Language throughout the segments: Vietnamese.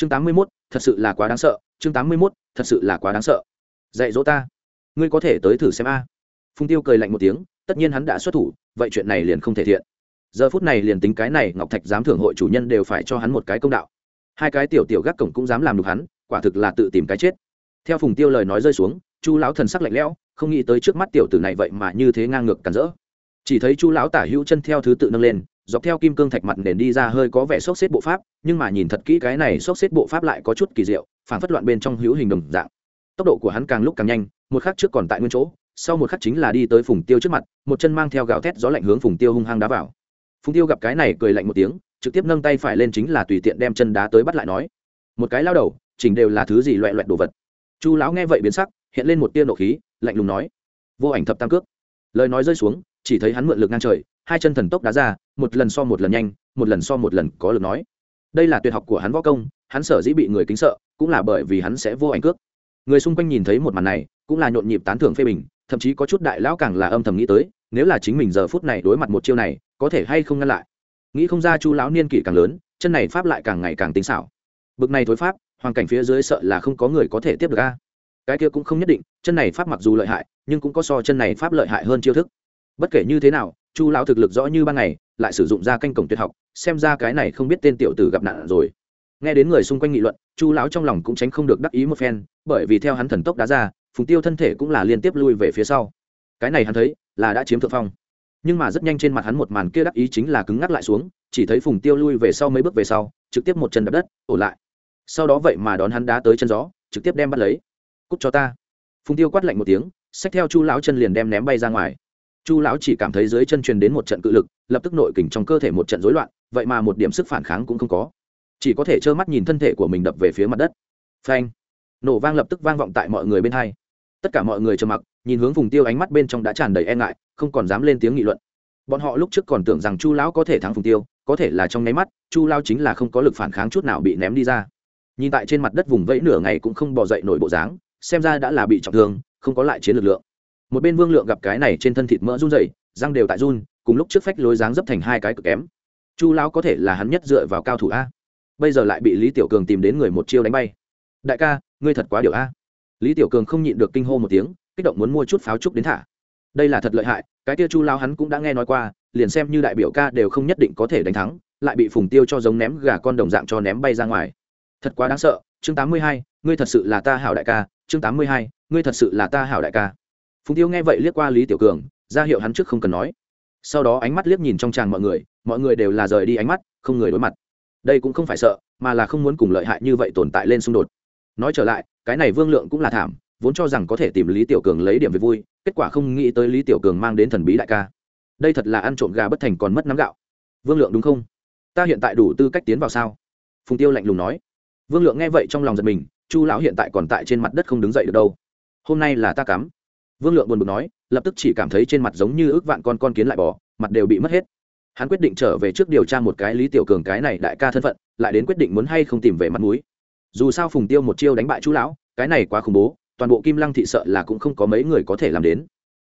chương tám mươi mốt, thật sự là quá đáng sợ. Chương tám mươi mốt, thật sự là quá đáng sợ. Dạy dỗ ta. Ngươi có thể tới thử xem a. Phùng tiêu cười lạnh một tiếng, tất nhiên hắn đã xuất thủ, vậy chuyện này liền không thể thiện. Giờ phút này liền tính cái này ngọc thạch dám thưởng hội chủ nhân đều phải cho hắn một cái công đạo. Hai cái tiểu tiểu gác cổng cũng dám làm được hắn, quả thực là tự tìm cái chết. Theo phùng tiêu lời nói rơi xuống, chu lão thần sắc lạnh lẽo, không nghĩ tới trước mắt tiểu tử này vậy mà như thế ngang ngược cản rỡ. Chỉ thấy chu lão tả hữu chân theo thứ tự nâng lên dọc theo kim cương thạch mặt nền đi ra hơi có vẻ sốc xếp bộ pháp, nhưng mà nhìn thật kỹ cái này sốc xếp bộ pháp lại có chút kỳ diệu phản phất loạn bên trong hữu hình đồng dạng. Tốc độ của hắn càng lúc càng nhanh, một khắc trước còn tại nguyên chỗ, sau một khắc chính là đi tới phùng tiêu trước mặt, một chân mang theo gạo thét gió lạnh hướng phùng tiêu hung hăng đá vào. Phùng tiêu gặp cái này cười lạnh một tiếng, trực tiếp nâng tay phải lên chính là tùy tiện đem chân đá tới bắt lại nói. Một cái lao đầu, chỉnh đều là thứ gì loẹ loẹt đồ vật. Chu lão nghe vậy biến sắc, hiện lên một tia nộ khí, lạnh lùng nói. Vô ảnh thập tam cước. Lời nói rơi xuống, chỉ thấy hắn mượn lực ngang trời hai chân thần tốc đá ra, một lần so một lần nhanh, một lần so một lần có lực nói. Đây là tuyệt học của hắn võ công, hắn sở dĩ bị người kính sợ, cũng là bởi vì hắn sẽ vô ảnh cước. Người xung quanh nhìn thấy một màn này, cũng là nhộn nhịp tán thưởng phê bình, thậm chí có chút đại lão càng là âm thầm nghĩ tới, nếu là chính mình giờ phút này đối mặt một chiêu này, có thể hay không ngăn lại. Nghĩ không ra chu lão niên kỷ càng lớn, chân này pháp lại càng ngày càng tính xảo. Bực này thối pháp, hoàn cảnh phía dưới sợ là không có người có thể tiếp được a. Cái kia cũng không nhất định, chân này pháp mặc dù lợi hại, nhưng cũng có so chân này pháp lợi hại hơn chiêu thức. Bất kể như thế nào chu lão thực lực rõ như ban ngày, lại sử dụng ra canh cổng tuyệt học, xem ra cái này không biết tên tiểu tử gặp nạn rồi. Nghe đến người xung quanh nghị luận, chu lão trong lòng cũng tránh không được đắc ý một phen, bởi vì theo hắn thần tốc đá ra, phùng tiêu thân thể cũng là liên tiếp lui về phía sau. Cái này hắn thấy, là đã chiếm thượng phong. Nhưng mà rất nhanh trên mặt hắn một màn kia đắc ý chính là cứng ngắc lại xuống, chỉ thấy phùng tiêu lui về sau mấy bước về sau, trực tiếp một chân đập đất, ổ lại. Sau đó vậy mà đón hắn đá tới chân gió, trực tiếp đem bắt lấy. Cúc cho ta. Phùng tiêu quát lạnh một tiếng, xách theo chu lão chân liền đem ném bay ra ngoài chu lão chỉ cảm thấy dưới chân truyền đến một trận cự lực, lập tức nội kình trong cơ thể một trận rối loạn, vậy mà một điểm sức phản kháng cũng không có. Chỉ có thể trơ mắt nhìn thân thể của mình đập về phía mặt đất. Phanh! Nổ vang lập tức vang vọng tại mọi người bên hai. Tất cả mọi người trầm mặc, nhìn hướng vùng tiêu ánh mắt bên trong đã tràn đầy e ngại, không còn dám lên tiếng nghị luận. Bọn họ lúc trước còn tưởng rằng chu lão có thể thắng phùng tiêu, có thể là trong nháy mắt, chu lao chính là không có lực phản kháng chút nào bị ném đi ra. Nhìn tại trên mặt đất vùng vẫy nửa ngày cũng không bỏ dậy nổi bộ dáng, xem ra đã là bị trọng thương, không có lại chiến lực lượng một bên vương lượng gặp cái này trên thân thịt mỡ run dày răng đều tại run, cùng lúc trước phách lối dáng dấp thành hai cái cực kém. Chu lão có thể là hắn nhất dựa vào cao thủ a. Bây giờ lại bị lý tiểu cường tìm đến người một chiêu đánh bay. Đại ca, ngươi thật quá điều a. Lý tiểu cường không nhịn được kinh hô một tiếng, kích động muốn mua chút pháo trúc đến thả. Đây là thật lợi hại, cái kia chu lao hắn cũng đã nghe nói qua, liền xem như đại biểu ca đều không nhất định có thể đánh thắng, lại bị phùng tiêu cho giống ném gà con đồng dạng cho ném bay ra ngoài. Thật quá đáng sợ, chương tám mươi hai, ngươi thật sự là ta hảo đại ca, chương tám mươi hai, ngươi thật sự là ta hảo đại ca phùng tiêu nghe vậy liếc qua lý tiểu cường, ra hiệu hắn trước không cần nói. Sau đó ánh mắt liếc nhìn trong tràng mọi người mọi người đều là rời đi ánh mắt, không người đối mặt. Đây cũng không phải sợ, mà là không muốn cùng lợi hại như vậy tồn tại lên xung đột. Nói trở lại, cái này vương lượng cũng là thảm, vốn cho rằng có thể tìm lý tiểu cường lấy điểm về vui, kết quả không nghĩ tới lý tiểu cường mang đến thần bí đại ca. Đây thật là ăn trộm gà bất thành còn mất nắm gạo. Vương lượng đúng không? Ta hiện tại đủ tư cách tiến vào sao? Phùng tiêu lạnh lùng nói. Vương lượng nghe vậy trong lòng giật mình, chu lão hiện tại còn tại trên mặt đất không đứng dậy được đâu. Hôm nay là ta cắm vương lượng buồn bực nói, lập tức chỉ cảm thấy trên mặt giống như ước vạn con con kiến lại bỏ mặt đều bị mất hết. Hắn quyết định trở về trước điều tra một cái lý tiểu cường cái này đại ca thân phận, lại đến quyết định muốn hay không tìm về mặt mũi. Dù sao phùng tiêu một chiêu đánh bại chú lão, cái này quá khủng bố, toàn bộ kim lăng thị sợ là cũng không có mấy người có thể làm đến.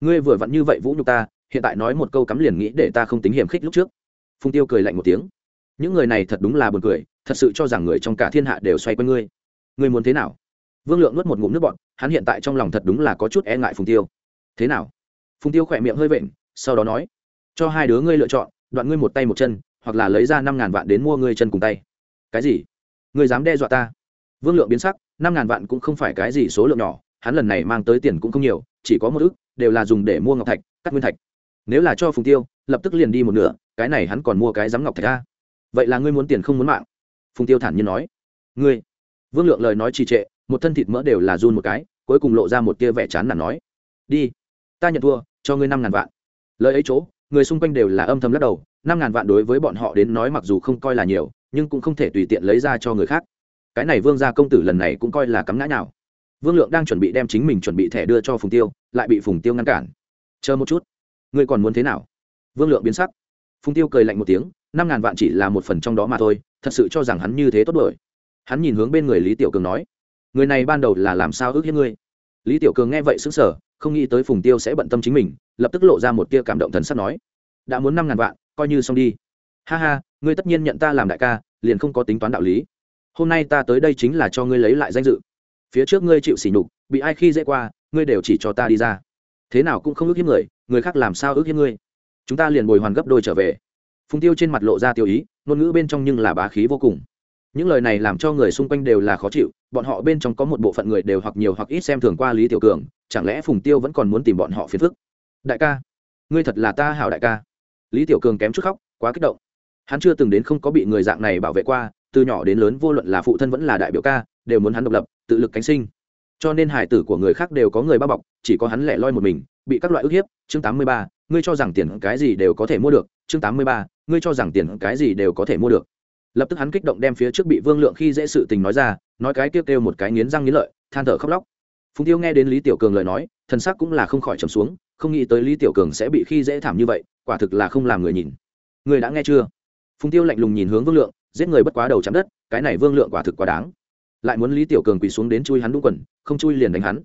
Ngươi vừa vặn như vậy vũ nhục ta, hiện tại nói một câu cắm liền nghĩ để ta không tính hiểm khích lúc trước. Phùng tiêu cười lạnh một tiếng. Những người này thật đúng là buồn cười, thật sự cho rằng người trong cả thiên hạ đều xoay quanh ngươi. Ngươi muốn thế nào? Vương lượng nuốt một ngụm nước bọn hắn hiện tại trong lòng thật đúng là có chút e ngại phùng tiêu. Thế nào? Phùng tiêu khỏe miệng hơi vện, sau đó nói, cho hai đứa ngươi lựa chọn, đoạn ngươi một tay một chân, hoặc là lấy ra năm ngàn vạn đến mua ngươi chân cùng tay. Cái gì? Ngươi dám đe dọa ta? Vương lượng biến sắc, năm ngàn vạn cũng không phải cái gì số lượng nhỏ, hắn lần này mang tới tiền cũng không nhiều, chỉ có một ức, đều là dùng để mua ngọc thạch, cắt nguyên thạch. Nếu là cho phùng tiêu, lập tức liền đi một nửa, cái này hắn còn mua cái giám ngọc thạch ra vậy là ngươi muốn tiền không muốn mạng? Phùng tiêu thản nhiên nói. Ngươi? Vương lượng lời nói trì trệ, một thân thịt mỡ đều là run một cái cuối cùng lộ ra một tia vẻ chán nản nói, đi, ta nhận thua, cho ngươi năm ngàn vạn. Lời ấy chỗ, người xung quanh đều là âm thầm lắc đầu, năm ngàn vạn đối với bọn họ đến nói mặc dù không coi là nhiều, nhưng cũng không thể tùy tiện lấy ra cho người khác. Cái này vương gia công tử lần này cũng coi là cắm ngã nào vương lượng đang chuẩn bị đem chính mình chuẩn bị thẻ đưa cho phùng tiêu, lại bị phùng tiêu ngăn cản. Chờ một chút, ngươi còn muốn thế nào? Vương lượng biến sắc. Phùng tiêu cười lạnh một tiếng, năm ngàn vạn chỉ là một phần trong đó mà thôi, thật sự cho rằng hắn như thế tốt đổi hắn nhìn hướng bên người lý tiểu cường nói người này ban đầu là làm sao ước hiếp ngươi? Lý tiểu cường nghe vậy xứng sở không nghĩ tới phùng tiêu sẽ bận tâm chính mình, lập tức lộ ra một tia cảm động thần sắc nói, đã muốn năm ngàn vạn, coi như xong đi. Ha ha, ngươi tất nhiên nhận ta làm đại ca, liền không có tính toán đạo lý. Hôm nay ta tới đây chính là cho ngươi lấy lại danh dự. Phía trước ngươi chịu sỉ nhục, bị ai khi dễ qua, ngươi đều chỉ cho ta đi ra. Thế nào cũng không ước hiếp người người khác làm sao ước hiếp ngươi? Chúng ta liền bồi hoàn gấp đôi trở về. Phùng tiêu trên mặt lộ ra tiêu ý, ngôn ngữ bên trong nhưng là bá khí vô cùng. Những lời này làm cho người xung quanh đều là khó chịu bọn họ bên trong có một bộ phận người đều hoặc nhiều hoặc ít xem thường qua lý tiểu cường, chẳng lẽ phùng tiêu vẫn còn muốn tìm bọn họ phiền phức? Đại ca, ngươi thật là ta hảo đại ca. Lý tiểu cường kém chút khóc, quá kích động. Hắn chưa từng đến không có bị người dạng này bảo vệ qua, từ nhỏ đến lớn vô luận là phụ thân vẫn là đại biểu ca, đều muốn hắn độc lập, tự lực cánh sinh. Cho nên hải tử của người khác đều có người bao bọc, chỉ có hắn lẻ loi một mình, bị các loại ức hiếp. Chương tám mươi ba, ngươi cho rằng tiền cái gì đều có thể mua được. Chương tám mươi ba, ngươi cho rằng tiền cái gì đều có thể mua được lập tức hắn kích động đem phía trước bị vương lượng khi dễ sự tình nói ra, nói cái kêu kêu một cái nghiến răng nghiến lợi, than thở khóc lóc. Phùng tiêu nghe đến lý tiểu cường lời nói, thần sắc cũng là không khỏi trầm xuống, không nghĩ tới lý tiểu cường sẽ bị khi dễ thảm như vậy, quả thực là không làm người nhìn. Người đã nghe chưa? Phùng tiêu lạnh lùng nhìn hướng vương lượng, giết người bất quá đầu chạm đất, cái này vương lượng quả thực quá đáng. Lại muốn lý tiểu cường quỳ xuống đến chui hắn đúng quần, không chui liền đánh hắn.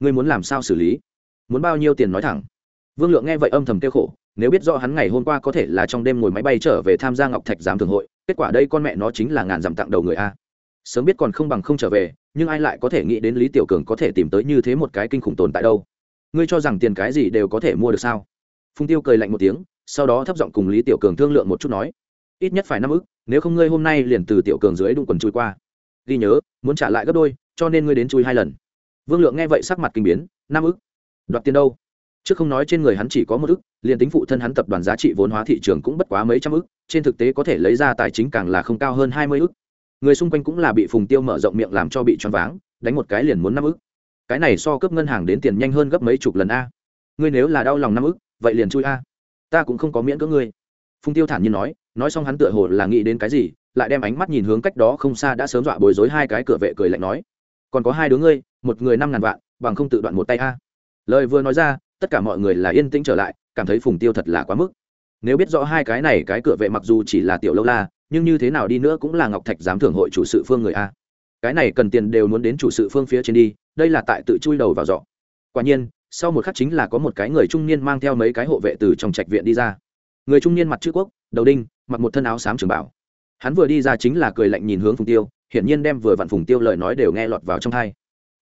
Ngươi muốn làm sao xử lý? Muốn bao nhiêu tiền nói thẳng? Vương lượng nghe vậy âm thầm kêu khổ nếu biết rõ hắn ngày hôm qua có thể là trong đêm ngồi máy bay trở về tham gia ngọc thạch giám thường hội, kết quả đây con mẹ nó chính là ngàn dặm tặng đầu người a. Sớm biết còn không bằng không trở về, nhưng ai lại có thể nghĩ đến lý tiểu cường có thể tìm tới như thế một cái kinh khủng tồn tại đâu? Ngươi cho rằng tiền cái gì đều có thể mua được sao? Phung tiêu cười lạnh một tiếng, sau đó thấp giọng cùng lý tiểu cường thương lượng một chút nói, ít nhất phải năm ức, nếu không ngươi hôm nay liền từ tiểu cường dưới đụng quần chui qua. Ghi nhớ, muốn trả lại gấp đôi, cho nên ngươi đến chui hai lần. Vương lượng nghe vậy sắc mặt kinh biến, năm ức. Đoạt tiền đâu? Chứ không nói trên người hắn chỉ có một ức, liền tính phụ thân hắn tập đoàn giá trị vốn hóa thị trường cũng bất quá mấy trăm ức, trên thực tế có thể lấy ra tài chính càng là không cao hơn hai mươi ức. Người xung quanh cũng là bị phùng tiêu mở rộng miệng làm cho bị choáng váng, đánh một cái liền muốn năm ức. Cái này so cấp ngân hàng đến tiền nhanh hơn gấp mấy chục lần a. Ngươi nếu là đau lòng năm ức, vậy liền chui a. Ta cũng không có miễn cưỡng ngươi. Phùng tiêu thản nhiên nói nói xong hắn tựa hồ là nghĩ đến cái gì, lại đem ánh mắt nhìn hướng cách đó không xa đã sớm dọa bối rối hai cái cửa vệ cười lạnh nói, còn có hai đứa ngươi, một người năm ngàn vạn, bằng không tự đoạn một tay a. Lời vừa nói ra tất cả mọi người là yên tĩnh trở lại, cảm thấy phùng tiêu thật là quá mức. Nếu biết rõ hai cái này, cái cửa vệ mặc dù chỉ là tiểu lâu la, nhưng như thế nào đi nữa cũng là ngọc thạch giám thưởng hội chủ sự phương người a. Cái này cần tiền đều muốn đến chủ sự phương phía trên đi, đây là tại tự chui đầu vào dọ quả nhiên, sau một khắc chính là có một cái người trung niên mang theo mấy cái hộ vệ từ trong trạch viện đi ra. Người trung niên mặt chữ quốc, đầu đinh, mặc một thân áo xám trường bảo. Hắn vừa đi ra chính là cười lạnh nhìn hướng phùng tiêu, hiển nhiên đem vừa vặn phùng tiêu lời nói đều nghe lọt vào trong thai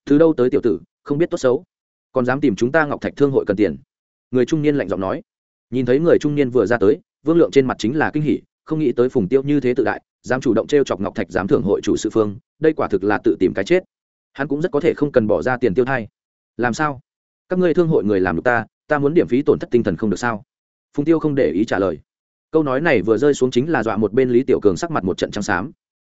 từ đâu tới tiểu tử, không biết tốt xấu? Còn dám tìm chúng ta ngọc thạch thương hội cần tiền. Người trung niên lạnh giọng nói. Nhìn thấy người trung niên vừa ra tới, vương lượng trên mặt chính là kinh hỉ, không nghĩ tới phùng tiêu như thế tự đại, dám chủ động t r e o chọc ngọc thạch dám thưởng hội chủ sự phương, đây quả thực là tự tìm cái chết. Hắn cũng rất có thể không cần bỏ ra tiền tiêu thay làm sao? Các ngươi thương hội người làm được ta ta muốn điểm phí tổn thất tinh thần không được sao? Phùng tiêu không để ý trả lời. Câu nói này vừa rơi xuống chính là dọa một bên lý tiểu cường sắc mặt một trận trắng xám.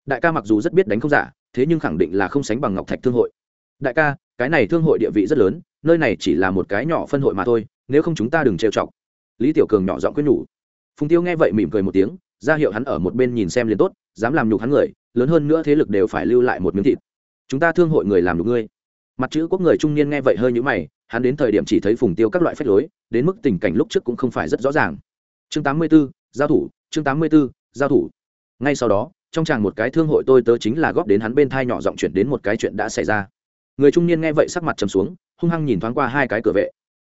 Đại ca mặc dù rất biết đánh không giả, thế nhưng khẳng định là không sánh bằng ngọc thạch thương hội. Đại ca, cái này thương hội địa vị rất lớn nơi này chỉ là một cái nhỏ phân hội mà thôi nếu không chúng ta đừng trêu chọc. Lý tiểu cường nhỏ giọng quyết nhủ. Phùng tiêu nghe vậy mỉm cười một tiếng ra hiệu hắn ở một bên nhìn xem liền tốt dám làm nhục hắn người lớn hơn nữa thế lực đều phải lưu lại một miếng thịt. Chúng ta thương hội người làm nhục ngươi. Mặt chữ quốc người trung niên nghe vậy hơi nhũ mày hắn đến thời điểm chỉ thấy phùng tiêu các loại phép lối đến mức tình cảnh lúc trước cũng không phải rất rõ ràng. Chương 84, giao thủ chương 84, giao thủ. Ngay sau đó trong chàng một cái thương hội tôi tớ chính là góp đến hắn bên thai nhỏ giọng chuyển đến một cái chuyện đã xảy ra. Người trung niên nghe vậy sắc mặt trầm xuống hung hăng nhìn thoáng qua hai cái cửa vệ.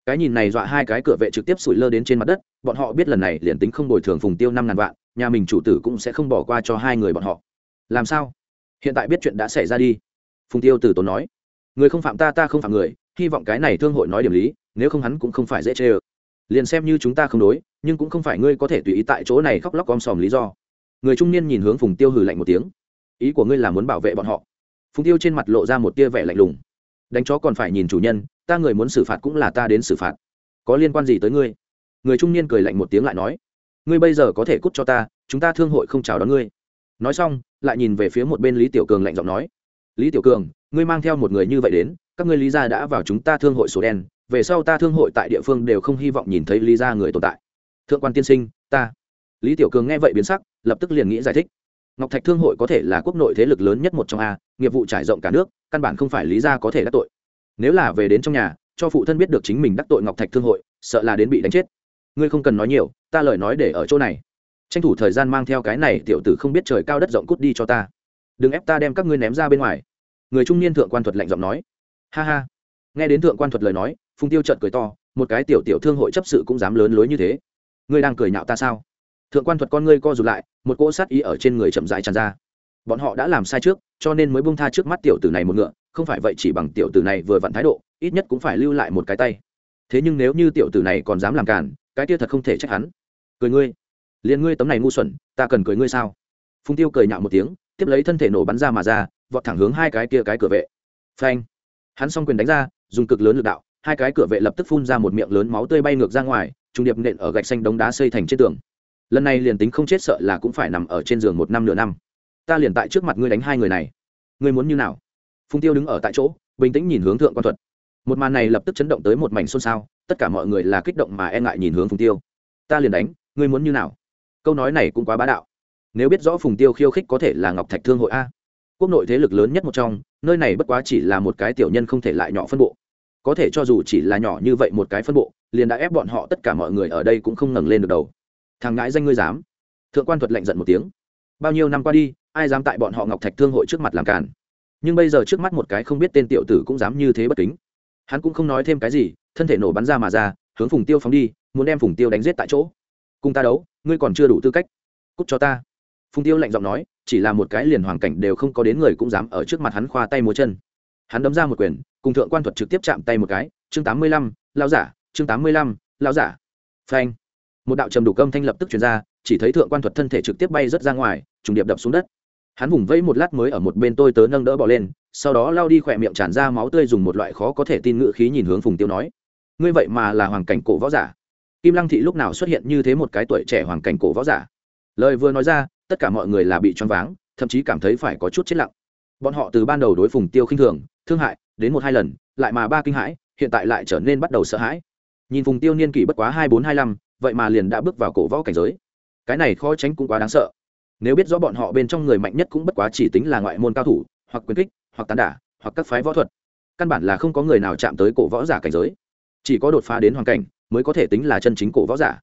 Cái nhìn này dọa hai cái cửa vệ trực tiếp sủi lơ đến trên mặt đất, bọn họ biết lần này liền tính không bồi thường phùng tiêu năm ngàn vạn, nhà mình chủ tử cũng sẽ không bỏ qua cho hai người bọn họ. Làm sao? Hiện tại biết chuyện đã xảy ra đi. Phùng tiêu từ tốn nói. Người không phạm ta ta không phạm người, hy vọng cái này thương hội nói điểm lý, nếu không hắn cũng không phải dễ chê ơ. Liền xem như chúng ta không đối, nhưng cũng không phải ngươi có thể tùy ý tại chỗ này khóc lóc om sòm lý do. Người trung niên nhìn hướng phùng tiêu hừ lạnh một tiếng. Ý của ngươi là muốn bảo vệ bọn họ. Phùng tiêu trên mặt lộ ra một tia vẻ lạnh lùng đánh chó còn phải nhìn chủ nhân, ta người muốn xử phạt cũng là ta đến xử phạt. Có liên quan gì tới ngươi? Người trung niên cười lạnh một tiếng lại nói, ngươi bây giờ có thể cút cho ta, chúng ta thương hội không chào đón ngươi. Nói xong, lại nhìn về phía một bên lý tiểu cường lạnh giọng nói, lý tiểu cường, ngươi mang theo một người như vậy đến, các ngươi lý gia đã vào chúng ta thương hội số đen, về sau ta thương hội tại địa phương đều không hy vọng nhìn thấy lý gia người tồn tại. Thượng quan tiên sinh, ta. Lý tiểu cường nghe vậy biến sắc, lập tức liền nghĩ giải thích ngọc thạch thương hội có thể là quốc nội thế lực lớn nhất một trong a, nghiệp vụ trải rộng cả nước, căn bản không phải lý ra có thể đắc tội. Nếu là về đến trong nhà, cho phụ thân biết được chính mình đắc tội ngọc thạch thương hội, sợ là đến bị đánh chết. Ngươi không cần nói nhiều, ta lời nói để ở chỗ này. Tranh thủ thời gian mang theo cái này, tiểu tử không biết trời cao đất rộng cút đi cho ta. Đừng ép ta đem các ngươi ném ra bên ngoài. Người trung niên thượng quan thuật lạnh giọng nói. Ha ha. Nghe đến thượng quan thuật lời nói, phùng tiêu trợt cười to, một cái tiểu tiểu thương hội chấp sự cũng dám lớn lối như thế. Ngươi đang cười nhạo ta sao? Thượng quan thuật con ngươi co rụt lại, một cỗ sát ý ở trên người chậm dại tràn ra. Bọn họ đã làm sai trước, cho nên mới bông tha trước mắt tiểu tử này một ngựa, không phải vậy chỉ bằng tiểu tử này vừa vặn thái độ, ít nhất cũng phải lưu lại một cái tay. Thế nhưng nếu như tiểu tử này còn dám làm cản cái kia thật không thể trách hắn. Cười ngươi. Liền ngươi tấm này ngu xuẩn, ta cần cười ngươi sao? Phung tiêu cười nhạo một tiếng, tiếp lấy thân thể nổ bắn ra mà ra, vọt thẳng hướng hai cái kia cái cửa vệ. Phanh. Hắn s o n g quyền đánh ra, dùng cực lớn l ự c đạo, hai cái cửa vệ lập tức phun ra một miệng lớn máu tươi bay ngược ra ngoài trung điệp nện ở gạch xanh đống đá xây thành trên tường lần này liền tính không chết sợ là cũng phải nằm ở trên giường một năm nửa năm. Ta liền tại trước mặt ngươi đánh hai người này. Ngươi muốn như nào? Phung tiêu đứng ở tại chỗ, bình tĩnh nhìn hướng thượng quan thuật. Một màn này lập tức chấn động tới một mảnh xôn xao, tất cả mọi người là kích động mà e ngại nhìn hướng phùng tiêu. Ta liền đánh, ngươi muốn như nào? Câu nói này cũng quá bá đạo. Nếu biết rõ phùng tiêu khiêu khích có thể là ngọc thạch thương hội a. Quốc nội thế lực lớn nhất một trong, nơi này bất quá chỉ là một cái tiểu nhân không thể lại nhỏ phân bộ. Có thể cho dù chỉ là nhỏ như vậy một cái phân bộ, liền đã ép bọn họ tất cả mọi người ở đây cũng không ngẩng lên được đầu thằng ngãi danh ngươi dám. Thượng quan thuật lệnh giận một tiếng. Bao nhiêu năm qua đi, ai dám tại bọn họ ngọc thạch thương hội trước mặt làm càn? Nhưng bây giờ trước mắt một cái không biết tên tiểu tử cũng dám như thế bất kính. Hắn cũng không nói thêm cái gì, thân thể nổ bắn ra mà ra, hướng phùng tiêu phóng đi, muốn đem phùng tiêu đánh giết tại chỗ. Cùng ta đấu, ngươi còn chưa đủ tư cách. Cút cho ta. Phùng tiêu lạnh giọng nói, chỉ là một cái liền hoàn cảnh đều không có đến người cũng dám ở trước mặt hắn khoa tay múa chân. Hắn đấm ra một quyền, cùng thượng quan thuật trực tiếp chạm tay một cái. Chương tám mươi lăm lao giả, chương tám mươi lăm lao giả. Phanh một đạo trầm đủ cơm thanh lập tức chuyển ra, chỉ thấy thượng quan thuật thân thể trực tiếp bay rớt ra ngoài, trùng điệp đập xuống đất. Hắn vùng vẫy một lát mới ở một bên tôi tớ nâng đỡ bỏ lên, sau đó lao đi khỏe miệng tràn ra máu tươi dùng một loại khó có thể tin ngự khí nhìn hướng phùng tiêu nói, ngươi vậy mà là hoàng cảnh cổ võ giả. Kim lăng thị lúc nào xuất hiện như thế một cái tuổi trẻ hoàng cảnh cổ võ giả? Lời vừa nói ra, tất cả mọi người là bị choáng váng, thậm chí cảm thấy phải có chút chết lặng. Bọn họ từ ban đầu đối phùng tiêu khinh thường, thương hại, đến một hai lần, lại mà ba kinh hãi, hiện tại lại trở nên bắt đầu sợ hãi. Nhìn phùng tiêu niên kỷ bất quá hai bốn hai năm vậy mà liền đã bước vào cổ võ cảnh giới. Cái này khó tránh cũng quá đáng sợ. Nếu biết rõ bọn họ bên trong người mạnh nhất cũng bất quá chỉ tính là ngoại môn cao thủ, hoặc quyền kích, hoặc tán đả, hoặc các phái võ thuật. Căn bản là không có người nào chạm tới cổ võ giả cảnh giới. Chỉ có đột phá đến hoàn cảnh mới có thể tính là chân chính cổ võ giả.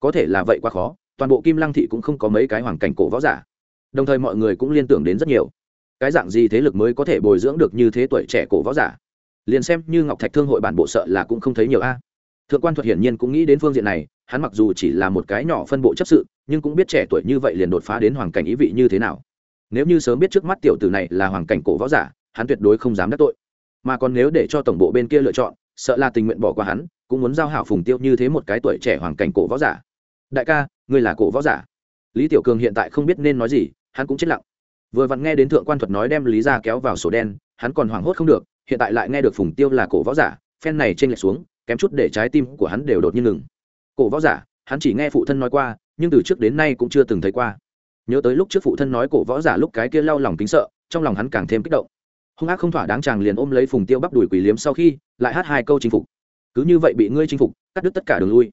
Có thể là vậy quá khó, toàn bộ kim lăng thị cũng không có mấy cái hoàn cảnh cổ võ giả. Đồng thời mọi người cũng liên tưởng đến rất nhiều. Cái dạng gì thế lực mới có thể bồi dưỡng được như thế tuổi trẻ cổ võ giả? Liền xem như ngọc thạch thương hội bản bộ sợ là cũng không thấy nhiều a thượng quan thuật hiển nhiên cũng nghĩ đến phương diện này, hắn mặc dù chỉ là một cái nhỏ phân bộ chấp sự, nhưng cũng biết trẻ tuổi như vậy liền đột phá đến hoàng cảnh ý vị như thế nào. Nếu như sớm biết trước mắt tiểu tử này là hoàng cảnh cổ võ giả, hắn tuyệt đối không dám đắc tội. Mà còn nếu để cho tổng bộ bên kia lựa chọn, sợ là tình nguyện bỏ qua hắn, cũng muốn giao hảo phùng tiêu như thế một cái tuổi trẻ hoàng cảnh cổ võ giả. Đại ca, ngươi là cổ võ giả. Lý tiểu cường hiện tại không biết nên nói gì, hắn cũng chết lặng. Vừa vặn nghe đến thượng quan thuật nói đem lý ra kéo vào sổ đen, hắn còn hoảng hốt không được, hiện tại lại nghe được phùng tiêu là cổ võ giả, phen này trên lệch xuống kém chút để trái tim của hắn đều đột nhiên ngừng. Cổ võ giả, hắn chỉ nghe phụ thân nói qua, nhưng từ trước đến nay cũng chưa từng thấy qua. Nhớ tới lúc trước phụ thân nói cổ võ giả lúc cái kia lau lòng kính sợ, trong lòng hắn càng thêm kích động. Hung ác không thỏa đáng chàng liền ôm lấy phùng tiêu bắp đùi quỷ liếm sau khi, lại hát hai câu chinh phục. Cứ như vậy bị ngươi chinh phục, cắt đứt tất cả đường lui.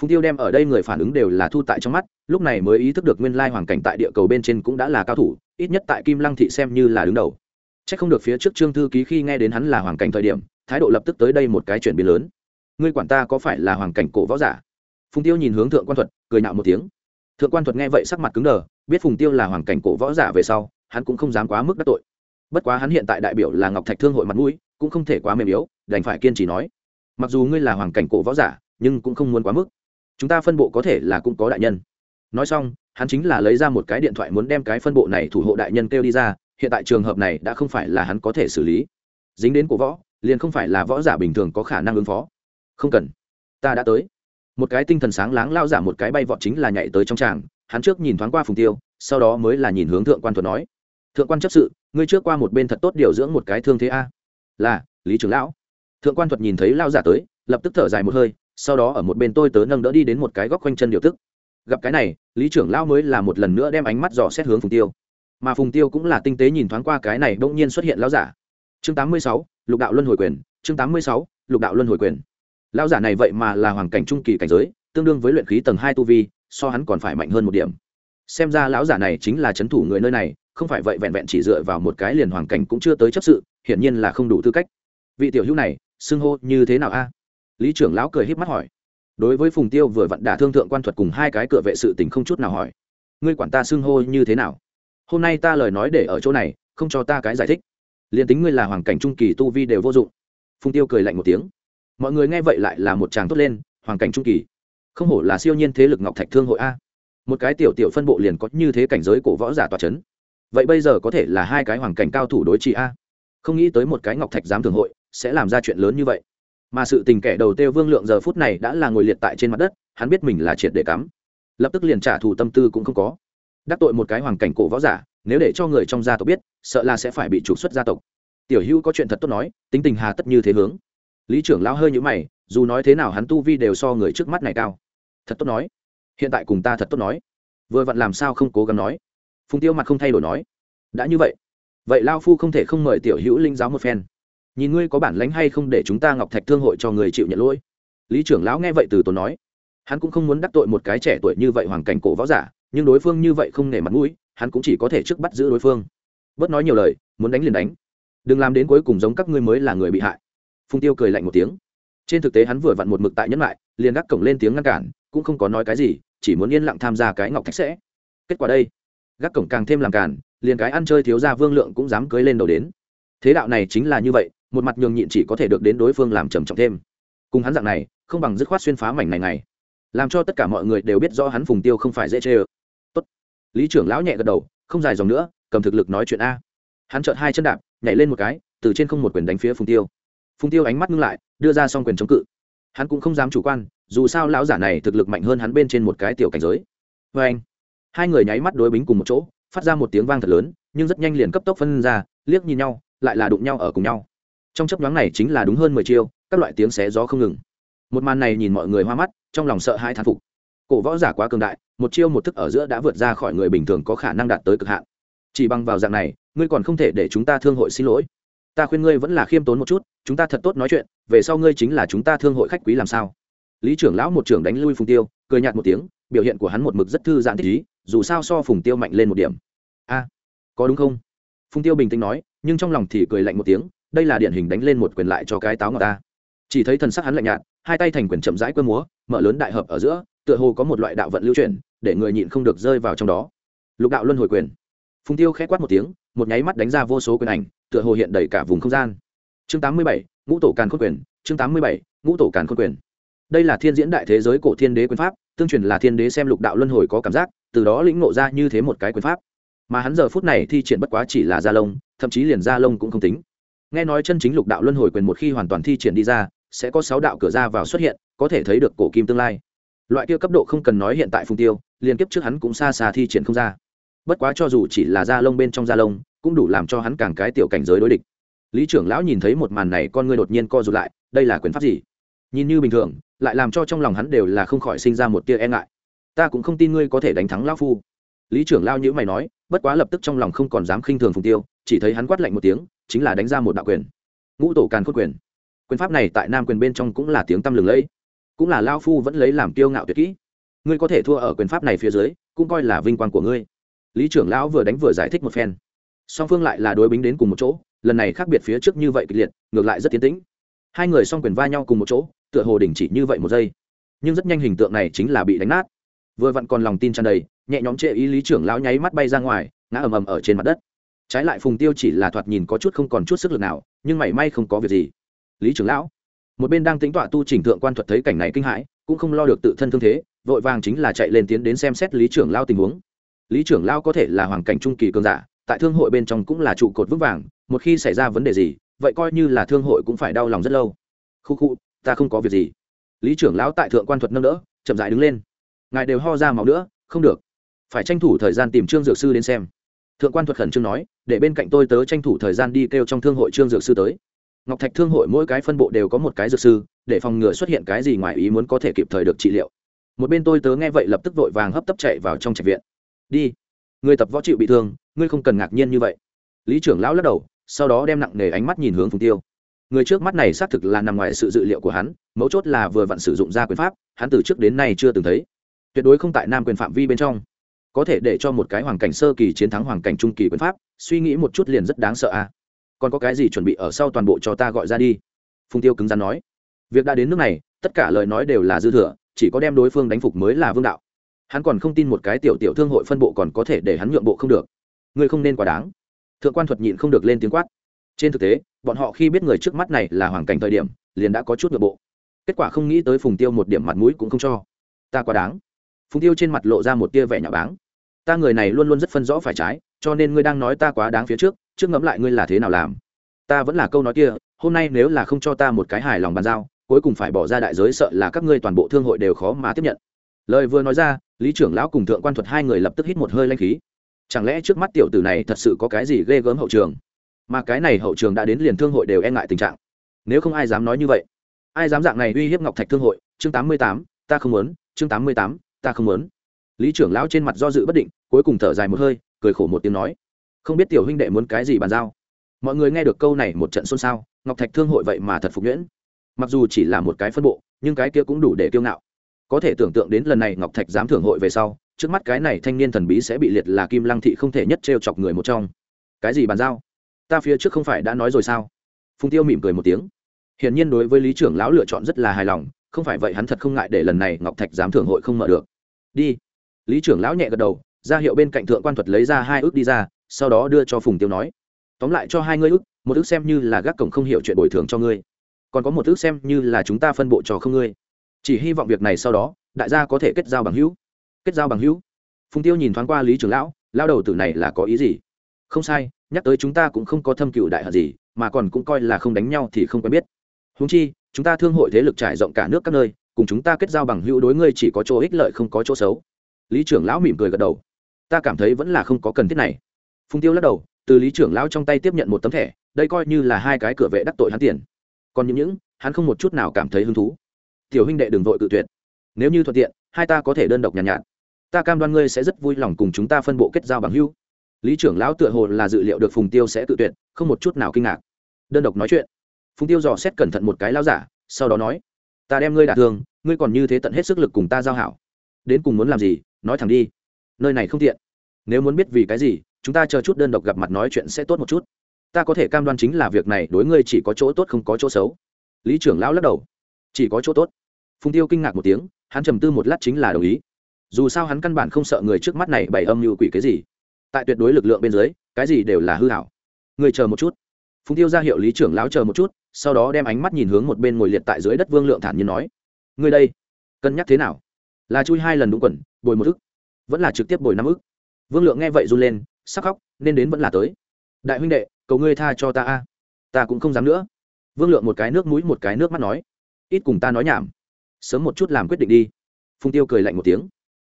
Phùng tiêu đem ở đây người phản ứng đều là thu tại trong mắt, lúc này mới ý thức được nguyên lai hoàn cảnh tại địa cầu bên trên cũng đã là cao thủ, ít nhất tại kim lăng thị xem như là đứng đầu. C h ắ c không được phía trước trương thư ký khi nghe đến hắn là hoàn cảnh thời điểm, thái độ lập tức tới đây một cái chuyển biến lớn ngươi quản ta có phải là hoàng cảnh cổ võ giả? Phùng tiêu nhìn hướng thượng quan thuật, cười nạo một tiếng. Thượng quan thuật nghe vậy sắc mặt cứng đờ, biết phùng tiêu là hoàng cảnh cổ võ giả về sau, hắn cũng không dám quá mức đắc tội. Bất quá hắn hiện tại đại biểu là ngọc thạch thương hội mặt mũi, cũng không thể quá mềm yếu, đành phải kiên trì nói. Mặc dù ngươi là hoàng cảnh cổ võ giả, nhưng cũng không muốn quá mức. Chúng ta phân bộ có thể là cũng có đại nhân. Nói xong, hắn chính là lấy ra một cái điện thoại muốn đem cái phân bộ này thủ hộ đại nhân kêu đi ra, hiện tại trường hợp này đã không phải là hắn có thể xử lý. Dính đến cổ võ, liền không phải là võ giả bình thường có khả năng ứng phó không cần. Ta đã tới. Một cái tinh thần sáng láng lao giả một cái bay vọt chính là nhảy tới trong tràng hắn trước nhìn thoáng qua phùng tiêu sau đó mới là nhìn hướng thượng quan thuật nói thượng quan chấp sự ngươi trước qua một bên thật tốt điều dưỡng một cái thương thế a. Là lý trưởng lão. Thượng quan thuật nhìn thấy lao giả tới lập tức thở dài một hơi sau đó ở một bên tôi tớ nâng đỡ đi đến một cái góc quanh chân điều tức. Gặp cái này lý trưởng lão mới là một lần nữa đem ánh mắt dò xét hướng phùng tiêu. Mà phùng tiêu cũng là tinh tế nhìn thoáng qua cái này bỗng nhiên xuất hiện lão giả. Chương 86, lục đạo luân hồi quyền chương 86, lục đạo luân hồi quyền lão giả này vậy mà là hoàng cảnh trung kỳ cảnh giới, tương đương với luyện khí tầng hai tu vi, so hắn còn phải mạnh hơn một điểm. Xem ra lão giả này chính là c h ấ n thủ người nơi này, không phải vậy vẹn vẹn chỉ dựa vào một cái liền hoàng cảnh cũng chưa tới chấp sự, hiển nhiên là không đủ tư cách. Vị tiểu hữu này, xưng hô như thế nào a? Lý trưởng lão cười h í p mắt hỏi. Đối với phùng tiêu vừa vặn đả thương thượng quan thuật cùng hai cái cửa vệ sự tình không chút nào hỏi. Ngươi quản ta xưng hô như thế nào? Hôm nay ta lời nói để ở chỗ này, không cho ta cái giải thích. Liền tính ngươi là hoàng cảnh trung kỳ tu vi đều vô dụng. Phùng tiêu cười lạnh một tiếng mọi người nghe vậy lại là một chàng tốt lên hoàn cảnh trung kỳ, không hổ là siêu nhiên thế lực ngọc thạch thương hội a. Một cái tiểu tiểu phân bộ liền có như thế cảnh giới cổ võ giả tòa c h ấ n vậy bây giờ có thể là hai cái hoàn cảnh cao thủ đối trị a? Không nghĩ tới một cái ngọc thạch giám thường hội sẽ làm ra chuyện lớn như vậy. Mà sự tình kẻ đầu tiêu vương lượng giờ phút này đã là ngồi liệt tại trên mặt đất, hắn biết mình là triệt để cắm. Lập tức liền trả thù tâm tư cũng không có. Đắc tội một cái hoàn cảnh cổ võ giả, nếu để cho người trong gia tộc biết, sợ là sẽ phải bị trục xuất gia tộc. Tiểu hữu có chuyện thật tốt nói, tính tình hà tất như thế hướng lý trưởng lão hơi nhữ mày, dù nói thế nào hắn tu vi đều so người trước mắt này cao. Thật tốt nói. Hiện tại cùng ta thật tốt nói. Vừa vặn làm sao không cố gắng nói. Phùng tiêu mặt không thay đổi nói. Đã như vậy. Vậy lao phu không thể không mời tiểu hữu linh giáo một phen. Nhìn ngươi có bản lánh hay không để chúng ta ngọc thạch thương hội cho người chịu nhận lỗi. Lý trưởng lão nghe vậy từ tốn nói. Hắn cũng không muốn đắc tội một cái trẻ tuổi như vậy hoàn cảnh cổ võ giả, nhưng đối phương như vậy không nể mặt mũi, hắn cũng chỉ có thể trước bắt giữ đối phương. Bớt nói nhiều lời, muốn đánh liền đánh. Đừng làm đến cuối cùng giống các ngươi mới là người bị hại phùng tiêu cười lạnh một tiếng. Trên thực tế hắn vừa vặn một mực tại nhẫn lại, liền gác cổng lên tiếng ngăn cản, cũng không có nói cái gì, chỉ muốn yên lặng tham gia cái ngọc thạch sẽ. Kết quả đây, gác cổng càng thêm làm cản, liền cái ăn chơi thiếu ra vương lượng cũng dám cưới lên đầu đến. Thế đạo này chính là như vậy, một mặt nhường nhịn chỉ có thể được đến đối phương làm trầm trọng thêm. Cùng hắn dạng này, không bằng dứt khoát xuyên phá mảnh này này. Làm cho tất cả mọi người đều biết rõ hắn phùng tiêu không phải dễ chê ơ. Tốt. Lý trưởng lão nhẹ gật đầu, không dài dòng nữa, cầm thực lực nói chuyện a. Hắn chợt hai chân đạp, nhảy lên một cái, từ trên không một quyền đánh phía phùng tiêu phùng tiêu ánh mắt ngưng lại, đưa ra xong quyền chống cự. Hắn cũng không dám chủ quan, dù sao lão giả này thực lực mạnh hơn hắn bên trên một cái tiểu cảnh giới. Vê anh, hai người nháy mắt đối bính cùng một chỗ, phát ra một tiếng vang thật lớn, nhưng rất nhanh liền cấp tốc phân ra, liếc nhìn nhau, lại là đụng nhau ở cùng nhau. Trong chấp nhoáng này chính là đúng hơn mười chiêu, các loại tiếng xé gió không ngừng. Một màn này nhìn mọi người hoa mắt, trong lòng sợ hãi thán phục. Cổ võ giả quá cường đại, một chiêu một thức ở giữa đã vượt ra khỏi người bình thường có khả năng đạt tới cực hạn. Chỉ bằng vào dạng này, ngươi còn không thể để chúng ta thương hội xin lỗi ta khuyên ngươi vẫn là khiêm tốn một chút, chúng ta thật tốt nói chuyện, về sau ngươi chính là chúng ta thương hội khách quý làm sao? Lý trưởng lão một trưởng đánh lui phùng tiêu, cười nhạt một tiếng, biểu hiện của hắn một mực rất thư giãn thích ý, dù sao so phùng tiêu mạnh lên một điểm. A, có đúng không? Phùng tiêu bình tĩnh nói, nhưng trong lòng thì cười lạnh một tiếng, đây là điển hình đánh lên một quyền lại cho cái táo ngọt ta. Chỉ thấy thần sắc hắn lạnh nhạt, hai tay thành quyền chậm rãi quơ múa, mở lớn đại hợp ở giữa, tựa hồ có một loại đạo vận lưu chuyển, để người nhịn không được rơi vào trong đó. Lục đạo luân hồi quyền. Phùng tiêu khẽ quát một tiếng một nháy mắt đánh ra vô số quyền ảnh tựa hồ hiện đầy cả vùng không gian. Chương 87, ngũ tổ càn khôn quyền chương 87, ngũ tổ càn khôn quyền. Đây là thiên diễn đại thế giới cổ thiên đế quyền pháp tương truyền là thiên đế xem lục đạo luân hồi có cảm giác từ đó lĩnh ngộ ra như thế một cái quyền pháp. Mà hắn giờ phút này thi triển bất quá chỉ là gia lông thậm chí liền gia lông cũng không tính. Nghe nói chân chính lục đạo luân hồi quyền một khi hoàn toàn thi triển đi ra sẽ có sáu đạo cửa ra vào xuất hiện có thể thấy được cổ kim tương lai. Loại kia cấp độ không cần nói hiện tại phùng tiêu liên kiếp trước hắn cũng xa xa thi triển không ra bất quá cho dù chỉ là da lông bên trong da lông, cũng đủ làm cho hắn càng cái tiểu cảnh giới đối địch. Lý trưởng lão nhìn thấy một màn này, con ngươi đột nhiên co rụt lại, đây là quyền pháp gì? Nhìn như bình thường, lại làm cho trong lòng hắn đều là không khỏi sinh ra một tia e ngại. Ta cũng không tin ngươi có thể đánh thắng lão phu. Lý trưởng lao nhữ mày nói, bất quá lập tức trong lòng không còn dám khinh thường phùng tiêu, chỉ thấy hắn quát lạnh một tiếng, chính là đánh ra một đạo quyền. Ngũ tổ càn khôn quyền. Quyền pháp này tại nam quyền bên trong cũng là tiếng tăm lừng lẫy. Cũng là lao phu vẫn lấy làm tiêu ngạo tuyệt kỹ. Ngươi có thể thua ở quyền pháp này phía dưới, cũng coi là vinh quang của ngươi lý trưởng lão vừa đánh vừa giải thích một phen. Song phương lại là đối bính đến cùng một chỗ, lần này khác biệt phía trước như vậy kịch liệt, ngược lại rất tiến tĩnh. Hai người song quyền va nhau cùng một chỗ, tựa hồ đình chỉ như vậy một giây. Nhưng rất nhanh hình tượng này chính là bị đánh nát. Vừa vặn còn lòng tin tràn đầy, nhẹ nhõm trệ ý lý trưởng lão nháy mắt bay ra ngoài, ngã ầm ầm ở trên mặt đất. Trái lại phùng tiêu chỉ là thoạt nhìn có chút không còn chút sức lực nào, nhưng mảy may không có việc gì. Lý trưởng lão, một bên đang tính tọa tu chỉnh thượng quan thuật thấy cảnh này kinh hãi, cũng không lo được tự thân thương thế, vội vàng chính là chạy lên tiến đến xem xét lý trưởng lao tình huống lý trưởng lao có thể là hoàn cảnh trung kỳ cường giả, tại thương hội bên trong cũng là trụ cột vững vàng, một khi xảy ra vấn đề gì, vậy coi như là thương hội cũng phải đau lòng rất lâu. Khu khu, ta không có việc gì. Lý trưởng lão tại thượng quan thuật nâng đỡ, chậm dại đứng lên. Ngài đều ho ra máu nữa, không được. Phải tranh thủ thời gian tìm trương dược sư đến xem. Thượng quan thuật khẩn trương nói, để bên cạnh tôi tớ tranh thủ thời gian đi kêu trong thương hội trương dược sư tới. Ngọc thạch thương hội mỗi cái phân bộ đều có một cái dược sư, để phòng ngừa xuất hiện cái gì ngoài ý muốn có thể kịp thời được trị liệu. Một bên tôi tớ nghe vậy lập tức vội vàng hấp tấp chạy vào trong trạch viện đi. Người tập võ chịu bị thương, ngươi không cần ngạc nhiên như vậy. Lý trưởng lão lắc đầu, sau đó đem nặng nề ánh mắt nhìn hướng phùng tiêu. Người trước mắt này xác thực là nằm ngoài sự dự liệu của hắn, mấu chốt là vừa vặn sử dụng ra quyền pháp, hắn từ trước đến nay chưa từng thấy. Tuyệt đối không tại nam quyền phạm vi bên trong. Có thể để cho một cái hoàng cảnh sơ kỳ chiến thắng hoàng cảnh trung kỳ quyền pháp, suy nghĩ một chút liền rất đáng sợ à. Còn có cái gì chuẩn bị ở sau toàn bộ cho ta gọi ra đi? Phùng tiêu cứng rắn nói. Việc đã đến nước này, tất cả lời nói đều là dư thừa, chỉ có đem đối phương đánh phục mới là vương đạo hắn còn không tin một cái tiểu tiểu thương hội phân bộ còn có thể để hắn nhượng bộ không được. Ngươi không nên quá đáng. Thượng quan thuật nhịn không được lên tiếng quát. Trên thực tế, bọn họ khi biết người trước mắt này là hoàn cảnh thời điểm, liền đã có chút nhượng bộ. Kết quả không nghĩ tới phùng tiêu một điểm mặt mũi cũng không cho. Ta quá đáng. Phùng tiêu trên mặt lộ ra một tia vẻ nhà báng. Ta người này luôn luôn rất phân rõ phải trái, cho nên ngươi đang nói ta quá đáng phía trước trước ngẫm lại ngươi là thế nào làm. Ta vẫn là câu nói kia, hôm nay nếu là không cho ta một cái hài lòng bàn giao, cuối cùng phải bỏ ra đại giới sợ là các ngươi toàn bộ thương hội đều khó mà tiếp nhận lời vừa nói ra, lý trưởng lão cùng thượng quan thuật hai người lập tức hít một hơi lanh khí. Chẳng lẽ trước mắt tiểu tử này thật sự có cái gì ghê gớm hậu trường? Mà cái này hậu trường đã đến liền thương hội đều e ngại tình trạng. Nếu không ai dám nói như vậy? Ai dám dạng này uy hiếp ngọc thạch thương hội? Chương tám mươi tám, ta không muốn. Chương tám mươi tám, ta không muốn. Lý trưởng lão trên mặt do dự bất định, cuối cùng thở dài một hơi, cười khổ một tiếng nói. Không biết tiểu huynh đệ muốn cái gì bàn giao? Mọi người nghe được câu này một trận xôn xao, ngọc thạch thương hội vậy mà thật phục nhuyễn. Mặc dù chỉ là một cái phân bộ, nhưng cái kia cũng đủ để kiêu ngạo có thể tưởng tượng đến lần này ngọc thạch dám thưởng hội về sau, trước mắt cái này thanh niên thần bí sẽ bị liệt là kim lăng thị không thể nhất t chọc người một trong. Cái gì bàn giao? Ta phía trước không phải đã nói rồi sao? Phùng tiêu mỉm cười một tiếng. Hiển nhiên đối với lý trưởng lão lựa chọn rất là hài lòng, không phải vậy hắn thật không ngại để lần này ngọc thạch giám thưởng hội không mở được. Đi. Lý trưởng lão nhẹ gật đầu, ra hiệu bên cạnh thượng quan thuật lấy ra hai ước đi ra, sau đó đưa cho phùng tiêu nói. Tóm lại cho hai ngươi ước, một ước xem như là gác cổng không hiểu chuyện bồi thường cho ngươi. Còn có một ước xem như là chúng ta phân bộ cho không ngươi chỉ hy vọng việc này sau đó, đại gia có thể kết giao bằng hữu. Kết giao bằng hữu? Phùng tiêu nhìn thoáng qua lý trưởng lão lao đầu tử này là có ý gì? Không sai, nhắc tới chúng ta cũng không có thâm cựu đại hận gì, mà còn cũng coi là không đánh nhau thì không quen biết. Húng chi, chúng ta thương hội thế lực trải rộng cả nước các nơi, cùng chúng ta kết giao bằng hữu đối ngươi chỉ có chỗ ích lợi không có chỗ xấu. Lý trưởng lão mỉm cười gật đầu. Ta cảm thấy vẫn là không có cần thiết này. Phùng tiêu lắc đầu, từ lý trưởng lão trong tay tiếp nhận một tấm thẻ, đây coi như là hai cái cửa vệ đắc tội hắn tiền. Còn những những, hắn không một chút nào cảm thấy hứng thú tiểu huynh đệ đừng vội cự tuyệt. Nếu như thuận tiện hai ta có thể đơn độc nhàn nhạt, nhạt ta cam đoan ngươi sẽ rất vui lòng cùng chúng ta phân bộ kết giao bằng hữu. Lý trưởng lão tựa hồ là dự liệu được phùng tiêu sẽ tự tuyệt không một chút nào kinh ngạc. Đơn độc nói chuyện. Phùng tiêu dò xét cẩn thận một cái lao giả sau đó nói ta đem ngươi đả thương ngươi còn như thế tận hết sức lực cùng ta giao hảo. Đến cùng muốn làm gì nói thẳng đi. Nơi này không tiện. Nếu muốn biết vì cái gì chúng ta chờ chút đơn độc gặp mặt nói chuyện sẽ tốt một chút. Ta có thể cam đoan chính là việc này đối ngươi chỉ có chỗ tốt không có chỗ xấu. Lý trưởng lão lắc đầu. Chỉ có chỗ tốt phùng tiêu kinh ngạc một tiếng, hắn trầm tư một lát chính là đồng ý. Dù sao hắn căn bản không sợ người trước mắt này bày âm như quỷ cái gì. Tại tuyệt đối lực lượng bên dưới, cái gì đều là hư hảo. Người chờ một chút. Phùng tiêu ra hiệu lý trưởng lão chờ một chút, sau đó đem ánh mắt nhìn hướng một bên ngồi liệt tại dưới đất vương lượng thản nhiên nói, ngươi đây, cân nhắc thế nào? Là chui hai lần đúng quần, bồi một ức, vẫn là trực tiếp bồi năm ức. Vương lượng nghe vậy run lên, sắc khóc, nên đến vẫn là tới. Đại huynh đệ, cầu ngươi tha cho ta a. Ta cũng không dám nữa. Vương lượng một cái nước mũi, một cái nước mắt nói, ít cùng ta nói nhảm sớm một chút làm quyết định đi. Phùng tiêu cười lạnh một tiếng.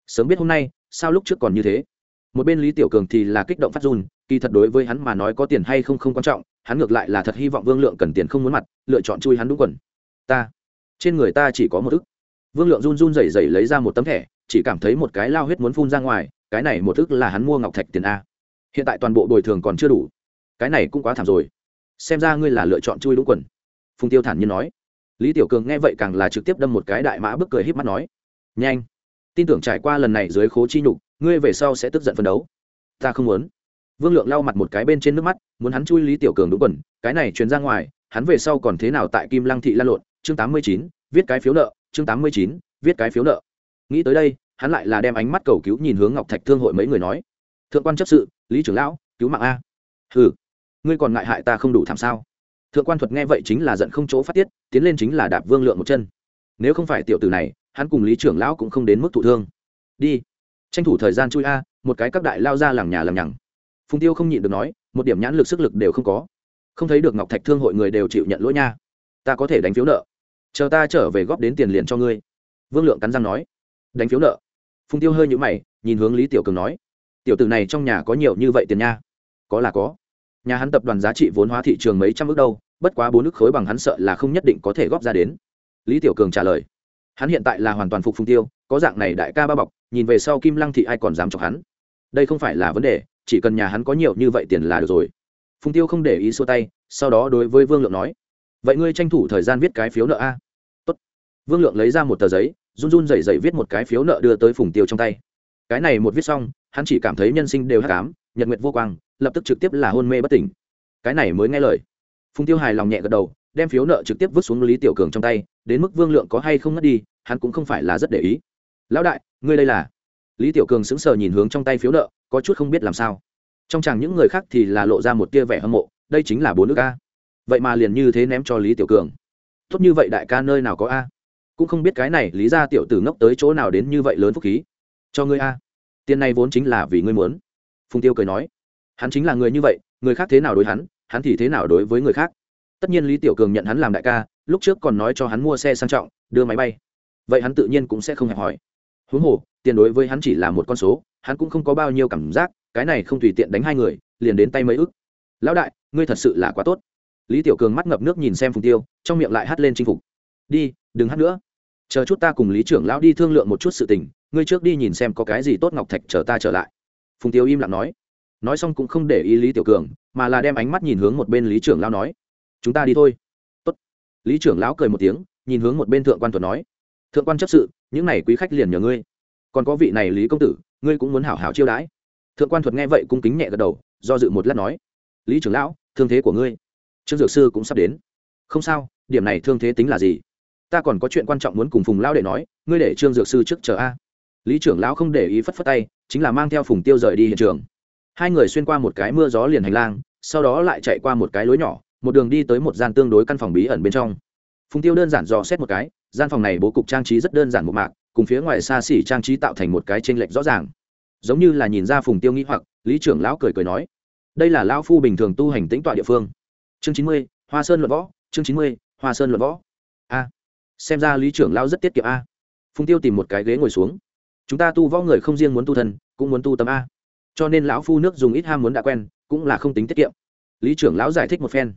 Sớm biết hôm nay, sao lúc trước còn như thế? Một bên lý tiểu cường thì là kích động phát run, kỳ thật đối với hắn mà nói có tiền hay không không quan trọng, hắn ngược lại là thật hy vọng vương lượng cần tiền không muốn mặt, lựa chọn chui hắn đúng quần. Ta, trên người ta chỉ có một ức. Vương lượng run run rẩy rẩy lấy ra một tấm thẻ, chỉ cảm thấy một cái lao huyết muốn phun ra ngoài, cái này một ức là hắn mua ngọc thạch tiền a. Hiện tại toàn bộ bồi thường còn chưa đủ. Cái này cũng quá thảm rồi. Xem ra ngươi là lựa chọn chui đúng quần. Phùng tiêu thản nhiên nói lý tiểu cường nghe vậy càng là trực tiếp đâm một cái đại mã bức cười h í p mắt nói, nhanh, tin tưởng trải qua lần này dưới khố chi nhục, ngươi về sau sẽ tức giận phân đấu. Ta không muốn. Vương lượng lau mặt một cái bên trên nước mắt, muốn hắn chui lý tiểu cường đúng quần, cái này truyền ra ngoài, hắn về sau còn thế nào tại kim lăng thị lan lộn? Chương tám mươi chín, viết cái phiếu nợ, chương tám mươi chín, viết cái phiếu nợ. Nghĩ tới đây, hắn lại là đem ánh mắt cầu cứu nhìn hướng ngọc thạch thương hội mấy người nói, thượng quan chấp sự, lý trưởng lão, cứu mạng a. Ừ ngươi còn ngại hại ta không đủ thảm sao? Thượng quan thuật nghe vậy chính là giận không chỗ phát tiết, tiến lên chính là đạp vương lượng một chân. Nếu không phải tiểu tử này, hắn cùng lý trưởng lão cũng không đến mức thụ thương. Đi. Tranh thủ thời gian chui a, một cái các đại lao ra làng nhà làng nhằng. Phùng tiêu không nhịn được nói, một điểm nhãn lực sức lực đều không có. Không thấy được ngọc thạch thương hội người đều chịu nhận lỗi nha. Ta có thể đánh phiếu nợ. Chờ ta trở về góp đến tiền liền cho ngươi. Vương lượng cắn răng nói. Đánh phiếu nợ. Phùng tiêu hơi nhũ mày, nhìn hướng lý tiểu cường nói. Tiểu tử này trong nhà có nhiều như vậy tiền nha. Có là có nhà hắn tập đoàn giá trị vốn hóa thị trường mấy trăm ước đâu, bất quá bốn ước khối bằng hắn sợ là không nhất định có thể góp ra đến. Lý tiểu cường trả lời, hắn hiện tại là hoàn toàn phục phùng tiêu, có dạng này đại ca ba bọc, nhìn về sau kim lăng thị ai còn dám chọc hắn? Đây không phải là vấn đề, chỉ cần nhà hắn có nhiều như vậy tiền là được rồi. Phùng tiêu không để ý xua tay, sau đó đối với vương lượng nói, vậy ngươi tranh thủ thời gian viết cái phiếu nợ a. Tốt. vương lượng lấy ra một tờ giấy, run run rẩy rẩy viết một cái phiếu nợ đưa tới phùng tiêu trong tay. Cái này một viết xong, hắn chỉ cảm thấy nhân sinh đều hát cám nhật nguyệt vô quang lập tức trực tiếp là hôn mê bất tỉnh. Cái này mới nghe lời. Phùng tiêu hài lòng nhẹ gật đầu, đem phiếu nợ trực tiếp vứt xuống lý tiểu cường trong tay, đến mức vương lượng có hay không ngất đi, hắn cũng không phải là rất để ý. Lão đại, ngươi đây là? Lý tiểu cường sững sờ nhìn hướng trong tay phiếu nợ, có chút không biết làm sao. Trong chàng những người khác thì là lộ ra một tia vẻ hâm mộ, đây chính là bốn nước a vậy mà liền như thế ném cho lý tiểu cường. Tốt như vậy đại ca nơi nào có a? Cũng không biết cái này, lý ra tiểu tử ngốc tới chỗ nào đến như vậy lớn phúc khí. Cho ngươi a. Tiền này vốn chính là vì ngươi muốn. Phùng tiêu cười nói hắn chính là người như vậy, người khác thế nào đối hắn hắn thì thế nào đối với người khác. Tất nhiên lý tiểu cường nhận hắn làm đại ca, lúc trước còn nói cho hắn mua xe sang trọng, đưa máy bay. Vậy hắn tự nhiên cũng sẽ không hẹp hỏi huống hồ, tiền đối với hắn chỉ là một con số, hắn cũng không có bao nhiêu cảm giác, cái này không tùy tiện đánh hai người, liền đến tay mấy ức. Lão đại, ngươi thật sự là quá tốt. Lý tiểu cường mắt ngập nước nhìn xem phùng tiêu, trong miệng lại hắt lên chinh phục. Đi, đừng hát nữa. Chờ chút ta cùng lý trưởng lão đi thương lượng một chút sự tình, ngươi trước đi nhìn xem có cái gì tốt ngọc thạch chờ ta trở lại. Phùng tiêu im lặng nói nói xong cũng không để ý lý tiểu cường, mà là đem ánh mắt nhìn hướng một bên lý trưởng lão nói, chúng ta đi thôi. Tốt. lý trưởng lão cười một tiếng, nhìn hướng một bên thượng quan Thuật nói, thượng quan chấp sự, những này quý khách liền nhờ ngươi. Còn có vị này lý công tử, ngươi cũng muốn hảo hảo chiêu đãi. Thượng quan thuật nghe vậy cung kính nhẹ gật đầu, do dự một lát nói, lý trưởng lão, thương thế của ngươi, trương dược sư cũng sắp đến. Không sao, điểm này thương thế tính là gì? Ta còn có chuyện quan trọng muốn cùng phùng lão để nói, ngươi để trương dược sư trước chờ a. Lý trưởng lão không để ý phất phất tay, chính là mang theo phùng tiêu rời đi hiện trường hai người xuyên qua một cái mưa gió liền hành lang, sau đó lại chạy qua một cái lối nhỏ, một đường đi tới một gian tương đối căn phòng bí ẩn bên trong. Phùng tiêu đơn giản dò xét một cái, gian phòng này bố cục trang trí rất đơn giản một mạc, cùng phía ngoài xa xỉ trang trí tạo thành một cái tranh lệch rõ ràng. Giống như là nhìn ra phùng tiêu nghĩ hoặc, lý trưởng lão cười cười nói, đây là lão phu bình thường tu hành tĩnh tọa địa phương. Chương chín mươi, hoa sơn luận võ, chương chín mươi, hoa sơn luận võ. A. Xem ra lý trưởng lão rất tiết kiệm a. Phùng tiêu tìm một cái ghế ngồi xuống. Chúng ta tu võ người không riêng muốn tu thân, cũng muốn tu tâm a cho nên lão phu nước dùng ít ham muốn đã quen, cũng là không tính tiết kiệm. Lý trưởng lão giải thích một phen.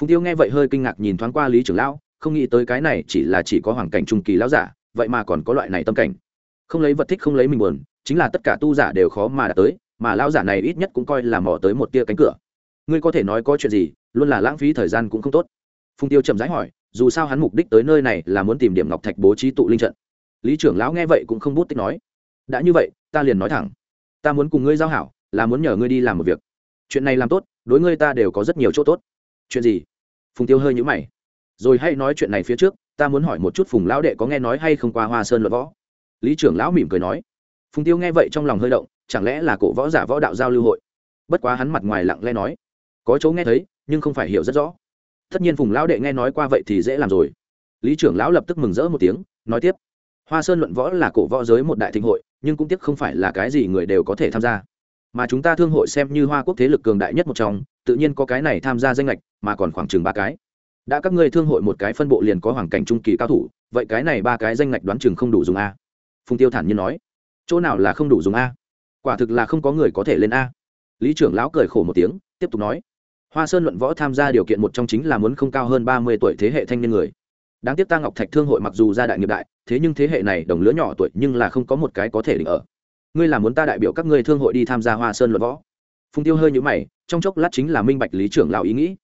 Phùng tiêu nghe vậy hơi kinh ngạc nhìn thoáng qua lý trưởng lão, không nghĩ tới cái này chỉ là chỉ có hoàn cảnh trung kỳ lão giả, vậy mà còn có loại này tâm cảnh. Không lấy vật thích không lấy mình buồn, chính là tất cả tu giả đều khó mà đạt tới, mà lão giả này ít nhất cũng coi là mò tới một tia cánh cửa. Ngươi có thể nói có chuyện gì, luôn là lãng phí thời gian cũng không tốt. Phùng tiêu chậm rãi hỏi, dù sao hắn mục đích tới nơi này là muốn tìm điểm ngọc thạch bố trí tụ linh trận. Lý trưởng lão nghe vậy cũng không bút tích nói, đã như vậy, ta liền nói thẳng ta muốn cùng ngươi giao hảo, là muốn nhờ ngươi đi làm một việc. Chuyện này làm tốt, đối ngươi ta đều có rất nhiều chỗ tốt. Chuyện gì? Phùng tiêu hơi nhũ mày. Rồi hãy nói chuyện này phía trước, ta muốn hỏi một chút phùng lão đệ có nghe nói hay không qua hoa sơn luận võ? Lý trưởng lão mỉm cười nói. Phùng tiêu nghe vậy trong lòng hơi động, chẳng lẽ là cổ võ giả võ đạo giao lưu hội? Bất quá hắn mặt ngoài lặng lẽ nói. Có chỗ nghe thấy, nhưng không phải hiểu rất rõ. Tất nhiên phùng lão đệ nghe nói qua vậy thì dễ làm rồi. Lý trưởng lão lập tức mừng rỡ một tiếng, nói tiếp. Hoa sơn luận võ là cổ võ giới một đại thịnh hội nhưng cũng tiếc không phải là cái gì người đều có thể tham gia. Mà chúng ta thương hội xem như hoa quốc thế lực cường đại nhất một trong, tự nhiên có cái này tham gia danh lệch mà còn khoảng chừng ba cái. Đã các ngươi thương hội một cái phân bộ liền có hoàn cảnh trung kỳ cao thủ, vậy cái này ba cái danh lệch đoán chừng không đủ dùng a. Phùng tiêu thản nhiên nói. Chỗ nào là không đủ dùng a? Quả thực là không có người có thể lên a. Lý trưởng lão cười khổ một tiếng, tiếp tục nói. Hoa sơn luận võ tham gia điều kiện một trong chính là muốn không cao hơn ba mươi tuổi thế hệ thanh niên người đáng tiếc ta ngọc thạch thương hội mặc dù gia đại nghiệp đại, thế nhưng thế hệ này đồng lứa nhỏ tuổi nhưng là không có một cái có thể định ở. Ngươi là muốn ta đại biểu các ngươi thương hội đi tham gia hoa sơn luận võ. Phùng tiêu hơi nhũ mày, trong chốc lát chính là minh bạch lý trưởng lão ý nghĩ.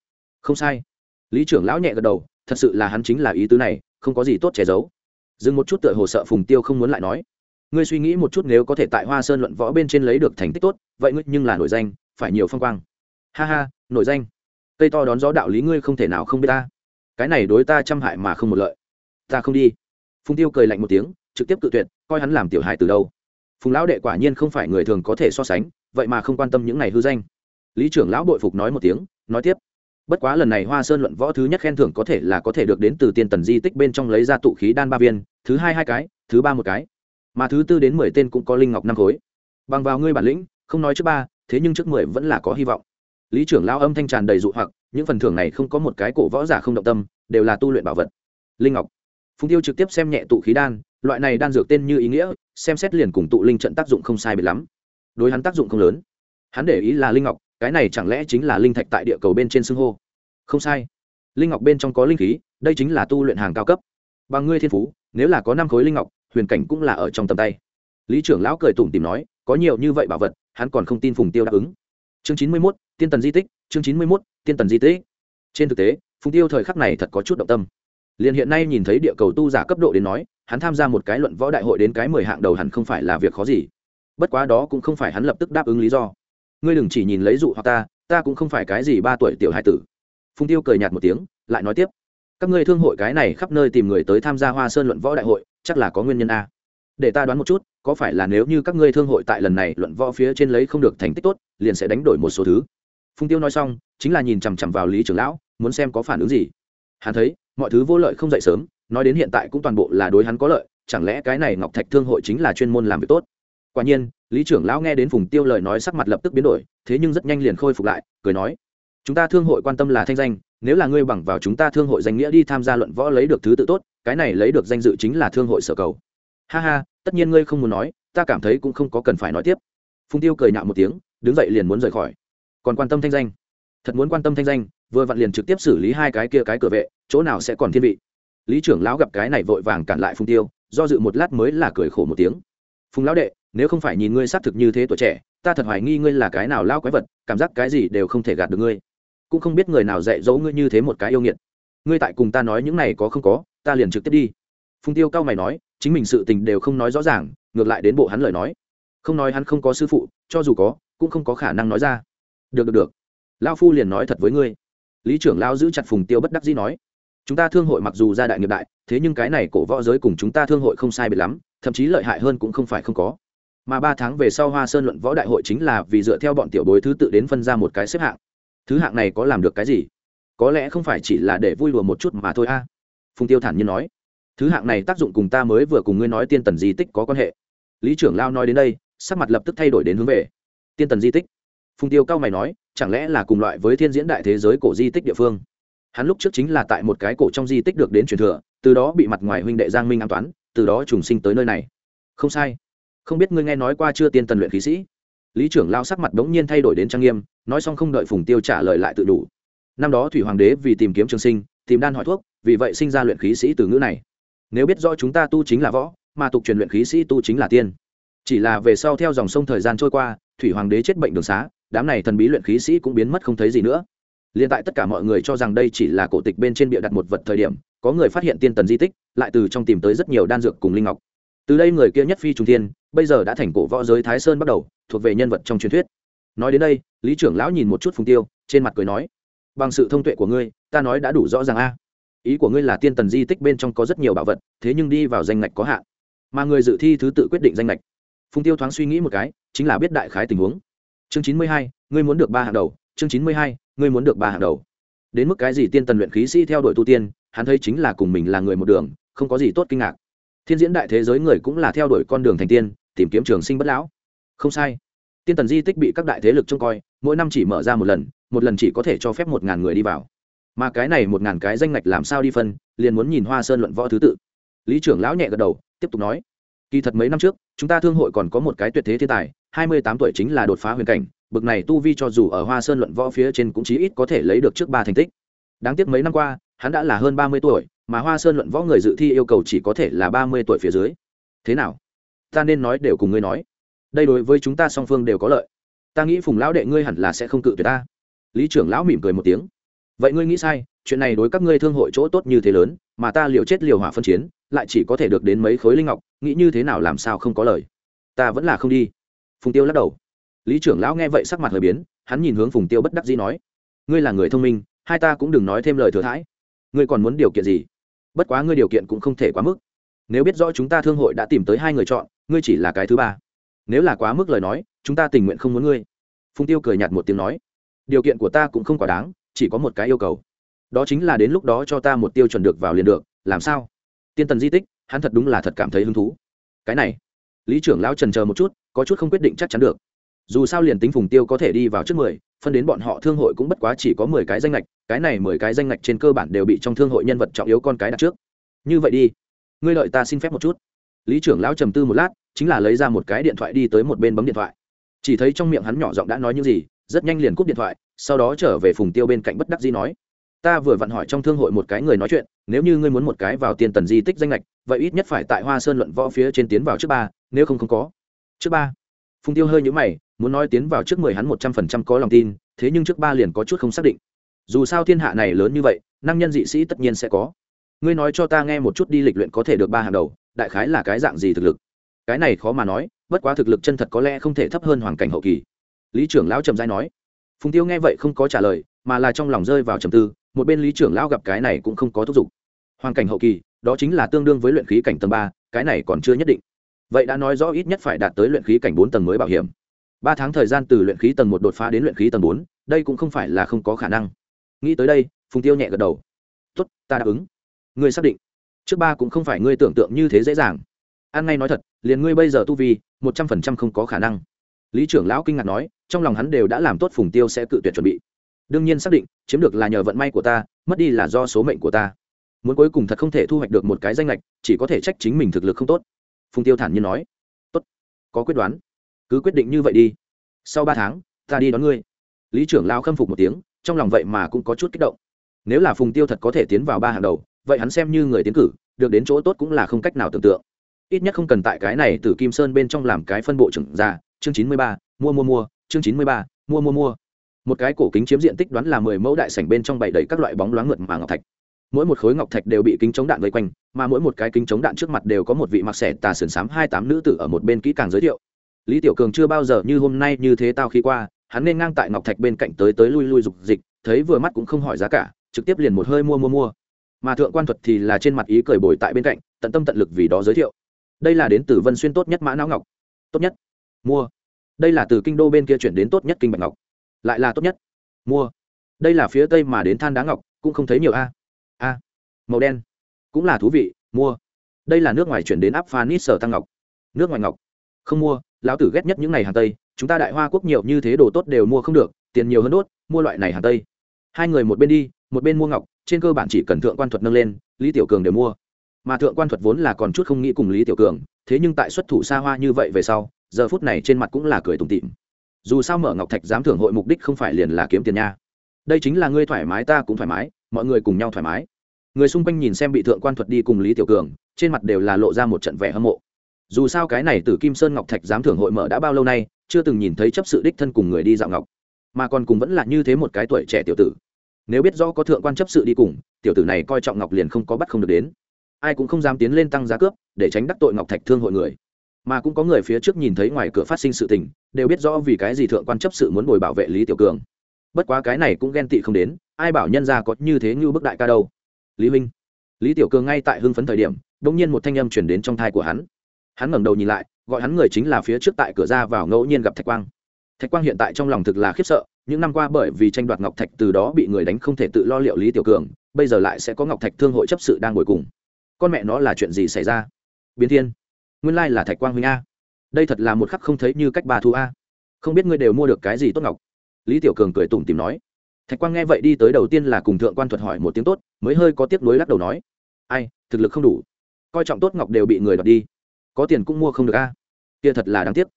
Không sai. Lý trưởng lão nhẹ gật đầu, thật sự là hắn chính là ý tứ này, không có gì tốt che giấu. Dừng một chút tựa hồ sợ phùng tiêu không muốn lại nói. Ngươi suy nghĩ một chút nếu có thể tại hoa sơn luận võ bên trên lấy được thành tích tốt, vậy ngươi nhưng là nổi danh, phải nhiều phong quang. Ha ha, nổi danh. Cây to đón gió đạo lý ngươi không thể nào không biết ta cái này đối ta chăm hại mà không một lợi. Ta không đi. Phùng tiêu cười lạnh một tiếng, trực tiếp cự tuyệt, coi hắn làm tiểu hài từ đâu. Phùng lão đệ quả nhiên không phải người thường có thể so sánh, vậy mà không quan tâm những này hư danh. Lý trưởng lão bội phục nói một tiếng, nói tiếp. Bất quá lần này hoa sơn luận võ thứ nhất khen thưởng có thể là có thể được đến từ tiên tần di tích bên trong lấy ra tụ khí đan ba viên, thứ hai hai cái, thứ ba một cái. Mà thứ tư đến mười tên cũng có linh ngọc năm khối. Bằng vào ngươi bản lĩnh, không nói trước ba, thế nhưng trước mười vẫn là có hy vọng. Lý trưởng lão âm thanh tràn đầy dụ hoặc những phần thưởng này không có một cái cổ võ giả không động tâm, đều là tu luyện bảo vật. Linh ngọc. Phùng tiêu trực tiếp xem nhẹ tụ khí đan, loại này đan dược tên như ý nghĩa, xem xét liền cùng tụ linh trận tác dụng không sai biệt lắm. Đối hắn tác dụng không lớn. Hắn để ý là linh ngọc, cái này chẳng lẽ chính là linh thạch tại địa cầu bên trên xưng hô? Không sai. Linh ngọc bên trong có linh khí, đây chính là tu luyện hàng cao cấp. Bằng ngươi thiên phú, nếu là có năm khối linh ngọc, huyền cảnh cũng là ở trong tầm tay. Lý trưởng lão cười tủm tìm nói, có nhiều như vậy bảo vật, hắn còn không tin phùng tiêu đáp ứng. Chương chín mươi mốt tiên tần di tích, chương chín mươi mốt, tiên tần di tích. Trên thực tế, phùng tiêu thời khắc này thật có chút động tâm. Liền hiện nay nhìn thấy địa cầu tu giả cấp độ đến nói, hắn tham gia một cái luận võ đại hội đến cái mười hạng đầu hẳn không phải là việc khó gì. Bất quá đó cũng không phải hắn lập tức đáp ứng lý do. Ngươi đừng chỉ nhìn lấy dụ hoặc ta ta cũng không phải cái gì ba tuổi tiểu hai tử. Phùng tiêu cười nhạt một tiếng, lại nói tiếp. Các ngươi thương hội cái này khắp nơi tìm người tới tham gia hoa sơn luận võ đại hội, chắc là có nguyên nhân a. Để ta đoán một chút, có phải là nếu như các ngươi thương hội tại lần này luận võ phía trên lấy không được thành tích tốt, liền sẽ đánh đổi một số thứ? Phùng tiêu nói xong, chính là nhìn chằm chằm vào lý trưởng lão, muốn xem có phản ứng gì. Hắn thấy, mọi thứ vô lợi không dậy sớm, nói đến hiện tại cũng toàn bộ là đối hắn có lợi, chẳng lẽ cái này ngọc thạch thương hội chính là chuyên môn làm việc tốt? Quả nhiên, lý trưởng lão nghe đến phùng tiêu lời nói sắc mặt lập tức biến đổi, thế nhưng rất nhanh liền khôi phục lại, cười nói, chúng ta thương hội quan tâm là thanh danh, nếu là ngươi bằng vào chúng ta thương hội danh nghĩa đi tham gia luận võ lấy được thứ tự tốt, cái này lấy được danh dự chính là thương hội sở cầu. Ha ha, tất nhiên ngươi không muốn nói, ta cảm thấy cũng không có cần phải nói tiếp. Phùng tiêu cười nhạo một tiếng, đứng dậy liền muốn rời khỏi còn quan tâm thanh danh. Thật muốn quan tâm thanh danh, vừa vặn liền trực tiếp xử lý hai cái kia cái cửa vệ, chỗ nào sẽ còn thiên vị. Lý trưởng lão gặp cái này vội vàng cản lại phùng tiêu, do dự một lát mới là cười khổ một tiếng. Phùng lão đệ, nếu không phải nhìn ngươi xác thực như thế tuổi trẻ, ta thật hoài nghi ngươi là cái nào lao quái vật, cảm giác cái gì đều không thể gạt được ngươi. Cũng không biết người nào dạy dỗ ngươi như thế một cái yêu nghiệt. Ngươi tại cùng ta nói những này có không có, ta liền trực tiếp đi. Phùng tiêu cao mày nói, chính mình sự tình đều không nói rõ ràng, ngược lại đến bộ hắn lời nói. Không nói hắn không có sư phụ, cho dù có, cũng không có khả năng nói ra được được được. Lao phu liền nói thật với ngươi. Lý trưởng lao giữ chặt phùng tiêu bất đắc dĩ nói, chúng ta thương hội mặc dù gia đại nghiệp đại, thế nhưng cái này cổ võ giới cùng chúng ta thương hội không sai biệt lắm, thậm chí lợi hại hơn cũng không phải không có. Mà ba tháng về sau hoa sơn luận võ đại hội chính là vì dựa theo bọn tiểu bối thứ tự đến phân ra một cái xếp hạng. Thứ hạng này có làm được cái gì? Có lẽ không phải chỉ là để vui đùa một chút mà thôi a. Phùng tiêu thản nhiên nói, thứ hạng này tác dụng cùng ta mới vừa cùng ngươi nói tiên tần di tích có quan hệ. Lý trưởng lao nói đến đây, sắc mặt lập tức thay đổi đến hướng về. Tiên tần di tích? Phùng tiêu cao mày nói, chẳng lẽ là cùng loại với thiên diễn đại thế giới cổ di tích địa phương? Hắn lúc trước chính là tại một cái cổ trong di tích được đến truyền thừa, từ đó bị mặt ngoài huynh đệ giang minh an toán, từ đó trùng sinh tới nơi này. Không sai. Không biết ngươi nghe nói qua chưa tiên tần luyện khí sĩ? Lý trưởng lao sắc mặt đ ố n g nhiên thay đổi đến trang nghiêm, nói xong không đợi phùng tiêu trả lời lại tự đủ. Năm đó thủy hoàng đế vì tìm kiếm trường sinh, tìm đan hỏi thuốc, vì vậy sinh ra luyện khí sĩ từ ngữ này. Nếu biết rõ chúng ta tu chính là võ, mà tục truyền luyện khí sĩ tu chính là tiên. Chỉ là về sau theo dòng sông thời gian trôi qua, thủy hoàng đế chết bệnh đường xá đám này thần bí luyện khí sĩ cũng biến mất không thấy gì nữa. Liền tại tất cả mọi người cho rằng đây chỉ là cổ tịch bên trên bịa đặt một vật thời điểm, có người phát hiện tiên tần di tích, lại từ trong tìm tới rất nhiều đan dược cùng linh ngọc. Từ đây người kia nhất phi trung thiên, bây giờ đã thành cổ võ giới thái sơn bắt đầu, thuộc về nhân vật trong truyền thuyết. Nói đến đây, lý trưởng lão nhìn một chút phùng tiêu, trên mặt cười nói, bằng sự thông tuệ của ngươi, ta nói đã đủ rõ ràng a. Ý của ngươi là tiên tần di tích bên trong có rất nhiều bảo vật, thế nhưng đi vào danh ngạch có hạn, mà người dự thi thứ tự quyết định danh ngạch. Phùng tiêu thoáng suy nghĩ một cái, chính là biết đại khái tình huống chương chín mươi hai, ngươi muốn được ba hàng đầu. Chương chín mươi hai, ngươi muốn được ba hàng đầu. Đến mức cái gì tiên tần luyện khí sĩ theo đuổi tu tiên, hắn thấy chính là cùng mình là người một đường, không có gì tốt kinh ngạc. Thiên diễn đại thế giới người cũng là theo đuổi con đường thành tiên, tìm kiếm trường sinh bất lão. Không sai. Tiên tần di tích bị các đại thế lực trông coi, mỗi năm chỉ mở ra một lần một lần chỉ có thể cho phép một ngàn người đi vào. Mà cái này một ngàn cái danh ngạch làm sao đi phân, liền muốn nhìn hoa sơn luận võ thứ tự. Lý trưởng lão nhẹ gật đầu, tiếp tục nói. Kỳ thật mấy năm trước, chúng ta thương hội còn có một cái tuyệt thế thiên tài hai mươi tám tuổi chính là đột phá huyền cảnh, bực này tu vi cho dù ở hoa sơn luận võ phía trên cũng chí ít có thể lấy được trước ba thành tích. Đáng tiếc mấy năm qua, hắn đã là hơn ba mươi tuổi, mà hoa sơn luận võ người dự thi yêu cầu chỉ có thể là ba mươi tuổi phía dưới. Thế nào? Ta nên nói đều cùng ngươi nói. Đây đối với chúng ta song phương đều có lợi. Ta nghĩ phùng lão đệ ngươi hẳn là sẽ không cự tuyệt ta. Lý trưởng lão mỉm cười một tiếng. Vậy ngươi nghĩ sai, chuyện này đối các ngươi thương hội chỗ tốt như thế lớn, mà ta liều chết liều hỏa phân chiến, lại chỉ có thể được đến mấy khối linh ngọc, nghĩ như thế nào làm sao không có lời? Ta vẫn là không đi phùng tiêu lắc đầu. Lý trưởng lão nghe vậy sắc mặt hơi biến, hắn nhìn hướng phùng tiêu bất đắc dĩ nói, ngươi là người thông minh, hai ta cũng đừng nói thêm lời thừa thãi. Ngươi còn muốn điều kiện gì? Bất quá ngươi điều kiện cũng không thể quá mức. Nếu biết rõ chúng ta thương hội đã tìm tới hai người chọn, ngươi chỉ là cái thứ ba. Nếu là quá mức lời nói, chúng ta tình nguyện không muốn ngươi. Phùng tiêu cười nhạt một tiếng nói, điều kiện của ta cũng không quá đáng, chỉ có một cái yêu cầu. Đó chính là đến lúc đó cho ta một tiêu chuẩn được vào liền được, làm sao? Tiên tần di tích, hắn thật đúng là thật cảm thấy hứng thú. Cái này lý trưởng lão trần chờ một chút, có chút không quyết định chắc chắn được. Dù sao liền tính phùng tiêu có thể đi vào trước mười, phân đến bọn họ thương hội cũng bất quá chỉ có mười cái danh lệch cái này mười cái danh lệch trên cơ bản đều bị trong thương hội nhân vật trọng yếu con cái đặt trước. Như vậy đi, ngươi lợi ta xin phép một chút. Lý trưởng lão trầm tư một lát, chính là lấy ra một cái điện thoại đi tới một bên bấm điện thoại. Chỉ thấy trong miệng hắn nhỏ giọng đã nói những gì, rất nhanh liền cúp điện thoại, sau đó trở về phùng tiêu bên cạnh bất đắc dĩ nói. Ta vừa vặn hỏi trong thương hội một cái người nói chuyện, nếu như ngươi muốn một cái vào tiền tần di tích danh lệch vậy ít nhất phải tại hoa sơn luận võ phía trên tiến vào trước ba nếu không không có. Trước ba, phùng tiêu hơi nhữ mày, muốn nói tiến vào trước mười hắn một trăm phần trăm có lòng tin, thế nhưng trước ba liền có chút không xác định. Dù sao thiên hạ này lớn như vậy, năng nhân dị sĩ tất nhiên sẽ có. Ngươi nói cho ta nghe một chút đi lịch luyện có thể được ba hàng đầu, đại khái là cái dạng gì thực lực? Cái này khó mà nói, bất quá thực lực chân thật có lẽ không thể thấp hơn hoàn cảnh hậu kỳ. Lý trưởng lão trầm giai nói. Phùng tiêu nghe vậy không có trả lời, mà là trong lòng rơi vào trầm tư, một bên lý trưởng lão gặp cái này cũng không có thúc giục. Hoàn cảnh hậu kỳ, đó chính là tương đương với luyện khí cảnh tầng ba, cái này còn chưa nhất định vậy đã nói rõ ít nhất phải đạt tới luyện khí cảnh bốn tầng mới bảo hiểm. Ba tháng thời gian từ luyện khí tầng một đột phá đến luyện khí tầng bốn, đây cũng không phải là không có khả năng. Nghĩ tới đây, phùng tiêu nhẹ gật đầu. Tốt, ta đáp ứng. Ngươi xác định. Trước ba cũng không phải ngươi tưởng tượng như thế dễ dàng. An ngay nói thật, liền ngươi bây giờ tu vi, một trăm phần trăm không có khả năng. Lý trưởng lão kinh ngạc nói, trong lòng hắn đều đã làm tốt phùng tiêu sẽ cự tuyệt chuẩn bị. Đương nhiên xác định, chiếm được là nhờ vận may của ta, mất đi là do số mệnh của ta. Muốn cuối cùng thật không thể thu hoạch được một cái danh lệch, chỉ có thể trách chính mình thực lực không tốt phùng tiêu thản nhiên nói, tốt, có quyết đoán. Cứ quyết định như vậy đi. Sau ba tháng, ta đi đón ngươi. Lý trưởng lao khâm phục một tiếng, trong lòng vậy mà cũng có chút kích động. Nếu là phùng tiêu thật có thể tiến vào ba hàng đầu, vậy hắn xem như người tiến cử, được đến chỗ tốt cũng là không cách nào tưởng tượng. Ít nhất không cần tại cái này từ kim sơn bên trong làm cái phân bộ trưởng già chương chín mươi ba, mua mua mua. Chương chín mươi ba, mua mua mua. Một cái cổ kính chiếm diện tích đoán là mười mẫu đại sảnh bên trong bày đầy các loại bóng loáng mượt mà ngọc thạch mỗi một khối ngọc thạch đều bị kính chống đạn vây quanh, mà mỗi một cái kính chống đạn trước mặt đều có một vị mặc xẻ tà sườn xám hai tám nữ tử ở một bên kỹ càng giới thiệu. Lý tiểu cường chưa bao giờ như hôm nay như thế tao khi qua, hắn nên ngang tại ngọc thạch bên cạnh tới tới lui lui dục dịch, thấy vừa mắt cũng không hỏi giá cả, trực tiếp liền một hơi mua mua mua. Mà thượng quan thuật thì là trên mặt ý cười bồi tại bên cạnh, tận tâm tận lực vì đó giới thiệu. Đây là đến từ vân xuyên tốt nhất mã não ngọc. Tốt nhất. Mua. Đây là từ kinh đô bên kia chuyển đến tốt nhất kinh bạch ngọc. Lại là tốt nhất. Mua. Đây là phía tây mà đến than đá ngọc, cũng không thấy nhiều a a, màu đen. Cũng là thú vị, mua. Đây là nước ngoài chuyển đến áp phan nít sở tăng ngọc. Nước ngoài ngọc. Không mua, lão tử ghét nhất những ngày hàng tây. Chúng ta đại hoa quốc nhiều như thế đồ tốt đều mua không được, tiền nhiều hơn đốt, mua loại này hàng tây. Hai người một bên đi, một bên mua ngọc, trên cơ bản chỉ cần thượng quan thuật nâng lên, lý tiểu cường đều mua. Mà thượng quan thuật vốn là còn chút không nghĩ cùng lý tiểu cường, thế nhưng tại xuất thủ xa hoa như vậy về sau, giờ phút này trên mặt cũng là cười tủm tịm dù sao mở ngọc thạch giám thưởng hội mục đích không phải liền là kiếm tiền nha. Đây chính là ngươi thoải mái ta cũng thoải mái mọi người cùng nhau thoải mái. Người xung quanh nhìn xem bị thượng quan thuật đi cùng lý tiểu cường, trên mặt đều là lộ ra một trận vẻ hâm mộ. Dù sao cái này từ kim sơn ngọc thạch giám thưởng hội mở đã bao lâu nay, chưa từng nhìn thấy chấp sự đích thân cùng người đi dạo ngọc. Mà còn cùng vẫn là như thế một cái tuổi trẻ tiểu tử. Nếu biết rõ có thượng quan chấp sự đi cùng, tiểu tử này coi trọng ngọc liền không có bắt không được đến. Ai cũng không dám tiến lên tăng giá cướp để tránh đắc tội ngọc thạch thương hội người. Mà cũng có người phía trước nhìn thấy ngoài cửa phát sinh sự tình, đều biết rõ vì cái gì thượng quan chấp sự muốn bồi bảo vệ lý tiểu cường. Bất quá cái này cũng ghen tị không đến ai bảo nhân ra có như thế như bức đại ca đâu. Lý huynh. Lý tiểu cường ngay tại hưng phấn thời điểm đ ỗ n g nhiên một thanh âm chuyển đến trong thai của hắn. Hắn ngẩng đầu nhìn lại, gọi hắn người chính là phía trước tại cửa ra vào ngẫu nhiên gặp thạch quang. Thạch quang hiện tại trong lòng thực là khiếp sợ, những năm qua bởi vì tranh đoạt ngọc thạch từ đó bị người đánh không thể tự lo liệu lý tiểu cường, bây giờ lại sẽ có ngọc thạch thương hội chấp sự đang ngồi cùng. Con mẹ nó là chuyện gì xảy ra? Biến thiên. Nguyên lai là thạch quang huynh a. Đây thật là một khắc không thấy như cách bà thu a. Không biết ngươi đều mua được cái gì tốt ngọc. Lý tiểu cường cười tủm tìm nói thạch quang nghe vậy đi tới đầu tiên là cùng thượng quan thuật hỏi một tiếng tốt, mới hơi có tiếc nuối lắc đầu nói, ai, thực lực không đủ. Coi trọng tốt ngọc đều bị người đoạt đi. Có tiền cũng mua không được a. Kia thật là đáng tiếc.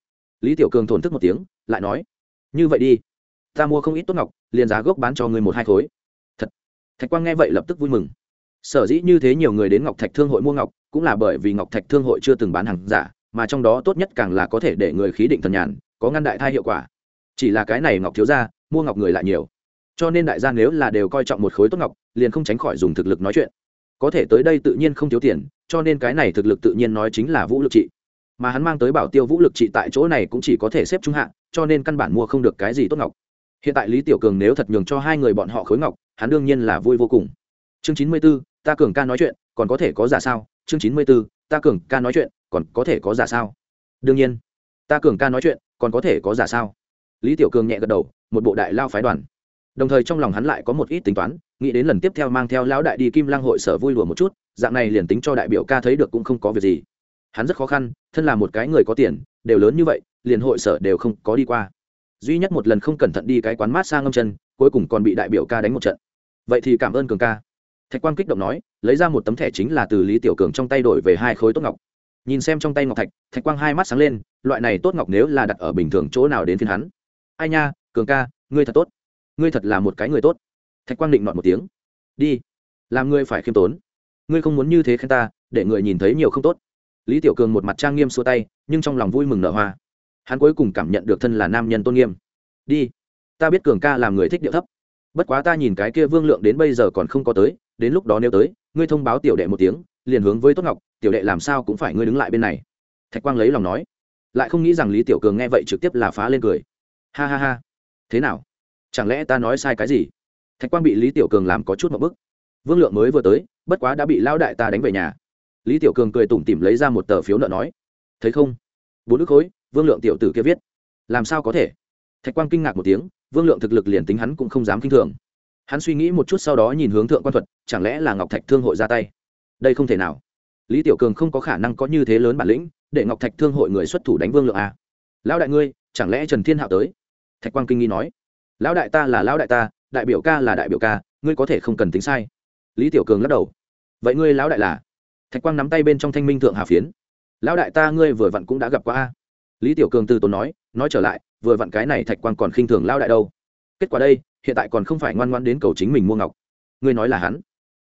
Lý tiểu cường thổn thức một tiếng, lại nói, như vậy đi. Ta mua không ít tốt ngọc, liền giá gốc bán cho người một hai khối. Thật. Thạch quang nghe vậy lập tức vui mừng. Sở dĩ như thế nhiều người đến ngọc thạch thương hội mua ngọc, cũng là bởi vì ngọc thạch thương hội chưa từng bán hàng giả, mà trong đó tốt nhất càng là có thể để người khí định thần nhàn, có ngăn đại thai hiệu quả. Chỉ là cái này ngọc thiếu ra mua ngọc người lại nhiều cho nên đại gia nếu là đều coi trọng một khối tốt ngọc, liền không tránh khỏi dùng thực lực nói chuyện. Có thể tới đây tự nhiên không thiếu tiền, cho nên cái này thực lực tự nhiên nói chính là vũ lực trị. Mà hắn mang tới bảo tiêu vũ lực trị tại chỗ này cũng chỉ có thể xếp trung hạng cho nên căn bản mua không được cái gì tốt ngọc. Hiện tại lý tiểu cường nếu thật nhường cho hai người bọn họ khối ngọc, hắn đương nhiên là vui vô cùng. Chương chín mươi b ố ta cường ca nói chuyện, còn có thể có giả sao? Chương chín mươi b ố ta cường ca nói chuyện, còn có thể có giả sao? Đương nhiên, ta cường ca nói chuyện, còn có thể có giả sao? Lý tiểu cường nhẹ gật đầu, một bộ đại lao phái đoàn đồng thời trong lòng hắn lại có một ít tính toán, nghĩ đến lần tiếp theo mang theo lão đại đi kim lang hội sở vui lùa một chút, dạng này liền tính cho đại biểu ca thấy được cũng không có việc gì. Hắn rất khó khăn, thân là một cái người có tiền, đều lớn như vậy, liền hội sở đều không có đi qua. Duy nhất một lần không cẩn thận đi cái quán mát sang ngâm chân, cuối cùng còn bị đại biểu ca đánh một trận. Vậy thì cảm ơn cường ca. Thạch quang kích động nói, lấy ra một tấm thẻ chính là từ lý tiểu cường trong tay đổi về hai khối tốt ngọc. Nhìn xem trong tay ngọc thạch thạch quang hai mắt sáng lên, loại này tốt ngọc nếu là đặt ở bình thường chỗ nào đến phiên hắn. Ai nha, cường ca, ngươi thật tốt ngươi thật là một cái người tốt. Thạch quang định nọt một tiếng. Đi. Làm ngươi phải khiêm tốn. Ngươi không muốn như thế khen ta, để người nhìn thấy nhiều không tốt. Lý tiểu cường một mặt trang nghiêm xua tay, nhưng trong lòng vui mừng nở hoa. Hắn cuối cùng cảm nhận được thân là nam nhân tôn nghiêm. Đi. Ta biết cường ca làm người thích điệu thấp. Bất quá ta nhìn cái kia vương lượng đến bây giờ còn không có tới, đến lúc đó nếu tới, ngươi thông báo tiểu đệ một tiếng, liền hướng với tốt ngọc, tiểu đệ làm sao cũng phải ngươi đứng lại bên này. Thạch quang lấy lòng nói. Lại không nghĩ rằng lý tiểu cường nghe vậy trực tiếp là phá lên cười. Ha ha ha. Thế nào? Chẳng lẽ ta nói sai cái gì? Thạch quang bị lý tiểu cường làm có chút một bức. Vương lượng mới vừa tới, bất quá đã bị lão đại ta đánh về nhà. Lý tiểu cường cười tủm tỉm lấy ra một tờ phiếu nợ nói, thấy không? Bốn ước khối, vương lượng tiểu tử kia viết. Làm sao có thể? Thạch quang kinh ngạc một tiếng, vương lượng thực lực liền tính hắn cũng không dám kinh thường. Hắn suy nghĩ một chút sau đó nhìn hướng thượng quan thuật, chẳng lẽ là ngọc thạch thương hội ra tay? Đây không thể nào. Lý tiểu cường không có khả năng có như thế lớn bản lĩnh để ngọc thạch thương hội người xuất thủ đánh vương lượng à? lão đại ngươi, chẳng lẽ trần thiên hạo tới? Thạch quang kinh nghi nói lão đại ta là lão đại ta, đại biểu ca là đại biểu ca, ngươi có thể không cần tính sai. Lý tiểu cường lắc đầu. Vậy ngươi lão đại là? Thạch quang nắm tay bên trong thanh minh thượng hà phiến. Lão đại ta ngươi vừa vặn cũng đã gặp qua a. Lý tiểu cường từ tốn nói nói trở lại, vừa vặn cái này thạch quang còn khinh thường lão đại đâu. Kết quả đây, hiện tại còn không phải ngoan ngoan đến cầu chính mình mua ngọc. Ngươi nói là hắn.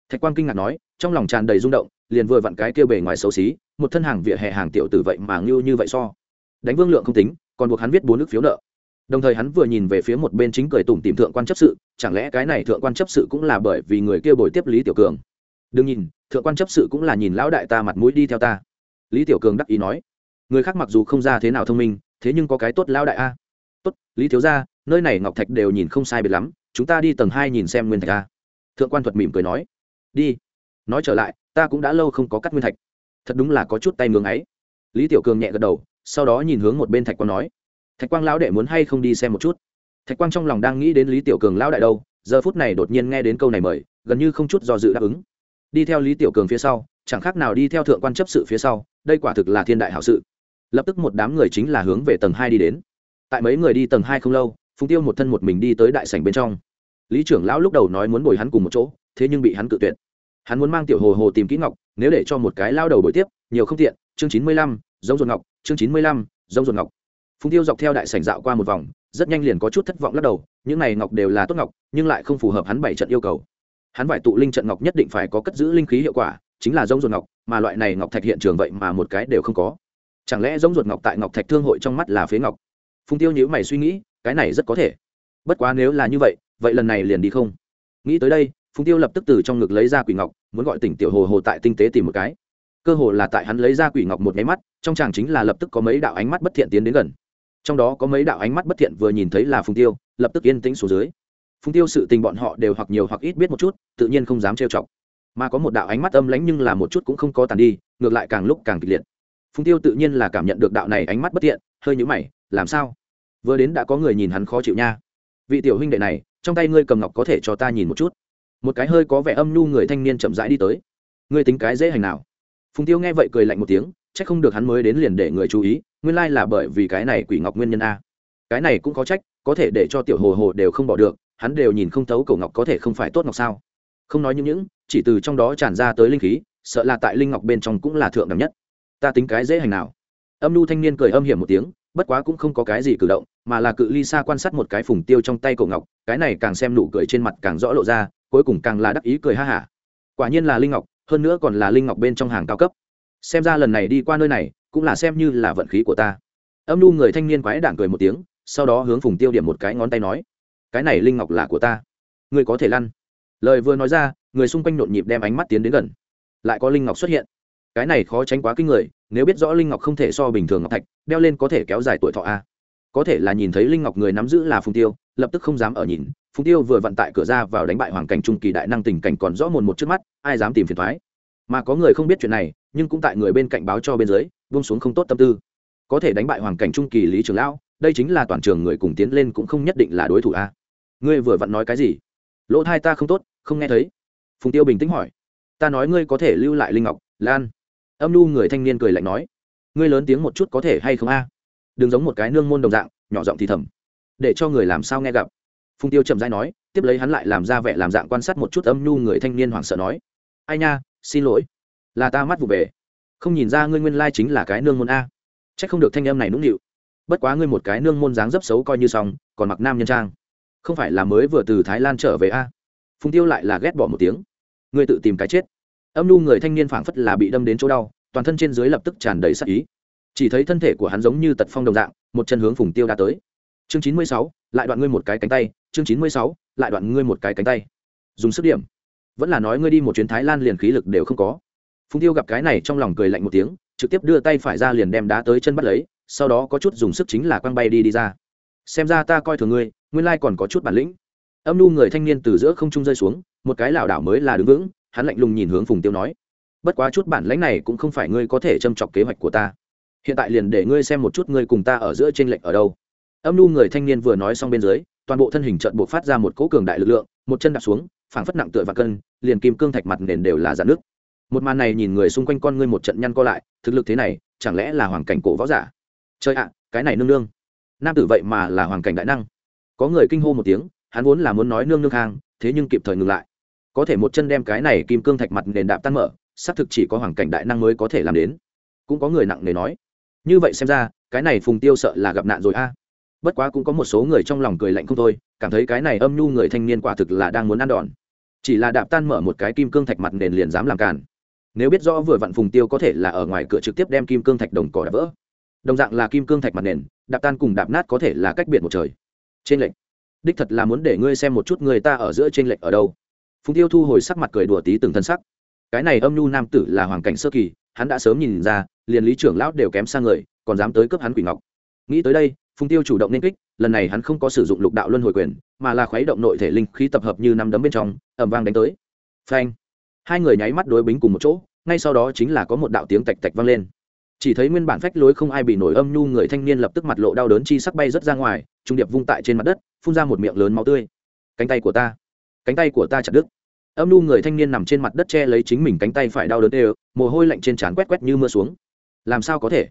Thạch quang kinh ngạc nói, trong lòng tràn đầy rung động, liền vừa vặn cái kêu bề ngoài xấu xí, một thân hàng vỉa hè hàng tiểu tử vậy mà ngưu như vậy so. Đánh vương lượng không tính, còn buộc hắn viết bốn nước phiếu nợ đồng thời hắn vừa nhìn về phía một bên chính cười tủm tìm thượng quan chấp sự, chẳng lẽ cái này thượng quan chấp sự cũng là bởi vì người kia bồi tiếp lý tiểu cường? Đừng nhìn, thượng quan chấp sự cũng là nhìn lão đại ta mặt mũi đi theo ta. Lý tiểu cường đắc ý nói, người khác mặc dù không ra thế nào thông minh, thế nhưng có cái tốt lão đại a. Tốt, lý thiếu gia, nơi này ngọc thạch đều nhìn không sai biệt lắm, chúng ta đi tầng hai nhìn xem nguyên thạch a. Thượng quan thuật mỉm cười nói, đi. Nói trở lại, ta cũng đã lâu không có cắt nguyên thạch. Thật đúng là có chút tay ngưỡng ấy lý tiểu cường nhẹ gật đầu, sau đó nhìn hướng một bên thạch quan nói thạch quang lão đệ muốn hay không đi xem một chút? Thạch quang trong lòng đang nghĩ đến lý tiểu cường lão đại đâu, giờ phút này đột nhiên nghe đến câu này mời, gần như không chút do dự đáp ứng. Đi theo lý tiểu cường phía sau, chẳng khác nào đi theo thượng quan chấp sự phía sau, đây quả thực là thiên đại hảo sự. Lập tức một đám người chính là hướng về tầng hai đi đến. Tại mấy người đi tầng hai không lâu, phùng tiêu một thân một mình đi tới đại sảnh bên trong. Lý trưởng lão lúc đầu nói muốn bồi hắn cùng một chỗ, thế nhưng bị hắn cự tuyệt. Hắn muốn mang tiểu hồ hồ tìm kỹ ngọc, nếu để cho một cái lao đầu bồi tiếp, nhiều không tiện. Chương chín mươi lăm, giống ruột ngọc. Chương chín mươi lăm, giống ruột ngọc phùng tiêu dọc theo đại sảnh dạo qua một vòng, rất nhanh liền có chút thất vọng lắc đầu, những này ngọc đều là tốt ngọc, nhưng lại không phù hợp hắn bảy trận yêu cầu. Hắn vải tụ linh trận ngọc nhất định phải có cất giữ linh khí hiệu quả, chính là giống ruột ngọc, mà loại này ngọc thạch hiện trường vậy mà một cái đều không có. Chẳng lẽ giống ruột ngọc tại ngọc thạch thương hội trong mắt là phế ngọc? Phùng tiêu nhữ mày suy nghĩ, cái này rất có thể. Bất quá nếu là như vậy vậy lần này liền đi không. Nghĩ tới đây, phùng tiêu lập tức từ trong ngực lấy ra quỷ ngọc, muốn gọi tỉnh tiểu hồ hồ tại tinh tế tìm một cái. Cơ hồ là tại hắn lấy ra quỷ ngọc một nháy mắt, trong chàng chính là lập tức có mấy đạo ánh mắt bất thiện tiến đến gần trong đó có mấy đạo ánh mắt bất thiện vừa nhìn thấy là phùng tiêu, lập tức yên tĩnh xuống dưới. Phùng tiêu sự tình bọn họ đều hoặc nhiều hoặc ít biết một chút, tự nhiên không dám trêu chọc. Mà có một đạo ánh mắt âm lãnh nhưng là một chút cũng không có tàn đi, ngược lại càng lúc càng kịch liệt. Phùng tiêu tự nhiên là cảm nhận được đạo này ánh mắt bất thiện, hơi nhũ mày, làm sao? Vừa đến đã có người nhìn hắn khó chịu nha. Vị tiểu huynh đệ này, trong tay ngươi cầm ngọc có thể cho ta nhìn một chút? Một cái hơi có vẻ âm nhu người thanh niên chậm rãi đi tới. Ngươi tính cái dễ hành nào? Phùng tiêu nghe vậy cười lạnh một tiếng c h ắ c không được hắn mới đến liền để người chú ý, nguyên lai là bởi vì cái này quỷ ngọc nguyên nhân a. Cái này cũng có trách, có thể để cho tiểu hồ hồ đều không bỏ được, hắn đều nhìn không thấu cổ ngọc có thể không phải tốt ngọc sao. Không nói những những, chỉ từ trong đó tràn ra tới linh khí, sợ là tại linh ngọc bên trong cũng là thượng đẳng nhất. Ta tính cái dễ hành nào? Âm nhu thanh niên cười âm hiểm một tiếng, bất quá cũng không có cái gì cử động, mà là cự ly xa quan sát một cái phùng tiêu trong tay cổ ngọc, cái này càng xem nụ cười trên mặt càng rõ lộ ra, cuối cùng càng là đắc ý cười ha hả. Quả nhiên là linh ngọc, hơn nữa còn là linh ngọc bên trong hàng cao cấp xem ra lần này đi qua nơi này, cũng là xem như là vận khí của ta. Âm nu người thanh niên quái đảng cười một tiếng, sau đó hướng phùng tiêu điểm một cái ngón tay nói, cái này linh ngọc là của ta. Người có thể lăn. Lời vừa nói ra, người xung quanh nhộn nhịp đem ánh mắt tiến đến gần. Lại có linh ngọc xuất hiện. Cái này khó tránh quá kinh người, nếu biết rõ linh ngọc không thể so bình thường ngọc thạch, đeo lên có thể kéo dài tuổi thọ a. Có thể là nhìn thấy linh ngọc người nắm giữ là phùng tiêu, lập tức không dám ở nhìn. Phùng tiêu vừa vận tại cửa ra vào đánh bại hoàng cảnh trung kỳ đại năng tình cảnh còn rõ mồn một trước mắt, ai dám tìm phiền thoái mà có người không biết chuyện này, nhưng cũng tại người bên cạnh báo cho bên dưới vung xuống không tốt tâm tư. Có thể đánh bại hoàng cảnh trung kỳ lý trường lão, đây chính là toàn trường người cùng tiến lên cũng không nhất định là đối thủ a. Ngươi vừa vặn nói cái gì? Lỗ thai ta không tốt, không nghe thấy. Phùng tiêu bình tĩnh hỏi. Ta nói ngươi có thể lưu lại linh ngọc, lan. Âm nu người thanh niên cười lạnh nói. Ngươi lớn tiếng một chút có thể hay không a? Đừng giống một cái nương môn đồng dạng, nhỏ giọng thì thầm. Để cho người làm sao nghe gặp? Phùng tiêu chậm dai nói, tiếp lấy hắn lại làm ra vẻ làm dạng quan sát một chút âm nhu người thanh niên hoảng sợ nói. Ai nha xin lỗi. Là ta mắt vụ về. Không nhìn ra ngươi nguyên lai chính là cái nương môn a. C h ắ c không được thanh em này nũng nịu. Bất quá ngươi một cái nương môn dáng dấp xấu coi như xong, còn mặc nam nhân trang. Không phải là mới vừa từ thái lan trở về a. Phùng tiêu lại là ghét bỏ một tiếng. Ngươi tự tìm cái chết. Âm nhu người thanh niên phảng phất là bị đâm đến chỗ đau, toàn thân trên dưới lập tức tràn đầy sắc ý. Chỉ thấy thân thể của hắn giống như tật phong đồng dạng, một chân hướng phùng tiêu đã tới. Chương chín mươi sáu, lại đoạn ngươi một cái cánh tay. Chương chín mươi sáu, lại đoạn ngươi một cái cánh tay. Dùng sức điểm vẫn là nói ngươi đi một chuyến thái lan liền khí lực đều không có. Phùng tiêu gặp cái này trong lòng cười lạnh một tiếng, trực tiếp đưa tay phải ra liền đem đá tới chân bắt lấy, sau đó có chút dùng sức chính là quăng bay đi đi ra. Xem ra ta coi thường ngươi, nguyên lai còn có chút bản lĩnh. Âm nu người thanh niên từ giữa không trung rơi xuống, một cái lảo đảo mới là đứng vững, hắn lạnh lùng nhìn hướng phùng tiêu nói, bất quá chút bản lãnh này cũng không phải ngươi có thể châm chọc kế hoạch của ta. Hiện tại liền để ngươi xem một chút ngươi cùng ta ở giữa t r ê n lệch ở đâu. Âm nu người thanh niên vừa nói xong bên dưới, toàn bộ thân hình trận buộc phát ra một cỗ cường đại lực lượng, một chân đạp xuống phảng phất nặng tựa và cân, liền kim cương thạch mặt nền đều là dạn nước một màn này nhìn người xung quanh con ngươi một trận nhăn co lại, thực lực thế này, chẳng lẽ là hoàng cảnh cổ võ giả? Chơi ạ, cái này nương nương. Nam tử vậy mà là hoàng cảnh đại năng. Có người kinh hô một tiếng, hắn vốn là muốn nói nương nương hang thế nhưng kịp thời ngừng lại. Có thể một chân đem cái này kim cương thạch mặt nền đạp tan mở, xác thực chỉ có hoàng cảnh đại năng mới có thể làm đến. Cũng có người nặng nề nói, như vậy xem ra, cái này phùng tiêu sợ là gặp nạn rồi a bất quá cũng có một số người trong lòng cười lạnh không thôi, cảm thấy cái này âm nhu người thanh niên quả thực là đang muốn ăn đòn. Chỉ là đạp tan mở một cái kim cương thạch mặt nền liền dám làm càn. Nếu biết rõ vừa vặn phùng tiêu có thể là ở ngoài cửa trực tiếp đem kim cương thạch đồng cỏ đạp vỡ. Đồng dạng là kim cương thạch mặt nền, đạp tan cùng đạp nát có thể là cách biệt một trời. Trên lệnh đích thật là muốn để ngươi xem một chút người ta ở giữa trên lệnh ở đâu. Phùng tiêu thu hồi sắc mặt cười đùa tí từng thân sắc. Cái này âm nhu nam tử là hoàng cảnh sơ kỳ, hắn đã sớm nhìn ra, liền lý trưởng lão đều kém sang người, còn dám tới cướp hắn quỷ ngọc. Nghĩ tới đây phùng tiêu chủ động nên kích, lần này hắn không có sử dụng lục đạo luân hồi quyền, mà là khuấy động nội thể linh khí tập hợp như năm đấm bên trong ẩm vang đánh tới. Phanh. Hai người nháy mắt đối bính cùng một chỗ, ngay sau đó chính là có một đạo tiếng tạch tạch vang lên. Chỉ thấy nguyên bản phách lối không ai bị nổi âm nhu người thanh niên lập tức mặt lộ đau đớn chi sắc bay rất ra ngoài, trung điệp vung tại trên mặt đất, phun ra một miệng lớn máu tươi. Cánh tay của ta. Cánh tay của ta chặt đứt. Âm nhu người thanh niên nằm trên mặt đất che lấy chính mình cánh tay phải đau đớn đều, mồ hôi lạnh trên trán quét quét như mưa xuống. Làm sao có thể?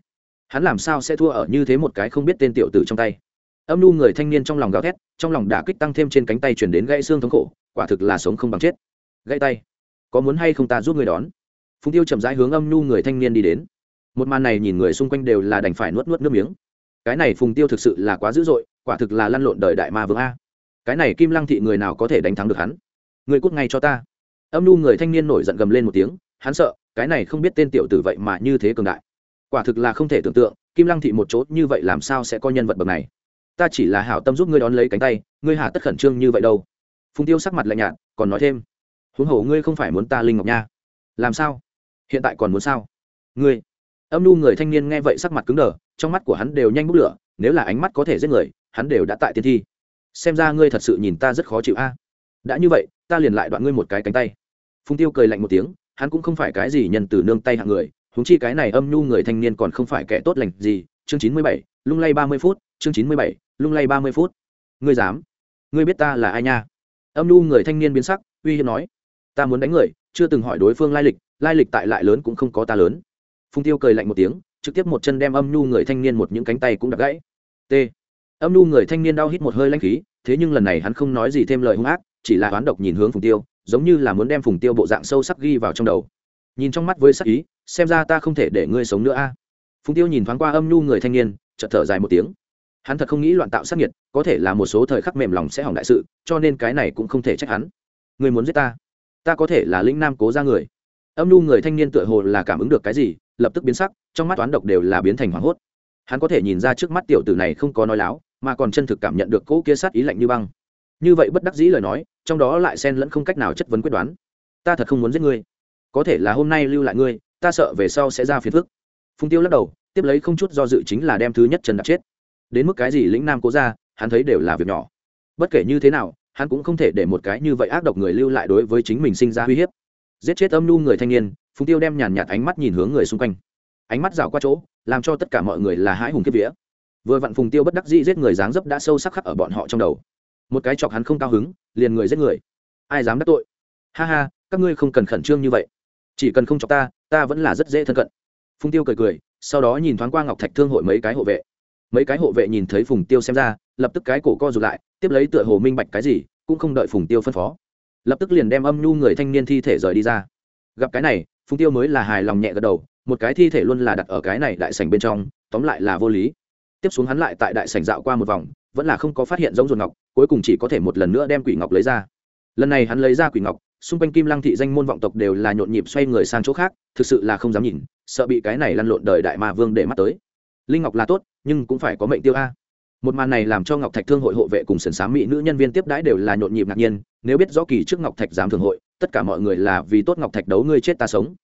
Hắn làm sao sẽ thua ở như thế một cái không biết tên tiểu tử trong tay? Âm nhu người thanh niên trong lòng gào thét, trong lòng đả kích tăng thêm trên cánh tay chuyển đến gãy xương thống khổ, quả thực là sống không bằng chết. Gãy tay, có muốn hay không ta giúp người đón? Phùng tiêu chậm rãi hướng âm nhu người thanh niên đi đến. Một màn này nhìn người xung quanh đều là đành phải nuốt nuốt nước miếng. Cái này phùng tiêu thực sự là quá dữ dội, quả thực là lăn lộn đời đại ma vương a. Cái này kim lăng thị người nào có thể đánh thắng được hắn? Người cút ngay cho ta. Âm nhu người thanh niên nổi giận gầm lên một tiếng, hắn sợ, cái này không biết tên tiểu tử vậy mà như thế cường đại quả thực là không thể tưởng tượng, kim lăng thị một chỗ như vậy làm sao sẽ có nhân vật bậc này? Ta chỉ là hảo tâm giúp ngươi đón lấy cánh tay, ngươi hà tất khẩn trương như vậy đâu? Phùng tiêu sắc mặt lạnh nhạt, còn nói thêm. Huống hồ ngươi không phải muốn ta linh ngọc nha. Làm sao? Hiện tại còn muốn sao? Ngươi. Âm nu người thanh niên nghe vậy sắc mặt cứng đờ, trong mắt của hắn đều nhanh bút lửa, nếu là ánh mắt có thể giết người, hắn đều đã tại tiên thi. Xem ra ngươi thật sự nhìn ta rất khó chịu a. Đã như vậy, ta liền lại đoạn ngươi một cái cánh tay. Phùng tiêu cười lạnh một tiếng, hắn cũng không phải cái gì nhân từ nương tay hạng người húng chi cái này âm nhu người thanh niên còn không phải kẻ tốt lành gì. Chương chín mươi bảy, lung lay ba mươi phút, chương chín mươi bảy, lung lay ba mươi phút. Ngươi dám? Ngươi biết ta là ai nha? Âm nhu người thanh niên biến sắc, uy hiếp nói. Ta muốn đánh người, chưa từng hỏi đối phương lai lịch lai lịch tại lại lớn cũng không có ta lớn. Phùng tiêu cười lạnh một tiếng, trực tiếp một chân đem âm nhu người thanh niên một những cánh tay cũng đập gãy. T. Âm nhu người thanh niên đau hít một hơi lanh khí, thế nhưng lần này hắn không nói gì thêm lời hung ác, chỉ là oán độc nhìn hướng phùng tiêu, giống như là muốn đem phùng tiêu bộ dạng sâu sắc ghi vào trong đầu. Nhìn trong mắt với sắc ý xem ra ta không thể để ngươi sống nữa a. Phùng tiêu nhìn thoáng qua âm nhu người thanh niên, chợt thở dài một tiếng. Hắn thật không nghĩ loạn tạo sát nhiệt có thể là một số thời khắc mềm lòng sẽ hỏng đại sự, cho nên cái này cũng không thể trách hắn. Người muốn giết ta? Ta có thể là lĩnh nam cố ra người. Âm nhu người thanh niên tựa hồ là cảm ứng được cái gì, lập tức biến sắc, trong mắt toán độc đều là biến thành hoảng hốt. Hắn có thể nhìn ra trước mắt tiểu tử này không có nói láo, mà còn chân thực cảm nhận được cỗ kia sát ý lạnh như băng. Như vậy bất đắc dĩ lời nói, trong đó lại xen lẫn không cách nào chất vấn quyết đoán. Ta thật không muốn giết ngươi. Có thể là hôm nay lưu lại ngươi ta sợ về sau sẽ ra phiền phức. Phùng tiêu lắc đầu, tiếp lấy không chút do dự chính là đem thứ nhất chân đạp chết. Đến mức cái gì lĩnh nam cố ra hắn thấy đều là việc nhỏ. Bất kể như thế nào, hắn cũng không thể để một cái như vậy ác độc người lưu lại đối với chính mình sinh ra uy hiếp. Giết chết âm nhu người thanh niên, phùng tiêu đem nhàn nhạt ánh mắt nhìn hướng người xung quanh. Ánh mắt rào qua chỗ, làm cho tất cả mọi người là hãi hùng kiếp vía. Vừa vặn phùng tiêu bất đắc dĩ giết người dáng dấp đã sâu sắc khắc ở bọn họ trong đầu. Một cái chọc hắn không cao hứng, liền người giết người. Ai dám đắc tội? Ha ha, các ngươi không cần khẩn trương như vậy chỉ cần không chọc ta ta vẫn là rất dễ thân cận. Phùng tiêu cười cười, sau đó nhìn thoáng qua ngọc thạch thương hội mấy cái hộ vệ. Mấy cái hộ vệ nhìn thấy phùng tiêu xem ra, lập tức cái cổ co rụt lại, tiếp lấy tựa hồ minh bạch cái gì, cũng không đợi phùng tiêu phân phó. Lập tức liền đem âm nhu người thanh niên thi thể rời đi ra. Gặp cái này, phùng tiêu mới là hài lòng nhẹ gật đầu, một cái thi thể luôn là đặt ở cái này đại sảnh bên trong, tóm lại là vô lý. Tiếp xuống hắn lại tại đại sảnh dạo qua một vòng, vẫn là không có phát hiện giống ruột ngọc, cuối cùng chỉ có thể một lần nữa đem quỷ ngọc lấy ra. Lần này hắn lấy ra quỷ ngọc xung quanh kim lăng thị danh môn vọng tộc đều là nhộn nhịp xoay người sang chỗ khác, thực sự là không dám nhìn, sợ bị cái này lăn lộn đời đại ma vương để mắt tới. Linh ngọc là tốt, nhưng cũng phải có mệnh tiêu a. Một màn này làm cho ngọc thạch thương hội hộ vệ cùng sườn s mỹ nữ nhân viên tiếp đãi đều là nhộn nhịp ngạc nhiên, nếu biết rõ kỳ trước ngọc thạch giám thường hội, tất cả mọi người là vì tốt ngọc thạch đấu ngươi chết ta sống.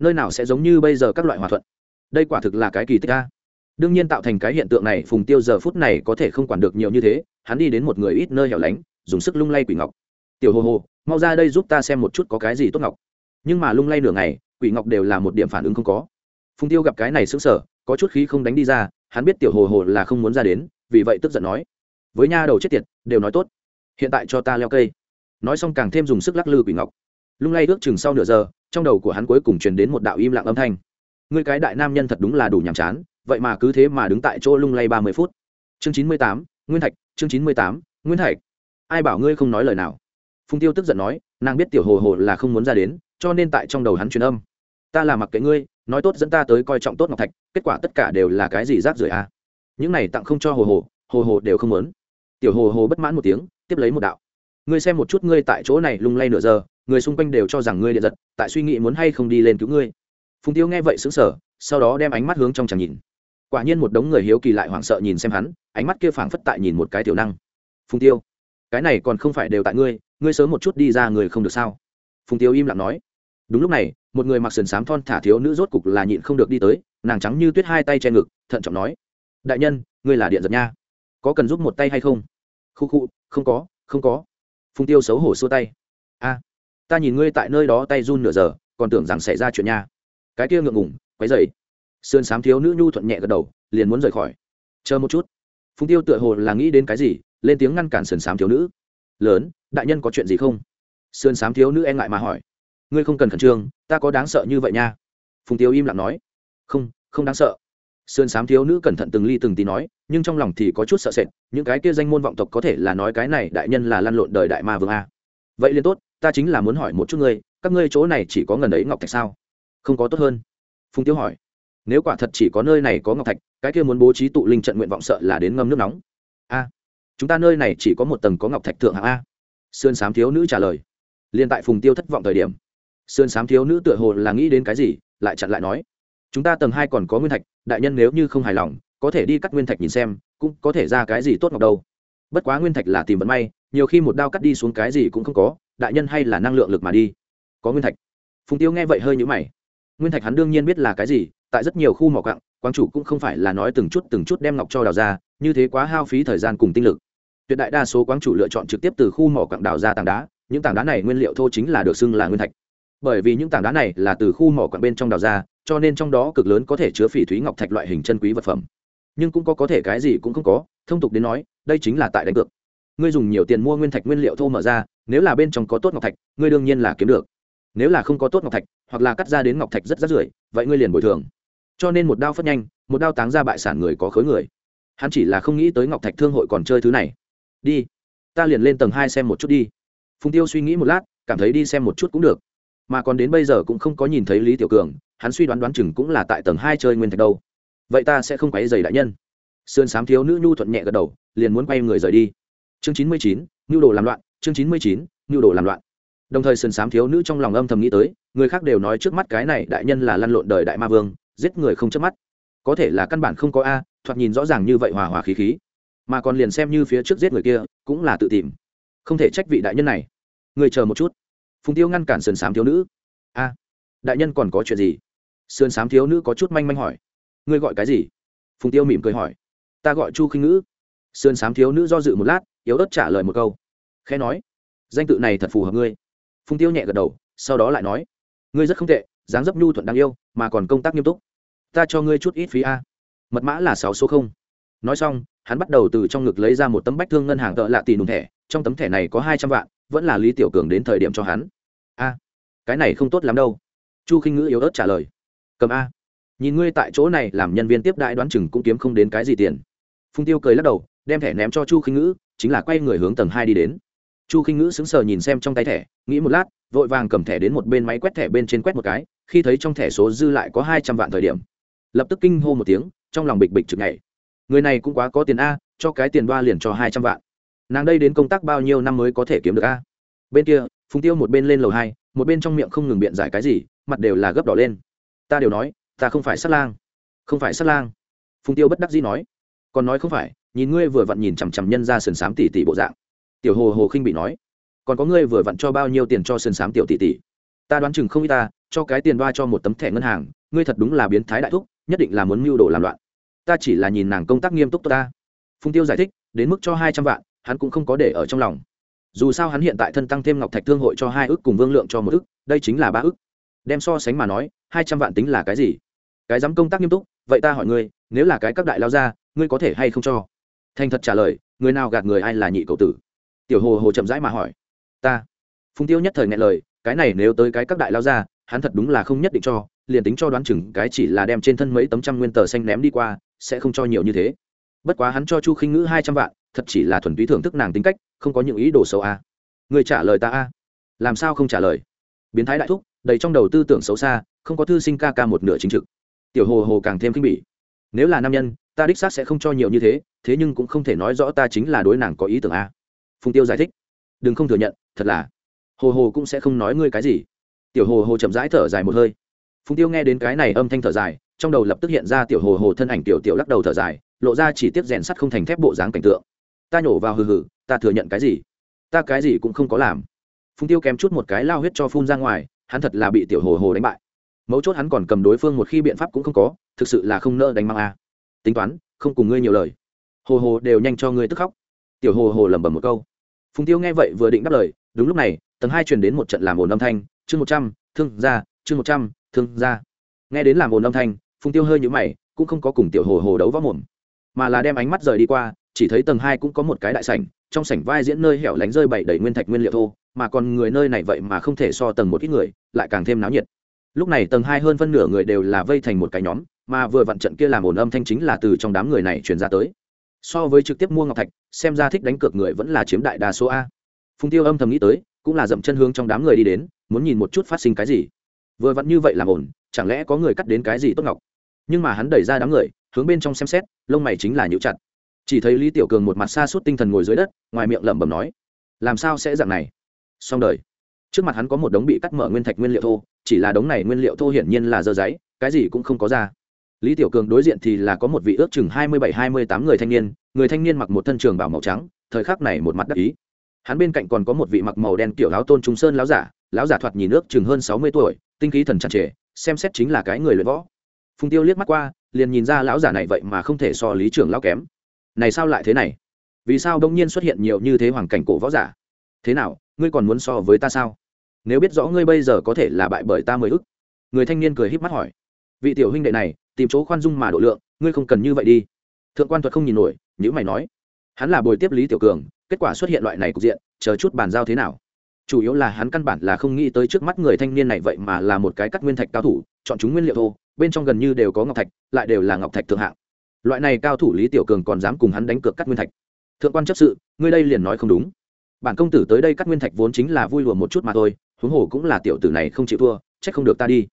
Nơi nào sẽ giống như bây giờ các loại hòa thuận? Đây quả thực là cái kỳ tích a. Đương nhiên tạo thành cái hiện tượng này, phùng tiêu giờ phút này có thể không quản được nhiều như thế, hắn đi đến một người ít nơi hẻo lánh, dùng sức lung lay quỷ ngọc. Tiểu hồ hồ mau ra đây giúp ta xem một chút có cái gì tốt ngọc. Nhưng mà lung lay nửa ngày, quỷ ngọc đều là một điểm phản ứng không có. Phùng tiêu gặp cái này sững sờ, có chút khí không đánh đi ra, hắn biết tiểu hồ hồ là không muốn ra đến, vì vậy tức giận nói, với nha đầu chết tiệt, đều nói tốt. Hiện tại cho ta leo cây. Nói xong càng thêm dùng sức lắc lư quỷ ngọc. Lung lay ước chừng sau nửa giờ, trong đầu của hắn cuối cùng truyền đến một đạo im lặng âm thanh. Ngươi cái đại nam nhân thật đúng là đủ nhàm chán, vậy mà cứ thế mà đứng tại chỗ lung lay ba mươi phút. Chương chín mươi tám, nguyên thạch, chương chín mươi tám, nguyên thạch. Ai bảo ngươi không nói lời nào? Phùng tiêu tức giận nói, nàng biết tiểu hồ hồ là không muốn ra đến, cho nên tại trong đầu hắn truyền âm. Ta là mặc kệ ngươi, nói tốt dẫn ta tới coi trọng tốt ngọc thạch, kết quả tất cả đều là cái gì rác rưởi à. những này tặng không cho hồ hồ hồ hồ đều không muốn. Tiểu hồ hồ bất mãn một tiếng, tiếp lấy một đạo. Ngươi xem một chút ngươi tại chỗ này lung lay nửa giờ, người xung quanh đều cho rằng ngươi điện giật, tại suy nghĩ muốn hay không đi lên cứu ngươi. Phùng tiêu nghe vậy xứng sở sau đó đem ánh mắt hướng trong chẳng nhìn. Quả nhiên một đống người hiếu kỳ lại hoảng sợ nhìn xem hắn, ánh mắt kia phảng phất tại nhìn một cái tiểu năng. Phùng tiêu, cái này còn không phải đều tại ngươi ngươi sớm một chút đi ra người không được sao? Phùng tiêu im lặng nói. Đúng lúc này, một người mặc sườn s á m thon thả thiếu nữ rốt cục là nhịn không được đi tới, nàng trắng như tuyết hai tay che ngực, thận trọng nói. Đại nhân, ngươi là điện giật nha. Có cần giúp một tay hay không? Khu khu, không có không có. Phùng tiêu xấu hổ xua tay. A, ta nhìn ngươi tại nơi đó tay run nửa giờ, còn tưởng rằng xảy ra chuyện nha. Cái kia ngượng ngủng quấy dày sườn s á m thiếu nữ nhu thuận nhẹ gật đầu, liền muốn rời khỏi. Chờ một chút. Phùng tiêu tựa hồ là nghĩ đến cái gì, lên tiếng ngăn cản sườn s á m thiếu nữ lớn, đại nhân có chuyện gì không? Sườn s á m thiếu nữ e ngại mà hỏi. Ngươi không cần khẩn trương, ta có đáng sợ như vậy nha. Phùng tiêu im lặng nói. Không không đáng sợ. Sườn s á m thiếu nữ cẩn thận từng ly từng tí nói, nhưng trong lòng thì có chút sợ sệt, những cái kia danh môn vọng tộc có thể là nói cái này đại nhân là lăn lộn đời đại ma vương a. Vậy liền tốt, ta chính là muốn hỏi một chút ngươi, các ngươi chỗ này chỉ có ngần ấy ngọc thạch sao? Không có tốt hơn. Phùng tiêu hỏi. Nếu quả thật chỉ có nơi này có ngọc thạch, cái kia muốn bố trí tụ linh trận nguyện vọng sợ là đến ngâm nước nóng. A chúng ta nơi này chỉ có một tầng có ngọc thạch thượng hạng a. Sườn s á m thiếu nữ trả lời. Liền tại phùng tiêu thất vọng thời điểm sườn s á m thiếu nữ tựa hồ là nghĩ đến cái gì, lại chặn lại nói. Chúng ta tầng hai còn có nguyên thạch, đại nhân nếu như không hài lòng, có thể đi cắt nguyên thạch nhìn xem, cũng có thể ra cái gì tốt ngọc đâu. Bất quá nguyên thạch là tìm vận may, nhiều khi một đao cắt đi xuống cái gì cũng không có, đại nhân hay là năng lượng lực mà đi. Có nguyên thạch. Phùng tiêu nghe vậy hơi nhữ mày. Nguyên thạch hắn đương nhiên biết là cái gì, tại rất nhiều khu mỏ cặng quang chủ cũng không phải là nói từng chút từng chút đem ngọc cho đào ra, như thế quá hao phí thời gian cùng tinh lực tuyệt đại đa số quán chủ lựa chọn trực tiếp từ khu mỏ quặng đào ra tảng đá, những tảng đá này nguyên liệu thô chính là được xưng là nguyên thạch. Bởi vì những tảng đá này là từ khu mỏ quặng bên trong đào ra, cho nên trong đó cực lớn có thể chứa phỉ thúy ngọc thạch loại hình chân quý vật phẩm. Nhưng cũng có có thể cái gì cũng không có, thông tục đến nói, đây chính là tại đánh cược. Ngươi dùng nhiều tiền mua nguyên thạch nguyên liệu thô mở ra, nếu là bên trong có tốt ngọc thạch, ngươi đương nhiên là kiếm được. Nếu là không có tốt ngọc thạch, hoặc là cắt ra đến ngọc thạch rất rát rưởi, vậy ngươi liền bồi thường. Cho nên một đao phất nhanh, một đao táng ra bại sản người có khối người. Hắn chỉ là không nghĩ tới ngọc thạch thương hội còn chơi thứ này đi. Ta liền lên tầng hai xem một chút đi. Phùng tiêu suy nghĩ một lát, cảm thấy đi xem một chút cũng được. Mà còn đến bây giờ cũng không có nhìn thấy lý tiểu cường, hắn suy đoán đoán chừng cũng là tại tầng hai chơi nguyên thạch đâu. Vậy ta sẽ không quấy dày đại nhân. Sườn s á m thiếu nữ nhu thuận nhẹ gật đầu, liền muốn quay người rời đi. Chương chín mươi chín, nhu đồ làm loạn, chương chín mươi chín, nhu đồ làm loạn. Đồng thời sườn s á m thiếu nữ trong lòng âm thầm nghĩ tới, người khác đều nói trước mắt cái này đại nhân là lăn lộn đời đại ma vương, giết người không chớp mắt. Có thể là căn bản không có a, thoạt nhìn rõ ràng như vậy hòa hòa khí khí mà còn liền xem như phía trước giết người kia, cũng là tự tìm. Không thể trách vị đại nhân này. Người chờ một chút. Phùng tiêu ngăn cản sườn s á m thiếu nữ. A, đại nhân còn có chuyện gì? Sườn s á m thiếu nữ có chút manh manh hỏi. Ngươi gọi cái gì? Phùng tiêu mỉm cười hỏi. Ta gọi chu khinh ngữ. Sườn s á m thiếu nữ do dự một lát, yếu ớt trả lời một câu. Khẽ nói. Danh tự này thật phù hợp ngươi. Phùng tiêu nhẹ gật đầu, sau đó lại nói. Ngươi rất không tệ, dáng dấp nhu thuận đáng yêu, mà còn công tác nghiêm túc. Ta cho ngươi chút ít phí a. Mật mã là sáu số không. Nói xong hắn bắt đầu từ trong ngực lấy ra một tấm bách thương ngân hàng tợ lạ tỷ nùng thẻ, trong tấm thẻ này có hai trăm vạn, vẫn là lý tiểu cường đến thời điểm cho hắn. A, cái này không tốt lắm đâu. Chu khinh ngữ yếu ớt trả lời. Cầm a. Nhìn ngươi tại chỗ này làm nhân viên tiếp đại đoán chừng cũng kiếm không đến cái gì tiền. Phung tiêu cười lắc đầu, đem thẻ ném cho chu khinh ngữ, chính là quay người hướng tầng hai đi đến. Chu khinh ngữ sững sờ nhìn xem trong tay thẻ, nghĩ một lát, vội vàng cầm thẻ đến một bên máy quét thẻ bên trên quét một cái, khi thấy trong thẻ số dư lại có hai trăm vạn thời điểm. Lập tức kinh hô một tiếng, trong lòng bịch bịch chực nhảy người này cũng quá có tiền a, cho cái tiền đoa liền cho hai trăm vạn. Nàng đây đến công tác bao nhiêu năm mới có thể kiếm được a? Bên kia, phùng tiêu một bên lên lầu hai, một bên trong miệng không ngừng biện giải cái gì, mặt đều là gấp đỏ lên. Ta đều nói, ta không phải sát lang. Không phải sát lang. Phùng tiêu bất đắc dĩ nói. Còn nói không phải, nhìn ngươi vừa vặn nhìn chằm chằm nhân ra sườn s á m tỷ tỷ bộ dạng. Tiểu hồ hồ khinh bị nói. Còn có ngươi vừa vặn cho bao nhiêu tiền cho sườn s á m tiểu tỷ tỷ? Ta đoán chừng không y ta, cho cái tiền đoa cho một tấm thẻ ngân hàng, ngươi thật đúng là biến thái đại thúc, nhất định là muốn mưu đồ làm loạn ta chỉ là nhìn nàng công tác nghiêm túc ta. Phùng tiêu giải thích, đến mức cho hai trăm vạn, hắn cũng không có để ở trong lòng. Dù sao hắn hiện tại thân tăng thêm ngọc thạch thương hội cho hai ước cùng vương lượng cho một ước đây chính là ba ước đem so sánh mà nói, hai trăm vạn tính là cái gì? Cái dám công tác nghiêm túc, vậy ta hỏi ngươi, nếu là cái các đại lao ra, ngươi có thể hay không cho? Thành thật trả lời, người nào gạt người ai là nhị cậu tử. Tiểu hồ hồ chậm rãi mà hỏi. Ta. Phùng tiêu nhất thời nghe lời, cái này nếu tới cái các đại lao ra, hắn thật đúng là không nhất định cho, liền tính cho đoán chừng cái chỉ là đem trên thân mấy tấm trăm nguyên tờ xanh ném đi qua sẽ không cho nhiều như thế. Bất quá hắn cho chu khinh ngữ hai trăm vạn, thật chỉ là thuần túy thưởng thức nàng tính cách, không có những ý đồ xấu a. À. người trả lời ta a. Làm sao không trả lời? Biến thái đại thúc, đầy trong đầu tư tưởng xấu xa, không có thư sinh ca ca một nửa chính trực. Tiểu hồ hồ càng thêm kinh bỉ. Nếu là nam nhân, ta đích xác sẽ không cho nhiều như thế thế nhưng cũng không thể nói rõ ta chính là đối nàng có ý tưởng a. Phùng tiêu giải thích. Đừng không thừa nhận, thật là. Hồ hồ cũng sẽ không nói ngươi cái gì. Tiểu hồ hồ chậm rãi thở dài một hơi. Phùng tiêu nghe đến cái này âm thanh thở dài trong đầu lập tức hiện ra tiểu hồ hồ thân ảnh tiểu tiểu lắc đầu thở dài, lộ ra chỉ tiếp rèn sắt không thành thép bộ dáng cảnh tượng. Ta nhổ vào hừ hừ, ta thừa nhận cái gì? Ta cái gì cũng không có làm. Phùng tiêu kém chút một cái lao huyết cho phun ra ngoài, hắn thật là bị tiểu hồ hồ đánh bại. Mấu chốt hắn còn cầm đối phương một khi biện pháp cũng không có, thực sự là không nỡ đánh mang a. Tính toán, không cùng ngươi nhiều lời. Hồ hồ đều nhanh cho ngươi tức khóc. Tiểu hồ hồ lẩm bẩm một câu. Phùng tiêu nghe vậy vừa định đáp lời, đúng lúc này, tầng hai truyền đến một trận làm ồn âm thanh, chương một trăm, thương gia, chương một trăm, thương gia. Nghe đến làm ồn âm thanh phùng tiêu hơi nhũ mày, cũng không có cùng tiểu hồ hồ đấu võ mồm, mà là đem ánh mắt rời đi qua, chỉ thấy tầng hai cũng có một cái đại sảnh, trong sảnh vai diễn nơi hẻo lánh rơi bảy đầy nguyên thạch nguyên liệu thô, mà còn người nơi này vậy mà không thể so tầng một ít người, lại càng thêm náo nhiệt. Lúc này tầng hai hơn phân nửa người đều là vây thành một cái nhóm, mà vừa vặn trận kia làm ồn âm thanh chính là từ trong đám người này truyền ra tới. So với trực tiếp mua ngọc thạch, xem ra thích đánh cược người vẫn là chiếm đại đa số a. Phùng tiêu âm thầm nghĩ tới, cũng là dậm chân hướng trong đám người đi đến, muốn nhìn một chút phát sinh cái gì. Vừa vặn như vậy làm ổn chẳng lẽ có người cắt đến cái gì tốt ngọc? Nhưng mà hắn đẩy ra đám người, hướng bên trong xem xét, lông mày chính là nhũ chặt. Chỉ thấy lý tiểu cường một mặt xa suốt tinh thần ngồi dưới đất, ngoài miệng lẩm bẩm nói, làm sao sẽ dạng này? Xong đời. Trước mặt hắn có một đống bị cắt mở nguyên thạch nguyên liệu thô, chỉ là đống này nguyên liệu thô hiển nhiên là dơ giấy, cái gì cũng không có ra. Lý tiểu cường đối diện thì là có một vị ước chừng hai mươi bảy, hai mươi tám người thanh niên, người thanh niên mặc một thân trường bảo màu trắng, thời khắc này một mặt đắc ý. Hắn bên cạnh còn có một vị mặc màu đen kiểu láo tôn trung sơn láo giả láo giả thoạt nhìn ước chừng hơn sáu mươi tuổi, tinh khí thần chặt trề xem xét chính là cái người luyện võ phùng tiêu liếc mắt qua, liền nhìn ra lão giả này vậy mà không thể so lý trưởng lão kém. Này sao lại thế này? Vì sao đông nhiên xuất hiện nhiều như thế hoàn cảnh cổ võ giả? Thế nào, ngươi còn muốn so với ta sao? Nếu biết rõ ngươi bây giờ có thể là bại bởi ta mười ức. Người thanh niên cười híp mắt hỏi. Vị tiểu huynh đệ này, tìm chỗ khoan dung mà độ lượng, ngươi không cần như vậy đi. Thượng quan thuật không nhìn nổi nhữ mày nói. Hắn là bồi tiếp lý tiểu cường, kết quả xuất hiện loại này cục diện, chờ chút bàn giao thế nào? Chủ yếu là hắn căn bản là không nghĩ tới trước mắt người thanh niên này vậy mà là một cái cắt nguyên thạch cao thủ, chọn chúng nguyên liệu thô bên trong gần như đều có ngọc thạch, lại đều là ngọc thạch thượng hạng. Loại này cao thủ lý tiểu cường còn dám cùng hắn đánh cược cắt nguyên thạch. Thượng quan chấp sự, ngươi đây liền nói không đúng. Bản công tử tới đây cắt nguyên thạch vốn chính là vui lùa một chút mà thôi, huống hồ cũng là tiểu tử này không chịu thua, trách không được ta đi.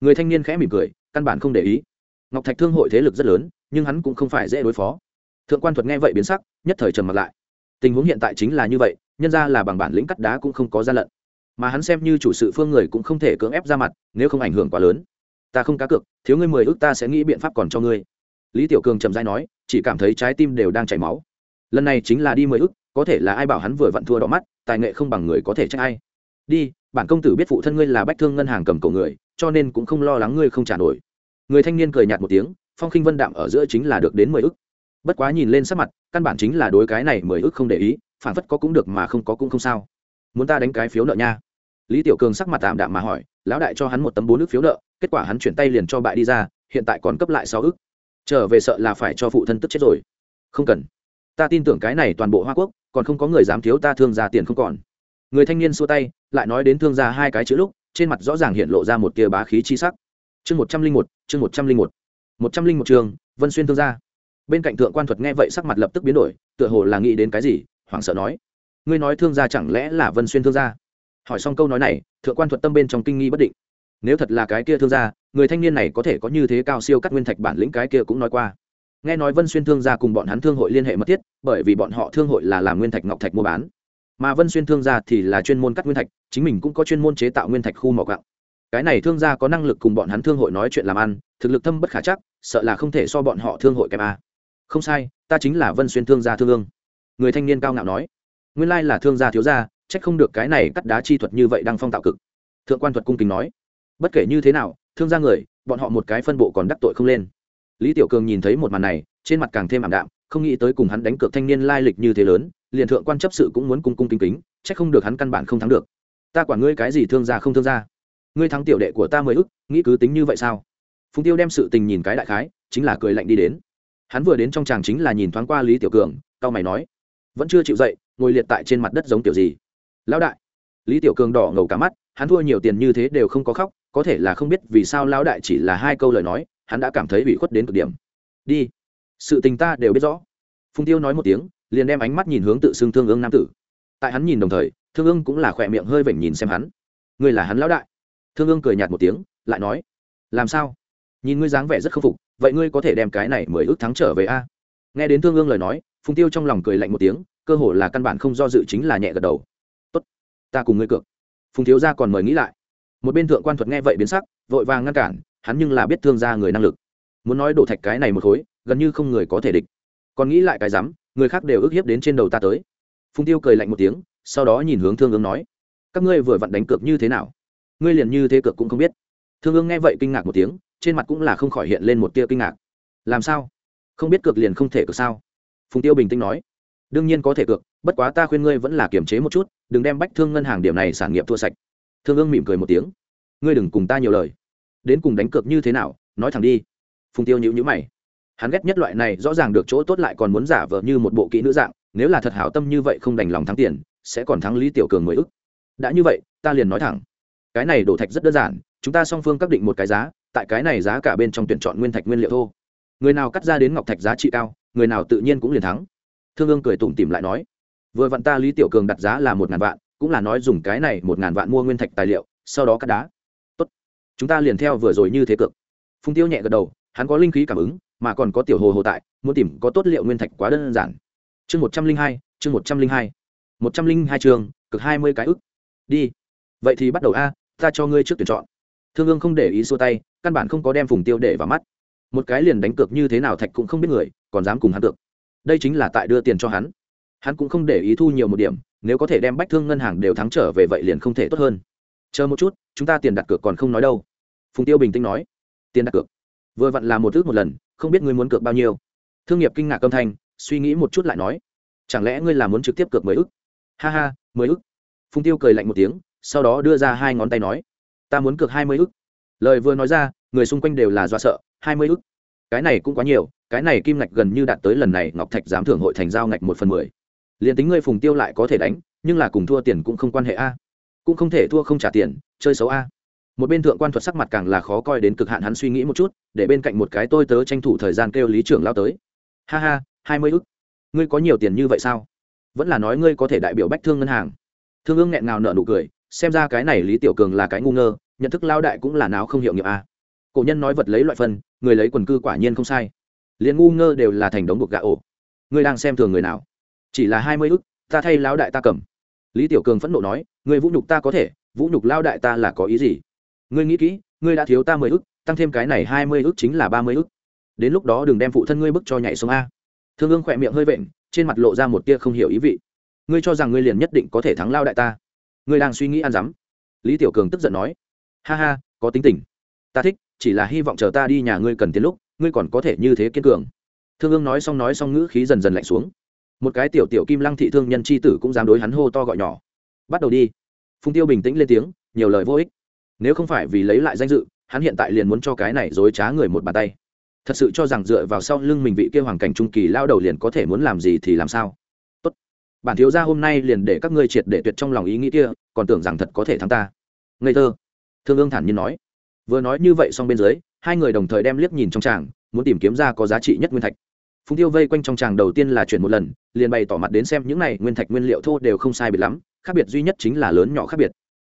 Người thanh niên khẽ mỉm cười, căn bản không để ý. Ngọc thạch thương hội thế lực rất lớn, nhưng hắn cũng không phải dễ đối phó. Thượng quan thuật nghe vậy biến sắc, nhất thời trầm mặt lại. Tình huống hiện tại chính là như vậy, nhân ra là bằng bản lĩnh cắt đá cũng không có gian lận. Mà hắn xem như chủ sự phương người cũng không thể cưỡng ép ra mặt, nếu không ảnh hưởng quá lớn ta không cá cược, thiếu ngươi mười ước ta sẽ nghĩ biện pháp còn cho ngươi. Lý tiểu cường trầm dai nói, chỉ cảm thấy trái tim đều đang chảy máu. Lần này chính là đi mười ước, có thể là ai bảo hắn vừa vặn thua đỏ mắt, tài nghệ không bằng người có thể trách ai. Đi, bản công tử biết phụ thân ngươi là bách thương ngân hàng cầm cổ người, cho nên cũng không lo lắng ngươi không trả nổi. Người thanh niên cười nhạt một tiếng, phong khinh vân đạm ở giữa chính là được đến mười ước. Bất quá nhìn lên sắc mặt, căn bản chính là đối cái này mười ước không để ý, phản phất có cũng được mà không có cũng không sao. Muốn ta đánh cái phiếu nợ nha? Lý tiểu cường sắc mặt tạm đạm mà hỏi, lão đại cho hắn một tấm bốn ước phiếu nợ kết quả hắn chuyển tay liền cho bại đi ra, hiện tại còn cấp lại sáu ức. trở về sợ là phải cho phụ thân tức chết rồi. Không cần. Ta tin tưởng cái này toàn bộ hoa quốc, còn không có người dám thiếu ta thương gia tiền không còn. Người thanh niên xua tay, lại nói đến thương gia hai cái chữ lúc, trên mặt rõ ràng hiện lộ ra một tia bá khí chi sắc. Chương một trăm linh một, chương một trăm linh một. Một trăm linh một trường, vân xuyên thương gia. Bên cạnh thượng quan thuật nghe vậy sắc mặt lập tức biến đổi, tựa hồ là nghĩ đến cái gì, hoảng sợ nói. Ngươi nói thương gia chẳng lẽ là vân xuyên thương gia? Hỏi xong câu nói này, thượng quan thuật tâm bên trong kinh nghi bất định nếu thật là cái kia thương gia, người thanh niên này có thể có như thế cao siêu cắt nguyên thạch bản lĩnh cái kia cũng nói qua. Nghe nói vân xuyên thương gia cùng bọn hắn thương hội liên hệ mật thiết, bởi vì bọn họ thương hội là làm nguyên thạch ngọc thạch mua bán. Mà vân xuyên thương gia thì là chuyên môn cắt nguyên thạch, chính mình cũng có chuyên môn chế tạo nguyên thạch khu mỏ gạo. Cái này thương gia có năng lực cùng bọn hắn thương hội nói chuyện làm ăn, thực lực thâm bất khả chắc, sợ là không thể so bọn họ thương hội kém a. Không sai, ta chính là vân xuyên thương gia thương ương. Người thanh niên cao ngạo nói. Nguyên lai là thương gia thiếu gia trách không được cái này cắt đá chi thuật như vậy đang phong tạo cực. Thượng quan thuật cung kính nói bất kể như thế nào, thương gia người, bọn họ một cái phân bộ còn đắc tội không lên. Lý tiểu cường nhìn thấy một màn này, trên mặt càng thêm ảm đạm, không nghĩ tới cùng hắn đánh cược thanh niên lai lịch như thế lớn, liền thượng quan chấp sự cũng muốn cung cung kính kính trách không được hắn căn bản không thắng được. Ta quản ngươi cái gì thương gia không thương gia? Ngươi thắng tiểu đệ của ta mười ức, nghĩ cứ tính như vậy sao? Phùng tiêu đem sự tình nhìn cái đại khái, chính là cười lạnh đi đến. Hắn vừa đến trong tràng chính là nhìn thoáng qua lý tiểu cường cao mày nói, vẫn chưa chịu dậy, ngồi liệt tại trên mặt đất giống kiểu gì? Lão đại. Lý tiểu cường đỏ ngầu cả mắt, hắn thua nhiều tiền như thế đều không có khóc có thể là không biết vì sao lão đại chỉ là hai câu lời nói, hắn đã cảm thấy bị khuất đến cực điểm. Đi. Sự tình ta đều biết rõ. Phùng tiêu nói một tiếng, liền đem ánh mắt nhìn hướng tự xưng thương ương nam tử. Tại hắn nhìn đồng thời, thương ương cũng là khỏe miệng hơi vểnh nhìn xem hắn. Ngươi là hắn lão đại. Thương ương cười nhạt một tiếng, lại nói, làm sao? Nhìn ngươi dáng vẻ rất k phục, vậy ngươi có thể đem cái này mười ước thắng trở về a? Nghe đến thương ương lời nói, phùng tiêu trong lòng cười lạnh một tiếng, cơ hồ là căn bản không do dự chính là nhẹ gật đầu. Tốt, ta cùng ngươi cược. Phùng thiếu gia còn mời nghĩ lại một bên thượng quan thuật nghe vậy biến sắc, vội vàng ngăn cản, hắn nhưng là biết thương gia người năng lực. Muốn nói đổ thạch cái này một khối, gần như không người có thể địch. Còn nghĩ lại cái rắm, người khác đều ức hiếp đến trên đầu ta tới. Phùng tiêu cười lạnh một tiếng, sau đó nhìn hướng thương ứng nói, các ngươi vừa vặn đánh cược như thế nào? Ngươi liền như thế cược cũng không biết. Thương ứng nghe vậy kinh ngạc một tiếng, trên mặt cũng là không khỏi hiện lên một tia kinh ngạc. Làm sao? Không biết cược liền không thể cược sao? Phùng tiêu bình tĩnh nói, đương nhiên có thể cược, bất quá ta khuyên ngươi vẫn là kiềm chế một chút, đừng đem bách thương ngân hàng điểm này sản nghiệp thua sạch thương ương mỉm cười một tiếng. Ngươi đừng cùng ta nhiều lời. Đến cùng đánh cược như thế nào, nói thẳng đi. Phùng tiêu nhữ nhữ mày. Hắn ghét nhất loại này, rõ ràng được chỗ tốt lại còn muốn giả vờ như một bộ kỹ nữ dạng, nếu là thật hảo tâm như vậy không đành lòng thắng tiền, sẽ còn thắng lý tiểu cường mới ức. Đã như vậy, ta liền nói thẳng. Cái này đổ thạch rất đơn giản, chúng ta song phương xác định một cái giá, tại cái này giá cả bên trong tuyển chọn nguyên thạch nguyên liệu thô. Người nào cắt ra đến ngọc thạch giá trị cao, người nào tự nhiên cũng liền thắng. Thương ương cười tủm tìm lại nói. Vừa vặn ta lý tiểu cường đặt giá là một ngàn vạn cũng là nói dùng cái này một ngàn vạn mua nguyên thạch tài liệu, sau đó cắt đá. Tốt. Chúng ta liền theo vừa rồi như thế cực phung tiêu nhẹ gật đầu, hắn có linh khí cảm ứng, mà còn có tiểu hồ hồ tại, muốn tìm có tốt liệu nguyên thạch quá đơn giản. Chương một trăm linh hai, chương một trăm linh hai. Một trăm linh hai chương cực hai mươi cái ức. Đi. Vậy thì bắt đầu a, ta cho ngươi trước tuyển chọn. Thương ương không để ý xua tay, căn bản không có đem phùng tiêu để vào mắt. Một cái liền đánh cược như thế nào thạch cũng không biết người, còn dám cùng hắn cược. Đây chính là tại đưa tiền cho hắn. Hắn cũng không để ý thu nhiều một điểm nếu có thể đem bách thương ngân hàng đều thắng trở về vậy liền không thể tốt hơn. Chờ một chút, chúng ta tiền đặt cược còn không nói đâu. Phùng tiêu bình tĩnh nói. Tiền đặt cược? Vừa vặn là một ước một lần, không biết ngươi muốn cược bao nhiêu. Thương nghiệp kinh ngạc âm thanh, suy nghĩ một chút lại nói. Chẳng lẽ ngươi là muốn trực tiếp cược mười ước ha ha, mười ước phùng tiêu cười lạnh một tiếng, sau đó đưa ra hai ngón tay nói. Ta muốn cược hai mươi ước lời vừa nói ra, người xung quanh đều là do sợ. Hai mươi ước cái này cũng quá nhiều, cái này kim ngạch gần như đạt tới lần này ngọc thạch giám thưởng hội thành giao ngạch một phần mười liền tính ngươi phùng tiêu lại có thể đánh, nhưng là cùng thua tiền cũng không quan hệ a. Cũng không thể thua không trả tiền, chơi xấu a. Một bên thượng quan thuật sắc mặt càng là khó coi đến cực hạn hắn suy nghĩ một chút, để bên cạnh một cái tôi tớ tranh thủ thời gian kêu lý trưởng lao tới. Ha ha, hai mươi ức. Ngươi có nhiều tiền như vậy sao? Vẫn là nói ngươi có thể đại biểu bách thương ngân hàng. Thương ương nghẹn ngào nợ nụ cười, xem ra cái này lý tiểu cường là cái ngu ngơ, nhận thức lao đại cũng là nào không hiệu nghiệp a. Cổ nhân nói vật lấy loại phân, người lấy quần cư quả nhiên không sai. Liền ngu ngơ đều là thành đống buộc gà ổ. Ngươi đang xem thường người nào? Chỉ là hai mươi ức, ta thay lão đại ta cầm. Lý tiểu cường phẫn nộ nói, người vũ nhục ta có thể, vũ nhục lao đại ta là có ý gì? Ngươi nghĩ kỹ, ngươi đã thiếu ta mười ức, tăng thêm cái này hai mươi ức chính là ba mươi ức. Đến lúc đó đừng đem phụ thân ngươi bức cho nhảy xuống a. Thương ương khỏe miệng hơi vện, trên mặt lộ ra một tia không hiểu ý vị. Ngươi cho rằng ngươi liền nhất định có thể thắng lao đại ta. Ngươi đang suy nghĩ ăn dám. Lý tiểu cường tức giận nói, ha ha, có tính tình. Ta thích, chỉ là hy vọng chờ ta đi nhà ngươi cần tiền lúc, ngươi còn có thể như thế kiên cường. Thương ương nói xong nói xong ngữ khí dần dần lạnh xuống một cái tiểu tiểu kim lăng thị thương nhân c h i tử cũng dám đối hắn hô to gọi nhỏ. Bắt đầu đi. Phùng tiêu bình tĩnh lên tiếng, nhiều lời vô ích. Nếu không phải vì lấy lại danh dự, hắn hiện tại liền muốn cho cái này dối trá người một bàn tay. Thật sự cho rằng dựa vào sau lưng mình vị kia hoàng cảnh trung kỳ lao đầu liền có thể muốn làm gì thì làm sao. Tốt. Bản thiếu gia hôm nay liền để các ngươi triệt để tuyệt trong lòng ý nghĩ kia, còn tưởng rằng thật có thể thắng ta. Ngây thơ. Thương ương thản nhiên nói. Vừa nói như vậy xong bên dưới, hai người đồng thời đem liếc nhìn trong tràng, muốn tìm kiếm ra có giá trị nhất nguyên thạch phùng tiêu vây quanh trong tràng đầu tiên là chuyển một lần liền bày tỏ mặt đến xem những này nguyên thạch nguyên liệu thô đều không sai biệt lắm khác biệt duy nhất chính là lớn nhỏ khác biệt.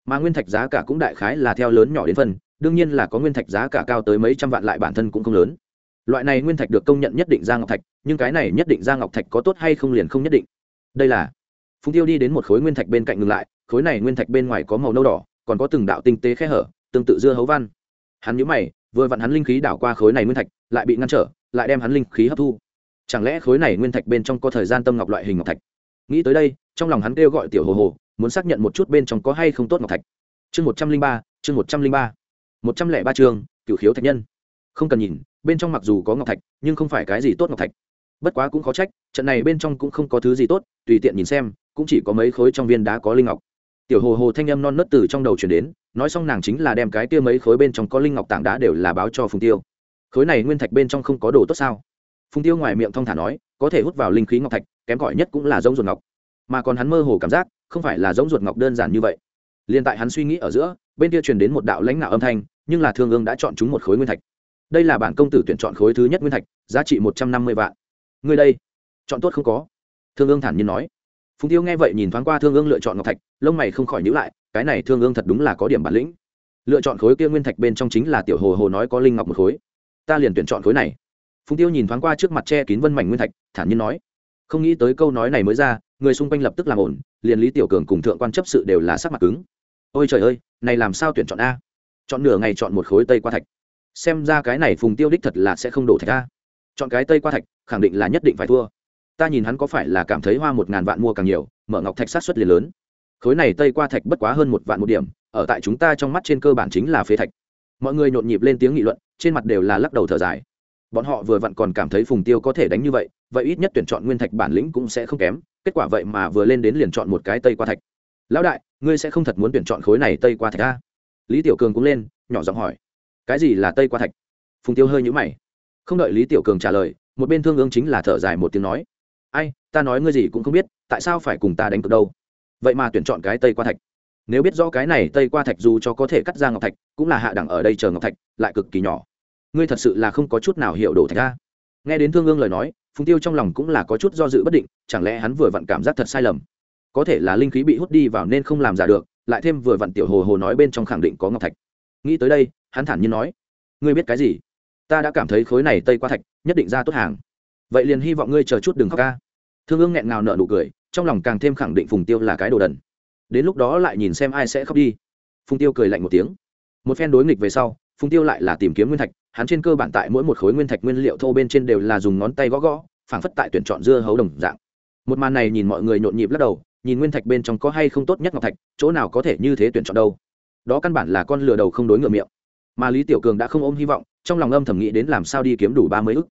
Mà nguyên thạch giá cả cũng đại khái là theo lớn nhỏ đến phần, đương nhiên là có nguyên thạch giá cả cao tới mấy trăm vạn lại bản thân cũng không lớn. Loại này nguyên thạch được công nhận nhất định ra ngọc thạch nhưng cái này nhất định ra ngọc thạch có tốt hay không liền không nhất định. Đây là phùng tiêu đi đến một khối nguyên thạch bên cạnh ngừng lại khối này nguyên thạch bên ngoài có màu nâu đỏ còn có từng đạo tinh tế khe hở tương tự dưa hấu văn. Hắn nhíu mày vừa vặn hắn linh khí đảo qua khối này nguyên thạch lại bị ngăn trở lại đem hắn linh khí hấp thu chẳng lẽ khối này nguyên thạch bên trong có thời gian tâm ngọc loại hình ngọc thạch? Nghĩ tới đây, trong lòng hắn kêu gọi tiểu hồ hồ, muốn xác nhận một chút bên trong có hay không tốt ngọc thạch. Chương một trăm linh ba, chương một trăm linh ba. Một trăm lẻ ba chương cựu khiếu thạch nhân. Không cần nhìn, bên trong mặc dù có ngọc thạch, nhưng không phải cái gì tốt ngọc thạch. Bất quá cũng khó trách, trận này bên trong cũng không có thứ gì tốt, tùy tiện nhìn xem, cũng chỉ có mấy khối trong viên đá có linh ngọc. Tiểu hồ hồ thanh âm non nớt từ trong đầu chuyển đến, nói xong nàng chính là đem cái kia mấy khối bên trong có linh ngọc tảng đá đều là báo cho phùng tiêu. Khối này nguyên thạch bên trong không có đồ tốt sao? Phùng tiêu ngoài miệng thong thả nói, có thể hút vào linh khí ngọc thạch, kém cỏi nhất cũng là giống ruột ngọc. Mà còn hắn mơ hồ cảm giác, không phải là giống ruột ngọc đơn giản như vậy. Liền tại hắn suy nghĩ ở giữa, bên kia truyền đến một đạo lãnh đạo âm thanh, nhưng là thương ương đã chọn chúng một khối nguyên thạch. Đây là bản công tử tuyển chọn khối thứ nhất nguyên thạch, giá trị một trăm năm mươi vạn. Người đây, chọn tốt không có? Thương ương thản nhiên nói. Phùng tiêu nghe vậy nhìn thoáng qua thương ương lựa chọn ngọc thạch, lông mày không khỏi nhữ lại, cái này thương ương thật đúng là có điểm bản lĩnh. Lựa chọn khối kia nguyên thạch bên trong chính là tiểu hồ hồ nói có linh ngọc một khối. Ta liền tuyển chọn khối này phùng tiêu nhìn thoáng qua trước mặt che kín vân mảnh nguyên thạch, thản nhiên nói, không nghĩ tới câu nói này mới ra, người xung quanh lập tức làm ổn liền lý tiểu cường cùng thượng quan chấp sự đều là sắc mặt cứng. Ôi trời ơi, này làm sao tuyển chọn a? Chọn nửa ngày chọn một khối tây qua thạch. Xem ra cái này phùng tiêu đích thật là sẽ không đổ thạch a. Chọn cái tây qua thạch, khẳng định là nhất định phải thua. Ta nhìn hắn có phải là cảm thấy hoa một ngàn vạn mua càng nhiều, mở ngọc thạch sát xuất liền lớn. Khối này tây qua thạch bất quá hơn một vạn một điểm, ở tại chúng ta trong mắt trên cơ bản chính là phế thạch. Mọi người nhộn nhịp lên tiếng nghị luận, trên mặt đều là lắc đầu thở dài bọn họ vừa vặn còn cảm thấy phùng tiêu có thể đánh như vậy vậy ít nhất tuyển chọn nguyên thạch bản lĩnh cũng sẽ không kém, kết quả vậy mà vừa lên đến liền chọn một cái tây qua thạch. Lão đại, ngươi sẽ không thật muốn tuyển chọn khối này tây qua thạch a lý tiểu cường cũng lên, nhỏ giọng hỏi. Cái gì là tây qua thạch? Phùng tiêu hơi nhũ mày. Không đợi lý tiểu cường trả lời, một bên thương ứng chính là thở dài một tiếng nói. Ai, ta nói ngươi gì cũng không biết, tại sao phải cùng ta đánh cược đâu? Vậy mà tuyển chọn cái tây qua thạch. Nếu biết rõ cái này tây qua thạch dù cho có thể cắt ra ngọc thạch, cũng là hạ đẳng ở đây chờ ngọc thạch, lại cực kỳ nhỏ ngươi thật sự là không có chút nào hiểu đổ thạch a. Nghe đến thương ương lời nói, phùng tiêu trong lòng cũng là có chút do dự bất định, chẳng lẽ hắn vừa vặn cảm giác thật sai lầm? Có thể là linh khí bị hút đi vào nên không làm giả được, lại thêm vừa vặn tiểu hồ hồ nói bên trong khẳng định có ngọc thạch. Nghĩ tới đây, hắn thản nhiên nói, ngươi biết cái gì? Ta đã cảm thấy khối này tây qua thạch, nhất định ra tốt hàng. Vậy liền hy vọng ngươi chờ chút đừng khóc ca. Thương ương nghẹn ngào nợ nụ cười, trong lòng càng thêm khẳng định phùng tiêu là cái đồ đần. Đến lúc đó lại nhìn xem ai sẽ khóc đi. Phùng tiêu cười lạnh một tiếng. Một phen đối nghịch về sau phùng tiêu lại là tìm kiếm nguyên thạch, hắn trên cơ bản tại mỗi một khối nguyên thạch nguyên liệu thô bên trên đều là dùng ngón tay gõ gõ, phảng phất tại tuyển chọn dưa hấu đồng dạng. Một màn này nhìn mọi người nhộn nhịp lắc đầu, nhìn nguyên thạch bên trong có hay không tốt nhất ngọc thạch, chỗ nào có thể như thế tuyển chọn đâu. Đó căn bản là con lừa đầu không đối ngựa miệng. Mà lý tiểu cường đã không ôm hy vọng, trong lòng âm thầm nghĩ đến làm sao đi kiếm đủ ba mươi ức.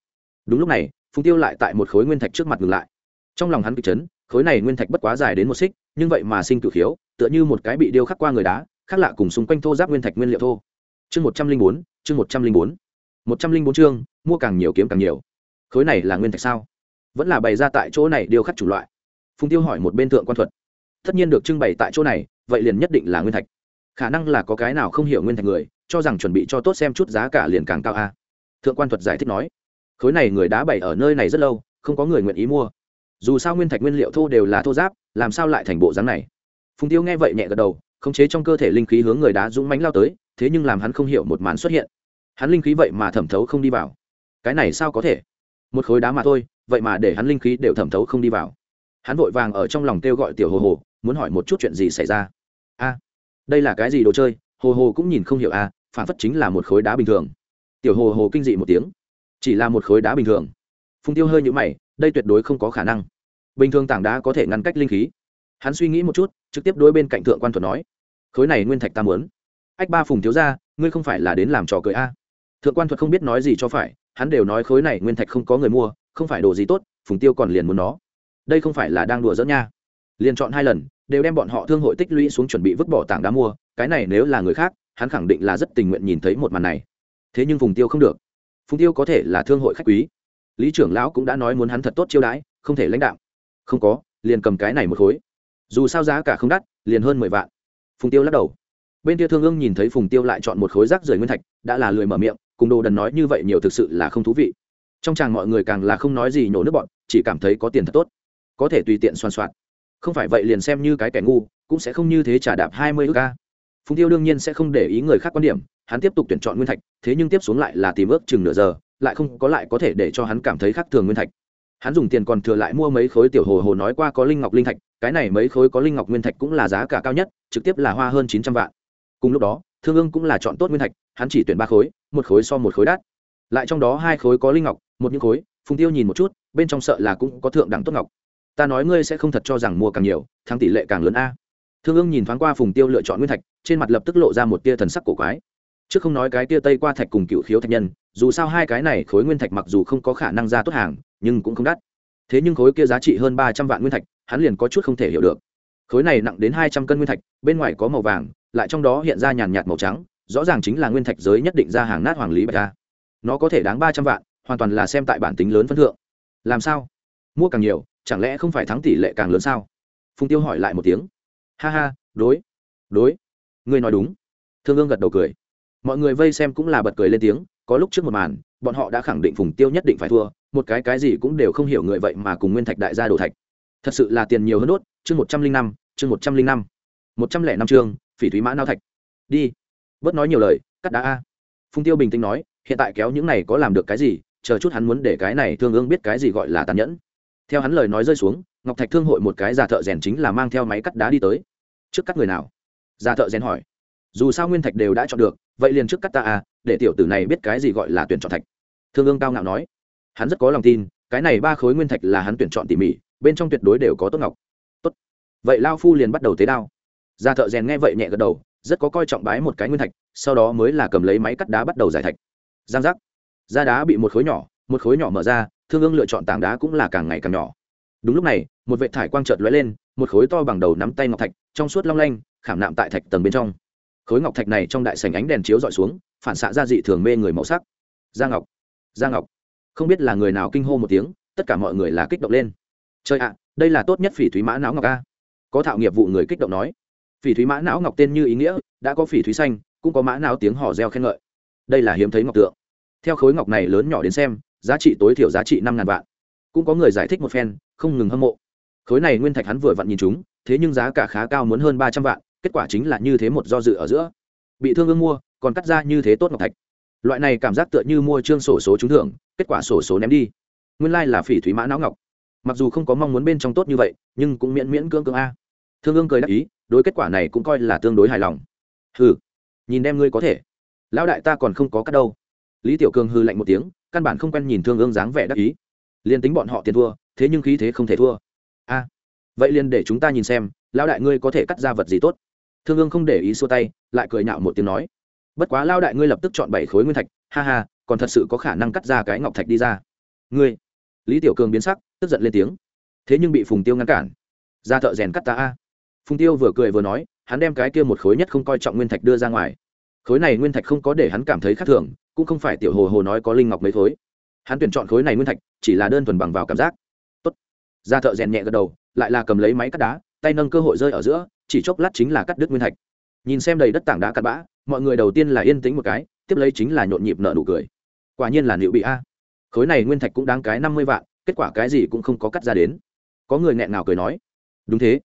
Đúng lúc này, phùng tiêu lại tại một khối nguyên thạch trước mặt ngừng lại. Trong lòng hắn kịch chấn, khối này nguyên thạch bất quá dài đến một xích, nhưng vậy mà sinh cự khiếu, tựa như một cái bị điêu khắc qua người đá, khác lạ cùng xung quanh thô giáp nguyên thạch nguyên liệu thô chương một trăm linh bốn, chương một trăm linh bốn. Một trăm linh bốn chương, mua càng nhiều kiếm càng nhiều. Khối này là nguyên thạch sao? Vẫn là bày ra tại chỗ này điều khắc chủ loại. Phùng tiêu hỏi một bên thượng quan thuật. Tất nhiên được trưng bày tại chỗ này, vậy liền nhất định là nguyên thạch. Khả năng là có cái nào không hiểu nguyên thạch người, cho rằng chuẩn bị cho tốt xem chút giá cả liền càng cao a. Thượng quan thuật giải thích nói. Khối này người đá bày ở nơi này rất lâu, không có người nguyện ý mua. Dù sao nguyên thạch nguyên liệu thô đều là thô giáp, làm sao lại thành bộ dáng này? Phùng tiêu nghe vậy nhẹ gật đầu, khống chế trong cơ thể linh khí hướng người đá dũng mánh lao tới thế nhưng làm hắn không hiểu một màn xuất hiện. Hắn linh khí vậy mà thẩm thấu không đi vào. Cái này sao có thể? Một khối đá mà thôi, vậy mà để hắn linh khí đều thẩm thấu không đi vào. Hắn vội vàng ở trong lòng kêu gọi tiểu hồ hồ, muốn hỏi một chút chuyện gì xảy ra. A, đây là cái gì đồ chơi? Hồ hồ cũng nhìn không hiểu a, phản phất chính là một khối đá bình thường. Tiểu hồ hồ kinh dị một tiếng. Chỉ là một khối đá bình thường. Phùng tiêu hơi nhũ mày, đây tuyệt đối không có khả năng. Bình thường tảng đá có thể ngăn cách linh khí. Hắn suy nghĩ một chút, trực tiếp đối bên cạnh thượng quan thuật nói, khối này nguyên thạch ta muốn ách ba phùng thiếu ra ngươi không phải là đến làm trò cười a? Thượng quan thuật không biết nói gì cho phải, hắn đều nói khối này nguyên thạch không có người mua, không phải đồ gì tốt, phùng tiêu còn liền muốn nó. Đây không phải là đang đùa dẫn nha. Liền chọn hai lần, đều đem bọn họ thương hội tích lũy xuống chuẩn bị vứt bỏ tảng đá mua, cái này nếu là người khác, hắn khẳng định là rất tình nguyện nhìn thấy một màn này. Thế nhưng phùng tiêu không được. Phùng tiêu có thể là thương hội khách quý. Lý trưởng lão cũng đã nói muốn hắn thật tốt chiêu đãi, không thể lãnh đạo không có, liền cầm cái này một khối. Dù sao giá cả không đắt, liền hơn mười vạn. Phùng tiêu lắc đầu bên kia thương ương nhìn thấy phùng tiêu lại chọn một khối rác rời nguyên thạch, đã là lười mở miệng, cùng đồ đần nói như vậy nhiều thực sự là không thú vị. Trong chàng mọi người càng là không nói gì nhổ nước bọn, chỉ cảm thấy có tiền thật tốt. Có thể tùy tiện xoan soạn. Không phải vậy liền xem như cái kẻ ngu, cũng sẽ không như thế trả đạp hai mươi ước ca phùng tiêu đương nhiên sẽ không để ý người khác quan điểm, hắn tiếp tục tuyển chọn nguyên thạch, thế nhưng tiếp xuống lại là tìm ước chừng nửa giờ, lại không có lại có thể để cho hắn cảm thấy khác thường nguyên thạch. Hắn dùng tiền còn thừa lại mua mấy khối tiểu hồ hồ nói qua có linh ngọc linh thạch, cái này mấy khối có linh ngọc nguyên thạch cũng là giá cả cao nhất, trực tiếp là hoa hơn chín trăm vạn cùng lúc đó, thương ương cũng là chọn tốt nguyên thạch, hắn chỉ tuyển ba khối, một khối so một khối đắt. Lại trong đó hai khối có linh ngọc, một những khối, phùng tiêu nhìn một chút, bên trong sợ là cũng có thượng đẳng tốt ngọc. Ta nói ngươi sẽ không thật cho rằng mua càng nhiều, thắng tỷ lệ càng lớn a. Thương ương nhìn thoáng qua phùng tiêu lựa chọn nguyên thạch, trên mặt lập tức lộ ra một tia thần sắc cổ quái. Chứ không nói cái tia tây qua thạch cùng cựu khiếu thạch nhân, dù sao hai cái này khối nguyên thạch mặc dù không có khả năng ra tốt hàng, nhưng cũng không đắt. Thế nhưng khối kia giá trị hơn ba trăm vạn nguyên thạch, hắn liền có chút không thể hiểu được. Khối này nặng đến hai trăm cân nguyên thạch, bên ngoài có màu vàng lại trong đó hiện ra nhàn nhạt màu trắng, rõ ràng chính là nguyên thạch giới nhất định ra hàng nát hoàng lý bạch ra. nó có thể đáng ba trăm vạn, hoàn toàn là xem tại bản tính lớn phân thượng. Làm sao? Mua càng nhiều, chẳng lẽ không phải thắng tỷ lệ càng lớn sao? Phùng tiêu hỏi lại một tiếng. Ha ha, đối đối. Ngươi nói đúng. Thương ương gật đầu cười. Mọi người vây xem cũng là bật cười lên tiếng, có lúc trước một màn, bọn họ đã khẳng định phùng tiêu nhất định phải thua, một cái cái gì cũng đều không hiểu người vậy mà cùng nguyên thạch đại gia đồ thạch. Thật sự là tiền nhiều hơn đốt, chương một trăm linh năm, chương một trăm linh năm. Một trăm lẻ năm chương phỉ thúy mã nao thạch. Đi. Bớt nói nhiều lời, cắt đá a. Phùng tiêu bình tĩnh nói, hiện tại kéo những này có làm được cái gì, chờ chút hắn muốn để cái này thương ương biết cái gì gọi là tàn nhẫn. Theo hắn lời nói rơi xuống, ngọc thạch thương hội một cái già thợ rèn chính là mang theo máy cắt đá đi tới. Trước cắt người nào? Già thợ rèn hỏi. Dù sao nguyên thạch đều đã chọn được, vậy liền trước cắt ta à để tiểu tử này biết cái gì gọi là tuyển chọn thạch. Thương ương cao ngạo nói. Hắn rất có lòng tin, cái này ba khối nguyên thạch là hắn tuyển chọn tỉ mỉ, bên trong tuyệt đối đều có tốt ngọc. Tốt. Vậy lao phu liền bắt đầu tế đao gia thợ rèn nghe vậy nhẹ gật đầu, rất có coi trọng bái một cái nguyên thạch, sau đó mới là cầm lấy máy cắt đá bắt đầu giải thạch. Giang giác. Da đá bị một khối nhỏ, một khối nhỏ mở ra, thương ương lựa chọn tảng đá cũng là càng ngày càng nhỏ. Đúng lúc này, một vệ thải quang trợt lóe lên, một khối to bằng đầu nắm tay ngọc thạch, trong suốt long lanh, khảm nạm tại thạch tầng bên trong. Khối ngọc thạch này trong đại sảnh ánh đèn chiếu dọi xuống, phản xạ ra dị thường mê người màu sắc. Da ngọc. Da ngọc. Không biết là người nào kinh hô một tiếng, tất cả mọi người là kích động lên. Chơi ạ, đây là tốt nhất phỉ thúy mã não ngọc a. Có thạo nghiệp vụ người kích động nói phỉ thúy mã não ngọc tên như ý nghĩa, đã có phỉ thúy xanh, cũng có mã não tiếng hò reo khen ngợi. Đây là hiếm thấy ngọc tượng. Theo khối ngọc này lớn nhỏ đến xem, giá trị tối thiểu giá trị năm ngàn vạn. Cũng có người giải thích một phen, không ngừng hâm mộ. Khối này nguyên thạch hắn vừa vặn nhìn chúng, thế nhưng giá cả khá cao muốn hơn ba trăm vạn, kết quả chính là như thế một do dự ở giữa. Bị thương ương mua, còn cắt ra như thế tốt ngọc thạch. Loại này cảm giác tựa như mua trương sổ số trúng thưởng, kết quả sổ số ném đi. Nguyên lai、like、là phỉ thúy mã não ngọc. Mặc dù không có mong muốn bên trong tốt như vậy, nhưng cũng miễn miễn cưỡng cưỡng a thương ương cười đáp ý, đối kết quả này cũng coi là tương đối hài lòng. Hừ, nhìn đem ngươi có thể. Lão đại ta còn không có cắt đâu. Lý tiểu cường hư lạnh một tiếng, căn bản không quen nhìn thương ương dáng vẻ đắc ý. Liền tính bọn họ tiền thua, thế nhưng khí thế không thể thua. A, vậy liền để chúng ta nhìn xem, lão đại ngươi có thể cắt ra vật gì tốt. Thương ương không để ý xua tay, lại cười nhạo một tiếng nói. Bất quá lão đại ngươi lập tức chọn bảy khối nguyên thạch, ha ha, còn thật sự có khả năng cắt ra cái ngọc thạch đi ra. Ngươi, lý tiểu cường biến sắc, tức giận lên tiếng. Thế nhưng bị phùng tiêu ngăn cản. Ra thợ rèn cắt ta a phùng tiêu vừa cười vừa nói, hắn đem cái kia một khối nhất không coi trọng nguyên thạch đưa ra ngoài. Khối này nguyên thạch không có để hắn cảm thấy khác thường, cũng không phải tiểu hồ hồ nói có linh ngọc mấy khối. Hắn tuyển chọn khối này nguyên thạch, chỉ là đơn thuần bằng vào cảm giác. Tốt. Ra thợ rèn nhẹ gật đầu, lại là cầm lấy máy cắt đá, tay nâng cơ hội rơi ở giữa, chỉ chốc lát chính là cắt đứt nguyên thạch. Nhìn xem đầy đất tảng đá cắt bã, mọi người đầu tiên là yên tĩnh một cái, tiếp lấy chính là nhộn nhịp nợ nụ cười. Quả nhiên là liệu bị a. Khối này nguyên thạch cũng đáng cái năm mươi vạn, kết quả cái gì cũng không có cắt ra đến. Có người nghẹn ngào cười nói. Đúng thế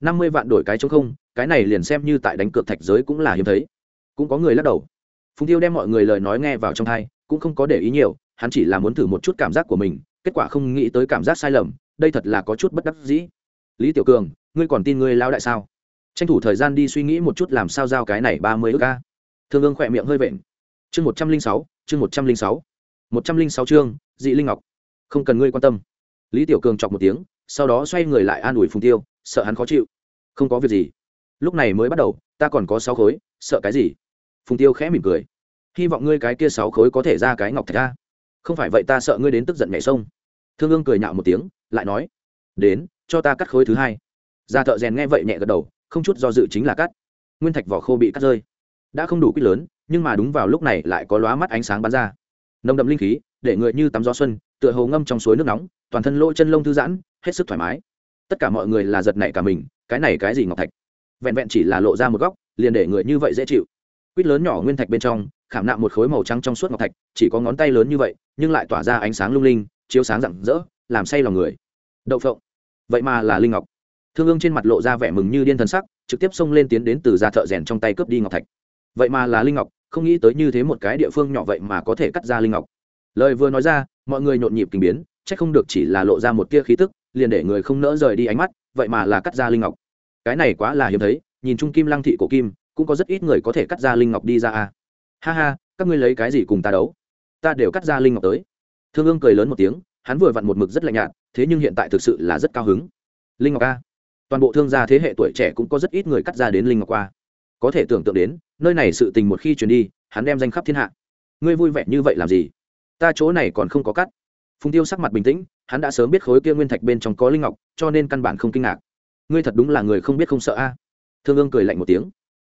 năm mươi vạn đổi cái chống không, cái này liền xem như tại đánh cược thạch giới cũng là hiếm thấy. Cũng có người lắc đầu. Phùng tiêu đem mọi người lời nói nghe vào trong thai, cũng không có để ý nhiều, hắn chỉ là muốn thử một chút cảm giác của mình, kết quả không nghĩ tới cảm giác sai lầm, đây thật là có chút bất đắc dĩ. Lý tiểu cường, ngươi còn tin ngươi lao đại sao? Tranh thủ thời gian đi suy nghĩ một chút làm sao giao cái này ba mươi ước ca. Thương ương khỏe miệng hơi vện. Chương một trăm linh sáu, chương một trăm linh sáu. Một trăm linh sáu chương, dị linh ngọc. Không cần ngươi quan tâm. Lý tiểu cường chọc một tiếng, sau đó xoay người lại an ủi phùng tiêu sợ hắn khó chịu. Không có việc gì. Lúc này mới bắt đầu, ta còn có sáu khối, sợ cái gì? Phùng tiêu khẽ mỉm cười. Hy vọng ngươi cái kia sáu khối có thể ra cái ngọc thạch ra không phải vậy ta sợ ngươi đến tức giận nhảy sông. Thương ương cười nhạo một tiếng, lại nói, đến, cho ta cắt khối thứ hai. Gia thợ rèn nghe vậy nhẹ gật đầu, không chút do dự chính là cắt. Nguyên thạch vỏ khô bị cắt rơi. Đã không đủ quýt lớn, nhưng mà đúng vào lúc này lại có lóa mắt ánh sáng bắn ra. Nồng đậm linh khí, để người như tắm gió xuân, tựa hồ ngâm trong suối nước nóng, toàn thân lỗ chân lông thư giãn, hết sức thoải mái tất cả mọi người là giật nảy cả mình, cái này cái gì ngọc thạch? Vẹn vẹn chỉ là lộ ra một góc, liền để người như vậy dễ chịu. Quýt lớn nhỏ nguyên thạch bên trong, khảm nạm một khối màu trắng trong suốt ngọc thạch, chỉ có ngón tay lớn như vậy, nhưng lại tỏa ra ánh sáng lung linh, chiếu sáng rạng rỡ, làm say lòng người. Đậu phộng. Vậy mà là linh ngọc. Thương ương trên mặt lộ ra vẻ mừng như điên thần sắc, trực tiếp xông lên tiến đến từ ra thợ rèn trong tay cướp đi ngọc thạch. Vậy mà là linh ngọc, không nghĩ tới như thế một cái địa phương nhỏ vậy mà có thể cắt ra linh ngọc. Lời vừa nói ra, mọi người nhộn nhịp kinh biến c h ắ c không được chỉ là lộ ra một tia khí tức liền để người không nỡ rời đi ánh mắt, vậy mà là cắt ra linh ngọc. Cái này quá là hiếm thấy, nhìn trung kim lăng thị cổ kim, cũng có rất ít người có thể cắt ra linh ngọc đi ra a ha ha, các ngươi lấy cái gì cùng ta đấu? Ta đều cắt ra linh ngọc tới. Thương ương cười lớn một tiếng, hắn vừa vặn một mực rất lạnh nhạt, thế nhưng hiện tại thực sự là rất cao hứng. Linh ngọc a. Toàn bộ thương gia thế hệ tuổi trẻ cũng có rất ít người cắt ra đến linh ngọc qua. Có thể tưởng tượng đến, nơi này sự tình một khi truyền đi, hắn đem danh khắp thiên hạ. Ngươi vui vẻ như vậy làm gì? Ta chỗ này còn không có cắt. Phùng tiêu sắc mặt bình tĩnh hắn đã sớm biết khối kia nguyên thạch bên trong có linh ngọc, cho nên căn bản không kinh ngạc. Ngươi thật đúng là người không biết không sợ a. Thương ương cười lạnh một tiếng.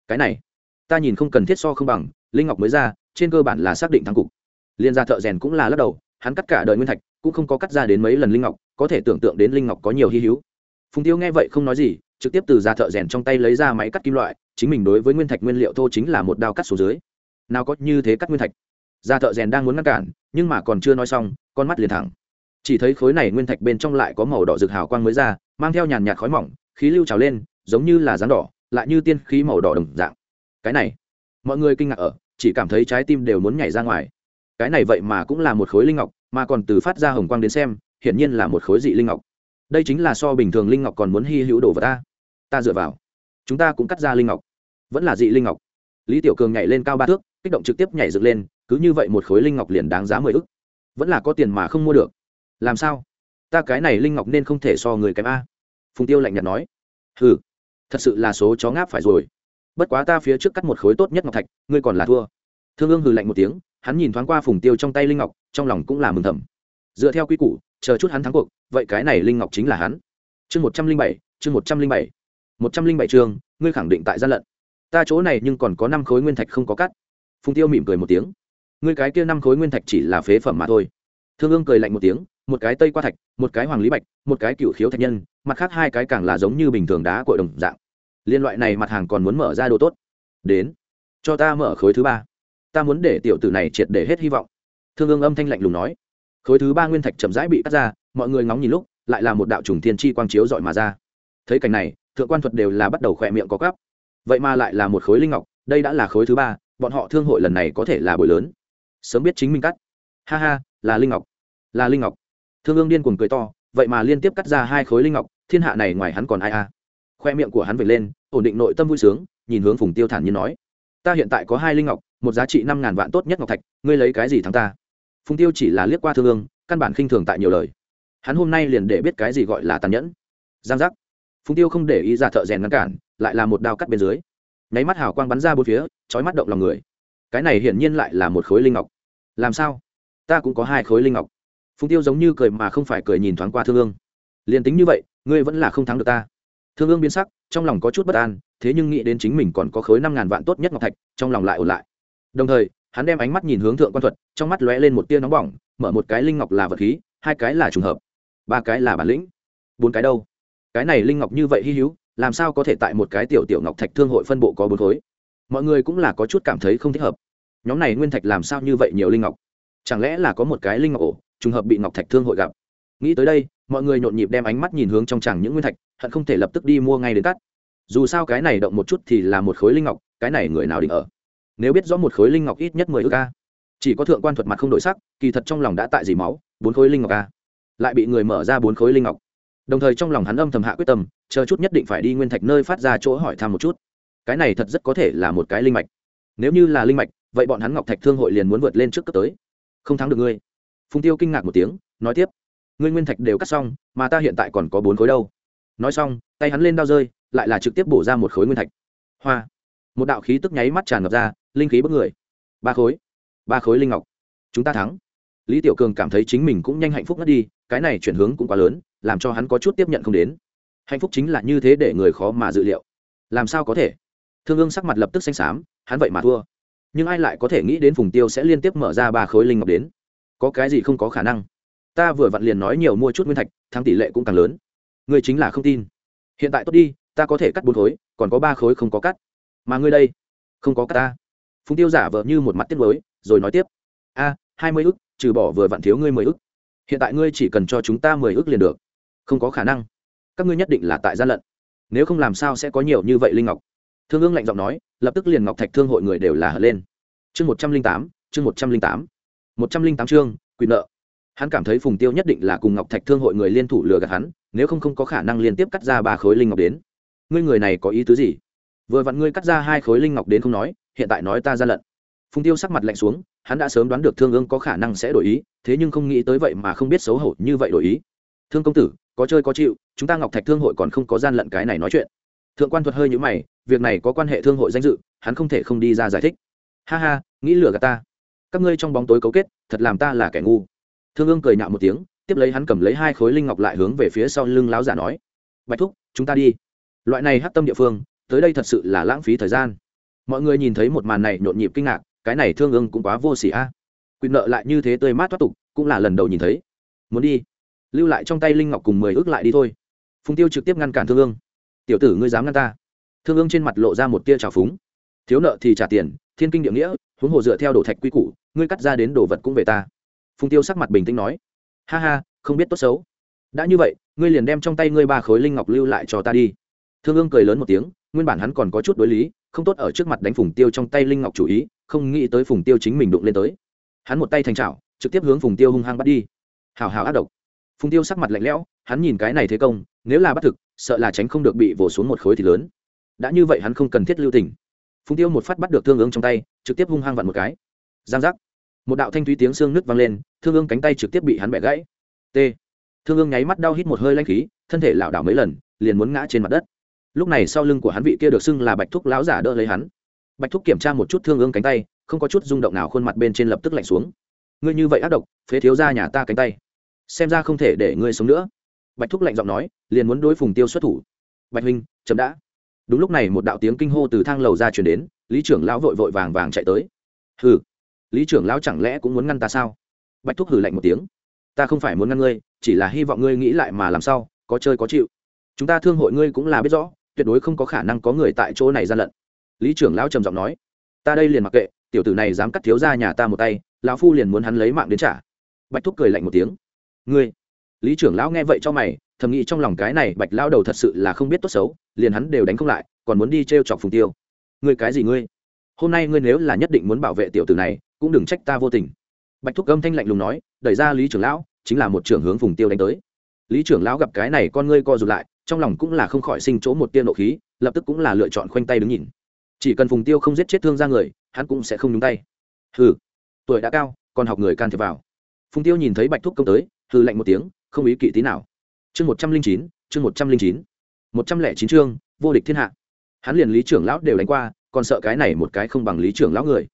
Cái này, ta nhìn không cần thiết so không bằng, linh ngọc mới ra, trên cơ bản là xác định thắng cục. Liên gia thợ rèn cũng là lắc đầu, hắn cắt cả đời nguyên thạch, cũng không có cắt ra đến mấy lần linh ngọc, có thể tưởng tượng đến linh ngọc có nhiều hy hi hữu. Phùng tiêu nghe vậy không nói gì, trực tiếp từ gia thợ rèn trong tay lấy ra máy cắt kim loại, chính mình đối với nguyên thạch nguyên liệu thô chính là một đao cắt xuống dưới. Nào có như thế cắt nguyên thạch. Gia thợ rèn đang muốn ngăn cản, nhưng mà còn chưa nói xong, con mắt liền thẳng chỉ thấy khối này nguyên thạch bên trong lại có màu đỏ rực hào quang mới ra, mang theo nhàn nhạt khói mỏng, khí lưu trào lên, giống như là rắn đỏ, lại như tiên khí màu đỏ đồng dạng. Cái này, mọi người kinh ngạc ở, chỉ cảm thấy trái tim đều muốn nhảy ra ngoài. Cái này vậy mà cũng là một khối linh ngọc, mà còn từ phát ra hồng quang đến xem, hiển nhiên là một khối dị linh ngọc. Đây chính là so bình thường linh ngọc còn muốn hy hữu đồ vào ta. Ta dựa vào. Chúng ta cũng cắt ra linh ngọc. Vẫn là dị linh ngọc. Lý tiểu cường nhảy lên cao ba thước, kích động trực tiếp nhảy dựng lên, cứ như vậy một khối linh ngọc liền đáng giá mười ức. Vẫn là có tiền mà không mua được làm sao? Ta cái này linh ngọc nên không thể so người kém a. Phùng tiêu lạnh nhạt nói. Hừ, thật sự là số chó ngáp phải rồi. Bất quá ta phía trước cắt một khối tốt nhất ngọc thạch ngươi còn là thua. Thương ương hừ lạnh một tiếng hắn nhìn thoáng qua phùng tiêu trong tay linh ngọc trong lòng cũng là mừng thầm. Dựa theo quy củ chờ chút hắn thắng cuộc vậy cái này linh ngọc chính là hắn. Chương một trăm linh bảy chương một trăm linh bảy. Một trăm linh bảy chương ngươi khẳng định tại gian lận. Ta chỗ này nhưng còn có năm khối nguyên thạch không có cắt. Phùng tiêu mỉm cười một tiếng. Ngươi cái kia năm khối nguyên thạch chỉ là phế phẩm mà thôi. Thương ương cười lạnh một tiếng một cái tây qua thạch, một cái hoàng lý bạch, một cái cựu khiếu thạch nhân, mặt khác hai cái càng là giống như bình thường đá cội đồng dạng. Liên loại này mặt hàng còn muốn mở ra đồ tốt. Đến, cho ta mở khối thứ ba. Ta muốn để tiểu tử này triệt để hết hy vọng. Thương ương âm thanh lạnh lùng nói. Khối thứ ba nguyên thạch chậm rãi bị cắt ra, mọi người ngóng nhìn lúc, lại là một đạo trùng thiên chi quang chiếu dọi mà ra. Thấy cảnh này, thượng quan thuật đều là bắt đầu khỏe miệng có cắp vậy mà lại là một khối linh ngọc, đây đã là khối thứ ba, bọn họ thương hội lần này có thể là buổi lớn. Sớm biết chính mình cắt. Ha ha, là linh ngọc. Là linh ngọc thương ương điên cuồng cười to, vậy mà liên tiếp cắt ra hai khối linh ngọc, thiên hạ này ngoài hắn còn ai a à. khoe miệng của hắn vẩy lên, ổn định nội tâm vui sướng, nhìn hướng phùng tiêu thản như nói, ta hiện tại có hai linh ngọc, một giá trị năm ngàn vạn tốt nhất ngọc thạch, ngươi lấy cái gì thắng ta? Phùng tiêu chỉ là liếc qua thương ương, căn bản khinh thường tại nhiều lời. Hắn hôm nay liền để biết cái gì gọi là tàn nhẫn. Giang giác. Phùng tiêu không để ý ra thợ rèn ngăn cản, lại là một đao cắt bên dưới. Nháy mắt hào quang bắn ra bốn phía trói mắt động lòng người. Cái này hiển nhiên lại là một khối linh ngọc. Làm sao? Ta cũng có hai khối linh ngọc phùng tiêu giống như cười mà không phải cười nhìn thoáng qua thương ương. Liền tính như vậy, ngươi vẫn là không thắng được ta. Thương ương biến sắc, trong lòng có chút bất an, thế nhưng nghĩ đến chính mình còn có khối năm ngàn vạn tốt nhất ngọc thạch, trong lòng lại ổn lại. Đồng thời, hắn đem ánh mắt nhìn hướng thượng quan thuật, trong mắt lóe lên một tia nóng bỏng, mở một cái linh ngọc là vật khí, hai cái là trùng hợp, ba cái là bản lĩnh. Bốn cái đâu? Cái này linh ngọc như vậy hy hữu, làm sao có thể tại một cái tiểu tiểu ngọc thạch thương hội phân bộ có bốn khối? Mọi người cũng là có chút cảm thấy không thích hợp. Nhóm này nguyên thạch làm sao như vậy nhiều linh ngọc? Chẳng lẽ là có một cái linh ngọc ổ trùng hợp bị ngọc thạch thương hội gặp. Nghĩ tới đây, mọi người nhộn nhịp đem ánh mắt nhìn hướng trong chẳng những nguyên thạch, hận không thể lập tức đi mua ngay đến cắt. Dù sao cái này động một chút thì là một khối linh ngọc, cái này người nào định ở? Nếu biết rõ một khối linh ngọc ít nhất mười ước ca chỉ có thượng quan thuật mặt không đổi sắc, kỳ thật trong lòng đã tại dì máu, bốn khối linh ngọc ca lại bị người mở ra bốn khối linh ngọc. Đồng thời trong lòng hắn âm thầm hạ quyết tâm, chờ chút nhất định phải đi nguyên thạch nơi phát ra chỗ hỏi thăm một chút. Cái này thật rất có thể là một cái linh mạch. Nếu như là linh mạch, vậy bọn hắn ngọc thạch thương hội liền muốn vượt lên trước cấp tới. Không thắng được ngươi phùng tiêu kinh ngạc một tiếng, nói tiếp, ngươi nguyên thạch đều cắt xong, mà ta hiện tại còn có bốn khối đâu. Nói xong, tay hắn lên đao rơi, lại là trực tiếp bổ ra một khối nguyên thạch. Hoa! Một đạo khí tức nháy mắt tràn ngập ra, linh khí bất người. Ba khối. Ba khối linh ngọc. Chúng ta thắng. Lý tiểu cường cảm thấy chính mình cũng nhanh hạnh phúc ngất đi, cái này chuyển hướng cũng quá lớn, làm cho hắn có chút tiếp nhận không đến. Hạnh phúc chính là như thế để người khó mà dự liệu. Làm sao có thể? Thương ương sắc mặt lập tức xanh xám, hắn vậy mà thua. Nhưng ai lại có thể nghĩ đến phùng tiêu sẽ liên tiếp mở ra ba khối linh ngọc đến? Có cái gì không có khả năng. Ta vừa vặn liền nói nhiều mua chút nguyên thạch, thắng tỷ lệ cũng càng lớn. Người chính là không tin. Hiện tại tốt đi, ta có thể cắt bốn khối, còn có ba khối không có cắt. Mà ngươi đây, không có cắt ta. Phùng tiêu giả vờ như một mặt tiết mới rồi nói tiếp. A, hai mươi ức, trừ bỏ vừa vặn thiếu ngươi mười ức. Hiện tại ngươi chỉ cần cho chúng ta mười ức liền được. Không có khả năng. Các ngươi nhất định là tại gian lận. Nếu không làm sao sẽ có nhiều như vậy linh ngọc? Thương ương lạnh giọng nói, lập tức liền ngọc thạch thương hội người đều là hở lên. Chương một trăm linh tám, chương một trăm linh tám một trăm linh tám chương quyền nợ. Hắn cảm thấy phùng tiêu nhất định là cùng ngọc thạch thương hội người liên thủ lừa gạt hắn, nếu không không có khả năng liên tiếp cắt ra ba khối linh ngọc đến. Ngươi người này có ý tứ gì? Vừa vặn ngươi cắt ra hai khối linh ngọc đến không nói, hiện tại nói ta ra lận. Phùng tiêu sắc mặt lạnh xuống, hắn đã sớm đoán được thương ương có khả năng sẽ đổi ý, thế nhưng không nghĩ tới vậy mà không biết xấu hổ như vậy đổi ý. Thương công tử, có chơi có chịu, chúng ta ngọc thạch thương hội còn không có gian lận cái này nói chuyện. Thượng quan thuật hơi nhữ mày, việc này có quan hệ thương hội danh dự, hắn không thể không đi ra giải thích. Ha ha, nghĩ lừa gạt ta các ngươi trong bóng tối cấu kết, thật làm ta là kẻ ngu. Thương ương cười nhạo một tiếng, tiếp lấy hắn cầm lấy hai khối linh ngọc lại hướng về phía sau lưng láo giả nói, bạch thúc, chúng ta đi. Loại này hát tâm địa phương, tới đây thật sự là lãng phí thời gian. Mọi người nhìn thấy một màn này nhộn nhịp kinh ngạc, cái này thương ương cũng quá vô s ỉ a. À. quyền nợ lại như thế tươi mát thoát tục, cũng là lần đầu nhìn thấy. Muốn đi, lưu lại trong tay linh ngọc cùng mười ước lại đi thôi. Phùng tiêu trực tiếp ngăn cản thương ương. Tiểu tử ngươi dám ngăn ta. Thương ương trên mặt lộ ra một tia trào phúng. Thiếu nợ thì trả tiền, thiên kinh địa nghĩa huống hồ dựa theo đồ thạch quy củ, ngươi cắt ra đến đồ vật cũng về ta. Phùng tiêu sắc mặt bình tĩnh nói, ha ha, không biết tốt xấu. Đã như vậy, ngươi liền đem trong tay ngươi ba khối linh ngọc lưu lại cho ta đi. Thương ương cười lớn một tiếng, nguyên bản hắn còn có chút đối lý, không tốt ở trước mặt đánh phùng tiêu trong tay linh ngọc chủ ý, không nghĩ tới phùng tiêu chính mình đụng lên tới. Hắn một tay thành trào trực tiếp hướng phùng tiêu hung hăng bắt đi. Hào hào ác độc. Phùng tiêu sắc mặt lạnh lẽo, hắn nhìn cái này thế công, nếu là bắt thực, sợ là tránh không được bị vồ xuống một khối thì lớn. Đã như vậy hắn không cần thiết lưu tình. Phùng tiêu một phát bắt được thương ương trong tay trực tiếp hung hăng vặn một cái. Giang giác. Một đạo thanh thúy tiếng xương nứt vang lên, thương ương cánh tay trực tiếp bị hắn bẻ gãy. T. Thương ương nháy mắt đau hít một hơi lanh khí, thân thể lảo đảo mấy lần, liền muốn ngã trên mặt đất. Lúc này sau lưng của hắn vị kia được xưng là bạch thúc láo giả đỡ lấy hắn. Bạch thúc kiểm tra một chút thương ương cánh tay, không có chút rung động nào khuôn mặt bên trên lập tức lạnh xuống. Ngươi như vậy ác độc, phế thiếu ra nhà ta cánh tay. Xem ra không thể để ngươi sống nữa. Bạch thúc lạnh giọng nói, liền muốn đối phùng tiêu xuất thủ. Bạch huynh chấm đã. Đúng lúc này một đạo tiếng kinh hô từ thang lầu ra chuyển đến lý trưởng lão vội vội vàng vàng chạy tới. Hừ, lý trưởng lão chẳng lẽ cũng muốn ngăn ta sao? Bạch thúc hử lạnh một tiếng. Ta không phải muốn ngăn ngươi, chỉ là hy vọng ngươi nghĩ lại mà làm sao, có chơi có chịu. Chúng ta thương hội ngươi cũng là biết rõ, tuyệt đối không có khả năng có người tại chỗ này gian lận. Lý trưởng lão trầm giọng nói. Ta đây liền mặc kệ, tiểu tử này dám cắt thiếu ra nhà ta một tay, lão phu liền muốn hắn lấy mạng đến trả. Bạch thúc cười lạnh một tiếng. Ngươi? Lý trưởng lão nghe vậy cho mày, thầm nghĩ trong lòng cái này bạch lão đầu thật sự là không biết tốt xấu, liền hắn đều đánh không lại, còn muốn đi t r e o chọc phùng tiêu ngươi cái gì ngươi? Hôm nay ngươi nếu là nhất định muốn bảo vệ tiểu tử này, cũng đừng trách ta vô tình. Bạch thúc âm thanh lạnh lùng nói, đẩy ra lý trưởng lão, chính là một trưởng hướng phùng tiêu đánh tới. Lý trưởng lão gặp cái này con ngươi co rụt lại, trong lòng cũng là không khỏi sinh chỗ một tiên nộ khí, lập tức cũng là lựa chọn khoanh tay đứng nhìn. Chỉ cần phùng tiêu không giết chết thương ra người, hắn cũng sẽ không nhúng tay. Hừ, tuổi đã cao, còn học người can thiệp vào. Phùng tiêu nhìn thấy bạch thúc công tới, hừ lạnh một tiếng, không ý kỵ tí nào. Chương một trăm linh chín, chương một trăm linh chín. Một trăm lẻ chín chương, vô địch thiên hạ hắn liền lý trưởng lão đều đánh qua, còn sợ cái này một cái không bằng lý trưởng lão người.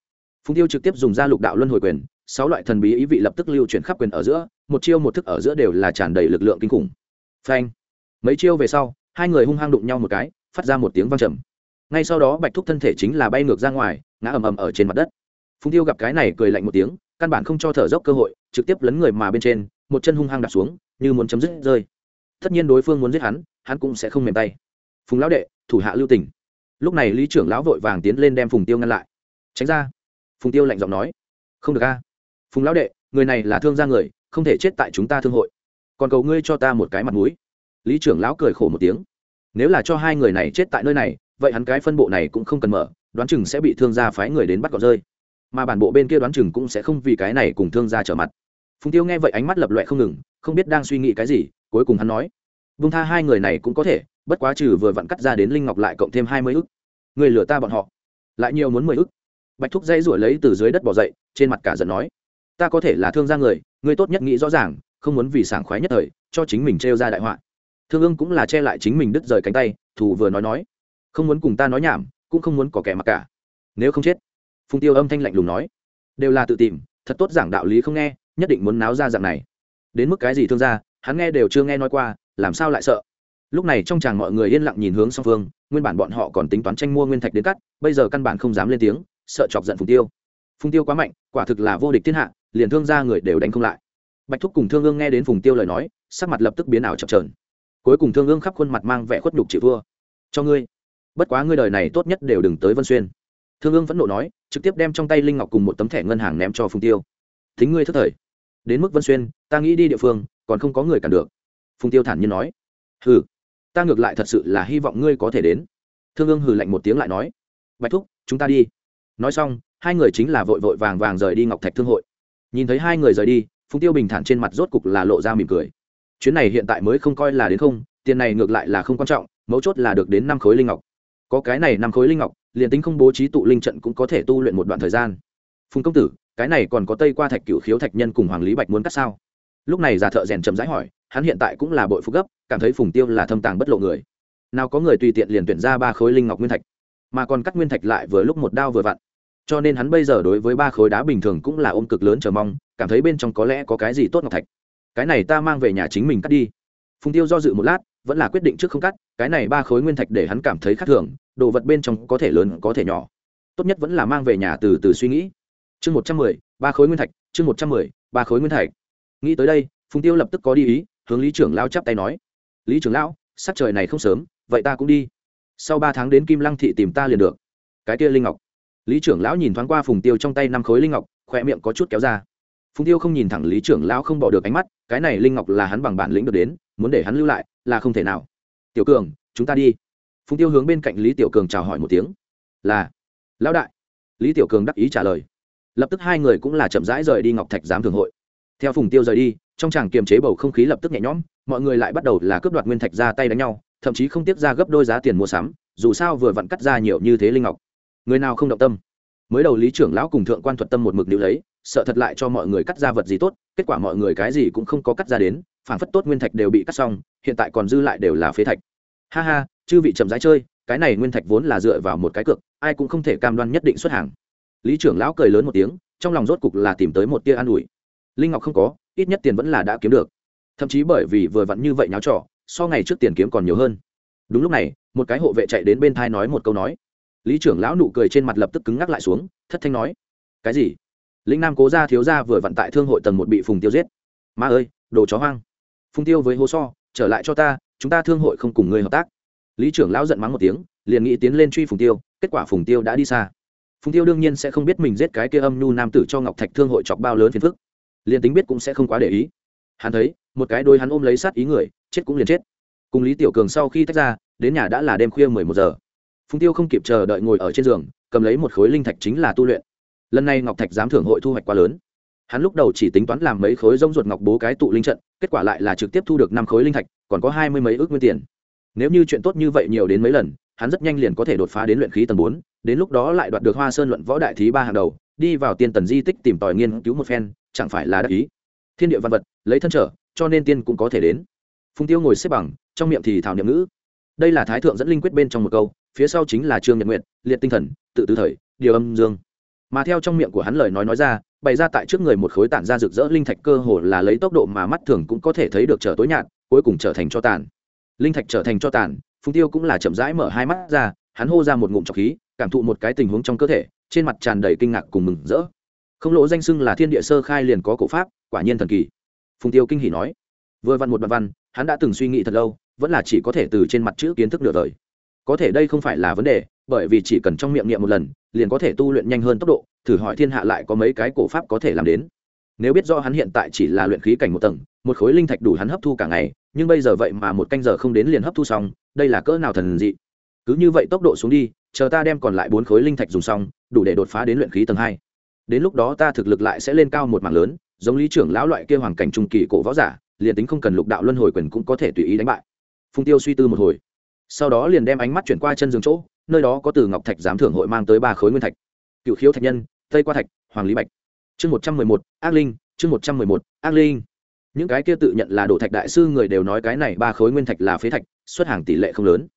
Phùng tiêu trực tiếp dùng ra lục đạo luân hồi quyền, sáu loại thần bí ý vị lập tức lưu chuyển khắp quyền ở giữa, một chiêu một thức ở giữa đều là tràn đầy lực lượng kinh khủng. Phanh! Mấy chiêu về sau, hai người hung hăng đụng nhau một cái, phát ra một tiếng vang trầm. Ngay sau đó bạch thúc thân thể chính là bay ngược ra ngoài, ngã ầm ầm ở trên mặt đất. Phùng tiêu gặp cái này cười lạnh một tiếng, căn bản không cho thở dốc cơ hội, trực tiếp lấn người mà bên trên, một chân hung hăng đặt xuống, như muốn chấm dứt rơi. Tất nhiên đối phương muốn giết hắn hắn cũng sẽ không mềm tay. Phùng lão đệ, thủ hạ lưu tỉnh lúc này lý trưởng lão vội vàng tiến lên đem phùng tiêu ngăn lại. Tránh ra. Phùng tiêu lạnh giọng nói. Không được a. Phùng lão đệ, người này là thương gia người, không thể chết tại chúng ta thương hội. Còn cầu ngươi cho ta một cái mặt mũi. Lý trưởng lão cười khổ một tiếng. Nếu là cho hai người này chết tại nơi này, vậy hắn cái phân bộ này cũng không cần mở, đoán chừng sẽ bị thương gia phái người đến bắt gọt rơi. Mà bản bộ bên kia đoán chừng cũng sẽ không vì cái này cùng thương gia trở mặt. Phùng tiêu nghe vậy ánh mắt lập loẹ không ngừng, không biết đang suy nghĩ cái gì, cuối cùng hắn nói. Vung tha hai người này cũng có thể bất quá trừ vừa vặn cắt ra đến linh ngọc lại cộng thêm hai mươi ức. Người lừa ta bọn họ. Lại nhiều muốn mười ức. Bạch thúc dây rủi lấy từ dưới đất bỏ dậy, trên mặt cả giận nói, ta có thể là thương gia người người tốt nhất nghĩ rõ ràng, không muốn vì sảng khoái nhất thời, cho chính mình trêu ra đại họa. Thương ương cũng là che lại chính mình đứt rời cánh tay, thù vừa nói nói, không muốn cùng ta nói nhảm, cũng không muốn có kẻ mặc cả. Nếu không chết. Phùng tiêu âm thanh lạnh lùng nói, đều là tự tìm, thật tốt giảng đạo lý không nghe, nhất định muốn náo ra dạng này. Đến mức cái gì thương gia, hắn nghe đều chưa nghe nói qua, làm sao lại sợ? Lúc này trong chàng mọi người yên lặng nhìn hướng song phương, nguyên bản bọn họ còn tính toán tranh mua nguyên thạch đến cắt, bây giờ căn bản không dám lên tiếng, sợ chọc giận phùng tiêu. Phùng tiêu quá mạnh, quả thực là vô địch thiên hạ, liền thương gia người đều đánh không lại. Bạch thúc cùng thương ương nghe đến phùng tiêu lời nói, sắc mặt lập tức biến ảo chập trờn cuối cùng thương ương khắp khuôn mặt mang vẻ khuất nhục chịu vua. cho ngươi, bất quá ngươi đời này tốt nhất đều đừng tới vân xuyên. Thương ương vẫn nộ nói, trực tiếp đem trong tay linh ngọc cùng một tấm thẻ ngân hàng ném cho phùng tiêu. Thính ngươi thất thời. Đến mức vân xuyên, ta nghĩ đi địa phương, còn không có người cản được. Phùng tiêu thản nhiên nói. Hừ ta ngược lại thật sự là hy vọng ngươi có thể đến. Thương ương hừ lạnh một tiếng lại nói, bạch thúc, chúng ta đi. Nói xong, hai người chính là vội vội vàng vàng rời đi ngọc thạch thương hội. Nhìn thấy hai người rời đi, phùng tiêu bình thản trên mặt rốt cục là lộ ra mỉm cười. Chuyến này hiện tại mới không coi là đến không, tiền này ngược lại là không quan trọng, mấu chốt là được đến năm khối linh ngọc. Có cái này năm khối linh ngọc, liền tính không bố trí tụ linh trận cũng có thể tu luyện một đoạn thời gian. Phùng công tử, cái này còn có tây qua thạch cựu khiếu thạch nhân cùng hoàng lý bạch muốn cắt sao? Lúc này già thợ rèn chậm rãi hỏi hắn hiện tại cũng là bội phúc gấp, cảm thấy phùng tiêu là thâm tàng bất lộ người. Nào có người tùy tiện liền tuyển ra ba khối linh ngọc nguyên thạch, mà còn cắt nguyên thạch lại vừa lúc một đao vừa vặn. Cho nên hắn bây giờ đối với ba khối đá bình thường cũng là ôm cực lớn chờ mong, cảm thấy bên trong có lẽ có cái gì tốt ngọc thạch. Cái này ta mang về nhà chính mình cắt đi. Phùng tiêu do dự một lát, vẫn là quyết định trước không cắt, cái này ba khối nguyên thạch để hắn cảm thấy khác thường, đồ vật bên trong có thể lớn, có thể nhỏ. Tốt nhất vẫn là mang về nhà từ từ suy nghĩ. Chương một trăm mười, ba khối nguyên thạch, chương một trăm mười, ba khối nguyên thạch. Nghĩ tới đây, phùng tiêu lập tức có đi ý hướng lý trưởng lao chắp tay nói, lý trưởng lão sắc trời này không sớm, vậy ta cũng đi. Sau ba tháng đến kim lăng thị tìm ta liền được. Cái kia linh ngọc. Lý trưởng lão nhìn thoáng qua phùng tiêu trong tay năm khối linh ngọc khoe miệng có chút kéo ra. Phùng tiêu không nhìn thẳng lý trưởng lão không bỏ được ánh mắt, cái này linh ngọc là hắn bằng bản lĩnh được đến, muốn để hắn lưu lại là không thể nào. Tiểu cường, chúng ta đi. Phùng tiêu hướng bên cạnh lý tiểu cường chào hỏi một tiếng. Là. Lão đại. Lý tiểu cường đắc ý trả lời. Lập tức hai người cũng là chậm rãi rời đi ngọc thạch giám thường hội. Theo phùng tiêu rời đi trong chàng kiềm chế bầu không khí lập tức nhẹ nhõm, mọi người lại bắt đầu là cướp đoạt nguyên thạch ra tay đánh nhau, thậm chí không tiếp ra gấp đôi giá tiền mua sắm, dù sao vừa vặn cắt ra nhiều như thế linh ngọc. Người nào không động tâm? Mới đầu lý trưởng lão cùng thượng quan thuật tâm một mực níu lấy, sợ thật lại cho mọi người cắt ra vật gì tốt, kết quả mọi người cái gì cũng không có cắt ra đến phản phất tốt nguyên thạch đều bị cắt xong, hiện tại còn dư lại đều là phế thạch. Ha ha, chư vị chậm rãi chơi, cái này nguyên thạch vốn là dựa vào một cái cược, ai cũng không thể cam đoan nhất định xuất hàng. Lý trưởng lão cười lớn một tiếng, trong lòng rốt cục là tìm tới một tia an ủi. Linh ngọc không có ít nhất tiền vẫn là đã kiếm được. Thậm chí bởi vì vừa vặn như vậy nháo trò, so ngày trước tiền kiếm còn nhiều hơn. Đúng lúc này, một cái hộ vệ chạy đến bên thai nói một câu nói. Lý trưởng lão nụ cười trên mặt lập tức cứng ngắc lại xuống, thất thanh nói. Cái gì? Lĩnh nam cố gia thiếu gia vừa vặn tại thương hội tầng một bị phùng tiêu giết. Ma ơi, đồ chó hoang. Phùng tiêu với hố so, trở lại cho ta, chúng ta thương hội không cùng người hợp tác. Lý trưởng lão giận mắng một tiếng, liền nghĩ tiến lên truy phùng tiêu, kết quả phùng tiêu đã đi xa. Phùng tiêu đương nhiên sẽ không biết mình giết cái kia âm nhu nam tử cho ngọc thạch thương hội chọc bao lớn phiền phức liền tính biết cũng sẽ không quá để ý. Hắn thấy, một cái đôi hắn ôm lấy sát ý người, chết cũng liền chết. Cùng lý tiểu cường sau khi tách ra, đến nhà đã là đêm khuya mười một giờ. Phùng tiêu không kịp chờ đợi ngồi ở trên giường, cầm lấy một khối linh thạch chính là tu luyện. Lần này ngọc thạch giám thưởng hội thu hoạch quá lớn. Hắn lúc đầu chỉ tính toán làm mấy khối rông ruột ngọc bố cái tụ linh trận, kết quả lại là trực tiếp thu được năm khối linh thạch, còn có hai mươi mấy ước nguyên tiền. Nếu như chuyện tốt như vậy nhiều đến mấy lần, hắn rất nhanh liền có thể đột phá đến luyện khí tầng bốn, đến lúc đó lại đoạt được hoa sơn luận võ đại thí ba hàng đầu, đi vào tiên tần di tích tìm tòi nghiên cứu một phen chẳng phải là đắc ý. Thiên địa văn vật, lấy thân trở, cho nên tiên cũng có thể đến. Phùng tiêu ngồi xếp bằng, trong miệng thì thảo niệm ngữ. Đây là thái thượng dẫn linh quyết bên trong một câu, phía sau chính là trương nhật nguyện liệt tinh thần, tự tư thời, điều âm dương. Mà theo trong miệng của hắn lời nói nói ra, bày ra tại trước người một khối tản ra rực rỡ linh thạch cơ hồ là lấy tốc độ mà mắt thường cũng có thể thấy được trở tối nhạt, cuối cùng trở thành cho tàn. Linh thạch trở thành cho tàn, phùng tiêu cũng là chậm rãi mở hai mắt ra, hắn hô ra một ngụm trọc khí, cảm thụ một cái tình huống trong cơ thể, trên mặt tràn đầy kinh ngạc cùng mừng rỡ không lỗ danh xưng là thiên địa sơ khai liền có cổ pháp, quả nhiên thần kỳ. Phùng tiêu kinh hỉ nói, vừa văn một đoạn văn, hắn đã từng suy nghĩ thật lâu, vẫn là chỉ có thể từ trên mặt chữ kiến thức nửa đời. Có thể đây không phải là vấn đề, bởi vì chỉ cần trong miệng niệm một lần, liền có thể tu luyện nhanh hơn tốc độ, thử hỏi thiên hạ lại có mấy cái cổ pháp có thể làm đến. Nếu biết do hắn hiện tại chỉ là luyện khí cảnh một tầng, một khối linh thạch đủ hắn hấp thu cả ngày, nhưng bây giờ vậy mà một canh giờ không đến liền hấp thu xong, đây là cỡ nào thần dị. Cứ như vậy tốc độ xuống đi, chờ ta đem còn lại bốn khối linh thạch dùng xong, đủ để đột phá đến luyện khí tầng hai đến lúc đó ta thực lực lại sẽ lên cao một mảng lớn, giống lý trưởng lão loại kia hoàng cảnh trung kỳ cổ võ giả, liền tính không cần lục đạo luân hồi quyền cũng có thể tùy ý đánh bại. Phùng tiêu suy tư một hồi, sau đó liền đem ánh mắt chuyển qua chân giường chỗ, nơi đó có từ ngọc thạch giám thưởng hội mang tới ba khối nguyên thạch. Cựu khiếu thạch nhân, tây qua thạch, hoàng lý bạch. Chương một trăm mười một, ác linh, chương một trăm mười một, ác linh. Những cái kia tự nhận là đổ thạch đại sư người đều nói cái này ba khối nguyên thạch là phế thạch, xuất hàng tỷ lệ không lớn.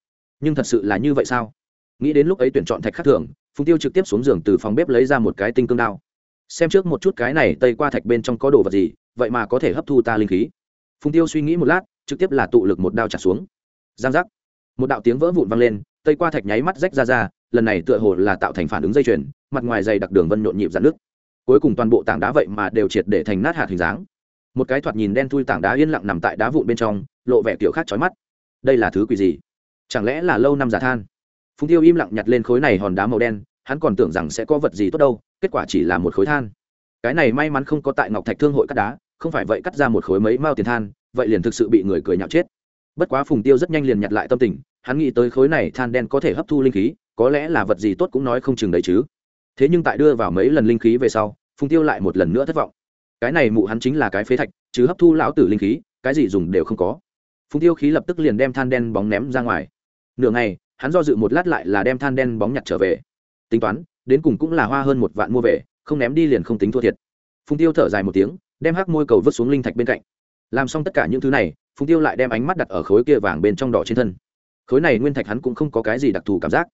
Nhưng thật sự là như vậy sao? Nghĩ đến lúc ấy tuyển chọn thạch khác thường phùng tiêu trực tiếp xuống giường từ phòng bếp lấy ra một cái tinh cương đao. Xem trước một chút cái này tây qua thạch bên trong có đồ vật gì, vậy mà có thể hấp thu ta linh khí. Phùng tiêu suy nghĩ một lát, trực tiếp là tụ lực một đao trả xuống. Giang giác. Một đạo tiếng vỡ vụn vang lên, tây qua thạch nháy mắt rách ra ra, lần này tựa hồ là tạo thành phản ứng dây chuyền, mặt ngoài dày đặc đường vân nhộn nhịp dạn nước. Cuối cùng toàn bộ tảng đá vậy mà đều triệt để thành nát hạt hình dáng. Một cái thoạt nhìn đen thui tảng đá yên lặng nằm tại đá vụn bên trong, lộ vẻ kiểu khác chói mắt. Đây là thứ quỷ gì? Chẳng lẽ là lâu năm giả than? Phùng tiêu im lặng nhặt lên khối này hòn đá màu đen, hắn còn tưởng rằng sẽ có vật gì tốt đâu, kết quả chỉ là một khối than. Cái này may mắn không có tại ngọc thạch thương hội cắt đá, không phải vậy cắt ra một khối mấy mao tiền than, vậy liền thực sự bị người cười nhạo chết. Bất quá phùng tiêu rất nhanh liền nhặt lại tâm tình, hắn nghĩ tới khối này than đen có thể hấp thu linh khí, có lẽ là vật gì tốt cũng nói không chừng đấy chứ. Thế nhưng tại đưa vào mấy lần linh khí về sau, phùng tiêu lại một lần nữa thất vọng. Cái này mụ hắn chính là cái phế thạch, chứ hấp thu lão tử linh khí, cái gì dùng đều không có. Phùng tiêu khí lập tức liền đem than đen bóng ném ra ngoài. Nửa ngày hắn do dự một lát lại là đem than đen bóng nhặt trở về. Tính toán, đến cùng cũng là hoa hơn một vạn mua về, không ném đi liền không tính thua thiệt. Phùng tiêu thở dài một tiếng, đem hắc môi cầu vứt xuống linh thạch bên cạnh. Làm xong tất cả những thứ này, phùng tiêu lại đem ánh mắt đặt ở khối kia vàng bên trong đỏ trên thân. Khối này nguyên thạch hắn cũng không có cái gì đặc thù cảm giác.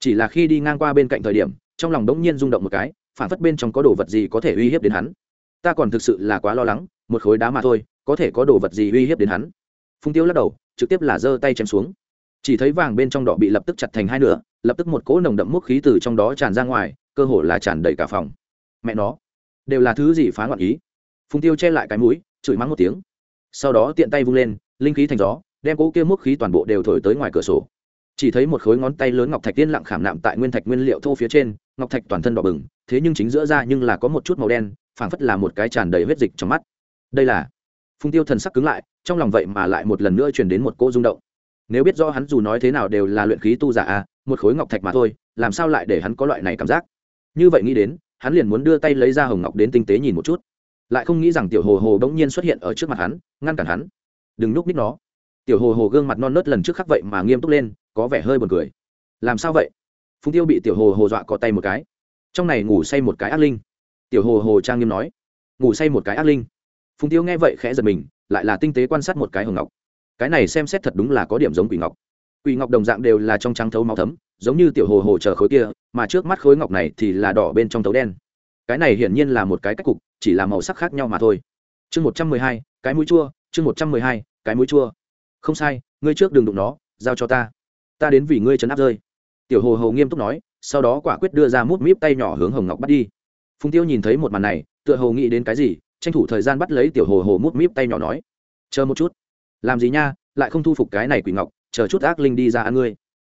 Chỉ là khi đi ngang qua bên cạnh thời điểm, trong lòng đống nhiên rung động một cái, phản phất bên trong có đồ vật gì có thể uy hiếp đến hắn. Ta còn thực sự là quá lo lắng, một khối đá mà thôi, có thể có đồ vật gì uy hiếp đến hắn? Phùng tiêu lắc đầu, trực tiếp là giơ tay chém xuống chỉ thấy vàng bên trong đỏ bị lập tức chặt thành hai nửa, lập tức một cỗ nồng đậm múc khí từ trong đó tràn ra ngoài, cơ hồ là tràn đầy cả phòng. Mẹ nó, đều là thứ gì phá loạn ý? Phùng tiêu che lại cái mũi, chửi mắng một tiếng. Sau đó tiện tay vung lên, linh khí thành gió, đem cỗ kia múc khí toàn bộ đều thổi tới ngoài cửa sổ. Chỉ thấy một khối ngón tay lớn ngọc thạch tiên lặng khảm nạm tại nguyên thạch nguyên liệu thô phía trên, ngọc thạch toàn thân đỏ bừng, thế nhưng chính giữa ra nhưng là có một chút màu đen, phảng phất là một cái tràn đầy huyết dịch trong mắt. Đây là phùng tiêu thần sắc cứng lại, trong lòng vậy mà lại một lần nữa truyền đến một cô rung động nếu biết do hắn dù nói thế nào đều là luyện khí tu giả à một khối ngọc thạch mà thôi, làm sao lại để hắn có loại này cảm giác? Như vậy nghĩ đến, hắn liền muốn đưa tay lấy ra hồng ngọc đến tinh tế nhìn một chút. Lại không nghĩ rằng tiểu hồ hồ bỗng nhiên xuất hiện ở trước mặt hắn, ngăn cản hắn. Đừng núp ních nó. Tiểu hồ hồ gương mặt non nớt lần trước khắc vậy mà nghiêm túc lên, có vẻ hơi buồn cười. Làm sao vậy? Phùng tiêu bị tiểu hồ hồ dọa có tay một cái. Trong này ngủ say một cái ác linh. Tiểu hồ hồ trang nghiêm nói. Ngủ say một cái ác linh. Phùng tiêu nghe vậy khẽ giật mình, lại là tinh tế quan sát một cái hồng ngọc cái này xem xét thật đúng là có điểm giống quỷ ngọc. Quỷ ngọc đồng dạng đều là trong trắng thấu máu thấm, giống như tiểu hồ hồ chờ khối kia, mà trước mắt khối ngọc này thì là đỏ bên trong thấu đen. Cái này hiển nhiên là một cái cách cục, chỉ là màu sắc khác nhau mà thôi. Chương một trăm mười hai, cái mũi chua, chương một trăm mười hai, cái mũi chua. Không sai, ngươi trước đừng đụng nó, giao cho ta. Ta đến vì ngươi chấn áp rơi. Tiểu hồ hồ nghiêm túc nói, sau đó quả quyết đưa ra mút míp tay nhỏ hướng hồng ngọc bắt đi. Phùng tiêu nhìn thấy một màn này, tựa hồ nghĩ đến cái gì, tranh thủ thời gian bắt lấy tiểu hồ hồ mút míp tay nhỏ nói, chờ một chút làm gì nha, lại không thu phục cái này quỷ ngọc, chờ chút ác linh đi ra ăn ngươi.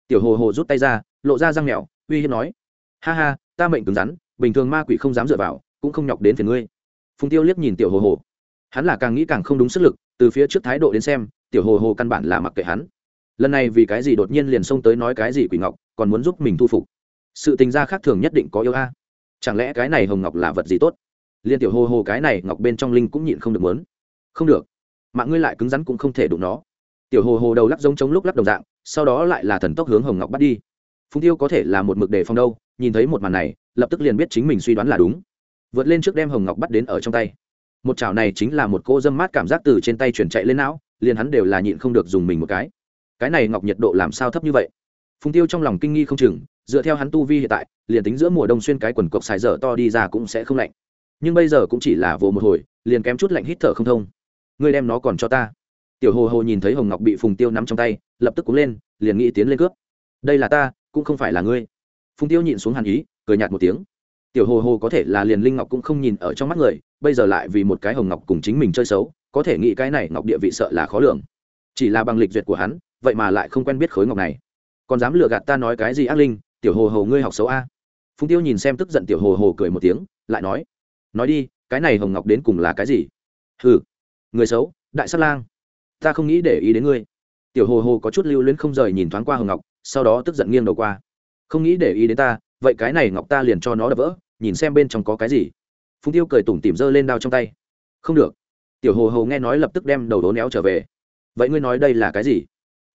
Tiểu hồ hồ rút tay ra, lộ ra răng mèo uy hiếp nói. Ha ha, ta mệnh cứng rắn, bình thường ma quỷ không dám dựa vào, cũng không nhọc đến phiền ngươi. Phùng tiêu liếc nhìn tiểu hồ hồ. Hắn là càng nghĩ càng không đúng sức lực, từ phía trước thái độ đến xem, tiểu hồ hồ căn bản là mặc kệ hắn. Lần này vì cái gì đột nhiên liền xông tới nói cái gì quỷ ngọc, còn muốn giúp mình thu phục? Sự tình gia khác thường nhất định có yêu a. Chẳng lẽ cái này hồng ngọc là vật gì tốt? Liên tiểu hồ hồ cái này ngọc bên trong linh cũng nhịn không được muốn. Không được mạng ngươi lại cứng rắn cũng không thể đụng nó. Tiểu hồ hồ đầu lắc giống chống lúc lắc đồng dạng, sau đó lại là thần tốc hướng hồng ngọc bắt đi. Phùng tiêu có thể là một mực đề phòng đâu, nhìn thấy một màn này, lập tức liền biết chính mình suy đoán là đúng. Vượt lên trước đem hồng ngọc bắt đến ở trong tay. Một chảo này chính là một cô dâm mát cảm giác từ trên tay chuyển chạy lên não, liền hắn đều là nhịn không được dùng mình một cái. Cái này ngọc nhiệt độ làm sao thấp như vậy? Phùng tiêu trong lòng kinh nghi không chừng, dựa theo hắn tu vi hiện tại, liền tính giữa mùa đông xuyên cái quần cộc xài dở to đi ra cũng sẽ không lạnh. Nhưng bây giờ cũng chỉ là vồ một hồi, liền kém chút lạnh hít thở không thông ngươi đem nó còn cho ta. Tiểu hồ hồ nhìn thấy hồng ngọc bị phùng tiêu nắm trong tay, lập tức cúng lên, liền nghĩ tiến lên cướp. Đây là ta, cũng không phải là ngươi. Phùng tiêu nhịn xuống hàn ý, cười nhạt một tiếng. Tiểu hồ hồ có thể là liền linh ngọc cũng không nhìn ở trong mắt người, bây giờ lại vì một cái hồng ngọc cùng chính mình chơi xấu, có thể nghĩ cái này ngọc địa vị sợ là khó lường. Chỉ là bằng lịch duyệt của hắn, vậy mà lại không quen biết khối ngọc này. Còn dám lừa gạt ta nói cái gì ác linh, tiểu hồ hồ ngươi học xấu a. Phùng tiêu nhìn xem tức giận tiểu hồ hồ cười một tiếng, lại nói. Nói đi, cái này hồng ngọc đến cùng là cái gì? Hừ người xấu, đại sát lang. Ta không nghĩ để ý đến ngươi. Tiểu hồ hồ có chút lưu luyến không rời nhìn thoáng qua hồng ngọc, sau đó tức giận nghiêng đầu qua. Không nghĩ để ý đến ta, vậy cái này ngọc ta liền cho nó đập vỡ, nhìn xem bên trong có cái gì. Phùng tiêu cười tủm tỉm giơ lên đao trong tay. Không được. Tiểu hồ hồ nghe nói lập tức đem đầu đố néo trở về. Vậy ngươi nói đây là cái gì?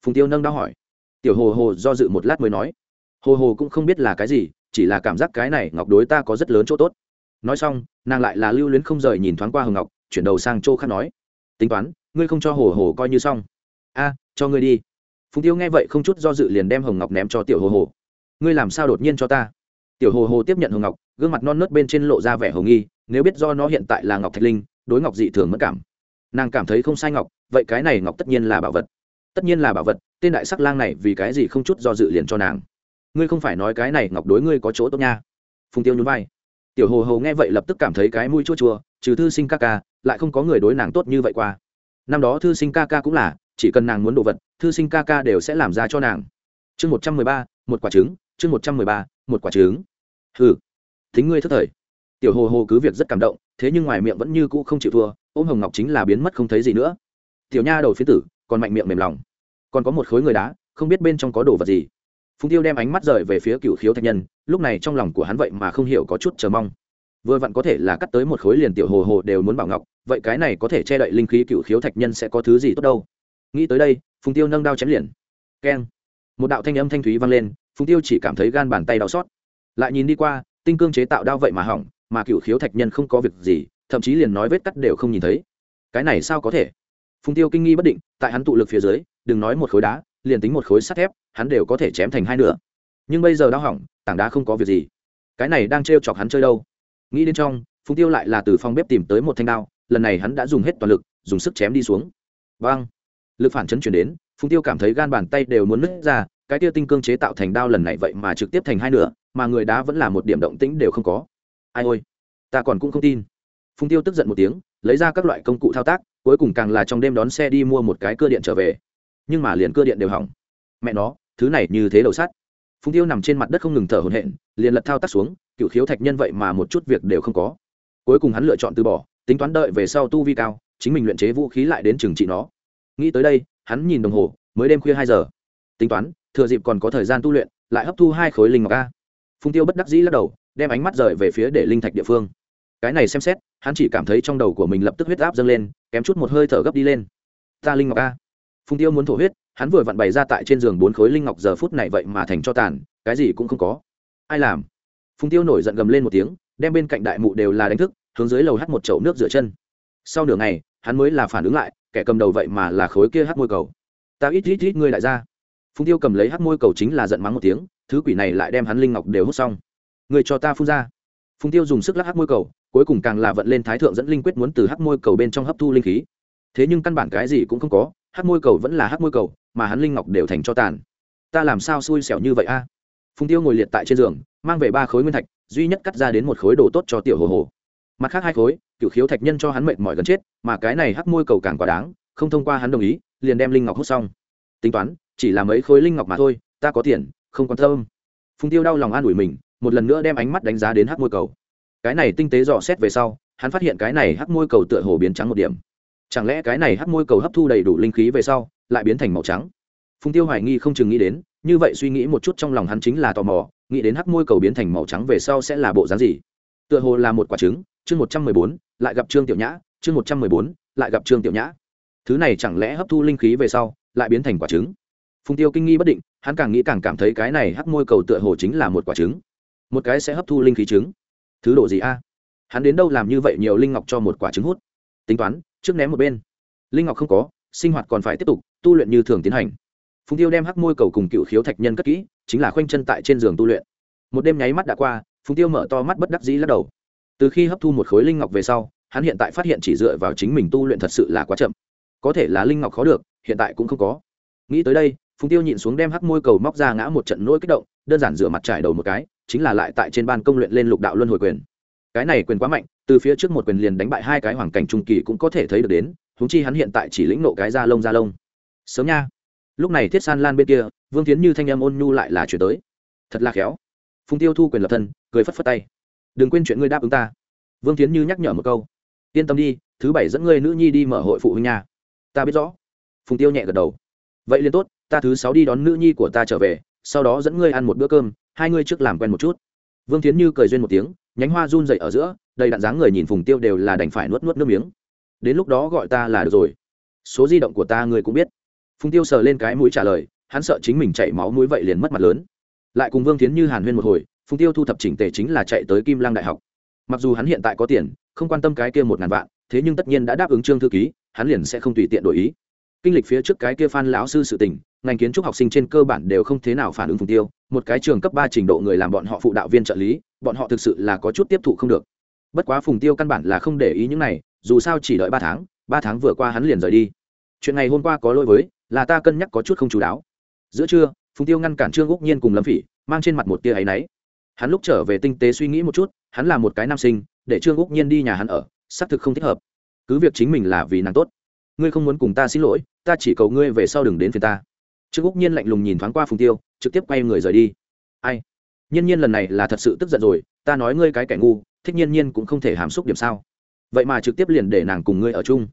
Phùng tiêu nâng đao hỏi. Tiểu hồ hồ do dự một lát mới nói. Hồ hồ cũng không biết là cái gì, chỉ là cảm giác cái này ngọc đối ta có rất lớn chỗ tốt. Nói xong, nàng lại là lưu luyến không rời nhìn thoáng qua hồng ngọc, chuyển đầu sang chỗ khác nói tính toán, ngươi không cho hồ hồ coi như xong. A, cho ngươi đi. Phùng tiêu nghe vậy không chút do dự liền đem hồng ngọc ném cho tiểu hồ hồ. Ngươi làm sao đột nhiên cho ta? Tiểu hồ hồ tiếp nhận hồng ngọc, gương mặt non nớt bên trên lộ ra vẻ hồ nghi, nếu biết do nó hiện tại là ngọc thạch linh, đối ngọc dị thường mất cảm. Nàng cảm thấy không sai ngọc, vậy cái này ngọc tất nhiên là bảo vật. Tất nhiên là bảo vật, tên đại sắc lang này vì cái gì không chút do dự liền cho nàng? Ngươi không phải nói cái này ngọc đối ngươi có chỗ tốt nha. Phùng tiêu nhún vai. Tiểu hồ hồ nghe vậy lập tức cảm thấy cái mũi chua chua, trừ thư sinh ca ca lại không có người đối nàng tốt như vậy qua. Năm đó thư sinh ca ca cũng là, chỉ cần nàng muốn đồ vật, thư sinh ca ca đều sẽ làm ra cho nàng. Chương một trăm mười ba, một quả trứng, chương một trăm mười ba, một quả trứng. Hừ, thính ngươi thất thời. Tiểu hồ hồ cứ việc rất cảm động, thế nhưng ngoài miệng vẫn như cũ không chịu thua, ôm hồng ngọc chính là biến mất không thấy gì nữa. Tiểu nha đầu phía tử, còn mạnh miệng mềm lòng. Còn có một khối người đá, không biết bên trong có đồ vật gì. Phùng tiêu đem ánh mắt rời về phía cựu khiếu thạch nhân, lúc này trong lòng của hắn vậy mà không hiểu có chút chờ mong vừa vặn có thể là cắt tới một khối liền tiểu hồ hồ đều muốn bảo ngọc, vậy cái này có thể che đậy linh khí cựu khiếu thạch nhân sẽ có thứ gì tốt đâu? Nghĩ tới đây, phùng tiêu nâng đao chém liền. Keng. Một đạo thanh âm thanh thúy vang lên, phùng tiêu chỉ cảm thấy gan bàn tay đau xót. Lại nhìn đi qua, tinh cương chế tạo đao vậy mà hỏng, mà cựu khiếu thạch nhân không có việc gì, thậm chí liền nói vết cắt đều không nhìn thấy. Cái này sao có thể? Phùng tiêu kinh nghi bất định, tại hắn tụ lực phía dưới, đừng nói một khối đá, liền tính một khối sắt thép, hắn đều có thể chém thành hai nửa. Nhưng bây giờ đau hỏng, tảng đá không có việc gì. Cái này đang t chọc hắn chơi đâu? Nghĩ đến trong, phùng tiêu lại là từ phòng bếp tìm tới một thanh đao, lần này hắn đã dùng hết toàn lực, dùng sức chém đi xuống. Vang lực phản chấn chuyển đến, phùng tiêu cảm thấy gan bàn tay đều muốn nứt ra, cái tia tinh cương chế tạo thành đao lần này vậy mà trực tiếp thành hai nửa, mà người đá vẫn là một điểm động tĩnh đều không có. Ai ôi, ta còn cũng không tin. Phùng tiêu tức giận một tiếng, lấy ra các loại công cụ thao tác, cuối cùng càng là trong đêm đón xe đi mua một cái cơ điện trở về. Nhưng mà liền cơ điện đều hỏng. Mẹ nó, thứ này như thế đầu sắt phùng tiêu nằm trên mặt đất không ngừng thở hổn hển, liền lật thao tác xuống, cựu khiếu thạch nhân vậy mà một chút việc đều không có. Cuối cùng hắn lựa chọn từ bỏ, tính toán đợi về sau tu vi cao, chính mình luyện chế vũ khí lại đến trừng trị nó. Nghĩ tới đây, hắn nhìn đồng hồ, mới đêm khuya hai giờ. Tính toán, thừa dịp còn có thời gian tu luyện, lại hấp thu hai khối linh ngọc a. Phùng tiêu bất đắc dĩ lắc đầu, đem ánh mắt rời về phía để linh thạch địa phương. Cái này xem xét, hắn chỉ cảm thấy trong đầu của mình lập tức huyết áp dâng lên, kém chút một hơi thở gấp đi lên. Ta linh ngọc a. Phùng tiêu muốn thổ huyết hắn vừa vặn bày ra tại trên giường bốn khối linh ngọc giờ phút này vậy mà thành cho tàn, cái gì cũng không có. Ai làm? Phùng tiêu nổi giận gầm lên một tiếng, đem bên cạnh đại mụ đều là đánh thức, hướng dưới lầu hắt một chậu nước rửa chân. Sau nửa ngày, hắn mới là phản ứng lại, kẻ cầm đầu vậy mà là khối kia hắt môi cầu. Ta ít ít ít ngươi lại ra. Phùng tiêu cầm lấy hắt môi cầu chính là giận mắng một tiếng, thứ quỷ này lại đem hắn linh ngọc đều hút xong. Người cho ta phun ra. Phùng tiêu dùng sức lắc hắt môi cầu, cuối cùng càng là vận lên thái thượng dẫn linh quyết muốn từ hắt môi cầu bên trong hấp thu linh khí. Thế nhưng căn bản cái gì cũng không có hắt môi cầu vẫn là hắt môi cầu mà hắn linh ngọc đều thành cho tàn. Ta làm sao xui xẻo như vậy a? Phùng tiêu ngồi liệt tại trên giường, mang về ba khối nguyên thạch, duy nhất cắt ra đến một khối đồ tốt cho tiểu hồ hồ. Mặt khác hai khối, cựu khiếu thạch nhân cho hắn mệt mỏi gần chết, mà cái này hắc môi cầu càng quá đáng, không thông qua hắn đồng ý, liền đem linh ngọc hút xong. Tính toán, chỉ là mấy khối linh ngọc mà thôi, ta có tiền, không quan tâm. Phùng tiêu đau lòng an ủi mình, một lần nữa đem ánh mắt đánh giá đến hắc môi cầu. Cái này tinh tế dò xét về sau, hắn phát hiện cái này hắc môi cầu tựa hồ biến trắng một điểm. Chẳng lẽ cái này hắc môi cầu hấp thu đầy đủ linh khí về sau lại biến thành màu trắng. Phùng tiêu hoài nghi không chừng nghĩ đến, như vậy suy nghĩ một chút trong lòng hắn chính là tò mò, nghĩ đến hắc môi cầu biến thành màu trắng về sau sẽ là bộ dáng gì? Tựa hồ là một quả trứng, chương một trăm mười bốn, lại gặp trương tiểu nhã, chương một trăm mười bốn, lại gặp trương tiểu nhã. Thứ này chẳng lẽ hấp thu linh khí về sau, lại biến thành quả trứng? Phùng tiêu kinh nghi bất định, hắn càng nghĩ càng cảm thấy cái này hắc môi cầu tựa hồ chính là một quả trứng. Một cái sẽ hấp thu linh khí trứng. Thứ độ gì a? Hắn đến đâu làm như vậy nhiều linh ngọc cho một quả trứng hút? Tính toán, trước ném một bên. Linh ngọc không có sinh hoạt còn phải tiếp tục, tu luyện như thường tiến hành. Phùng tiêu đem hắc môi cầu cùng cựu khiếu thạch nhân cất kỹ, chính là khoanh chân tại trên giường tu luyện. Một đêm nháy mắt đã qua, phùng tiêu mở to mắt bất đắc dĩ lắc đầu. Từ khi hấp thu một khối linh ngọc về sau, hắn hiện tại phát hiện chỉ dựa vào chính mình tu luyện thật sự là quá chậm. Có thể là linh ngọc khó được, hiện tại cũng không có. Nghĩ tới đây, phùng tiêu nhịn xuống đem hắc môi cầu móc ra ngã một trận nỗi kích động, đơn giản rửa mặt trải đầu một cái, chính là lại tại trên ban công luyện lên lục đạo luân hồi quyền. Cái này quyền quá mạnh, từ phía trước một quyền liền đánh bại hai cái hoàng cảnh trung kỳ cũng có thể thấy được đến huống chi hắn hiện tại chỉ lĩnh nộ cái da lông da lông. Sớm nha. Lúc này thiết san lan bên kia, vương tiến như thanh em ôn nhu lại là chuyển tới. Thật là khéo. Phùng tiêu thu quyền lập thân, cười phất phất tay. Đừng quên chuyện ngươi đáp ứng ta. Vương tiến như nhắc nhở một câu. Yên tâm đi, thứ bảy dẫn ngươi nữ nhi đi mở hội phụ huynh nhà ta biết rõ. Phùng tiêu nhẹ gật đầu. Vậy liền tốt, ta thứ sáu đi đón nữ nhi của ta trở về, sau đó dẫn ngươi ăn một bữa cơm, hai ngươi trước làm quen một chút. Vương tiến như cười duyên một tiếng, nhánh hoa run dậy ở giữa, đầy đạn dáng người nhìn phùng tiêu đều là đành phải nuốt nuốt nước miếng đến lúc đó gọi ta là được rồi. Số di động của ta ngươi cũng biết. Phùng tiêu sờ lên cái mũi trả lời, hắn sợ chính mình chạy máu mũi vậy liền mất mặt lớn. Lại cùng vương tiến như hàn huyên một hồi, phùng tiêu thu thập chỉnh tề chính là chạy tới kim lang đại học. Mặc dù hắn hiện tại có tiền, không quan tâm cái kia một ngàn vạn, thế nhưng tất nhiên đã đáp ứng trương thư ký, hắn liền sẽ không tùy tiện đổi ý. Kinh lịch phía trước cái kia phan lão sư sự tình, ngành kiến trúc học sinh trên cơ bản đều không thế nào phản ứng phùng tiêu. Một cái trường cấp ba trình độ người làm bọn họ phụ đạo viên trợ lý, bọn họ thực sự là có chút tiếp thụ không được bất quá phùng tiêu căn bản là không để ý những này, dù sao chỉ đợi ba tháng ba tháng vừa qua hắn liền rời đi. Chuyện này hôm qua có lỗi với, là ta cân nhắc có chút không chú đáo. Giữa trưa, phùng tiêu ngăn cản trương úc nhiên cùng lâm phỉ, mang trên mặt một tia áy náy. Hắn lúc trở về tinh tế suy nghĩ một chút, hắn là một cái nam sinh, để trương úc nhiên đi nhà hắn ở, xác thực không thích hợp. Cứ việc chính mình là vì nàng tốt. Ngươi không muốn cùng ta xin lỗi, ta chỉ cầu ngươi về sau đừng đến phiền ta. Trương úc nhiên lạnh lùng nhìn thoáng qua phùng tiêu, trực tiếp quay người rời đi. Ai? Nhiên nhiên lần này là thật sự tức giận rồi, ta nói ngươi cái kẻ ngu thích nhiên nhiên cũng không thể hàm xúc điểm sao? Vậy mà trực tiếp liền để nàng cùng ngươi ở chung.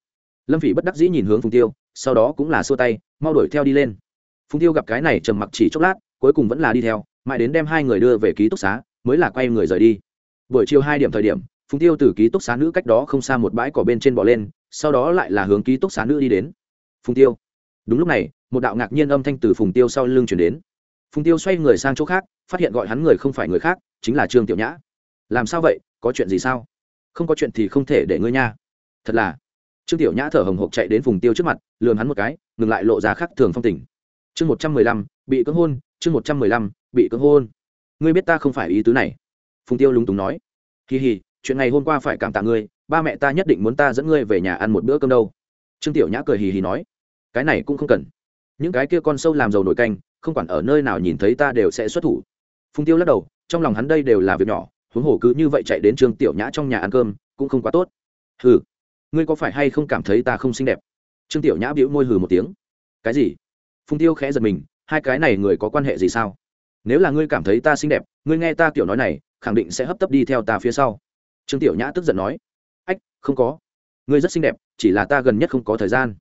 Lâm phỉ bất đắc dĩ nhìn hướng phùng tiêu, sau đó cũng là xua tay, mau đuổi theo đi lên. Phùng tiêu gặp cái này trầm mặc chỉ chốc lát, cuối cùng vẫn là đi theo, mãi đến đem hai người đưa về ký túc xá, mới là quay người rời đi. Buổi chiều hai điểm thời điểm, phùng tiêu từ ký túc xá nữ cách đó không xa một bãi cỏ bên trên bỏ lên, sau đó lại là hướng ký túc xá nữ đi đến. Phùng tiêu. Đúng lúc này, một đạo ngạc nhiên âm thanh từ phùng tiêu sau lưng chuyển đến. Phùng tiêu xoay người sang chỗ khác, phát hiện gọi hắn người không phải người khác, chính là trương tiểu nhã. Làm sao vậy? Có chuyện gì sao? Không có chuyện thì không thể để ngươi nha. Thật là. Trương tiểu nhã thở hồng hộc chạy đến phùng tiêu trước mặt, lườm hắn một cái, ngừng lại lộ ra khác thường phong tình. Chương một trăm mười lăm, bị cưỡng hôn, chương một trăm mười lăm, bị cưỡng hôn. Ngươi biết ta không phải ý tứ này. Phùng tiêu lúng túng nói. Kỳ hì, chuyện này hôm qua phải cảm tạ ngươi, ba mẹ ta nhất định muốn ta dẫn ngươi về nhà ăn một bữa cơm đâu. Trương tiểu nhã cười hì hì nói. Cái này cũng không cần. Những cái kia con sâu làm dầu nổi canh, không quản ở nơi nào nhìn thấy ta đều sẽ xuất thủ. Phùng tiêu lắc đầu, trong lòng hắn đây đều là việc nhỏ huống hồ cứ như vậy chạy đến trương tiểu nhã trong nhà ăn cơm, cũng không quá tốt. Hừ, ngươi có phải hay không cảm thấy ta không xinh đẹp? Trương tiểu nhã bĩu môi hừ một tiếng. Cái gì? Phùng tiêu khẽ giật mình, hai cái này người có quan hệ gì sao? Nếu là ngươi cảm thấy ta xinh đẹp, ngươi nghe ta kiểu nói này, khẳng định sẽ hấp tấp đi theo ta phía sau. Trương tiểu nhã tức giận nói. Ách, không có. Ngươi rất xinh đẹp, chỉ là ta gần nhất không có thời gian.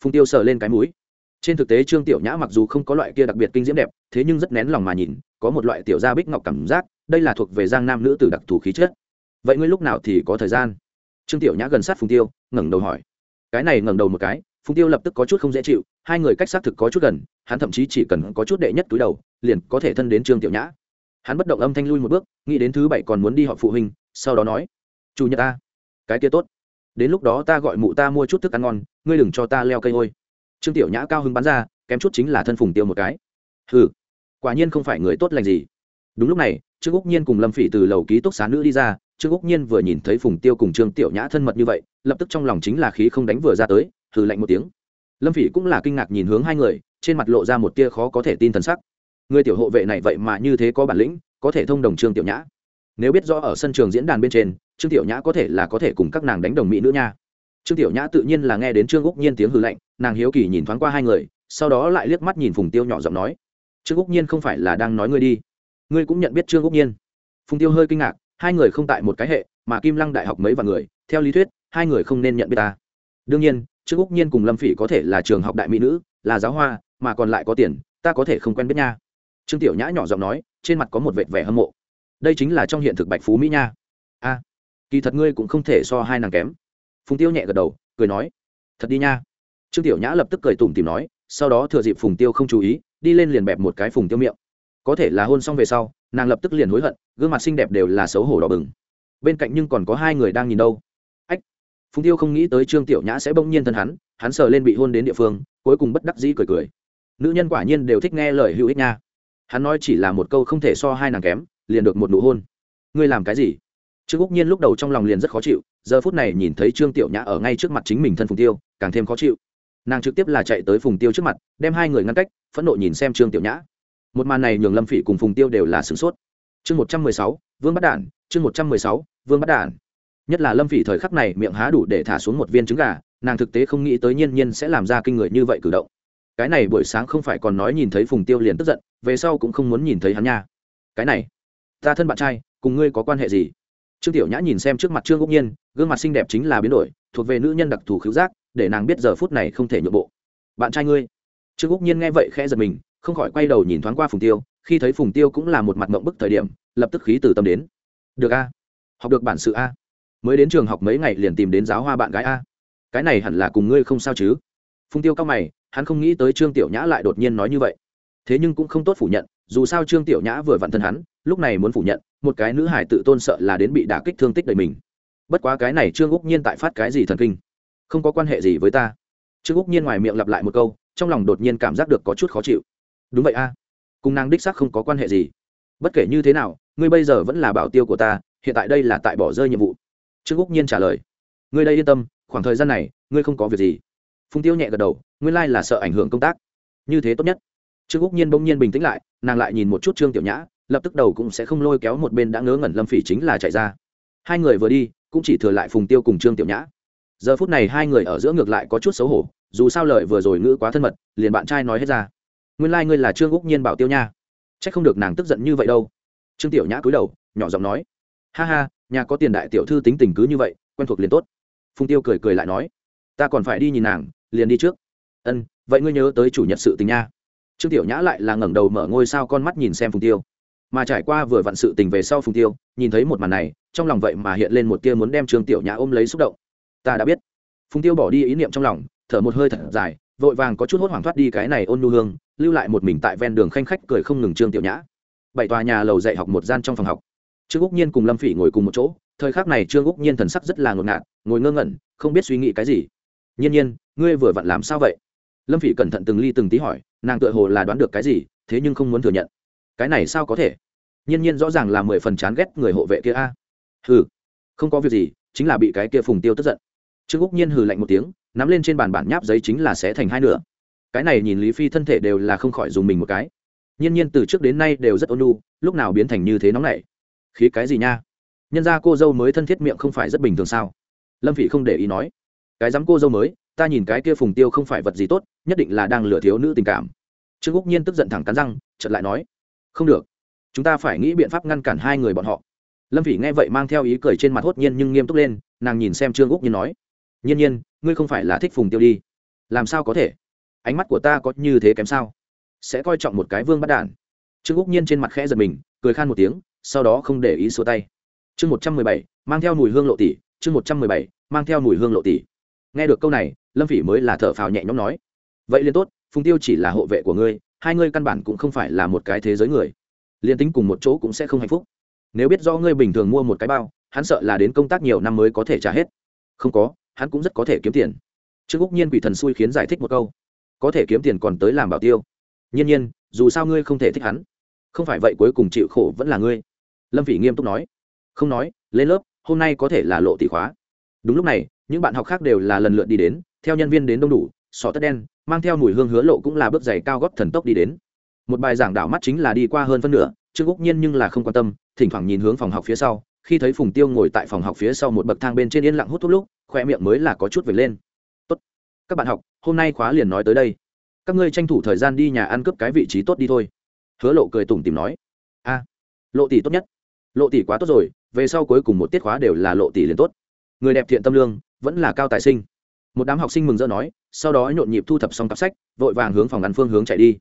Phùng tiêu sờ lên cái mũi. Trên thực tế trương tiểu nhã mặc dù không có loại kia đặc biệt kinh diễm đẹp, thế nhưng rất nén lòng mà nhìn, có một loại tiểu gia bích ngọc cảm giác đây là thuộc về giang nam nữ tử đặc thù khí chất. Vậy ngươi lúc nào thì có thời gian? Trương tiểu nhã gần sát phùng tiêu, ngẩng đầu hỏi. Cái này ngẩng đầu một cái, phùng tiêu lập tức có chút không dễ chịu, hai người cách xác thực có chút gần, hắn thậm chí chỉ cần có chút đệ nhất túi đầu, liền có thể thân đến trương tiểu nhã. Hắn bất động âm thanh lui một bước, nghĩ đến thứ bảy còn muốn đi họp phụ huynh, sau đó nói, chủ nhật ta, cái kia tốt. Đến lúc đó ta gọi mụ ta mua chút thức ăn ngon, ngươi đừng cho ta leo cây ôi trương tiểu nhã cao hứng bắn ra, kém chút chính là thân phùng tiêu một cái. Ừ quả nhiên không phải người tốt lành gì. Đúng lúc này trương úc nhiên cùng lâm phỉ từ lầu ký túc xá nữ đi ra, trương úc nhiên vừa nhìn thấy phùng tiêu cùng trương tiểu nhã thân mật như vậy, lập tức trong lòng chính là khí không đánh vừa ra tới, hừ lạnh một tiếng. Lâm phỉ cũng là kinh ngạc nhìn hướng hai người, trên mặt lộ ra một tia khó có thể tin t sắc. Người tiểu hộ vệ này vậy mà như thế có bản lĩnh, có thể thông đồng trương tiểu nhã. Nếu biết rõ ở sân trường diễn đàn bên trên, trương tiểu nhã có thể là có thể cùng các nàng đánh đồng mỹ nữ nha. Trương tiểu nhã tự nhiên là nghe đến trương úc nhiên tiếng hư lạnh, nàng hiếu kỳ nhìn thoáng qua hai người, sau đó lại liếc mắt nhìn phùng tiêu nhỏ giọng nói, trương úc nhiên không phải là đang nói ngươi đi ngươi cũng nhận biết trương úc nhiên phùng tiêu hơi kinh ngạc hai người không tại một cái hệ mà kim lăng đại học mấy vạn người theo lý thuyết hai người không nên nhận biết ta đương nhiên trương úc nhiên cùng lâm phỉ có thể là trường học đại mỹ nữ là giáo hoa mà còn lại có tiền ta có thể không quen biết nha trương tiểu nhã nhỏ giọng nói trên mặt có một vệt vẻ hâm mộ đây chính là trong hiện thực bạch phú mỹ nha a kỳ thật ngươi cũng không thể so hai nàng kém phùng tiêu nhẹ gật đầu cười nói thật đi nha trương tiểu nhã lập tức cười tủm tìm nói sau đó thừa dịp phùng tiêu không chú ý đi lên liền bẹp một cái phùng tiêu miệng có thể là hôn xong về sau, nàng lập tức liền hối hận, gương mặt xinh đẹp đều là xấu hổ đỏ bừng. Bên cạnh nhưng còn có hai người đang nhìn đâu. Ách, phùng tiêu không nghĩ tới trương tiểu nhã sẽ bỗng nhiên thân hắn hắn sờ lên bị hôn đến địa phương, cuối cùng bất đắc dĩ cười cười. Nữ nhân quả nhiên đều thích nghe lời hữu ích nha. Hắn nói chỉ là một câu không thể so hai nàng kém, liền được một nụ hôn. Ngươi làm cái gì? Trương úc nhiên lúc đầu trong lòng liền rất khó chịu, giờ phút này nhìn thấy trương tiểu nhã ở ngay trước mặt chính mình thân phùng tiêu, càng thêm khó chịu. Nàng trực tiếp là chạy tới phùng tiêu trước mặt, đem hai người ngăn cách, phẫn nộ nhìn xem trương tiểu nhã một màn này nhường lâm phỉ cùng phùng tiêu đều là sửng sốt. Chương một trăm mười sáu, vương bắt đản, chương một trăm mười sáu, vương bắt đản. Nhất là lâm phỉ thời khắc này miệng há đủ để thả xuống một viên trứng gà, nàng thực tế không nghĩ tới nhiên nhiên sẽ làm ra kinh người như vậy cử động. Cái này buổi sáng không phải còn nói nhìn thấy phùng tiêu liền tức giận, về sau cũng không muốn nhìn thấy hắn nha. Cái này, ta thân bạn trai, cùng ngươi có quan hệ gì? Trương tiểu nhã nhìn xem trước mặt trương úc nhiên, gương mặt xinh đẹp chính là biến đổi, thuộc về nữ nhân đặc thù khứu giác, để nàng biết giờ phút này không thể nhượng bộ. Bạn trai ngươi. Trương úc nhiên nghe vậy khẽ giật mình không khỏi quay đầu nhìn thoáng qua phùng tiêu, khi thấy phùng tiêu cũng là một mặt mộng bức thời điểm, lập tức khí từ tâm đến. Được a, học được bản sự a. Mới đến trường học mấy ngày liền tìm đến giáo hoa bạn gái a. Cái này hẳn là cùng ngươi không sao chứ? Phùng tiêu cao mày, hắn không nghĩ tới trương tiểu nhã lại đột nhiên nói như vậy. Thế nhưng cũng không tốt phủ nhận, dù sao trương tiểu nhã vừa vặn thân hắn, lúc này muốn phủ nhận, một cái nữ hải tự tôn sợ là đến bị đả kích thương tích đời mình. Bất quá cái này trương úc nhiên tại phát cái gì thần kinh? Không có quan hệ gì với ta. Trương úc nhiên ngoài miệng lặp lại một câu, trong lòng đột nhiên cảm giác được có chút khó chịu đúng vậy a. Cùng nàng đích xác không có quan hệ gì. Bất kể như thế nào, ngươi bây giờ vẫn là bảo tiêu của ta, hiện tại đây là tại bỏ rơi nhiệm vụ. Trương úc nhiên trả lời. Ngươi đây yên tâm, khoảng thời gian này, ngươi không có việc gì. Phùng tiêu nhẹ gật đầu, nguyên lai là sợ ảnh hưởng công tác. Như thế tốt nhất. Trương úc nhiên bỗng nhiên bình tĩnh lại, nàng lại nhìn một chút trương tiểu nhã, lập tức đầu cũng sẽ không lôi kéo một bên đã ngớ ngẩn lâm phỉ chính là chạy ra. Hai người vừa đi, cũng chỉ thừa lại phùng tiêu cùng trương tiểu nhã. Giờ phút này hai người ở giữa ngược lại có chút xấu hổ, dù sao lời vừa rồi ngữ quá thân mật, liền bạn trai nói hết ra nguyên lai、like、ngươi là trương úc nhiên bảo tiêu nha c h ắ c không được nàng tức giận như vậy đâu trương tiểu nhã cúi đầu nhỏ giọng nói ha ha nhà có tiền đại tiểu thư tính tình cứ như vậy quen thuộc liền tốt phùng tiêu cười cười lại nói ta còn phải đi nhìn nàng liền đi trước ân vậy ngươi nhớ tới chủ nhật sự tình nha trương tiểu nhã lại là ngẩng đầu mở ngôi sao con mắt nhìn xem phùng tiêu mà trải qua vừa vặn sự tình về sau phùng tiêu nhìn thấy một màn này trong lòng vậy mà hiện lên một tia muốn đem trương tiểu nhã ôm lấy xúc động ta đã biết phùng tiêu bỏ đi ý niệm trong lòng thở một hơi thật dài vội vàng có chút hốt hoảng thoát đi cái này ôn nhu hương, lưu lại một mình tại ven đường khanh khách cười không ngừng trương tiểu nhã. Bảy tòa nhà lầu dạy học một gian trong phòng học. Trương úc nhiên cùng lâm phỉ ngồi cùng một chỗ, thời khắc này trương úc nhiên thần sắc rất là ngột ngạt, ngồi ngơ ngẩn, không biết suy nghĩ cái gì. Nhiên nhiên, ngươi vừa vặn làm sao vậy? Lâm phỉ cẩn thận từng ly từng tí hỏi, nàng tựa hồ là đoán được cái gì, thế nhưng không muốn thừa nhận. Cái này sao có thể? Nhiên nhiên rõ ràng là mười phần chán ghét người hộ vệ kia a. À? hừ, không có việc gì, chính là bị cái kia phùng tiêu tức giận. Trương úc nhiên hừ lạnh một tiếng nắm lên trên bàn bản nháp giấy chính là sẽ thành hai nửa. Cái này nhìn lý phi thân thể đều là không khỏi dùng mình một cái. Nhiên nhiên từ trước đến nay đều rất ôn lu lúc nào biến thành như thế nóng này khí cái gì nha? Nhân ra cô dâu mới thân thiết miệng không phải rất bình thường sao? Lâm phỉ không để ý nói. Cái dám cô dâu mới, ta nhìn cái kia phùng tiêu không phải vật gì tốt, nhất định là đang lừa thiếu nữ tình cảm. Trương úc nhiên tức giận thẳng cắn răng, chợt lại nói. Không được. Chúng ta phải nghĩ biện pháp ngăn cản hai người bọn họ. Lâm phỉ nghe vậy mang theo ý cười trên mặt hốt nhiên nhưng nghiêm túc lên, nàng nhìn xem trương úc nhiên nói. Nhiên nhiên ngươi không phải là thích phùng tiêu đi. Làm sao có thể? Ánh mắt của ta có như thế kém sao? Sẽ coi trọng một cái vương bắt đản. Trương úc nhiên trên mặt khẽ giật mình, cười khan một tiếng, sau đó không để ý xua tay. Chương một trăm mười bảy, mang theo mùi hương lộ tỷ chương một trăm mười bảy, mang theo mùi hương lộ tỷ nghe được câu này, lâm phỉ mới là thở phào nhẹ nhõm nói. Vậy liền tốt, phùng tiêu chỉ là hộ vệ của ngươi, hai ngươi căn bản cũng không phải là một cái thế giới người. Liền tính cùng một chỗ cũng sẽ không hạnh phúc. Nếu biết do ngươi bình thường mua một cái bao, hắn sợ là đến công tác nhiều năm mới có thể trả hết. Không có hắn cũng rất có thể kiếm tiền. Trương úc nhiên quỷ thần xui khiến giải thích một câu. Có thể kiếm tiền còn tới làm bảo tiêu. Nhiên nhiên, dù sao ngươi không thể thích hắn. Không phải vậy cuối cùng chịu khổ vẫn là ngươi. Lâm vị nghiêm túc nói. Không nói, lên lớp, hôm nay có thể là lộ tỷ khóa. Đúng lúc này, những bạn học khác đều là lần lượt đi đến, theo nhân viên đến đông đủ, sọ tất đen, mang theo mùi hương hứa lộ cũng là bước giày cao góp thần tốc đi đến. Một bài giảng đảo mắt chính là đi qua hơn phân nửa, trương úc nhiên nhưng là không quan tâm, thỉnh thoảng nhìn hướng phòng học phía sau, khi thấy phùng tiêu ngồi tại phòng học phía sau một bậc thang bên trên yên lặng hút thuốc lúc khoe miệng mới là có chút vệt lên. Tốt, các bạn học, hôm nay khóa liền nói tới đây. Các ngươi tranh thủ thời gian đi nhà ăn cướp cái vị trí tốt đi thôi. Hứa lộ cười tủm tìm nói. A, lộ tỷ tốt nhất. Lộ tỷ quá tốt rồi, về sau cuối cùng một tiết khóa đều là lộ tỷ liền tốt. Người đẹp thiện tâm lương, vẫn là cao tài sinh. Một đám học sinh mừng rỡ nói, sau đó nhộn nhịp thu thập xong cặp sách, vội vàng hướng phòng ăn phương hướng chạy đi.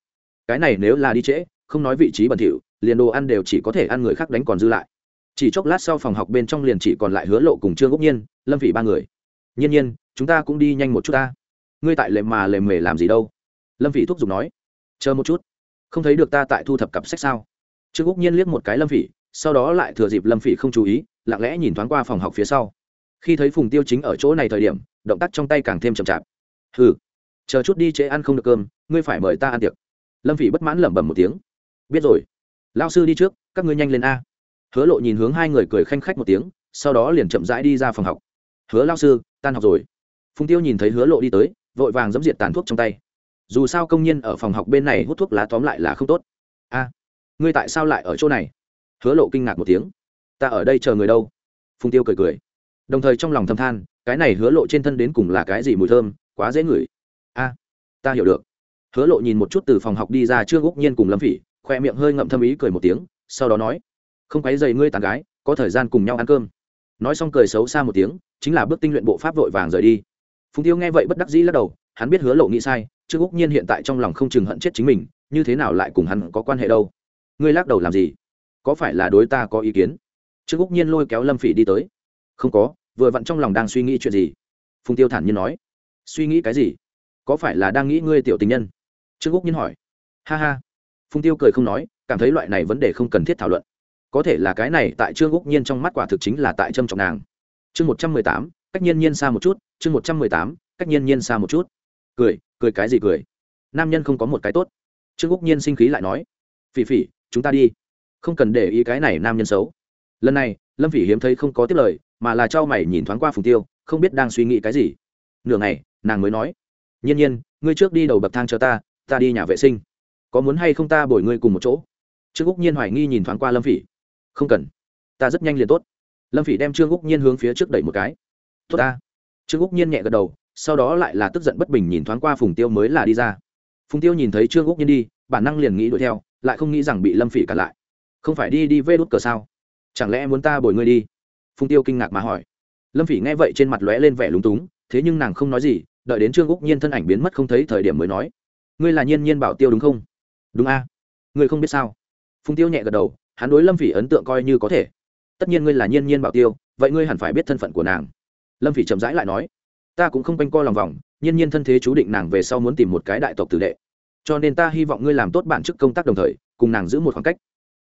Cái này nếu là đi trễ, không nói vị trí bẩn thỉu, liền đồ ăn đều chỉ có thể ăn người khác đánh còn dư lại. Chỉ chốc lát sau phòng học bên trong liền chỉ còn lại hứa lộ cùng trương úc nhiên lâm vị ba người. Nhiên nhiên, chúng ta cũng đi nhanh một chút ta. Ngươi tại lề mà lề mề làm gì đâu? Lâm vị thúc giục nói. Chờ một chút. Không thấy được ta tại thu thập cặp sách sao? Trương úc nhiên liếc một cái lâm phỉ, sau đó lại thừa dịp lâm phỉ không chú ý, lặng lẽ nhìn thoáng qua phòng học phía sau. Khi thấy phùng tiêu chính ở chỗ này thời điểm, động tác trong tay càng thêm chậm chạp. Hừ, chờ chút đi chế ăn không được cơm, ngươi phải mời ta ăn tiệc. Lâm phỉ bất mãn lẩm bẩm một tiếng. Biết rồi. Lao sư đi trước, các ngươi nhanh lên a. Hứa lộ nhìn hướng hai người cười khanh khách một tiếng, sau đó liền chậm rãi đi ra phòng học hứa lao sư, tan học rồi. Phùng tiêu nhìn thấy hứa lộ đi tới, vội vàng dẫm diệt tàn thuốc trong tay. Dù sao công nhân ở phòng học bên này hút thuốc lá tóm lại là không tốt. A, ngươi tại sao lại ở chỗ này? Hứa lộ kinh ngạc một tiếng. Ta ở đây chờ người đâu? Phùng tiêu cười cười. Đồng thời trong lòng thầm than, cái này hứa lộ trên thân đến cùng là cái gì mùi thơm, quá dễ ngửi. A, ta hiểu được. Hứa lộ nhìn một chút từ phòng học đi ra trương úc nhiên cùng lâm phỉ, khoe miệng hơi ngậm thâm ý cười một tiếng, sau đó nói, không quấy dày ngươi tàn gái, có thời gian cùng nhau ăn cơm nói xong cười xấu xa một tiếng, chính là bước tinh luyện bộ pháp vội vàng rời đi. Phùng tiêu nghe vậy bất đắc dĩ lắc đầu, hắn biết hứa lộ nghĩ sai trương úc nhiên hiện tại trong lòng không chừng hận chết chính mình, như thế nào lại cùng hắn có quan hệ đâu? Ngươi lắc đầu làm gì? Có phải là đối ta có ý kiến? Trương úc nhiên lôi kéo lâm phỉ đi tới. Không có, vừa vặn trong lòng đang suy nghĩ chuyện gì? Phùng tiêu thản nhiên nói. Suy nghĩ cái gì? Có phải là đang nghĩ ngươi tiểu tình nhân? Trương úc nhiên hỏi. Ha ha. Phùng tiêu cười không nói, cảm thấy loại này vấn đề không cần thiết thảo luận có thể là cái này tại trương úc nhiên trong mắt quả thực chính là tại trâm trọng nàng. Chương một trăm mười tám, cách nhiên nhiên xa một chút, chương một trăm mười tám, cách nhiên nhiên xa một chút. Cười cười cái gì cười? Nam nhân không có một cái tốt. Trương úc nhiên sinh khí lại nói, phỉ phỉ, chúng ta đi. Không cần để ý cái này nam nhân xấu. Lần này, lâm phỉ hiếm thấy không có tiếp lời, mà là cho mày nhìn thoáng qua phùng tiêu, không biết đang suy nghĩ cái gì. Nửa ngày, nàng mới nói, nhiên nhiên, ngươi trước đi đầu bậc thang cho ta ta đi nhà vệ sinh. Có muốn hay không ta bồi ngươi cùng một chỗ? Trương úc nhiên hoài nghi nhìn thoáng qua lâm phỉ không cần. Ta rất nhanh liền tốt. Lâm phỉ đem trương úc nhiên hướng phía trước đẩy một cái. Tốt ta. Trương úc nhiên nhẹ gật đầu, sau đó lại là tức giận bất bình nhìn thoáng qua phùng tiêu mới là đi ra. Phùng tiêu nhìn thấy trương úc nhiên đi, bản năng liền nghĩ đuổi theo, lại không nghĩ rằng bị lâm phỉ cản lại. Không phải đi đi vê đốt cờ sao? Chẳng lẽ muốn ta bồi ngươi đi? Phùng tiêu kinh ngạc mà hỏi. Lâm phỉ nghe vậy trên mặt lóe lên vẻ lúng túng, thế nhưng nàng không nói gì, đợi đến trương úc nhiên thân ảnh biến mất không thấy thời điểm mới nói. Ngươi là nhiên nhiên bảo tiêu đúng không? Đúng a. Ngươi không biết sao? Phùng tiêu nhẹ gật đầu hắn đối lâm phỉ ấn tượng coi như có thể. Tất nhiên ngươi là nhiên nhiên bảo tiêu, vậy ngươi hẳn phải biết thân phận của nàng. Lâm phỉ chậm rãi lại nói, ta cũng không quanh co lòng vòng, nhiên nhiên thân thế chú định nàng về sau muốn tìm một cái đại tộc tử đệ. Cho nên ta hy vọng ngươi làm tốt bản chức công tác đồng thời, cùng nàng giữ một khoảng cách.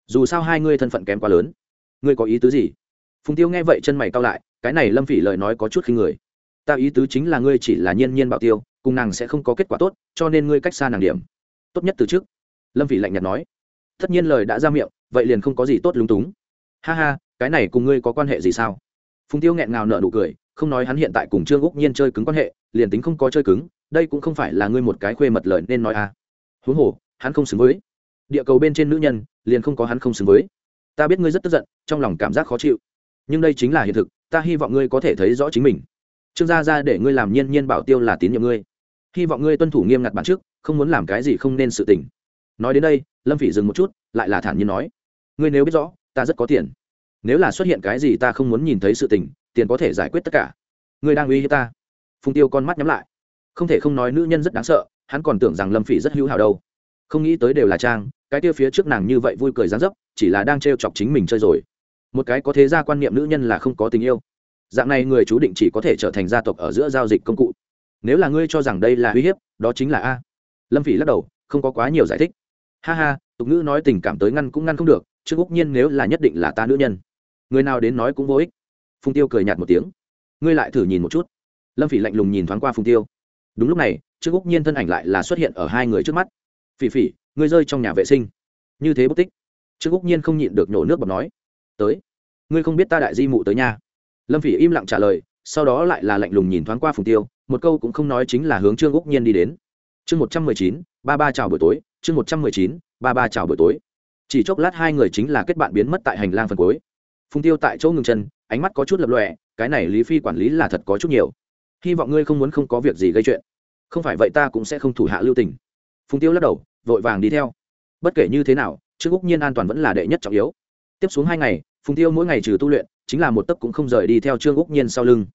Dù sao hai ngươi thân phận kém quá lớn. Ngươi có ý tứ gì? Phùng tiêu nghe vậy chân mày cao lại, cái này lâm phỉ lời nói có chút khi người. Ta ý tứ chính là ngươi chỉ là nhiên nhiên bảo tiêu, cùng nàng sẽ không có kết quả tốt, cho nên ngươi cách xa nàng điểm. Tốt nhất từ trước. Lâm phỉ lạnh nhạt nói tất nhiên lời đã ra miệng, vậy liền không có gì tốt lúng túng. Ha ha, cái này cùng ngươi có quan hệ gì sao? Phùng tiêu nghẹn ngào nở nụ cười, không nói hắn hiện tại cùng trương úc nhiên chơi cứng quan hệ, liền tính không có chơi cứng, đây cũng không phải là ngươi một cái khuê mật lời nên nói à. Huống hồ, hắn không xứng với. Địa cầu bên trên nữ nhân, liền không có hắn không xứng với. Ta biết ngươi rất tức giận, trong lòng cảm giác khó chịu. Nhưng đây chính là hiện thực, ta hy vọng ngươi có thể thấy rõ chính mình. Trương gia ra để ngươi làm nhiên nhiên bảo tiêu là tín nhiệm ngươi. Hy vọng ngươi tuân thủ nghiêm ngặt bản trước, không muốn làm cái gì không nên sự tình. Nói đến đây lâm phỉ dừng một chút, lại là thản nhiên nói, ngươi nếu biết rõ, ta rất có tiền. Nếu là xuất hiện cái gì ta không muốn nhìn thấy sự tình, tiền có thể giải quyết tất cả. Ngươi đang uy hiếp ta. Phùng tiêu con mắt nhắm lại. Không thể không nói nữ nhân rất đáng sợ, hắn còn tưởng rằng lâm phỉ rất hữu hảo đâu. Không nghĩ tới đều là trang, cái tiêu phía trước nàng như vậy vui cười dán dấp, chỉ là đang trêu chọc chính mình chơi rồi. Một cái có thế gia quan niệm nữ nhân là không có tình yêu. Dạng này người chú định chỉ có thể trở thành gia tộc ở giữa giao dịch công cụ. Nếu là ngươi cho rằng đây là uy hiếp, đó chính là a. Lâm phỉ lắc đầu, không có quá nhiều giải thích ha ha, tục ngữ nói tình cảm tới ngăn cũng ngăn không được Trương úc nhiên nếu là nhất định là ta nữ nhân. Người nào đến nói cũng vô ích. Phùng tiêu cười nhạt một tiếng. Ngươi lại thử nhìn một chút. Lâm phỉ lạnh lùng nhìn thoáng qua phùng tiêu. Đúng lúc này, trước úc nhiên thân ảnh lại là xuất hiện ở hai người trước mắt. Phỉ phỉ, ngươi rơi trong nhà vệ sinh. Như thế bất tích. Trước úc nhiên không nhịn được nhổ nước bọc nói. Tới. Ngươi không biết ta đại di mụ tới nhà. Lâm phỉ im lặng trả lời, sau đó lại là lạnh lùng nhìn thoáng qua phùng tiêu, một câu cũng không nói chính là hướng trương úc nhiên đi đến. Chương một trăm mười chín, ba ba chào buổi tối chương một trăm mười chín, ba ba chào buổi tối. Chỉ chốc lát hai người chính là kết bạn biến mất tại hành lang phần cuối. Phùng tiêu tại chỗ ngừng chân, ánh mắt có chút lập lọe cái này lý phi quản lý là thật có chút nhiều. Hy vọng ngươi không muốn không có việc gì gây chuyện. Không phải vậy ta cũng sẽ không thủ hạ lưu tình. Phùng tiêu lắc đầu, vội vàng đi theo. Bất kể như thế nào, trương úc nhiên an toàn vẫn là đệ nhất trọng yếu. Tiếp xuống hai ngày, phùng tiêu mỗi ngày trừ tu luyện, chính là một tấc cũng không rời đi theo trương úc nhiên sau lưng.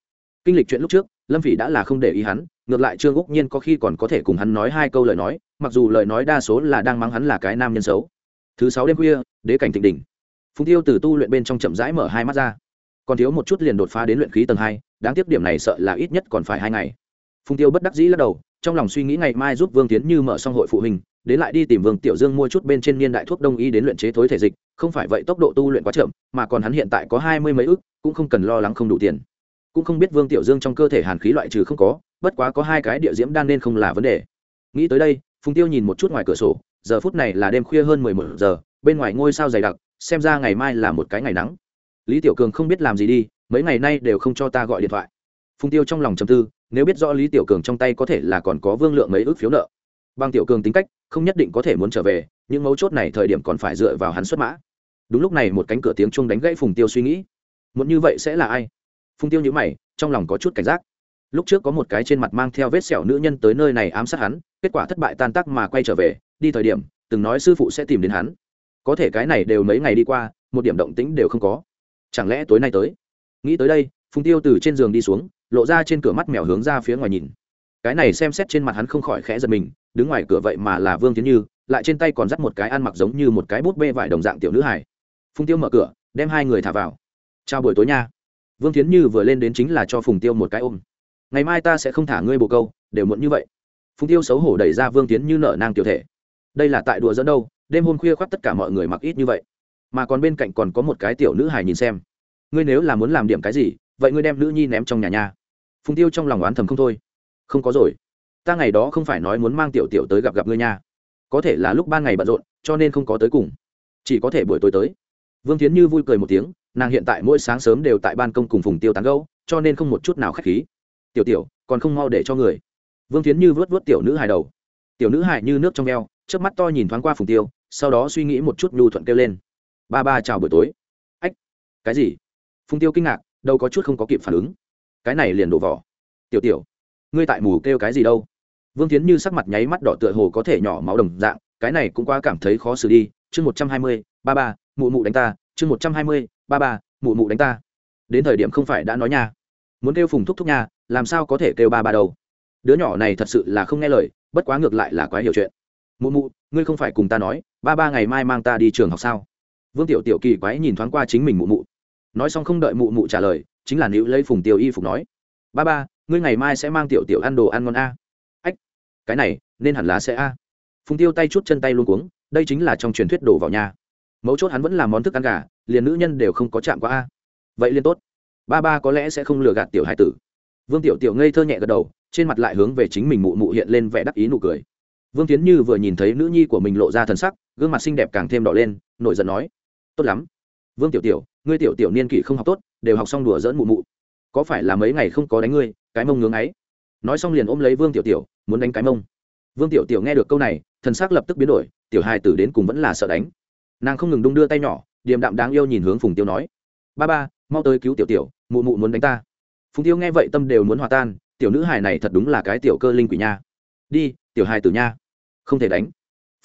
Kinh lịch chuyện lúc trước, lâm phỉ đã là không để ý hắn, ngược lại trương úc nhiên có khi còn có thể cùng hắn nói hai câu lời nói mặc dù lời nói đa số là đang mắng hắn là cái nam nhân xấu. Thứ sáu đêm khuya, đế cảnh thịnh đỉnh. Phùng tiêu từ tu luyện bên trong chậm rãi mở hai mắt ra. Còn thiếu một chút liền đột phá đến luyện khí tầng hai, đáng tiếc điểm này sợ là ít nhất còn phải hai ngày. Phùng tiêu bất đắc dĩ lắc đầu, trong lòng suy nghĩ ngày mai giúp vương tiến như mở xong hội phụ huynh đến lại đi tìm vương tiểu dương mua chút bên trên niên đại thuốc đông y đến luyện chế thối thể dịch, không phải vậy tốc độ tu luyện quá chậm, mà còn hắn hiện tại có hai mươi mấy ước cũng không cần lo lắng không đủ tiền. Cũng không biết vương tiểu dương trong cơ thể hàn khí loại trừ không có, bất quá có hai cái địa diễm đan nên không là vấn đề. Nghĩ tới đây phùng tiêu nhìn một chút ngoài cửa sổ, giờ phút này là đêm khuya hơn mười một giờ, bên ngoài ngôi sao dày đặc, xem ra ngày mai là một cái ngày nắng. Lý tiểu cường không biết làm gì đi, mấy ngày nay đều không cho ta gọi điện thoại. Phùng tiêu trong lòng chầm tư, nếu biết rõ lý tiểu cường trong tay có thể là còn có vương lượng mấy ước phiếu nợ. Bằng tiểu cường tính cách, không nhất định có thể muốn trở về, nhưng mấu chốt này thời điểm còn phải dựa vào hắn xuất mã. Đúng lúc này một cánh cửa tiếng chuông đánh gãy phùng tiêu suy nghĩ. Muốn như vậy sẽ là ai? Phùng tiêu nhữ mày, trong lòng có chút cảnh giác lúc trước có một cái trên mặt mang theo vết sẹo nữ nhân tới nơi này ám sát hắn, kết quả thất bại tan tác mà quay trở về, đi thời điểm, từng nói sư phụ sẽ tìm đến hắn. Có thể cái này đều mấy ngày đi qua, một điểm động tĩnh đều không có. Chẳng lẽ tối nay tới? Nghĩ tới đây, phùng tiêu từ trên giường đi xuống, lộ ra trên cửa mắt mèo hướng ra phía ngoài nhìn. Cái này xem xét trên mặt hắn không khỏi khẽ giật mình, đứng ngoài cửa vậy mà là vương tiến như, lại trên tay còn dắt một cái ăn mặc giống như một cái bút bê vải đồng dạng tiểu nữ hải phùng tiêu mở cửa, đem hai người thả vào. Chào buổi tối nha. Vương tiến như vừa lên đến chính là cho phùng tiêu một cái ôm ngày mai ta sẽ không thả ngươi bồ câu đều muộn như vậy. Phùng tiêu xấu hổ đẩy ra vương tiến như nở nang tiểu thể. Đây là tại đùa dẫn đâu đêm hôm khuya khoác tất cả mọi người mặc ít như vậy. Mà còn bên cạnh còn có một cái tiểu nữ hài nhìn xem. Ngươi nếu là muốn làm điểm cái gì vậy ngươi đem nữ nhi ném trong nhà nhà phùng tiêu trong lòng oán thầm không thôi. Không có rồi. Ta ngày đó không phải nói muốn mang tiểu tiểu tới gặp gặp ngươi nha. Có thể là lúc ban ngày bận rộn cho nên không có tới cùng. Chỉ có thể buổi tối tới. Vương tiến như vui cười một tiếng nàng hiện tại mỗi sáng sớm đều tại ban công cùng phùng tiêu tán gẫu, cho nên không một chút nào k h á c h khí tiểu tiểu, còn không mau để cho người. Vương tiến như vớt vớt tiểu nữ hài đầu. Tiểu nữ hài như nước trong veo trước mắt to nhìn thoáng qua phùng tiêu, sau đó suy nghĩ một chút nhu thuận kêu lên. Ba ba chào buổi tối. Ách, cái gì? Phùng tiêu kinh ngạc, đâu có chút không có kịp phản ứng. Cái này liền đổ vỏ. Tiểu tiểu, ngươi tại mù kêu cái gì đâu? Vương tiến như sắc mặt nháy mắt đỏ tựa hồ có thể nhỏ máu đồng dạng, cái này cũng quá cảm thấy khó xử đi. Chương một trăm hai mươi, ba ba, mụ mụ đánh ta. Chương một trăm hai mươi, ba ba, mụ mụ đánh ta. Đến thời điểm không phải đã nói nha. Muốn kêu phùng thúc thúc nha làm sao có thể kêu ba ba đâu? Đứa nhỏ này thật sự là không nghe lời, bất quá ngược lại là quá hiểu chuyện. Mụ mụ, ngươi không phải cùng ta nói, ba ba ngày mai mang ta đi trường học sao? Vương tiểu tiểu kỳ quái nhìn thoáng qua chính mình mụ mụ. Nói xong không đợi mụ mụ trả lời, chính là nữ lấy phùng tiêu y phục nói, ba ba, ngươi ngày mai sẽ mang tiểu tiểu ăn đồ ăn ngon a. Ách, cái này, nên hẳn là sẽ a. Phùng tiêu tay chút chân tay luôn cuống, đây chính là trong truyền thuyết đổ vào nhà. Mấu chốt hắn vẫn là món thức ăn gà, liền nữ nhân đều không có chạm qua a. Vậy liên tốt. Ba ba có lẽ sẽ không lừa gạt tiểu hải tử vương tiểu tiểu ngây thơ nhẹ gật đầu, trên mặt lại hướng về chính mình mụ mụ hiện lên vẻ đắc ý nụ cười. Vương tiến như vừa nhìn thấy nữ nhi của mình lộ ra thần sắc, gương mặt xinh đẹp càng thêm đỏ lên, nổi giận nói, tốt lắm. Vương tiểu tiểu, ngươi tiểu tiểu niên kỷ không học tốt, đều học xong đùa dỡn mụ mụ. Có phải là mấy ngày không có đánh ngươi, cái mông ngưỡng ấy nói xong liền ôm lấy vương tiểu tiểu, muốn đánh cái mông. Vương tiểu tiểu nghe được câu này, thần s ắ c lập tức biến đổi, tiểu hài tử đến cùng vẫn là sợ đánh. Nàng không ngừng đung đưa tay nhỏ, điềm đạm đáng yêu nhìn hướng phùng tiêu nói, ba ba, mau tới cứu tiểu tiểu, mụ mụ muốn đánh ta phùng tiêu nghe vậy tâm đều muốn hòa tan, tiểu nữ hài này thật đúng là cái tiểu cơ linh quỷ nha. Đi, tiểu hài tử nha. Không thể đánh.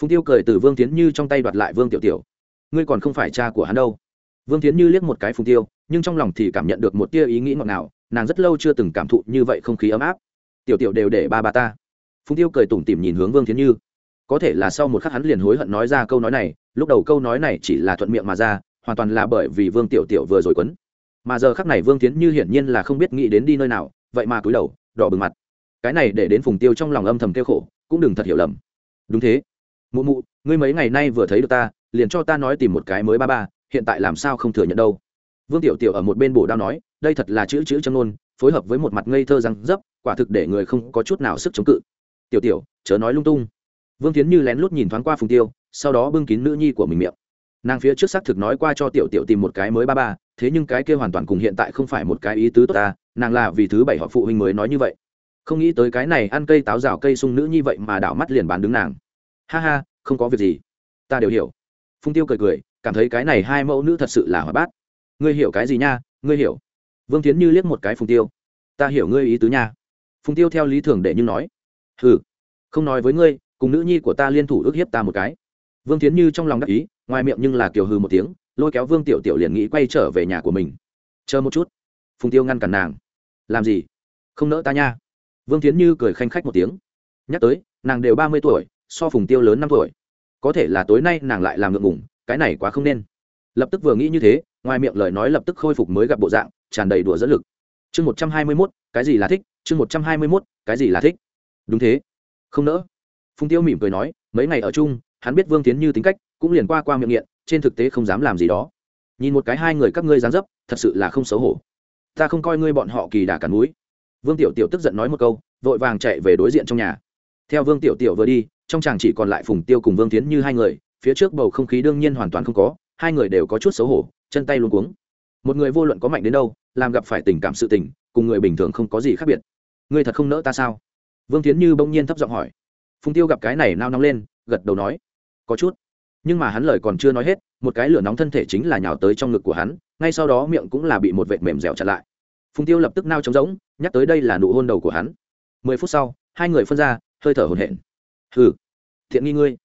Phùng tiêu cười từ vương tiến như trong tay đoạt lại vương tiểu tiểu. Ngươi còn không phải cha của hắn đâu. Vương tiến như liếc một cái phùng tiêu, nhưng trong lòng thì cảm nhận được một tia ý nghĩ ngọt ngào, nàng rất lâu chưa từng cảm thụ như vậy không khí ấm áp. Tiểu tiểu đều để ba ba ta. Phùng tiêu cười tủm tỉm nhìn hướng vương tiến như. Có thể là sau một khắc hắn liền hối hận nói ra câu nói này, lúc đầu câu nói này chỉ là thuận miệng mà ra, hoàn toàn là bởi vì vương tiểu tiểu vừa rồi quấn mà giờ khắc này vương tiến như hiển nhiên là không biết nghĩ đến đi nơi nào, vậy mà cúi đầu, đỏ bừng mặt. Cái này để đến phùng tiêu trong lòng âm thầm kêu khổ, cũng đừng thật hiểu lầm. Đúng thế. Mụ mụ, ngươi mấy ngày nay vừa thấy được ta, liền cho ta nói tìm một cái mới ba ba, hiện tại làm sao không thừa nhận đâu. Vương tiểu tiểu ở một bên bổ đao nói, đây thật là chữ chữ châm nôn phối hợp với một mặt ngây thơ răng dấp, quả thực để người không có chút nào sức chống cự. Tiểu tiểu, chớ nói lung tung. Vương tiến như lén lút nhìn thoáng qua phùng tiêu, sau đó bưng kín nữ nhi của mình miệng. Nàng phía trước xác thực nói qua cho tiểu tiểu tìm một cái mới ba ba thế nhưng cái kia hoàn toàn cùng hiện tại không phải một cái ý tứ tốt ta, nàng là vì thứ bảy họ phụ huynh mới nói như vậy. Không nghĩ tới cái này ăn cây táo rào cây sung nữ như vậy mà đảo mắt liền bán đứng nàng. Ha ha, không có việc gì. Ta đều hiểu. Phung tiêu cười cười, cảm thấy cái này hai mẫu nữ thật sự là hóa bát. Ngươi hiểu cái gì nha, ngươi hiểu. Vương tiến như liếc một cái phùng tiêu. Ta hiểu ngươi ý tứ nha. Phùng tiêu theo lý thường để nhưng nói. Ừ không nói với ngươi, cùng nữ nhi của ta liên thủ ước hiếp ta một cái. Vương tiến như trong lòng đắc ý, ngoài miệng nhưng là kiều hư một tiếng lôi kéo vương tiểu tiểu liền nghĩ quay trở về nhà của mình. Chờ một chút. Phùng tiêu ngăn cản nàng. Làm gì? Không nỡ ta nha. Vương tiến như cười khanh khách một tiếng. Nhắc tới, nàng đều ba mươi tuổi, so phùng tiêu lớn năm tuổi. Có thể là tối nay nàng lại làm ngượng ngủng cái này quá không nên. Lập tức vừa nghĩ như thế, ngoài miệng lời nói lập tức khôi phục mới gặp bộ dạng, tràn đầy đùa dẫn lực. Chương một trăm hai mươi mốt, cái gì là thích? Chương một trăm hai mươi mốt, cái gì là thích? Đúng thế. Không nỡ. Phùng tiêu mỉm cười nói, mấy ngày ở chung, hắn biết vương tiến như tính cách, cũng liền qua qua miệng nghiện trên thực tế không dám làm gì đó. Nhìn một cái hai người các ngươi dán dấp, thật sự là không xấu hổ. Ta không coi ngươi bọn họ kỳ đà cản núi. Vương tiểu tiểu tức giận nói một câu, vội vàng chạy về đối diện trong nhà. Theo vương tiểu tiểu vừa đi, trong chàng chỉ còn lại phùng tiêu cùng vương tiến như hai người, phía trước bầu không khí đương nhiên hoàn toàn không có, hai người đều có chút xấu hổ, chân tay luôn cuống. Một người vô luận có mạnh đến đâu, làm gặp phải tình cảm sự tình, cùng người bình thường không có gì khác biệt. Ngươi thật không nỡ ta sao? Vương tiến như bỗng nhiên thấp giọng hỏi. Phùng tiêu gặp cái này nao nóng lên, gật đầu nói. Có chút nhưng mà hắn lời còn chưa nói hết, một cái lửa nóng thân thể chính là nhào tới trong ngực của hắn, ngay sau đó miệng cũng là bị một vệt mềm dẻo chặn lại. Phùng tiêu lập tức nao trống rỗng, nhắc tới đây là nụ hôn đầu của hắn. Mười phút sau, hai người phân ra, hơi thở hồn hển. Hừ, thiện nghi ngươi.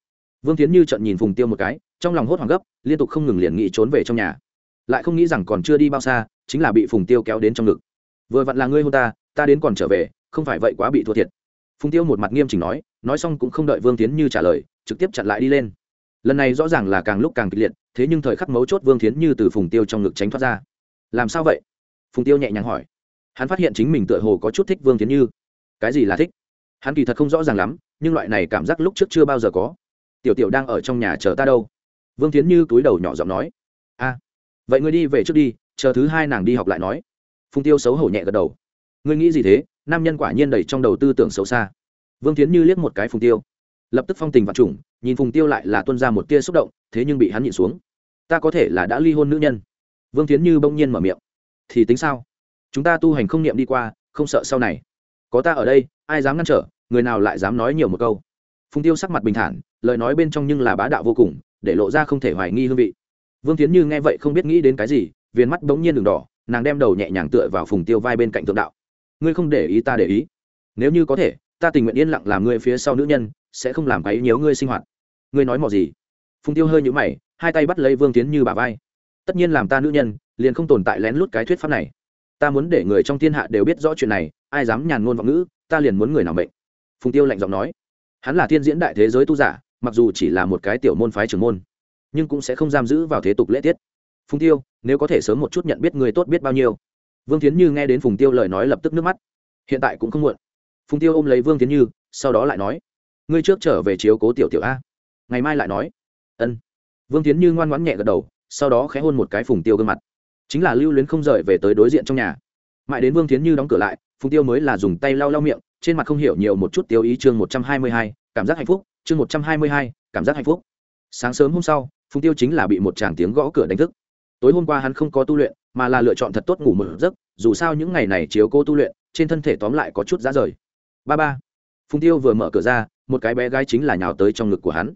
Vương tiến như trận nhìn phùng tiêu một cái, trong lòng hốt hoảng gấp, liên tục không ngừng liền nghĩ trốn về trong nhà. Lại không nghĩ rằng còn chưa đi bao xa, chính là bị phùng tiêu kéo đến trong ngực. Vừa vặn là ngươi hôn ta ta đến còn trở về, không phải vậy quá bị thua thiệt. Phùng tiêu một mặt nghiêm chỉnh nói nói xong cũng không đợi vương tiến như trả lời, trực tiếp chặn lại đi lên lần này rõ ràng là càng lúc càng kịch liệt, thế nhưng thời khắc mấu chốt vương Thiến như từ phùng tiêu trong ngực tránh thoát ra. Làm sao vậy? Phùng tiêu nhẹ nhàng hỏi. Hắn phát hiện chính mình tựa hồ có chút thích vương Thiến như. Cái gì là thích? Hắn kỳ thật không rõ ràng lắm, nhưng loại này cảm giác lúc trước chưa bao giờ có. Tiểu tiểu đang ở trong nhà chờ ta đâu? Vương Thiến như túi đầu nhỏ giọng nói. A, vậy ngươi đi về trước đi, chờ thứ hai nàng đi học lại nói. Phùng tiêu xấu hổ nhẹ gật đầu. Ngươi nghĩ gì thế? Nam nhân quả nhiên đầy trong đầu tư tưởng xấu xa. Vương Thiến như liếc một cái phùng tiêu. Lập tức phong tình vạn trùng nhìn phùng tiêu lại là tuân ra một tia xúc động, thế nhưng bị hắn nhịn xuống. Ta có thể là đã ly hôn nữ nhân. Vương tiến như bỗng nhiên mở miệng. Thì tính sao? Chúng ta tu hành không niệm đi qua, không sợ sau này. Có ta ở đây, ai dám ngăn trở, người nào lại dám nói nhiều một câu. Phùng tiêu sắc mặt bình thản, lời nói bên trong nhưng là bá đạo vô cùng, để lộ ra không thể hoài nghi hương vị. Vương tiến như nghe vậy không biết nghĩ đến cái gì viên mắt bỗng nhiên đường đỏ, nàng đem đầu nhẹ nhàng tựa vào phùng tiêu vai bên cạnh thượng đạo. Ngươi không để ý ta để ý. Nếu như có thể, ta tình nguyện yên lặng làm ngươi phía sau nữ nhân sẽ không làm cái nhiều ngươi sinh hoạt. Ngươi nói mò gì? Phùng tiêu hơi nhũ mày, hai tay bắt lấy vương tiến như bà vai. Tất nhiên làm ta nữ nhân, liền không tồn tại lén lút cái thuyết pháp này. Ta muốn để người trong thiên hạ đều biết rõ chuyện này, ai dám nhàn ngôn vọng ngữ, ta liền muốn người nào mệnh. Phùng tiêu lạnh giọng nói. Hắn là thiên diễn đại thế giới tu giả, mặc dù chỉ là một cái tiểu môn phái trưởng môn, nhưng cũng sẽ không giam giữ vào thế tục lễ tiết. Phùng tiêu, nếu có thể sớm một chút nhận biết người tốt biết bao nhiêu? Vương tiến như nghe đến phùng tiêu lời nói lập tức nước mắt. Hiện tại cũng không muộn. Phùng tiêu ôm lấy vương tiến như, sau đó lại nói ngươi trước trở về chiếu cố tiểu tiểu a. Ngày mai lại nói. Ân. Vương tiến như ngoan ngoãn nhẹ gật đầu, sau đó khẽ hôn một cái phùng tiêu gương mặt. Chính là lưu luyến không rời về tới đối diện trong nhà. Mãi đến vương tiến như đóng cửa lại, phùng tiêu mới là dùng tay lau lau miệng, trên mặt không hiểu nhiều một chút tiêu ý chương một trăm hai mươi hai, cảm giác hạnh phúc, chương một trăm hai mươi hai, cảm giác hạnh phúc. Sáng sớm hôm sau, phùng tiêu chính là bị một tràng tiếng gõ cửa đánh thức. Tối hôm qua hắn không có tu luyện, mà là lựa chọn thật tốt ngủ một giấc, dù sao những ngày này chiếu cô tu luyện, trên thân thể tóm lại có chút giá rời. Ba ba. Phùng tiêu vừa mở cửa ra một cái bé gái chính là nhào tới trong ngực của hắn.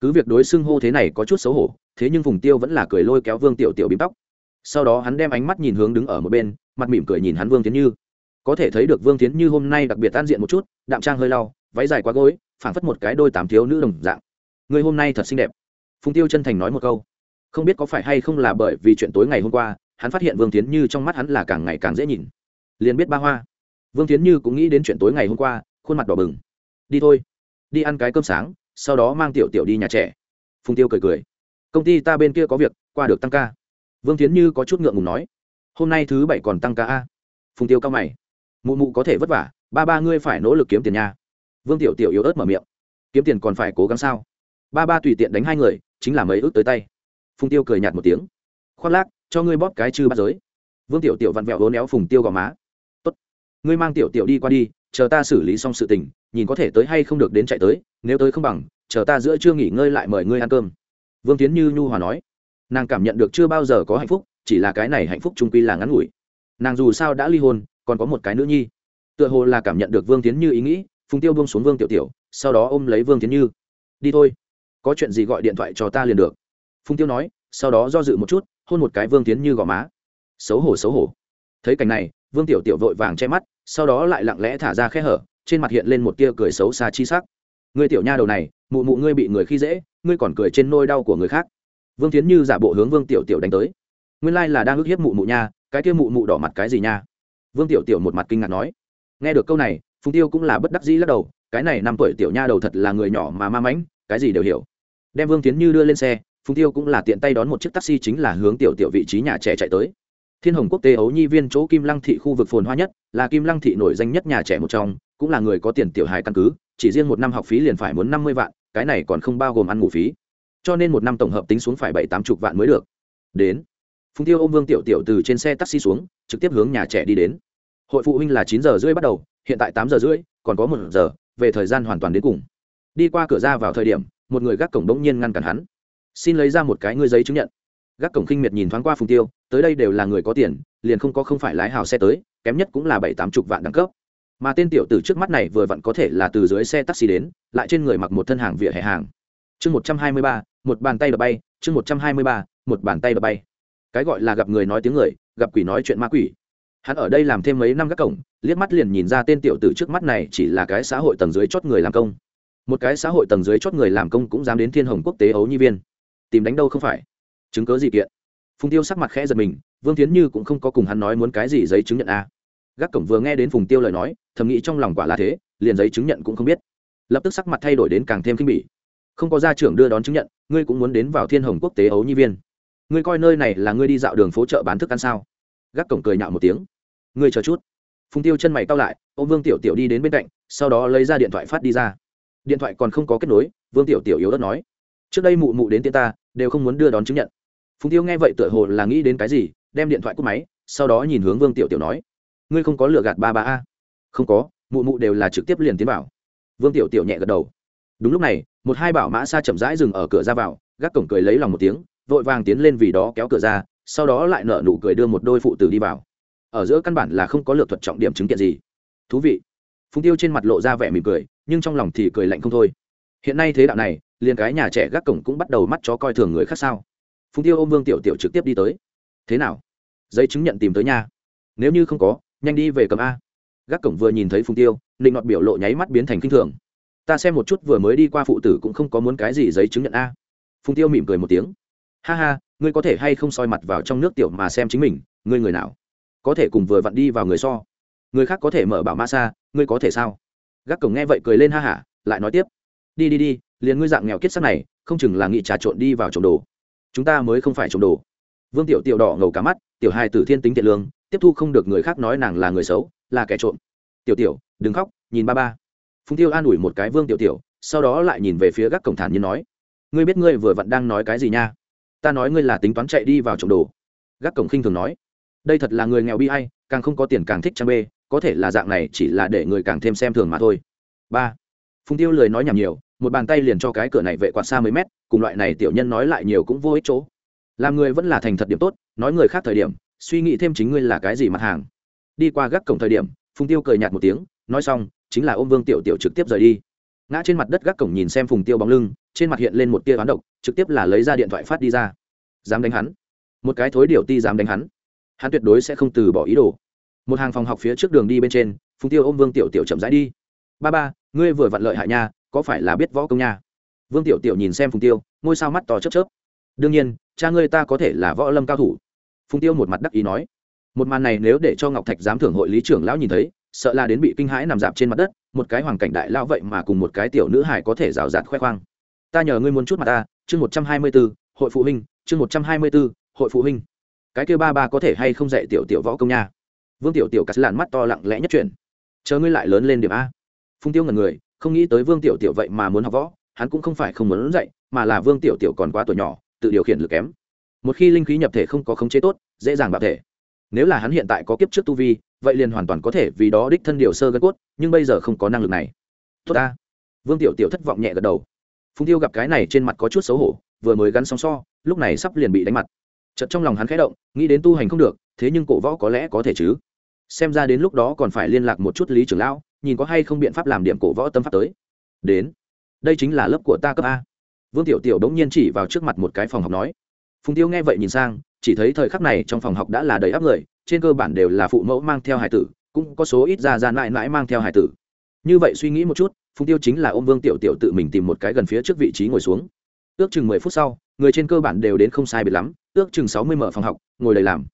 Cứ việc đối xưng hô thế này có chút xấu hổ, thế nhưng phùng tiêu vẫn là cười lôi kéo vương tiểu tiểu bím tóc. Sau đó hắn đem ánh mắt nhìn hướng đứng ở một bên, mặt mỉm cười nhìn hắn vương tiến như. Có thể thấy được vương tiến như hôm nay đặc biệt tan diện một chút, đạm trang hơi lau, váy dài quá gối, phảng phất một cái đôi tám thiếu nữ đồng dạng. Người hôm nay thật xinh đẹp. Phùng tiêu chân thành nói một câu. Không biết có phải hay không là bởi vì chuyện tối ngày hôm qua, hắn phát hiện vương tiến như trong mắt hắn là càng ngày càng dễ nhìn. Liền biết ba hoa. Vương tiến như cũng nghĩ đến chuyện tối ngày hôm qua, khuôn mặt đỏ bừng. Đi thôi đi ăn cái cơm sáng, sau đó mang tiểu tiểu đi nhà trẻ. Phùng tiêu cười cười. Công ty ta bên kia có việc, qua được tăng ca. Vương tiến như có chút ngượng ngùng nói. Hôm nay thứ bảy còn tăng ca a. Phùng tiêu cao mày. Mụ mụ có thể vất vả, ba ba ngươi phải nỗ lực kiếm tiền nha. Vương tiểu tiểu yếu ớt mở miệng. Kiếm tiền còn phải cố gắng sao? Ba ba tùy tiện đánh hai người, chính là mấy ước tới tay. Phùng tiêu cười nhạt một tiếng. Khoác lác, cho ngươi bóp cái chư bắt giới. Vương tiểu tiểu vặn vẹo hố néo phùng tiêu gò má. Tốt. Ngươi mang tiểu tiểu đi qua đi, chờ ta xử lý xong sự tình nhìn có thể tới hay không được đến chạy tới, nếu tới không bằng, chờ ta giữa chưa nghỉ ngơi lại mời ngươi ăn cơm. Vương tiến như nhu hòa nói. Nàng cảm nhận được chưa bao giờ có hạnh phúc, chỉ là cái này hạnh phúc trung quy là ngắn ngủi. Nàng dù sao đã ly hôn, còn có một cái nữ nhi. Tựa hồ là cảm nhận được vương tiến như ý nghĩ, phùng tiêu buông xuống vương tiểu tiểu, sau đó ôm lấy vương tiến như. Đi thôi, có chuyện gì gọi điện thoại cho ta liền được. Phùng tiêu nói, sau đó do dự một chút, hôn một cái vương tiến như gò má. Xấu hổ xấu hổ. Thấy cảnh này, vương tiểu tiểu vội vàng che mắt, sau đó lại lặng lẽ thả ra khe hở trên mặt hiện lên một tia cười xấu xa chi sắc. Người tiểu nha đầu này, mụ mụ ngươi bị người khi dễ, ngươi còn cười trên nôi đau của người khác. Vương tiến như giả bộ hướng vương tiểu tiểu đánh tới. Nguyên lai là đang ức hiếp mụ mụ nha, cái kia mụ mụ đỏ mặt cái gì nha? Vương tiểu tiểu một mặt kinh ngạc nói. Nghe được câu này, phùng tiêu cũng là bất đắc dĩ lắc đầu, cái này năm tuổi tiểu nha đầu thật là người nhỏ mà ma mãnh, cái gì đều hiểu. Đem vương tiến như đưa lên xe, phùng tiêu cũng là tiện tay đón một chiếc taxi chính là hướng tiểu tiểu vị trí nhà trẻ chạy tới thiên hồng quốc tế ấu nhi viên chỗ kim lăng thị khu vực phồn hoa nhất, là kim lăng thị nổi danh nhất nhà trẻ một trong, cũng là người có tiền tiểu hài căn cứ, chỉ riêng một năm học phí liền phải muốn năm mươi vạn, cái này còn không bao gồm ăn ngủ phí. Cho nên một năm tổng hợp tính xuống phải bảy tám chục vạn mới được. Đến, phùng tiêu ôm vương tiểu tiểu từ trên xe taxi xuống, trực tiếp hướng nhà trẻ đi đến. Hội phụ huynh là chín giờ rưỡi bắt đầu, hiện tại tám giờ rưỡi, còn có một giờ, về thời gian hoàn toàn đến cùng. Đi qua cửa ra vào thời điểm, một người gác cổng bỗng nhiên ngăn cản hắn. Xin lấy ra một cái ngươi giấy chứng nhận. Gác cổng khinh miệt nhìn thoáng qua phùng tiêu tới đây đều là người có tiền, liền không có không phải lái hào xe tới, kém nhất cũng là bảy tám chục vạn đẳng cấp. Mà tên tiểu tử trước mắt này vừa vặn có thể là từ dưới xe taxi đến, lại trên người mặc một thân hàng vỉa hè hàng. Chương một trăm hai mươi ba, một bàn tay đập bay, chương một trăm hai mươi ba, một bàn tay đập bay. Cái gọi là gặp người nói tiếng người, gặp quỷ nói chuyện ma quỷ. Hắn ở đây làm thêm mấy năm các cổng, liếc mắt liền nhìn ra tên tiểu tử trước mắt này chỉ là cái xã hội tầng dưới chót người làm công. Một cái xã hội tầng dưới chót người làm công cũng dám đến thiên hồng quốc tế ấu nhi viên. Tìm đánh đâu không phải? Chứng cớ gì kiện? Phùng tiêu sắc mặt khẽ giật mình, vương tiến như cũng không có cùng hắn nói muốn cái gì giấy chứng nhận a gác cổng vừa nghe đến phùng tiêu lời nói, thầm nghĩ trong lòng quả là thế, liền giấy chứng nhận cũng không biết. Lập tức sắc mặt thay đổi đến càng thêm kinh bỉ. Không có gia trưởng đưa đón chứng nhận, ngươi cũng muốn đến vào thiên hồng quốc tế ấu nhi viên. Ngươi coi nơi này là ngươi đi dạo đường phố chợ bán thức ăn sao? Gác cổng cười nhạo một tiếng. Ngươi chờ chút. Phùng tiêu chân mày cao lại ô vương tiểu tiểu đi đến bên cạnh, sau đó lấy ra điện thoại phát đi ra. Điện thoại còn không có kết nối, vương tiểu tiểu yếu đất nói. Trước đây mụ mụ đến tiên ta, đều không muốn đưa đón chứng nhận phùng tiêu nghe vậy tựa hồ là nghĩ đến cái gì, đem điện thoại cúp máy, sau đó nhìn hướng vương tiểu tiểu nói, ngươi không có lựa gạt ba ba a? Không có, mụ mụ đều là trực tiếp liền tiến bảo vương tiểu tiểu nhẹ gật đầu. Đúng lúc này, một hai bảo mã xa chậm rãi dừng ở cửa ra vào, gác cổng cười lấy lòng một tiếng, vội vàng tiến lên vì đó kéo cửa ra, sau đó lại nở nụ cười đưa một đôi phụ tử đi vào. Ở giữa căn bản là không có lược thuật trọng điểm chứng kiện gì. Thú vị. Phùng tiêu trên mặt lộ ra vẻ mỉm cười, nhưng trong lòng thì cười lạnh không thôi. Hiện nay thế đạo này, liền cái nhà trẻ gác cổng cũng bắt đầu mắt chó coi thường người khác sao? Phùng tiêu ôm vương tiểu tiểu trực tiếp đi tới. Thế nào? Giấy chứng nhận tìm tới nhà nếu như không có, nhanh đi về cầm a. Gác cổng vừa nhìn thấy phùng tiêu định ngọt biểu lộ nháy mắt biến thành k i n h thường. Ta xem một chút vừa mới đi qua phụ tử cũng không có muốn cái gì giấy chứng nhận a. Phùng tiêu mỉm cười một tiếng. Ha ha, ngươi có thể hay không soi mặt vào trong nước tiểu mà xem chính mình, ngươi người nào? Có thể cùng vừa vặn đi vào người so. Người khác có thể mở bảo ma xa, ngươi có thể sao? Gác cổng nghe vậy cười lên ha hả, lại nói tiếp. Đi đi đi, liền ngươi dạng nghèo kiết sắc này, không chừng là nghị trà trộn đi vào trộm đồ chúng ta mới không phải trộm đồ. Vương tiểu tiểu đỏ ngầu cả mắt, tiểu hai tử thiên tính thiện lương, tiếp thu không được người khác nói nàng là người xấu, là kẻ trộm. Tiểu tiểu, đừng khóc, nhìn ba ba. Phùng tiêu an ủi một cái vương tiểu tiểu, sau đó lại nhìn về phía gác cổng thản như nói, ngươi biết ngươi vừa vặn đang nói cái gì nha? Ta nói ngươi là tính toán chạy đi vào trộm đồ. Gác cổng khinh thường nói, đây thật là người nghèo bi hay càng không có tiền càng thích trang bê, có thể là dạng này chỉ là để người càng thêm xem thường mà thôi. Ba. Phùng tiêu lời nói nhảm nhiều một bàn tay liền cho cái cửa này vệ quạt xa mấy mét, cùng loại này tiểu nhân nói lại nhiều cũng vô ích chỗ. Làm người vẫn là thành thật điểm tốt, nói người khác thời điểm, suy nghĩ thêm chính ngươi là cái gì mặt hàng. Đi qua gác cổng thời điểm, phùng tiêu cười nhạt một tiếng, nói xong, chính là ôm vương tiểu tiểu trực tiếp rời đi. Ngã trên mặt đất gác cổng nhìn xem phùng tiêu bóng lưng, trên mặt hiện lên một tia bán độc, trực tiếp là lấy ra điện thoại phát đi ra. Dám đánh hắn. Một cái thối điều ti dám đánh hắn. Hắn tuyệt đối sẽ không từ bỏ ý đồ. Một hàng phòng học phía trước đường đi bên trên, phùng tiêu ôm vương tiểu tiểu chậm rãi đi. Ba ba, ngươi vừa vặn lợi hại nha có phải là biết võ công nha? Vương tiểu tiểu nhìn xem phùng tiêu, ngôi sao mắt to chớp chớp. Đương nhiên, cha ngươi ta có thể là võ lâm cao thủ. Phùng tiêu một mặt đắc ý nói. Một màn này nếu để cho ngọc thạch giám thưởng hội lý trưởng lão nhìn thấy, sợ là đến bị kinh hãi nằm dạp trên mặt đất, một cái hoàng cảnh đại lao vậy mà cùng một cái tiểu nữ hải có thể rào rạt khoe khoang. Ta nhờ ngươi muốn chút mặt ta, chương một trăm hai mươi b ố hội phụ huynh, chương một trăm hai mươi b ố hội phụ huynh. Cái kêu ba ba có thể hay không dạy tiểu tiểu võ công nha? Vương tiểu tiểu cắt làn mắt to lặng lẽ nhất chuyển. Chờ ngươi lại lớn lên điểm a. Phung tiêu ngần người không nghĩ tới vương tiểu tiểu vậy mà muốn học võ, hắn cũng không phải không muốn dạy, mà là vương tiểu tiểu còn quá tuổi nhỏ, tự điều khiển lực kém. Một khi linh khí nhập thể không có khống chế tốt, dễ dàng bạo thể. Nếu là hắn hiện tại có kiếp trước tu vi, vậy liền hoàn toàn có thể vì đó đích thân điều sơ gân cốt, nhưng bây giờ không có năng lực này. Tốt ta. Vương tiểu tiểu thất vọng nhẹ gật đầu. Phùng tiêu gặp cái này trên mặt có chút xấu hổ, vừa mới gắn sóng so, lúc này sắp liền bị đánh mặt. Chật trong lòng hắn khẽ động, nghĩ đến tu hành không được, thế nhưng cổ võ có lẽ có thể chứ. Xem ra đến lúc đó còn phải liên lạc một chút lý trưởng lão nhìn có hay không biện pháp làm điểm cổ võ tâm pháp tới. Đến. Đây chính là lớp của ta cấp a. Vương tiểu tiểu đống nhiên chỉ vào trước mặt một cái phòng học nói. Phùng tiêu nghe vậy nhìn sang, chỉ thấy thời khắc này trong phòng học đã là đầy áp người, trên cơ bản đều là phụ mẫu mang theo hải tử, cũng có số ít ra ra mãi mãi mang theo hải tử. Như vậy suy nghĩ một chút, phùng tiêu chính là ôm vương tiểu tiểu tự mình tìm một cái gần phía trước vị trí ngồi xuống. Ước chừng mười phút sau, người trên cơ bản đều đến không sai biệt lắm, ước chừng sáu mươi mở phòng học, ngồi đầy làm.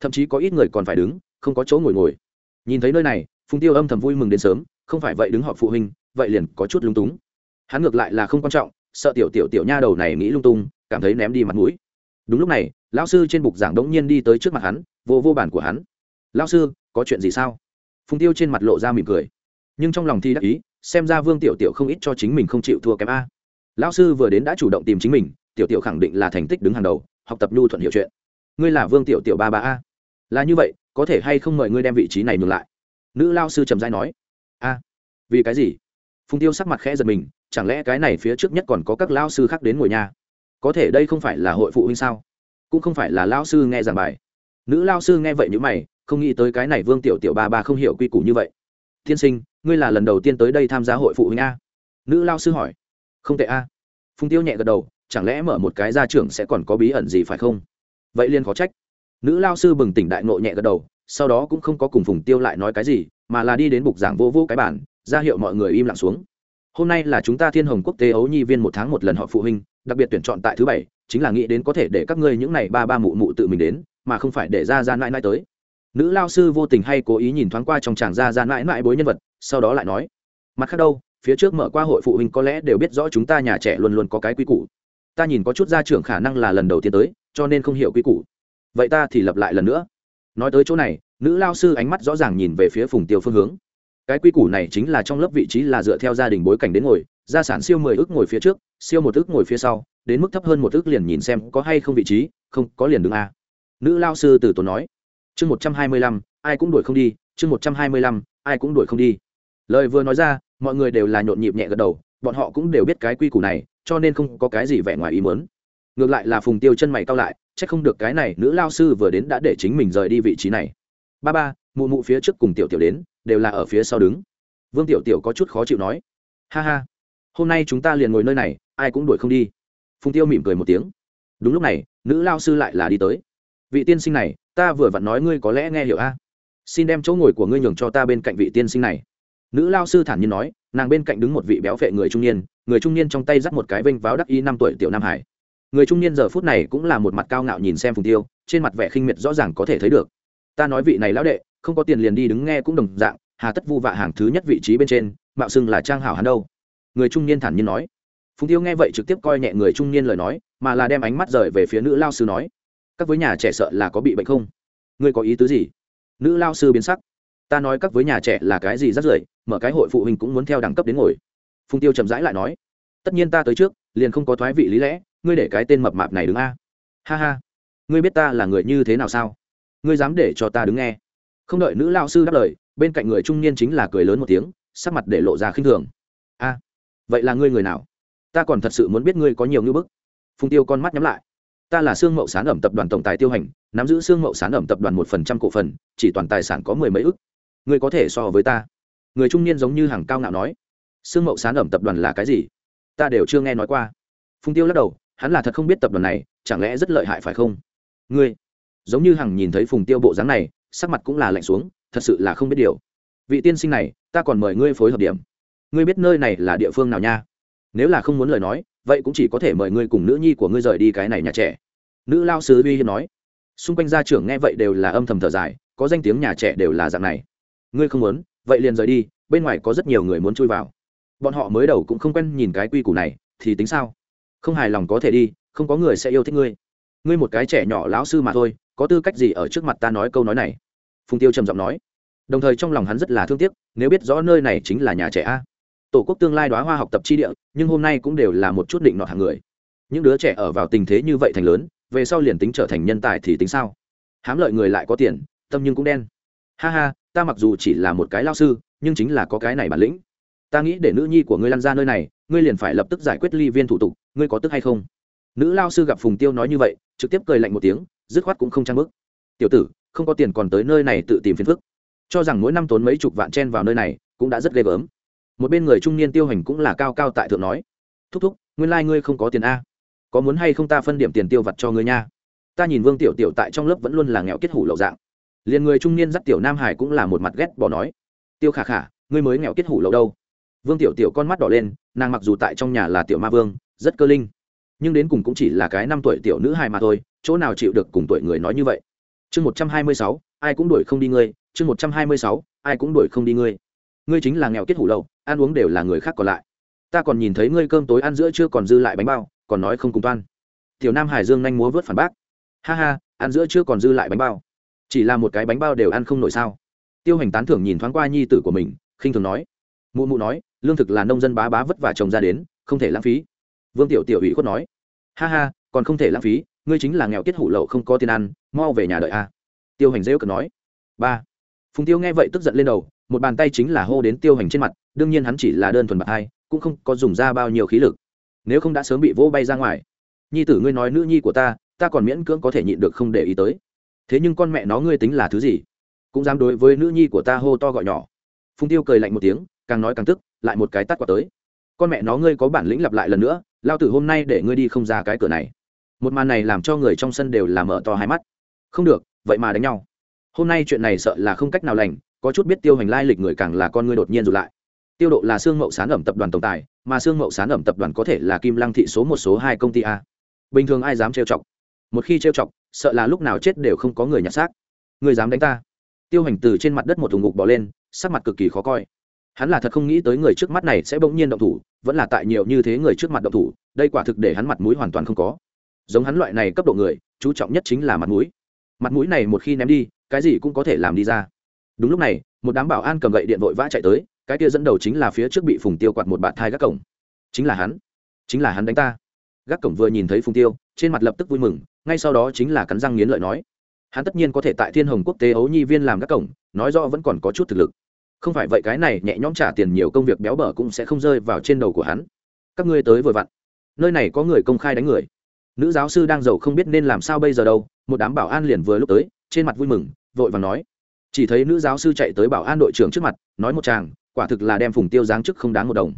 Thậm chí có ít người còn phải đứng, không có chỗ ngồi ngồi. Nhìn thấy nơi này phùng tiêu âm thầm vui mừng đến sớm, không phải vậy đứng họp phụ huynh, vậy liền có chút lung túng. Hắn ngược lại là không quan trọng, sợ tiểu tiểu tiểu nha đầu này nghĩ lung tung, cảm thấy ném đi mặt mũi. Đúng lúc này, lão sư trên bục giảng đống nhiên đi tới trước mặt hắn, vô vô bản của hắn. Lão sư, có chuyện gì sao? Phùng tiêu trên mặt lộ ra mỉm cười. Nhưng trong lòng thi đắc ý, xem ra vương tiểu tiểu không ít cho chính mình không chịu thua kém a. Lão sư vừa đến đã chủ động tìm chính mình, tiểu tiểu khẳng định là thành tích đứng hàng đầu, học tập nhu thuận hiểu chuyện. Ngươi là vương tiểu tiểu ba ba a? Là như vậy, có thể hay không mời ngươi đem vị trí này ngược lại? Nữ lao sư trầm dai nói, a, vì cái gì? Phùng tiêu sắc mặt khẽ giật mình, chẳng lẽ cái này phía trước nhất còn có các lao sư khác đến ngồi nhà? Có thể đây không phải là hội phụ huynh sao? Cũng không phải là lao sư nghe giảng bài. Nữ lao sư nghe vậy n mày, không nghĩ tới cái này vương tiểu tiểu ba ba không hiểu quy củ như vậy. Tiên sinh, ngươi là lần đầu tiên tới đây tham gia hội phụ huynh a? Nữ lao sư hỏi. Không tệ a. Phùng tiêu nhẹ gật đầu, chẳng lẽ mở một cái ra trường sẽ còn có bí ẩn gì phải không? Vậy liên khó trách. Nữ lao sư bừng tỉnh đại nộ nhẹ gật đầu sau đó cũng không có cùng phùng tiêu lại nói cái gì, mà là đi đến bục giảng vô vô cái bản ra hiệu mọi người im lặng xuống. Hôm nay là chúng ta thiên hồng quốc tế ấu nhi viên một tháng một lần họ phụ huynh, đặc biệt tuyển chọn tại thứ bảy, chính là nghĩ đến có thể để các ngươi những này ba ba mụ mụ tự mình đến, mà không phải để ra ra mãi mãi tới. Nữ lao sư vô tình hay cố ý nhìn thoáng qua trong chàng ra ra mãi mãi bối nhân vật, sau đó lại nói, mặt khác đâu, phía trước mở qua hội phụ huynh có lẽ đều biết rõ chúng ta nhà trẻ luôn luôn có cái quy củ. Ta nhìn có chút gia trưởng khả năng là lần đầu tiên tới, cho nên không hiểu quy củ. Vậy ta thì lặp lại lần nữa nói tới chỗ này, nữ lao sư ánh mắt rõ ràng nhìn về phía phùng tiêu phương hướng. Cái quy củ này chính là trong lớp vị trí là dựa theo gia đình bối cảnh đến ngồi, gia sản siêu mười ước ngồi phía trước, siêu một ước ngồi phía sau, đến mức thấp hơn một ước liền nhìn xem có hay không vị trí, không, có liền đứng a. Nữ lao sư từ tốn nói, chương một trăm hai mươi lăm, ai cũng đuổi không đi, chương một trăm hai mươi lăm, ai cũng đuổi không đi. Lời vừa nói ra, mọi người đều là nhộn nhịp nhẹ gật đầu, bọn họ cũng đều biết cái quy củ này, cho nên không có cái gì vẻ ngoài ý muốn ngược lại là phùng tiêu chân mày cao lại c h ắ c không được cái này nữ lao sư vừa đến đã để chính mình rời đi vị trí này. Ba ba, mụ mụ phía trước cùng tiểu tiểu đến, đều là ở phía sau đứng. Vương tiểu tiểu có chút khó chịu nói. Ha ha, hôm nay chúng ta liền ngồi nơi này, ai cũng đuổi không đi. Phùng tiêu mỉm cười một tiếng. Đúng lúc này, nữ lao sư lại là đi tới. Vị tiên sinh này, ta vừa vặn nói ngươi có lẽ nghe hiểu a. Xin đem chỗ ngồi của ngươi nhường cho ta bên cạnh vị tiên sinh này. Nữ lao sư thản nhiên nói, nàng bên cạnh đứng một vị béo phệ người trung niên, người trung niên trong tay dắt một cái vênh váo đắc y năm tuổi tiểu nam hải người trung niên giờ phút này cũng là một mặt cao ngạo nhìn xem phùng tiêu, trên mặt vẻ khinh miệt rõ ràng có thể thấy được. Ta nói vị này lão đệ, không có tiền liền đi đứng nghe cũng đồng dạng, hà tất vu vạ hàng thứ nhất vị trí bên trên, mạo xưng là trang hảo hắn đâu. Người trung niên thản nhiên nói. Phùng tiêu nghe vậy trực tiếp coi nhẹ người trung niên lời nói, mà là đem ánh mắt rời về phía nữ lao sư nói. Các với nhà trẻ sợ là có bị bệnh không? Ngươi có ý tứ gì? Nữ lao sư biến sắc. Ta nói các với nhà trẻ là cái gì rất rưởi, mở cái hội phụ huynh cũng muốn theo đẳng cấp đến ngồi. Phùng tiêu chậm rãi lại nói. Tất nhiên ta tới trước, liền không có thoái vị lý lẽ ngươi để cái tên mập mạp này đứng a. Ha ha. Ngươi biết ta là người như thế nào sao? Ngươi dám để cho ta đứng nghe. Không đợi nữ lao sư đáp lời, bên cạnh người trung niên chính là cười lớn một tiếng, sắc mặt để lộ ra khinh thường. A, vậy là ngươi người nào? Ta còn thật sự muốn biết ngươi có nhiều ngưỡng bức. Phùng tiêu con mắt nhắm lại. Ta là xương mậu sán ẩm tập đoàn tổng tài tiêu hành, nắm giữ xương mậu sán ẩm tập đoàn một phần trăm cổ phần, chỉ toàn tài sản có mười mấy ức. Ngươi có thể so với ta. Người trung niên giống như hàng cao ngạo nói. Xương mậu sán ẩm tập đoàn là cái gì? Ta đều chưa nghe nói qua. Phùng tiêu lắc đầu hắn là thật không biết tập đoàn này, chẳng lẽ rất lợi hại phải không? Ngươi, giống như hằng nhìn thấy phùng tiêu bộ dáng này, sắc mặt cũng là lạnh xuống, thật sự là không biết điều. Vị tiên sinh này, ta còn mời ngươi phối hợp điểm. Ngươi biết nơi này là địa phương nào nha? Nếu là không muốn lời nói, vậy cũng chỉ có thể mời ngươi cùng nữ nhi của ngươi rời đi cái này nhà trẻ. Nữ lao sứ uy hiếp nói. Xung quanh gia trưởng nghe vậy đều là âm thầm thở dài, có danh tiếng nhà trẻ đều là dạng này. Ngươi không muốn, vậy liền rời đi, bên ngoài có rất nhiều người muốn chui vào. Bọn họ mới đầu cũng không quen nhìn cái quy củ này, thì tính sao? Không hài lòng có thể đi, không có người sẽ yêu thích ngươi. Ngươi một cái trẻ nhỏ lão sư mà thôi, có tư cách gì ở trước mặt ta nói câu nói này? Phùng tiêu trầm giọng nói. Đồng thời trong lòng hắn rất là thương tiếc, nếu biết rõ nơi này chính là nhà trẻ a. Tổ quốc tương lai đoá hoa học tập tri địa, nhưng hôm nay cũng đều là một chút định nọ hàng người. Những đứa trẻ ở vào tình thế như vậy thành lớn, về sau liền tính trở thành nhân tài thì tính sao? Hám lợi người lại có tiền, tâm nhưng cũng đen. Ha ha, ta mặc dù chỉ là một cái lao sư, nhưng chính là có cái này bản lĩnh ta nghĩ để nữ nhi của ngươi lăn ra nơi này, ngươi liền phải lập tức giải quyết ly viên thủ tục, ngươi có tức hay không? Nữ lao sư gặp phùng tiêu nói như vậy, trực tiếp cười lạnh một tiếng, dứt khoát cũng không trang bức tiểu tử, không có tiền còn tới nơi này tự tìm phiền phức. Cho rằng mỗi năm tốn mấy chục vạn chen vào nơi này, cũng đã rất ghê gớm. Một bên người trung niên tiêu hành cũng là cao cao tại thượng nói, thúc thúc, nguyên lai、like、ngươi không có tiền a. Có muốn hay không ta phân điểm tiền tiêu vặt cho ngươi nha? Ta nhìn vương tiểu tiểu tại trong lớp vẫn luôn là nghèo kết hủ lậu dạng. Liền người trung niên dắt tiểu nam hải cũng là một mặt ghét bỏ nói, tiêu khả khả, ngươi mới nghèo kết hủ lậu đâu? Vương tiểu tiểu con mắt đỏ lên, nàng mặc dù tại trong nhà là tiểu ma vương, rất cơ linh, nhưng đến cùng cũng chỉ là cái năm tuổi tiểu nữ hài mà thôi, chỗ nào chịu được cùng tuổi người nói như vậy? Chương một trăm hai mươi sáu, ai cũng đuổi không đi ngươi, chương một trăm hai mươi sáu, ai cũng đuổi không đi ngươi. Ngươi chính là nghèo kết hủ lậu, ăn uống đều là người khác còn lại. Ta còn nhìn thấy ngươi cơm tối ăn giữa chưa còn dư lại bánh bao, còn nói không cùng toan. Tiểu nam hải dương nhanh múa vớt phản bác. Ha ha, ăn giữa chưa còn dư lại bánh bao. Chỉ là một cái bánh bao đều ăn không nổi sao? Tiêu hành tán thưởng nhìn thoáng qua nhi tử của mình, khinh thường nói. Mụ mụ nói lương thực là nông dân bá bá vất vả trồng ra đến, không thể lãng phí. Vương tiểu tiểu ủy khuất nói, ha ha, còn không thể lãng phí, ngươi chính là nghèo kết hủ lậu không có tiền ăn, mau về nhà đợi a. Tiêu hành rêu cần nói, ba. Phùng tiêu nghe vậy tức giận lên đầu, một bàn tay chính là hô đến tiêu hành trên mặt, đương nhiên hắn chỉ là đơn thuần bạc hai, cũng không có dùng ra bao nhiêu khí lực. Nếu không đã sớm bị vỗ bay ra ngoài. Nhi tử ngươi nói nữ nhi của ta ta còn miễn cưỡng có thể nhịn được không để ý tới. Thế nhưng con mẹ nó ngươi tính là thứ gì? Cũng dám đối với nữ nhi của ta hô to gọi nhỏ. Phùng tiêu cười lạnh một tiếng, càng nói càng tức lại một cái tắt quả tới. Con mẹ nó ngươi có bản lĩnh lặp lại lần nữa, lao tử hôm nay để ngươi đi không ra cái cửa này. Một màn này làm cho người trong sân đều làm mở to hai mắt. Không được, vậy mà đánh nhau. Hôm nay chuyện này sợ là không cách nào lành, có chút biết tiêu hành lai lịch người càng là con ngươi đột nhiên rụt lại. Tiêu độ là xương mậu sán ẩm tập đoàn tổng tài, mà xương mậu sán ẩm tập đoàn có thể là kim lăng thị số một số hai công ty a. Bình thường ai dám trêu chọc? Một khi trêu chọc, sợ là lúc nào chết đều không có người nhặt xác. Người dám đánh ta. Tiêu hành từ trên mặt đất một thùng ngục bỏ lên, sắc mặt cực kỳ khó coi hắn là thật không nghĩ tới người trước mắt này sẽ bỗng nhiên động thủ, vẫn là tại nhiều như thế người trước mặt động thủ, đây quả thực để hắn mặt mũi hoàn toàn không có. Giống hắn loại này cấp độ người, chú trọng nhất chính là mặt mũi. Mặt mũi này một khi ném đi, cái gì cũng có thể làm đi ra. Đúng lúc này, một đám bảo an cầm gậy điện vội vã chạy tới, cái kia dẫn đầu chính là phía trước bị phùng tiêu quạt một bạt thai gác cổng. Chính là hắn. Chính là hắn đánh ta. Gác cổng vừa nhìn thấy phùng tiêu, trên mặt lập tức vui mừng, ngay sau đó chính là cắn răng nghiến lợi nói. Hắn tất nhiên có thể tại thiên hồng quốc tế ấu nhi viên làm gác cổng, nói rõ vẫn còn có chút thực lực không phải vậy cái này nhẹ nhõm trả tiền nhiều công việc béo bở cũng sẽ không rơi vào trên đầu của hắn. Các ngươi tới vừa vặn. Nơi này có người công khai đánh người. Nữ giáo sư đang giàu không biết nên làm sao bây giờ đâu, một đám bảo an liền vừa lúc tới, trên mặt vui mừng, vội và nói. Chỉ thấy nữ giáo sư chạy tới bảo an đội trưởng trước mặt, nói một chàng quả thực là đem phùng tiêu giáng chức không đáng một đồng.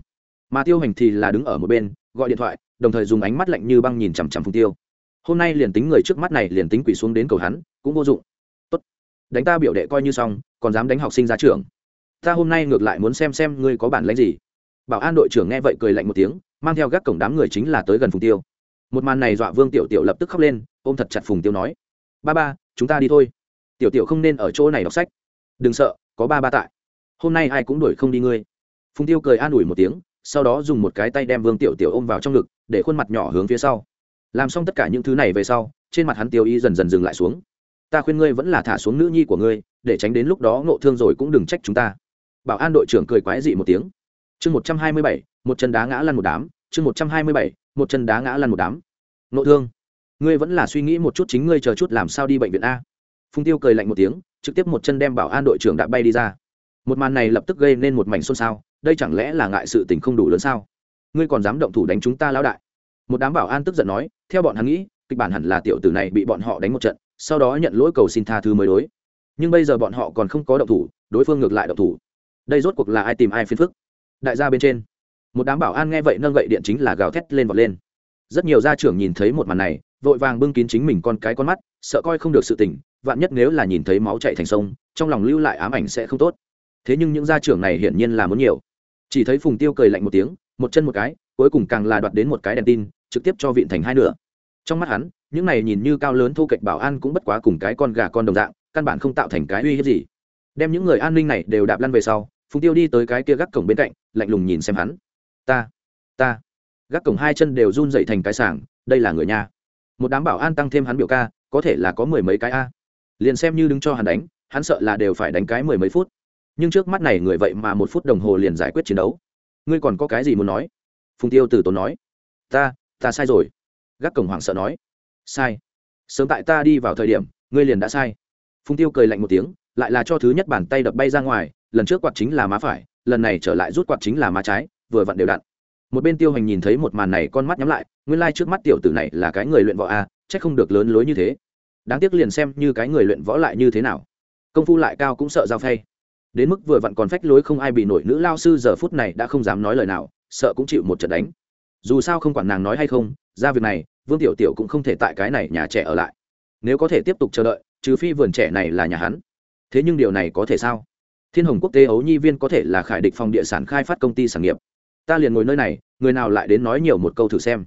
Mà tiêu hành thì là đứng ở một bên, gọi điện thoại, đồng thời dùng ánh mắt lạnh như băng nhìn chằm chằm phùng tiêu. Hôm nay liền tính người trước mắt này liền tính quỷ xuống đến cầu hắn, cũng vô dụng. Tốt. Đánh ta biểu đệ coi như xong, còn dám đánh học sinh ra trường ta hôm nay ngược lại muốn xem xem ngươi có bản lãnh gì. Bảo an đội trưởng nghe vậy cười lạnh một tiếng, mang theo gác cổng đám người chính là tới gần phùng tiêu. Một màn này dọa vương tiểu tiểu lập tức khóc lên, ôm thật chặt phùng tiêu nói, ba ba, chúng ta đi thôi. Tiểu tiểu không nên ở chỗ này đọc sách. Đừng sợ, có ba ba tại. Hôm nay ai cũng đuổi không đi ngươi. Phùng tiêu cười an ủi một tiếng, sau đó dùng một cái tay đem vương tiểu tiểu ôm vào trong ngực, để khuôn mặt nhỏ hướng phía sau. Làm xong tất cả những thứ này về sau, trên mặt hắn tiêu y dần dần dừng lại xuống. Ta khuyên ngươi vẫn là thả xuống nữ nhi của ngươi, để tránh đến lúc đó ngộ thương rồi cũng đừng trách chúng ta bảo an đội trưởng cười quái dị một tiếng. Chương một trăm hai mươi bảy, một chân đá ngã lăn một đám, chương một trăm hai mươi bảy, một chân đá ngã lăn một đám. Nội thương, ngươi vẫn là suy nghĩ một chút chính ngươi chờ chút làm sao đi bệnh viện a. Phùng tiêu cười lạnh một tiếng, trực tiếp một chân đem bảo an đội trưởng đã bay đi ra. Một màn này lập tức gây nên một mảnh xôn xao, đây chẳng lẽ là ngại sự tình không đủ lớn sao? Ngươi còn dám động thủ đánh chúng ta lão đại. Một đám bảo an tức giận nói, theo bọn hắn nghĩ, kịch bản hẳn là tiểu tử này bị bọn họ đánh một trận, sau đó nhận lỗi cầu xin tha thứ mới đối. Nhưng bây giờ bọn họ còn không có động thủ, đối phương ngược lại động thủ đây rốt cuộc là ai tìm ai phiền phức? Đại gia bên trên. Một đám bảo an nghe vậy nâng gậy điện chính là gào thét lên vọt lên. Rất nhiều gia trưởng nhìn thấy một màn này, vội vàng bưng kín chính mình con cái con mắt, sợ coi không được sự tỉnh. vạn nhất nếu là nhìn thấy máu chạy thành sông, trong lòng lưu lại ám ảnh sẽ không tốt. Thế nhưng những gia trưởng này hiển nhiên là muốn nhiều. Chỉ thấy phùng tiêu cười lạnh một tiếng, một chân một cái, cuối cùng càng là đoạt đến một cái đèn tin, trực tiếp cho vịn thành hai nửa. Trong mắt hắn, những này nhìn như cao lớn thu kệch bảo an cũng bất quá cùng cái con gà con đồng dạng, căn bản không tạo thành cái uy hiếp gì. Đem những người an ninh này đều đạp lăn về sau phùng tiêu đi tới cái kia gác cổng bên cạnh, lạnh lùng nhìn xem hắn. Ta ta. Gác cổng hai chân đều run dậy thành cái sảng, đây là người nhà. Một đám bảo an tăng thêm hắn biểu ca, có thể là có mười mấy cái a. Liền xem như đứng cho hắn đánh, hắn sợ là đều phải đánh cái mười mấy phút. Nhưng trước mắt này người vậy mà một phút đồng hồ liền giải quyết chiến đấu. Ngươi còn có cái gì muốn nói? Phùng tiêu từ tốn nói. Ta ta sai rồi. Gác cổng hoảng sợ nói. Sai. Sớm tại ta đi vào thời điểm, ngươi liền đã sai. Phùng tiêu cười lạnh một tiếng, lại là cho thứ nhất bàn tay đập bay ra ngoài lần trước quạt chính là má phải lần này trở lại rút quạt chính là má trái vừa vặn đều đặn. Một bên tiêu hành nhìn thấy một màn này con mắt nhắm lại nguyên lai、like、trước mắt tiểu tử này là cái người luyện võ a à, c h ắ c không được lớn lối như thế. Đáng tiếc liền xem như cái người luyện võ lại như thế nào. Công phu lại cao cũng sợ giao phay. Đến mức vừa vặn còn phách lối không ai bị nổi nữ lao sư giờ phút này đã không dám nói lời nào sợ cũng chịu một trận đánh. Dù sao không quản nàng nói hay không ra việc này vương tiểu tiểu cũng không thể tại cái này nhà trẻ ở lại. Nếu có thể tiếp tục chờ đợi trừ phi vườn trẻ này là nhà hắn. Thế nhưng điều này có thể sao? Thiên hồng quốc tế ấu nhi viên có thể là khải địch phòng địa sản khai phát công ty sản nghiệp. Ta liền ngồi nơi này, người nào lại đến nói nhiều một câu thử xem.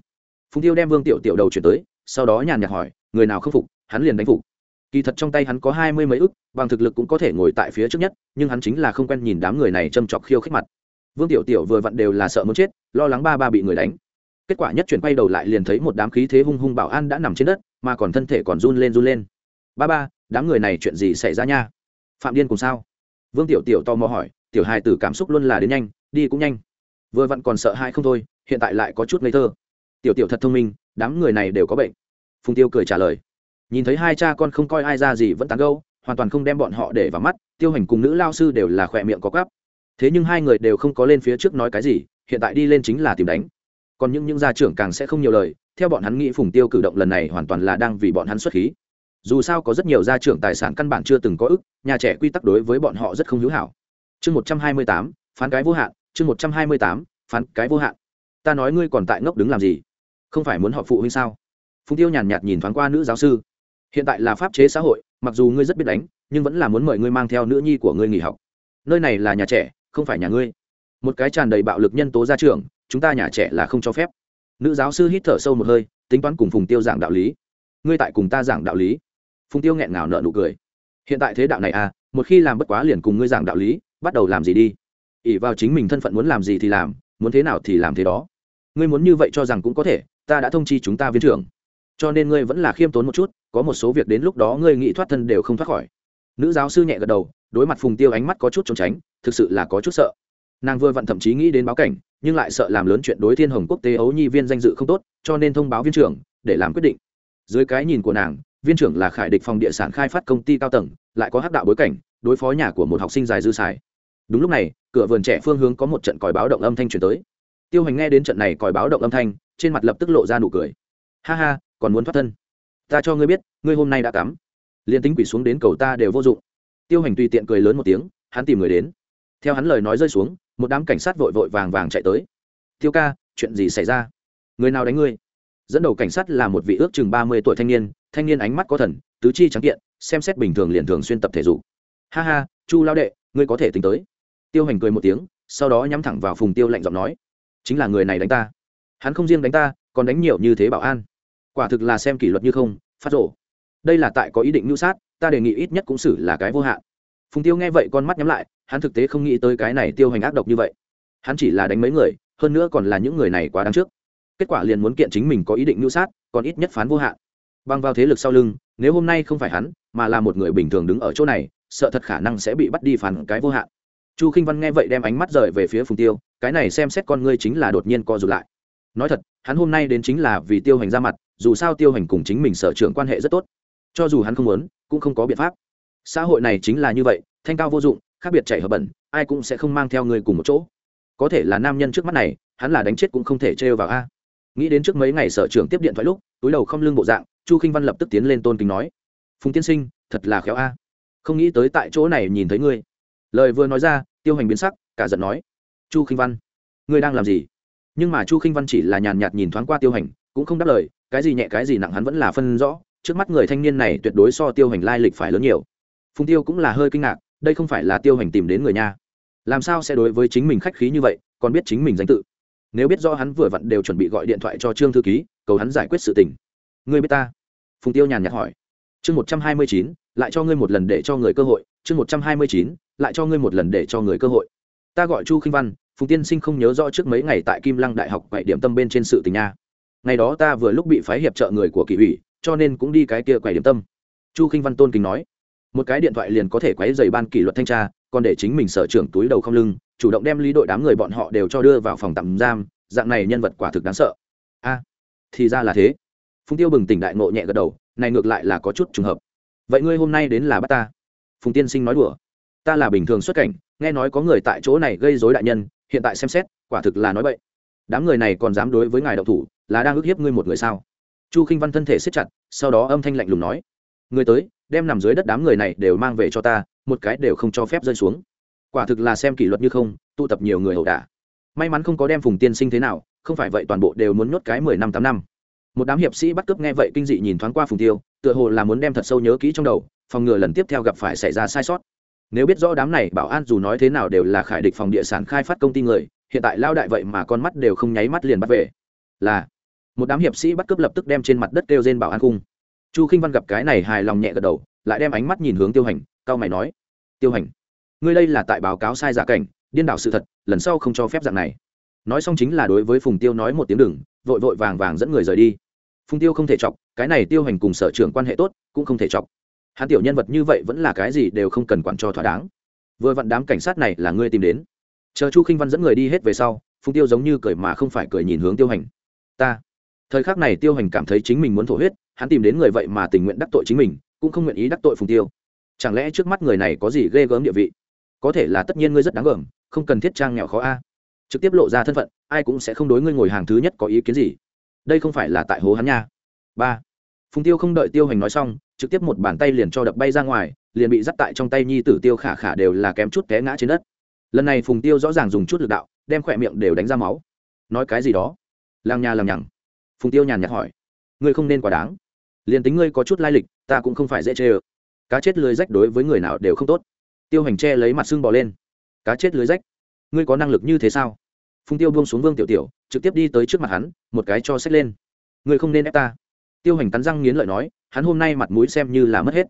Phùng tiêu đem vương tiểu tiểu đầu chuyển tới, sau đó nhàn nhạt hỏi, người nào khâm phục, hắn liền đánh phục. Kỳ thật trong tay hắn có hai mươi mấy ức, bằng thực lực cũng có thể ngồi tại phía trước nhất, nhưng hắn chính là không quen nhìn đám người này châm chọc khiêu khích mặt. Vương tiểu tiểu vừa vặn đều là sợ muốn chết, lo lắng ba ba bị người đánh. Kết quả nhất chuyển quay đầu lại liền thấy một đám khí thế hung hung bảo an đã nằm trên đất, mà còn thân thể còn run lên run lên. Ba ba, đám người này chuyện gì xảy ra nha? Phạm điên cùng sao? Vương tiểu tiểu tò mò hỏi, tiểu hài tử cảm xúc luôn là đến nhanh, đi cũng nhanh. Vừa vặn còn sợ hai không thôi, hiện tại lại có chút ngây thơ. Tiểu tiểu thật thông minh, đám người này đều có bệnh. Phùng tiêu cười trả lời, nhìn thấy hai cha con không coi ai ra gì vẫn tán gâu hoàn toàn không đem bọn họ để vào mắt, tiêu hành cùng nữ lao sư đều là khỏe miệng có cắp thế nhưng hai người đều không có lên phía trước nói cái gì, hiện tại đi lên chính là tìm đánh. Còn những những gia trưởng càng sẽ không nhiều lời, theo bọn hắn nghĩ phùng tiêu cử động lần này hoàn toàn là đang vì bọn hắn xuất khí dù sao có rất nhiều gia trưởng tài sản căn bản chưa từng có ức, nhà trẻ quy tắc đối với bọn họ rất không hữu hảo. Chương một trăm hai mươi tám, phán cái vô hạn, chương một trăm hai mươi tám, phán cái vô hạn. Ta nói ngươi còn tại ngốc đứng làm gì? Không phải muốn họ phụ huynh sao? Phùng tiêu nhàn nhạt nhìn thoáng qua nữ giáo sư. Hiện tại là pháp chế xã hội, mặc dù ngươi rất biết đánh, nhưng vẫn là muốn mời ngươi mang theo nữ nhi của ngươi nghỉ học. Nơi này là nhà trẻ, không phải nhà ngươi. Một cái tràn đầy bạo lực nhân tố ra trường chúng ta nhà trẻ là không cho phép. Nữ giáo sư hít thở sâu một hơi, tính toán cùng phùng tiêu giảng đạo lý. Ngươi tại cùng ta giảng đạo lý phùng tiêu nghẹn ngào nợ nụ cười. Hiện tại thế đạo này à một khi làm bất quá liền cùng ngươi giảng đạo lý, bắt đầu làm gì đi? Ỉ vào chính mình thân phận muốn làm gì thì làm, muốn thế nào thì làm thế đó. Ngươi muốn như vậy cho rằng cũng có thể, ta đã thông chi chúng ta viên trưởng. Cho nên ngươi vẫn là khiêm tốn một chút, có một số việc đến lúc đó ngươi nghĩ thoát thân đều không thoát khỏi. Nữ giáo sư nhẹ gật đầu, đối mặt phùng tiêu ánh mắt có chút trốn tránh, thực sự là có chút sợ. Nàng vừa vặn thậm chí nghĩ đến báo cảnh, nhưng lại sợ làm lớn chuyện đối thiên hồng quốc tế ấu nhi viên danh dự không tốt, cho nên thông báo viên trưởng, để làm quyết định. Dưới cái nhìn của nàng viên trưởng là khải địch phòng địa sản khai phát công ty cao tầng, lại có hắc đạo bối cảnh, đối phó nhà của một học sinh dài dư xài. Đúng lúc này, cửa vườn trẻ phương hướng có một trận còi báo động âm thanh truyền tới. Tiêu hành nghe đến trận này còi báo động âm thanh, trên mặt lập tức lộ ra nụ cười. Ha ha, còn muốn thoát thân? Ta cho ngươi biết, ngươi hôm nay đã cắm. Liền tính quỷ xuống đến cầu ta đều vô dụng. Tiêu hành tùy tiện cười lớn một tiếng, hắn tìm người đến. Theo hắn lời nói rơi xuống, một đám cảnh sát vội vội vàng vàng chạy tới. Tiêu ca, chuyện gì xảy ra? Người nào đánh ngươi? Dẫn đầu cảnh sát là một vị ước chừng ba mươi tuổi thanh niên thanh niên ánh mắt có thần, tứ chi trắng kiện, xem xét bình thường liền thường xuyên tập thể dục. Ha ha, chu lao đệ, ngươi có thể tính tới. Tiêu hành cười một tiếng, sau đó nhắm thẳng vào phùng tiêu lạnh giọng nói, chính là người này đánh ta. Hắn không riêng đánh ta, còn đánh nhiều như thế bảo an. Quả thực là xem kỷ luật như không, phát rổ đây là tại có ý định mưu sát, ta đề nghị ít nhất cũng xử là cái vô hạn. Phùng tiêu nghe vậy con mắt nhắm lại, hắn thực tế không nghĩ tới cái này tiêu hành ác độc như vậy. Hắn chỉ là đánh mấy người, hơn nữa còn là những người này quá đáng trước. Kết quả liền muốn kiện chính mình có ý định mưu sát, còn ít nhất phán vô hạn băng vào thế lực sau lưng, nếu hôm nay không phải hắn, mà là một người bình thường đứng ở chỗ này, sợ thật khả năng sẽ bị bắt đi phản cái vô hạn. Chu k i n h văn nghe vậy đem ánh mắt rời về phía phùng tiêu, cái này xem xét con ngươi chính là đột nhiên co rụt lại. Nói thật, hắn hôm nay đến chính là vì tiêu hành ra mặt, dù sao tiêu hành cùng chính mình sở trưởng quan hệ rất tốt. Cho dù hắn không muốn, cũng không có biện pháp. Xã hội này chính là như vậy, thanh cao vô dụng, khác biệt chạy hợp bẩn, ai cũng sẽ không mang theo người cùng một chỗ. Có thể là nam nhân trước mắt này, hắn là đánh chết cũng không thể trêu vào a. Nghĩ đến trước mấy ngày sở trưởng tiếp điện thoại lúc, túi đầu không lưng bộ dạng chu k i n h văn lập tức tiến lên tôn kính nói, phùng tiên sinh, thật là khéo a. Không nghĩ tới tại chỗ này nhìn thấy ngươi. Lời vừa nói ra, tiêu hành biến sắc, cả giận nói, chu k i n h văn, ngươi đang làm gì? Nhưng mà chu k i n h văn chỉ là nhàn nhạt nhìn thoáng qua tiêu hành, cũng không đáp lời, cái gì nhẹ cái gì nặng hắn vẫn là phân rõ, trước mắt người thanh niên này tuyệt đối so tiêu hành lai lịch phải lớn nhiều. Phùng tiêu cũng là hơi kinh ngạc, đây không phải là tiêu hành tìm đến người nha. Làm sao sẽ đối với chính mình khách khí như vậy, còn biết chính mình danh tự? Nếu biết do hắn vừa vặn đều chuẩn bị gọi điện thoại cho trương thư ký, cầu hắn giải quyết sự tình ngươi biết ta? Phùng tiêu nhàn nhạt hỏi. Chương một trăm hai mươi chín, lại cho ngươi một lần để cho người cơ hội. Chương một trăm hai mươi chín, lại cho ngươi một lần để cho người cơ hội. Ta gọi chu khinh văn, phùng tiên sinh không nhớ rõ trước mấy ngày tại kim lăng đại học quậy điểm tâm bên trên sự tình nha. Ngày đó ta vừa lúc bị phái hiệp trợ người của kỷ ủy, cho nên cũng đi cái kia quậy điểm tâm. Chu khinh văn tôn kính nói. Một cái điện thoại liền có thể quấy dày ban kỷ luật thanh tra, còn để chính mình sở trưởng túi đầu không lưng, chủ động đem lý đội đám người bọn họ đều cho đưa vào phòng tạm giam. Dạng này nhân vật quả thực đáng sợ. A, thì ra là thế phùng tiêu bừng tỉnh đại ngộ nhẹ gật đầu, này ngược lại là có chút trùng hợp. Vậy ngươi hôm nay đến là bắt ta? Phùng tiên sinh nói đùa, ta là bình thường xuất cảnh, nghe nói có người tại chỗ này gây dối đại nhân, hiện tại xem xét, quả thực là nói vậy đám người này còn dám đối với ngài đậu thủ, là đang ức hiếp ngươi một người sao? Chu k i n h văn thân thể siết chặt, sau đó âm thanh lạnh lùng nói người tới, đem nằm dưới đất đám người này đều mang về cho ta, một cái đều không cho phép rơi xuống. Quả thực là xem kỷ luật như không, tụ tập nhiều người ẩu đả. May mắn không có đem phùng tiên sinh thế nào, không phải vậy toàn bộ đều muốn nhốt cái mười năm tám năm một đám hiệp sĩ bắt cướp nghe vậy kinh dị nhìn thoáng qua phùng tiêu, tựa hồ là muốn đem thật sâu nhớ kỹ trong đầu, phòng ngừa lần tiếp theo gặp phải xảy ra sai sót. Nếu biết rõ đám này, bảo an dù nói thế nào đều là khải địch phòng địa sản khai phát công ty người, hiện tại lao đại vậy mà con mắt đều không nháy mắt liền bắt về. Là, một đám hiệp sĩ bắt cướp lập tức đem trên mặt đất kêu trên bảo an cung chu k i n h văn gặp cái này hài lòng nhẹ gật đầu, lại đem ánh mắt nhìn hướng tiêu hành, cao mày nói, tiêu hành, ngươi đây là tại báo cáo sai giả cảnh, điên đảo sự thật, lần sau không cho phép dạng này nói xong chính là đối với phùng tiêu nói một tiếng đừng, vội vội vàng vàng dẫn người rời đi. Phùng tiêu không thể chọc, cái này tiêu hành cùng sở trưởng quan hệ tốt, cũng không thể chọc. Hắn tiểu nhân vật như vậy vẫn là cái gì đều không cần quản cho thỏa đáng. Vừa vặn đám cảnh sát này là ngươi tìm đến. Chờ chu khinh văn dẫn người đi hết về sau, phùng tiêu giống như cười mà không phải cười nhìn hướng tiêu hành. Ta. Thời khắc này tiêu hành cảm thấy chính mình muốn thổ huyết, hắn tìm đến người vậy mà tình nguyện đắc tội chính mình, cũng không nguyện ý đắc tội phùng tiêu. Chẳng lẽ trước mắt người này có gì ghê gớm địa vị? Có thể là tất nhiên ngươi rất đáng gờm, không cần thiết trang nghèo khó a trực tiếp lộ ra thân phận, ai cũng sẽ không đối ngươi ngồi hàng thứ nhất có ý kiến gì. Đây không phải là tại hố hắn nha. Ba. Phùng tiêu không đợi tiêu hành nói xong, trực tiếp một bàn tay liền cho đập bay ra ngoài, liền bị dắt tại trong tay nhi tử tiêu khả khả đều là kém chút té ngã trên đất. Lần này phùng tiêu rõ ràng dùng chút lực đạo, đem khỏe miệng đều đánh ra máu. Nói cái gì đó? Làng nhà làng nhằng. Phùng tiêu nhàn nhạt hỏi. Ngươi không nên quá đáng. Liền tính ngươi có chút lai lịch, ta cũng không phải dễ chê ơ. Cá chết lưới rách đối với người nào đều không tốt. Tiêu hành che lấy mặt xương bò lên. Cá chết lưới rách? Ngươi có năng lực như thế sao? Phùng tiêu buông xuống vương tiểu tiểu, trực tiếp đi tới trước mặt hắn, một cái cho xách lên. Người không nên ép ta. Tiêu hành cắn răng nghiến lợi nói, hắn hôm nay mặt mũi xem như là mất hết.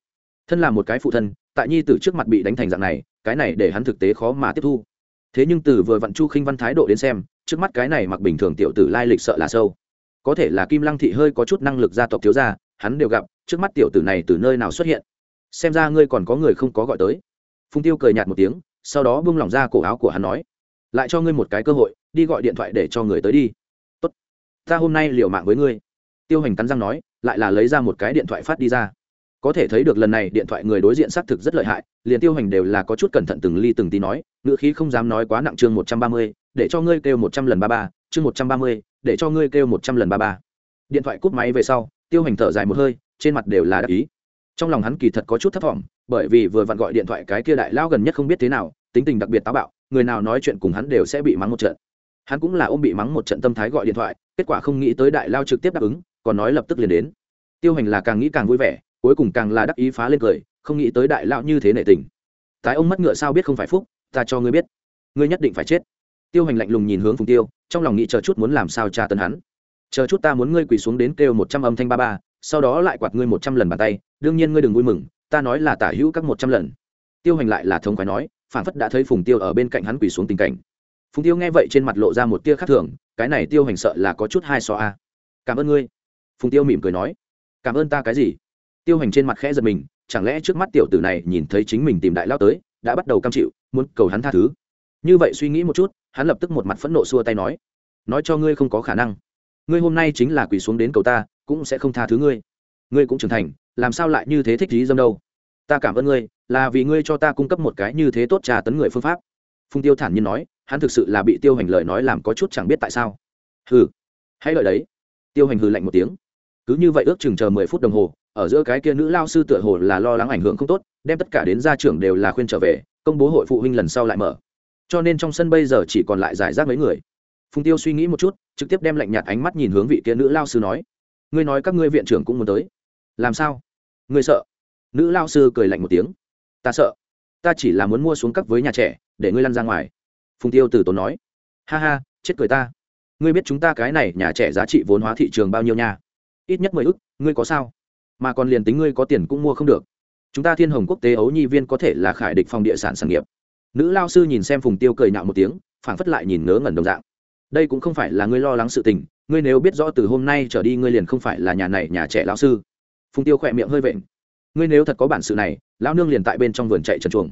Thân là một cái phụ thân, tại nhi tử trước mặt bị đánh thành dạng này, cái này để hắn thực tế khó mà tiếp thu. Thế nhưng từ vừa vặn chu khinh văn thái độ đến xem, trước mắt cái này mặc bình thường tiểu tử lai lịch sợ là sâu. Có thể là kim lăng thị hơi có chút năng lực gia tộc thiếu gia, hắn đều gặp, trước mắt tiểu tử này từ nơi nào xuất hiện? Xem ra ngươi còn có người không có gọi tới. Phùng tiêu cười nhạt một tiếng, sau đó bung lỏng ra cổ áo của hắn nói lại cho ngươi một cái cơ hội, đi gọi điện thoại để cho người tới đi. Tốt. Ta hôm nay liều mạng với ngươi. Tiêu hành cắn răng nói, lại là lấy ra một cái điện thoại phát đi ra. Có thể thấy được lần này điện thoại người đối diện xác thực rất lợi hại, liền tiêu hành đều là có chút cẩn thận từng ly từng tí nói ngựa khí không dám nói quá nặng chương một trăm ba mươi, để cho ngươi kêu một trăm lần ba ba, chương một trăm ba mươi, để cho ngươi kêu một trăm lần ba ba. Điện thoại cúp máy về sau, tiêu hành thở dài một hơi, trên mặt đều là đắc ý. Trong lòng hắn kỳ thật có chút thất vọng bởi vì vừa vặn gọi điện thoại cái kia đại lao gần nhất không biết thế nào, tính tình đặc biệt táo bạo người nào nói chuyện cùng hắn đều sẽ bị mắng một trận. Hắn cũng là ôm bị mắng một trận tâm thái gọi điện thoại, kết quả không nghĩ tới đại lao trực tiếp đáp ứng, còn nói lập tức liền đến. Tiêu hành là càng nghĩ càng vui vẻ, cuối cùng càng là đắc ý phá lên cười, không nghĩ tới đại lao như thế nệ tình. Tái ông mất ngựa sao biết không phải phúc, ta cho ngươi biết. Ngươi nhất định phải chết. Tiêu hành lạnh lùng nhìn hướng phùng tiêu, trong lòng nghĩ chờ chút muốn làm sao tra tấn hắn. Chờ chút ta muốn ngươi quỳ xuống đến kêu một trăm âm thanh ba ba, sau đó lại quạt ngươi một trăm lần bàn tay, đương nhiên ngươi đừng vui mừng, ta nói là tả hữu các một trăm lần. Tiêu hành lại là thống khoái nói phản phất đã thấy phùng tiêu ở bên cạnh hắn quỳ xuống tình cảnh. Phùng tiêu nghe vậy trên mặt lộ ra một tia khác thường, cái này tiêu hành sợ là có chút hai so a. Cảm ơn ngươi. Phùng tiêu mỉm cười nói. Cảm ơn ta cái gì? Tiêu hành trên mặt khẽ giật mình, chẳng lẽ trước mắt tiểu tử này nhìn thấy chính mình tìm đại lao tới, đã bắt đầu cam chịu, muốn cầu hắn tha thứ? Như vậy suy nghĩ một chút, hắn lập tức một mặt phẫn nộ xua tay nói. Nói cho ngươi không có khả năng. Ngươi hôm nay chính là quỳ xuống đến cầu ta, cũng sẽ không tha thứ ngươi. Ngươi cũng trưởng thành, làm sao lại như thế thích lý dâm đâu? Ta cảm ơn ngươi, là vì ngươi cho ta cung cấp một cái như thế tốt trà tấn người phương pháp. Phùng tiêu thản nhiên nói, hắn thực sự là bị tiêu hành lời nói làm có chút chẳng biết tại sao. Hừ, hãy lợi đấy. Tiêu hành hừ lạnh một tiếng. Cứ như vậy ước chừng chờ mười phút đồng hồ, ở giữa cái kia nữ lao sư tựa hồ là lo lắng ảnh hưởng không tốt, đem tất cả đến gia trưởng đều là khuyên trở về, công bố hội phụ huynh lần sau lại mở. Cho nên trong sân bây giờ chỉ còn lại giải rác mấy người. Phùng tiêu suy nghĩ một chút, trực tiếp đem lạnh nhạt ánh mắt nhìn hướng vị kia nữ lao sư nói, ngươi nói các ngươi viện trưởng cũng muốn tới. Làm sao? Ngươi sợ? Nữ lao sư cười lạnh một tiếng. Ta sợ. Ta chỉ là muốn mua xuống cấp với nhà trẻ, để ngươi lăn ra ngoài. Phùng tiêu từ tốn nói. Ha ha, chết cười ta. Ngươi biết chúng ta cái này nhà trẻ giá trị vốn hóa thị trường bao nhiêu nha? Ít nhất mười ức, ngươi có sao? Mà còn liền tính ngươi có tiền cũng mua không được. Chúng ta thiên hồng quốc tế ấu nhi viên có thể là khải địch phòng địa sản sản nghiệp. Nữ lao sư nhìn xem phùng tiêu cười nhạo một tiếng, phảng phất lại nhìn ngớ ngẩn đồng dạng. Đây cũng không phải là ngươi lo lắng sự tình, ngươi nếu biết rõ từ hôm nay trở đi ngươi liền không phải là nhà này nhà trẻ lao sư. Phùng tiêu khỏe miệng hơi vện ngươi nếu thật có bản sự này, lão nương liền tại bên trong vườn chạy trần chuồng.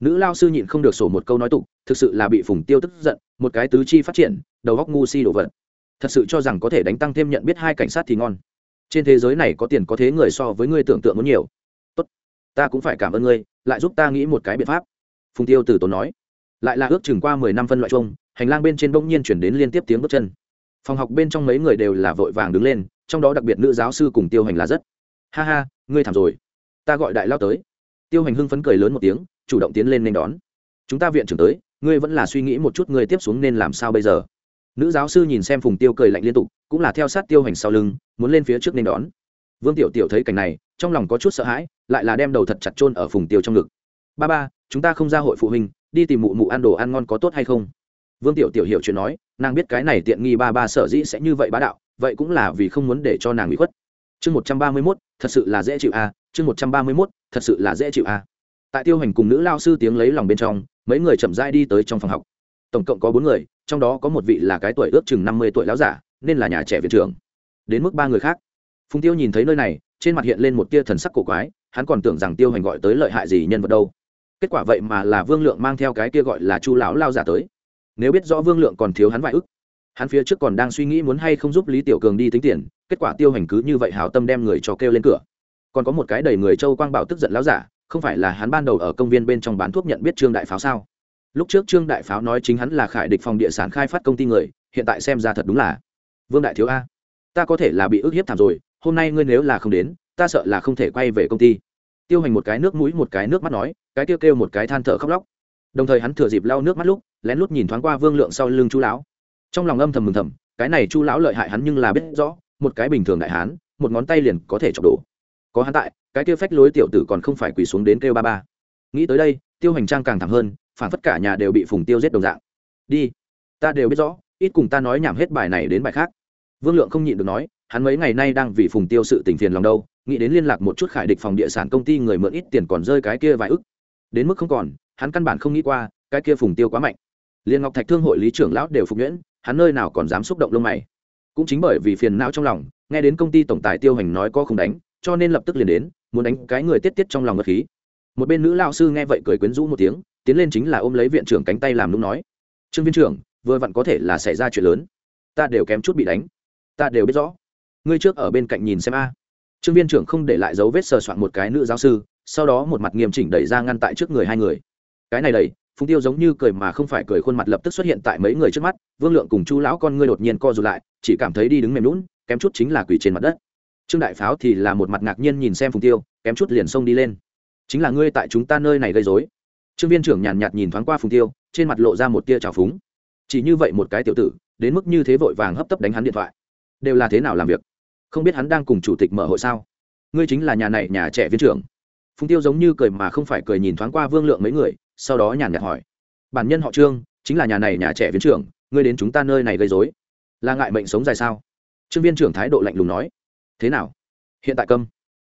Nữ lao sư nhịn không được sổ một câu nói tục, thực sự là bị phùng tiêu tức giận, một cái tứ chi phát triển, đầu góc ngu si đổ vật. Thật sự cho rằng có thể đánh tăng thêm nhận biết hai cảnh sát thì ngon. Trên thế giới này có tiền có thế người so với ngươi tưởng tượng muốn nhiều. Tốt, ta cũng phải cảm ơn ngươi, lại giúp ta nghĩ một cái biện pháp. Phùng tiêu từ tốn nói. Lại là ước chừng qua mười năm phân loại chung, hành lang bên trên bỗng nhiên chuyển đến liên tiếp tiếng bước chân. Phòng học bên trong mấy người đều là vội vàng đứng lên, trong đó đặc biệt nữ giáo sư cùng tiêu hành là rất. Ha ha, ngươi thảm rồi ta gọi đại lao tới. Tiêu hành hưng phấn cười lớn một tiếng, chủ động tiến lên nên đón. Chúng ta viện trưởng tới, ngươi vẫn là suy nghĩ một chút ngươi tiếp xuống nên làm sao bây giờ? Nữ giáo sư nhìn xem phùng tiêu cười lạnh liên tục, cũng là theo sát tiêu hành sau lưng, muốn lên phía trước nên đón. Vương tiểu tiểu thấy cảnh này, trong lòng có chút sợ hãi, lại là đem đầu thật chặt chôn ở phùng tiêu trong ngực. Ba ba, chúng ta không ra hội phụ huynh, đi tìm mụ mụ ăn đồ ăn ngon có tốt hay không? Vương tiểu tiểu hiểu chuyện nói, nàng biết cái này tiện nghi ba ba sở dĩ sẽ như vậy bá đạo, vậy cũng là vì không muốn để cho nàng bị khuất. Chương một trăm ba mươi mốt thật sự là dễ chịu a à. chương một trăm ba mươi mốt, thật sự là dễ chịu a à. tại tiêu hành cùng nữ lao sư tiếng lấy lòng bên trong, mấy người chậm rãi đi tới trong phòng học tổng cộng có bốn người, trong đó có một vị là cái tuổi ước chừng năm mươi tuổi láo giả, nên là nhà trẻ viện trưởng đến mức ba người khác phùng tiêu nhìn thấy nơi này, trên mặt hiện lên một tia thần sắc cổ quái, hắn còn tưởng rằng tiêu hành gọi tới lợi hại gì nhân vật đâu kết quả vậy mà là vương lượng mang theo cái kia gọi là chu lão lao giả tới nếu biết rõ vương lượng còn thiếu hắn vài ức hắn phía trước còn đang suy nghĩ muốn hay không giúp lý tiểu cường đi tính tiền, kết quả tiêu hành cứ như vậy hào tâm đem người cho kêu lên cửa. Còn có một cái đầy người châu quang bảo tức giận láo giả, không phải là hắn ban đầu ở công viên bên trong bán thuốc nhận biết trương đại pháo sao? Lúc trước trương đại pháo nói chính hắn là khải địch phòng địa sản khai phát công ty người, hiện tại xem ra thật đúng là vương đại thiếu a. Ta có thể là bị ức hiếp thảm rồi, hôm nay ngươi nếu là không đến, ta sợ là không thể quay về công ty. Tiêu hành một cái nước mũi một cái nước mắt nói, cái tiêu kêu một cái than thở khóc lóc. Đồng thời hắn thừa dịp lau nước mắt lúc, lén lút nhìn thoáng qua vương lượng sau lưng chú lão trong lòng âm thầm mừng thầm, cái này chu lão lợi hại hắn nhưng là biết rõ, một cái bình thường đại hán, một ngón tay liền có thể chọc đổ. Có hắn tại, cái kêu phách lối tiểu tử còn không phải quỳ xuống đến kêu ba ba. Nghĩ tới đây, tiêu hành trang càng thẳng hơn, phản phất cả nhà đều bị phùng tiêu giết đồng dạng. Đi, ta đều biết rõ, ít cùng ta nói nhảm hết bài này đến bài khác. Vương lượng không nhịn được nói, hắn mấy ngày nay đang vì phùng tiêu sự tình phiền lòng đâu, nghĩ đến liên lạc một chút khải địch phòng địa sản công ty người mượn ít tiền còn rơi cái kia vài ức. Đến mức không còn, hắn căn bản không nghĩ qua, cái kia phùng tiêu quá mạnh. Liên ngọc thạch thương hội lý trưởng lão đều phục nhuyễn hắn nơi nào còn dám xúc động lông mày. Cũng chính bởi vì phiền não trong lòng, nghe đến công ty tổng tài tiêu hành nói có không đánh, cho nên lập tức liền đến, muốn đánh cái người tiết tiết trong lòng ngất khí. Một bên nữ lao sư nghe vậy cười quyến rũ một tiếng, tiến lên chính là ôm lấy viện trưởng cánh tay làm đúng nói, trương viên trưởng, vừa vặn có thể là xảy ra chuyện lớn. Ta đều kém chút bị đánh. Ta đều biết rõ. Ngươi trước ở bên cạnh nhìn xem a. Trương viên trưởng không để lại dấu vết sờ soạn một cái nữ giáo sư, sau đó một mặt nghiêm chỉnh đẩy ra ngăn tại trước người hai người. Cái này đẩy. Phùng tiêu giống như cười mà không phải cười, khuôn mặt lập tức xuất hiện tại mấy người trước mắt vương lượng cùng chu lão con ngươi đột nhiên co rụt lại, chỉ cảm thấy đi đứng mềm lún kém chút chính là quỷ trên mặt đất. Trương đại pháo thì là một mặt ngạc nhiên nhìn xem phùng tiêu, kém chút liền xông đi lên. Chính là ngươi tại chúng ta nơi này gây dối trương viên trưởng nhàn nhạt nhìn thoáng qua phùng tiêu, trên mặt lộ ra một tia trào phúng. Chỉ như vậy một cái tiểu tử, đến mức như thế vội vàng hấp tấp đánh hắn điện thoại. Đều là thế nào làm việc? Không biết hắn đang cùng chủ tịch mở hội sao? Ngươi chính là nhà này nhà trẻ viên trưởng. Phùng tiêu giống như cười mà không phải cười nhìn thoáng qua vương lượng mấy người, sau đó nhàn nhạt hỏi. Bản nhân họ trương, chính là nhà này nhà trẻ viên trưởng ngươi đến chúng ta nơi này gây dối. Là ngại mệnh sống dài sao? Trương viên trưởng thái độ lạnh lùng nói. Thế nào? Hiện tại câm.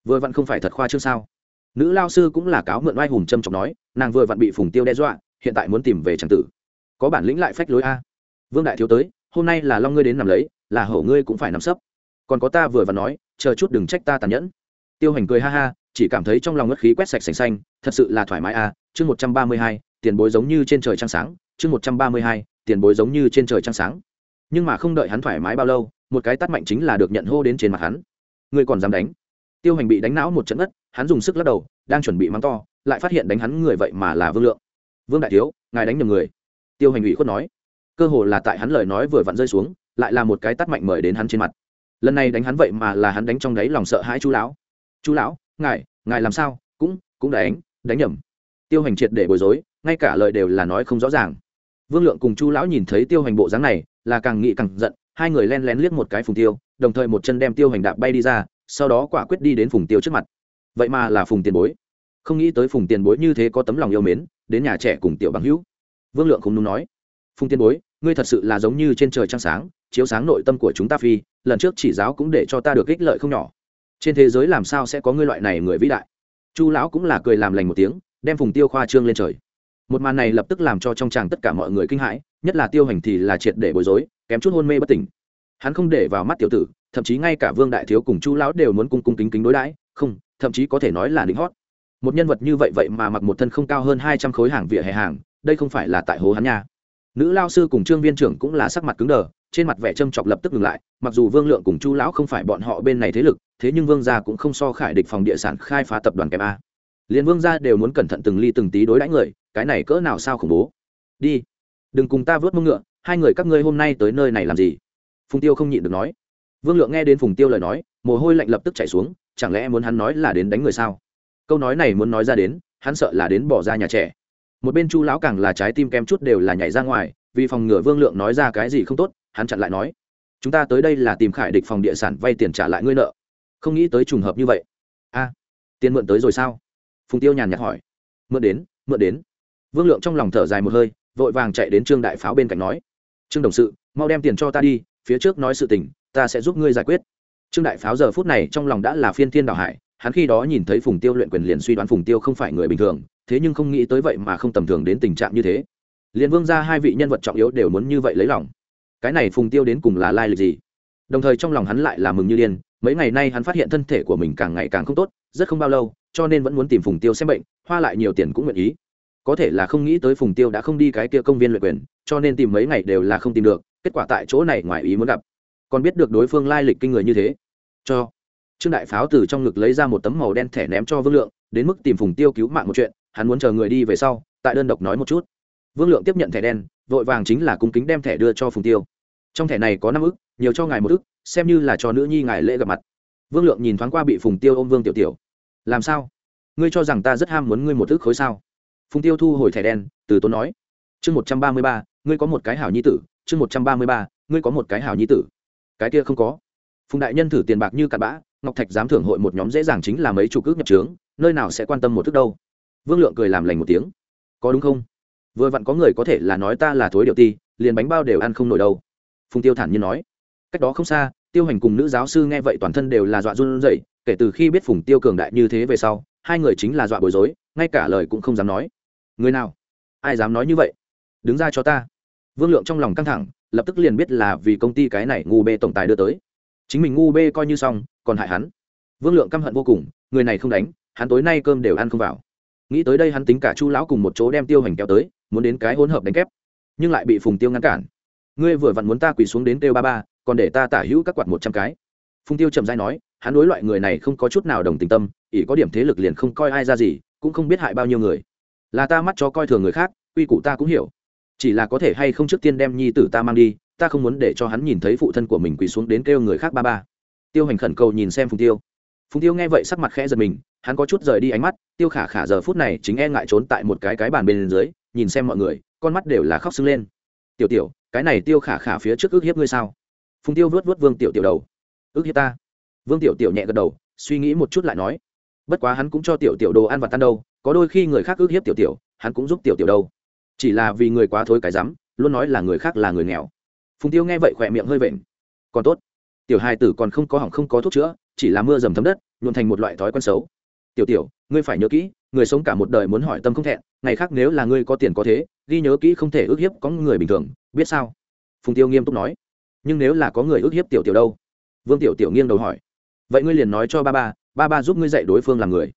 Vừa vặn không phải thật khoa trương sao? Nữ lao sư cũng là cáo mượn oai hùng trâm trọng nói, nàng vừa vặn bị phùng tiêu đe dọa, hiện tại muốn tìm về tràng tử. Có bản lĩnh lại phách lối a. Vương đại thiếu tới, hôm nay là long ngươi đến nằm lấy, là hổ ngươi cũng phải nằm sấp. Còn có ta vừa vặn nói, chờ chút đừng trách ta tàn nhẫn. Tiêu hành cười ha ha, chỉ cảm thấy trong lòng ngất khí quét sạch sành xanh, thật sự là thoải mái a. Chương một trăm ba mươi hai, tiền bối giống như trên trời trăng sáng. Chương một trăm ba mươi hai tiền bối giống như trên trời trăng sáng. Nhưng mà không đợi hắn thoải mái bao lâu, một cái tắt mạnh chính là được nhận hô đến trên mặt hắn. Ngươi còn dám đánh? Tiêu hành bị đánh não một trận đất hắn dùng sức lắc đầu, đang chuẩn bị mắng to, lại phát hiện đánh hắn người vậy mà là vương lượng. Vương đại thiếu, ngài đánh nhầm người. Tiêu hành ủy khuất nói. Cơ hồ là tại hắn lời nói vừa vặn rơi xuống, lại là một cái tắt mạnh mời đến hắn trên mặt. Lần này đánh hắn vậy mà là hắn đánh trong đáy lòng sợ hãi chú lão. Chú lão, ngài ngài làm sao? Cũng cũng đánh đánh nhầm. Tiêu hành triệt để bối rối, ngay cả lời đều là nói không rõ ràng vương lượng cùng chu lão nhìn thấy tiêu hành bộ dáng này, là càng nghĩ càng giận, hai người len lén liếc một cái phùng tiêu, đồng thời một chân đem tiêu hành đạp bay đi ra, sau đó quả quyết đi đến phùng tiêu trước mặt. Vậy mà là phùng tiền bối. Không nghĩ tới phùng tiền bối như thế có tấm lòng yêu mến, đến nhà trẻ cùng tiểu bằng hữu. Vương lượng không đúng nói. Phùng tiền bối, ngươi thật sự là giống như trên trời trăng sáng, chiếu sáng nội tâm của chúng ta phi, lần trước chỉ giáo cũng để cho ta được ích lợi không nhỏ. Trên thế giới làm sao sẽ có ngươi loại này người vĩ đại? Chu lão cũng là cười làm lành một tiếng, đem phùng tiêu khoa trương lên trời một màn này lập tức làm cho trong tràng tất cả mọi người kinh hãi, nhất là tiêu hành thì là triệt để bối rối, kém chút hôn mê bất tỉnh. Hắn không để vào mắt tiểu tử, thậm chí ngay cả vương đại thiếu cùng chu lão đều muốn cung cung kính kính đối đãi, không, thậm chí có thể nói là lính hót. Một nhân vật như vậy vậy mà mặc một thân không cao hơn hai trăm khối hàng vỉa hè hàng, đây không phải là tại hố hắn nha. Nữ lao sư cùng trương viên trưởng cũng là sắc mặt cứng đờ, trên mặt vẻ châm chọc lập tức ngừng lại, mặc dù vương lượng cùng chu lão không phải bọn họ bên này thế lực, thế nhưng vương gia cũng không so khải địch phòng địa sản khai phá tập đoàn kém a. Liền vương gia đều muốn cẩn thận từng ly từng tí đối đãi người cái này cỡ nào sao khủng bố? Đi, đừng cùng ta vớt mông ngựa, hai người các ngươi hôm nay tới nơi này làm gì? Phùng tiêu không nhịn được nói. Vương lượng nghe đến phùng tiêu lời nói, mồ hôi lạnh lập tức chảy xuống, chẳng lẽ muốn hắn nói là đến đánh người sao? Câu nói này muốn nói ra đến, hắn sợ là đến bỏ ra nhà trẻ. Một bên chu lão càng là trái tim kem chút đều là nhảy ra ngoài, vì phòng ngừa vương lượng nói ra cái gì không tốt, hắn chặn lại nói. Chúng ta tới đây là tìm khải địch phòng địa sản vay tiền trả lại ngươi nợ. Không nghĩ tới trùng hợp như vậy. A, tiền mượn tới rồi sao? Phùng tiêu nhàn nhạt hỏi. Mượn đến mượn đến vương lượng trong lòng thở dài một hơi, vội vàng chạy đến trương đại pháo bên cạnh nói, trương đồng sự, mau đem tiền cho ta đi, phía trước nói sự tình, ta sẽ giúp ngươi giải quyết. Trương đại pháo giờ phút này trong lòng đã là phiên thiên đảo hải, hắn khi đó nhìn thấy phùng tiêu luyện quyền liền suy đoán phùng tiêu không phải người bình thường, thế nhưng không nghĩ tới vậy mà không tầm thường đến tình trạng như thế. Liền vương ra hai vị nhân vật trọng yếu đều muốn như vậy lấy lòng. Cái này phùng tiêu đến cùng là lai lịch gì? Đồng thời trong lòng hắn lại là mừng như điên, mấy ngày nay hắn phát hiện thân thể của mình càng ngày càng không tốt, rất không bao lâu, cho nên vẫn muốn tìm phùng tiêu xem bệnh, hoa lại nhiều tiền cũng nguyện ý có thể là không nghĩ tới phùng tiêu đã không đi cái kia công viên luyện quyền, cho nên tìm mấy ngày đều là không tìm được, kết quả tại chỗ này ngoài ý muốn gặp. Còn biết được đối phương lai lịch kinh người như thế. Cho. Trương đại pháo từ trong ngực lấy ra một tấm màu đen thẻ ném cho vương lượng, đến mức tìm phùng tiêu cứu mạng một chuyện, hắn muốn chờ người đi về sau, tại đơn độc nói một chút. Vương lượng tiếp nhận thẻ đen, vội vàng chính là cung kính đem thẻ đưa cho phùng tiêu. Trong thẻ này có năm ức, nhiều cho ngài một ức, xem như là cho nữ nhi ngài lễ gặp mặt. Vương lượng nhìn thoáng qua bị phùng tiêu ôm vương tiểu tiểu. Làm sao? Ngươi cho rằng ta rất ham muốn ngươi một ức khối sao? Phùng tiêu thu hồi thẻ đen, từ tốn nói, chương một trăm ba mươi ba, ngươi có một cái hảo nhi tử, chương một trăm ba mươi ba, ngươi có một cái hảo nhi tử. Cái kia không có. Phùng đại nhân thử tiền bạc như cặn bã, ngọc thạch dám thưởng hội một nhóm dễ dàng chính là mấy chục ước nhập trướng, nơi nào sẽ quan tâm một thức đâu. Vương lượng cười làm lành một tiếng, có đúng không? Vừa vặn có người có thể là nói ta là thối điệu ti, liền bánh bao đều ăn không nổi đâu. Phùng tiêu thản nhiên nói, cách đó không xa, tiêu hành cùng nữ giáo sư nghe vậy toàn thân đều là dọa run rẩy, kể từ khi biết phùng tiêu cường đại như thế về sau, hai người chính là dọa bối rối, ngay cả lời cũng không dám nói người nào? Ai dám nói như vậy? Đứng ra cho ta. Vương lượng trong lòng căng thẳng, lập tức liền biết là vì công ty cái này ngu bê tổng tài đưa tới. Chính mình ngu bê coi như xong, còn hại hắn. Vương lượng căm hận vô cùng, người này không đánh, hắn tối nay cơm đều ăn không vào. Nghĩ tới đây hắn tính cả chu lão cùng một chỗ đem tiêu hành kéo tới, muốn đến cái hỗn hợp đánh kép, nhưng lại bị phùng tiêu ngăn cản. Ngươi vừa vặn muốn ta quỳ xuống đến kêu ba ba, còn để ta tả hữu các quạt một trăm cái. Phùng tiêu trầm dai nói, hắn đối loại người này không có chút nào đồng tình tâm, ỷ có điểm thế lực liền không coi ai ra gì, cũng không biết hại bao nhiêu người là ta mắt cho coi thường người khác, quy củ ta cũng hiểu. Chỉ là có thể hay không trước tiên đem nhi tử ta mang đi, ta không muốn để cho hắn nhìn thấy phụ thân của mình quỳ xuống đến kêu người khác ba ba. Tiêu hành khẩn cầu nhìn xem phùng tiêu. Phùng tiêu nghe vậy sắc mặt khẽ giật mình, hắn có chút rời đi ánh mắt, tiêu khả khả giờ phút này chính e ngại trốn tại một cái cái bàn bên dưới, nhìn xem mọi người, con mắt đều là khóc sưng lên. Tiểu tiểu, cái này tiêu khả khả phía trước ước hiếp ngươi sao? Phùng tiêu vớt vớt vương tiểu tiểu đầu. Ước hiếp ta? Vương tiểu tiểu nhẹ gật đầu, suy nghĩ một chút lại nói. Bất quá hắn cũng cho tiểu tiểu đồ ăn và tan đâu có đôi khi người khác ước hiếp tiểu tiểu, hắn cũng giúp tiểu tiểu đâu. Chỉ là vì người quá thối cái rắm, luôn nói là người khác là người nghèo. Phùng tiêu nghe vậy khỏe miệng hơi vện. Còn tốt. Tiểu hai tử còn không có hỏng không có thuốc chữa, chỉ là mưa dầm thấm đất luôn thành một loại thói quen xấu. Tiểu tiểu, ngươi phải nhớ kỹ, người sống cả một đời muốn hỏi tâm không thẹn, ngày khác nếu là ngươi có tiền có thế, ghi nhớ kỹ không thể ước hiếp có người bình thường, biết sao? Phùng tiêu nghiêm túc nói. Nhưng nếu là có người ước hiếp tiểu tiểu đâu? Vương tiểu tiểu nghiêng đầu hỏi. Vậy ngươi liền nói cho ba ba ba ba giúp ngươi dạy đối phương làm người.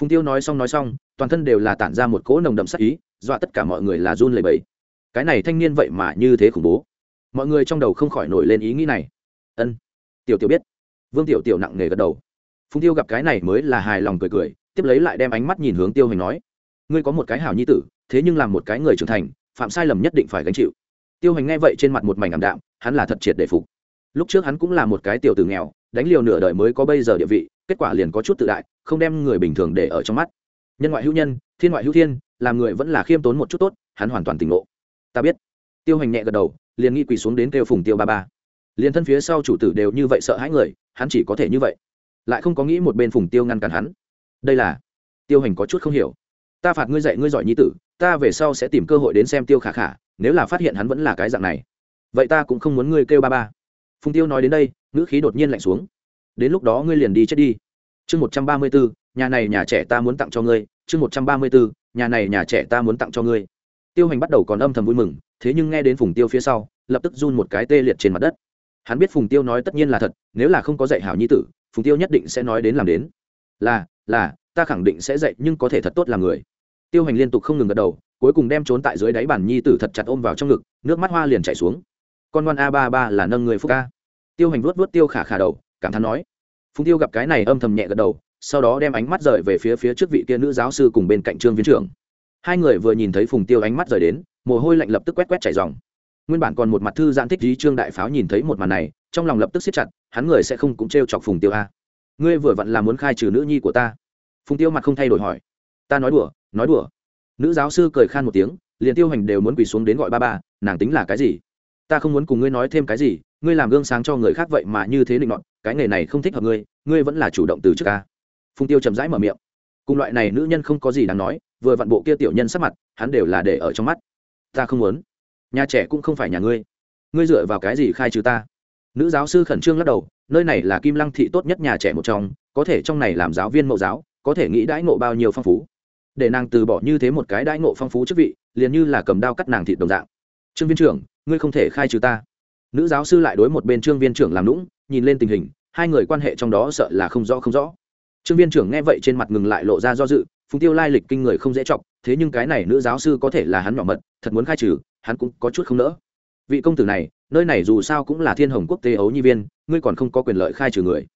Phùng tiêu nói xong nói xong toàn thân đều là tản ra một cỗ nồng đậm sắc ý, dọa tất cả mọi người là run lẩy bẩy. Cái này thanh niên vậy mà như thế khủng bố. Mọi người trong đầu không khỏi nổi lên ý nghĩ này. Ân, tiểu tiểu biết. Vương tiểu tiểu nặng nề gật đầu. Phùng tiêu gặp cái này mới là hài lòng cười cười, tiếp lấy lại đem ánh mắt nhìn hướng tiêu hành nói, ngươi có một cái hảo nhi tử, thế nhưng làm một cái người trưởng thành, phạm sai lầm nhất định phải gánh chịu. Tiêu hành nghe vậy trên mặt một mảnh ảm đạm, hắn là thật triệt để phục. Lúc trước hắn cũng là một cái tiểu tử nghèo, đánh liều nửa đời mới có bây giờ địa vị, kết quả liền có chút tự đại, không đem người bình thường để ở trong mắt nhân ngoại hữu nhân, thiên ngoại hữu thiên, làm người vẫn là khiêm tốn một chút tốt, hắn hoàn toàn tỉnh ngộ. Ta biết. Tiêu hành nhẹ gật đầu, liền nghi quỳ xuống đến kêu phùng tiêu ba ba. Liền thân phía sau chủ tử đều như vậy sợ hãi người, hắn chỉ có thể như vậy. Lại không có nghĩ một bên phùng tiêu ngăn cản hắn. Đây là, tiêu hành có chút không hiểu. Ta phạt ngươi dạy ngươi giỏi nhi tử, ta về sau sẽ tìm cơ hội đến xem tiêu khả khả, nếu là phát hiện hắn vẫn là cái dạng này. Vậy ta cũng không muốn ngươi kêu ba ba. Phùng tiêu nói đến đây, ngữ khí đột nhiên lạnh xuống. Đến lúc đó ngươi liền đi chết đi chương một trăm ba mươi bốn nhà này nhà trẻ ta muốn tặng cho ngươi. Chương một trăm ba mươi bốn nhà này nhà trẻ ta muốn tặng cho ngươi. Tiêu hành bắt đầu còn âm thầm vui mừng, thế nhưng nghe đến phùng tiêu phía sau, lập tức run một cái tê liệt trên mặt đất. Hắn biết phùng tiêu nói tất nhiên là thật, nếu là không có dạy hảo nhi tử, phùng tiêu nhất định sẽ nói đến làm đến. Là là, ta khẳng định sẽ dạy, nhưng có thể thật tốt làm người. Tiêu hành liên tục không ngừng gật đầu, cuối cùng đem trốn tại dưới đáy bản nhi tử thật chặt ôm vào trong ngực, nước mắt hoa liền chảy xuống. Con ngoan a ba ba là nâng người phúc ca tiêu hành vuốt vuốt tiêu khả khả đầu, cảm thán nói phùng tiêu gặp cái này âm thầm nhẹ gật đầu, sau đó đem ánh mắt rời về phía phía trước vị kia nữ giáo sư cùng bên cạnh trương viên trưởng. Hai người vừa nhìn thấy phùng tiêu ánh mắt rời đến, mồ hôi lạnh lập tức quét quét chảy dòng nguyên bản còn một mặt thư giãn thích lý trương đại pháo nhìn thấy một màn này, trong lòng lập tức siết chặt, hắn người sẽ không cũng t chọc phùng tiêu a. Ngươi vừa vặn là muốn khai trừ nữ nhi của ta. Phùng tiêu mặt không thay đổi hỏi. Ta nói đùa nói đùa. Nữ giáo sư cười khan một tiếng, liền tiêu hành đều muốn quỳ xuống đến gọi ba ba, nàng tính là cái gì? Ta không muốn cùng ngươi nói thêm cái gì ngươi làm gương sáng cho người khác vậy mà như thế định nọt, cái nghề này không thích hợp ngươi ngươi vẫn là chủ động từ trước ca phùng tiêu chậm rãi mở miệng. Cùng loại này nữ nhân không có gì đáng nói, vừa vặn bộ kia tiểu nhân sắc mặt, hắn đều là để ở trong mắt. Ta không muốn. Nhà trẻ cũng không phải nhà ngươi. Ngươi dựa vào cái gì khai trừ ta? Nữ giáo sư khẩn trương lắc đầu, nơi này là kim lăng thị tốt nhất nhà trẻ một trong, có thể trong này làm giáo viên mẫu giáo, có thể nghĩ đãi ngộ bao nhiêu phong phú. Để nàng từ bỏ như thế một cái đãi ngộ phong phú chức vị, liền như là cầm đao cắt nàng thịt đồng dạng. Trương viên trưởng, ngươi không thể khai trừ ta nữ giáo sư lại đối một bên trương viên trưởng làm lũng nhìn lên tình hình, hai người quan hệ trong đó sợ là không rõ không rõ. Trương viên trưởng nghe vậy trên mặt ngừng lại lộ ra do dự, phùng tiêu lai lịch kinh người không dễ chọc, thế nhưng cái này nữ giáo sư có thể là hắn nhỏ mật, thật muốn khai trừ, hắn cũng có chút không nỡ. Vị công tử này, nơi này dù sao cũng là thiên hồng quốc tế ấu nhi viên, ngươi còn không có quyền lợi khai trừ người.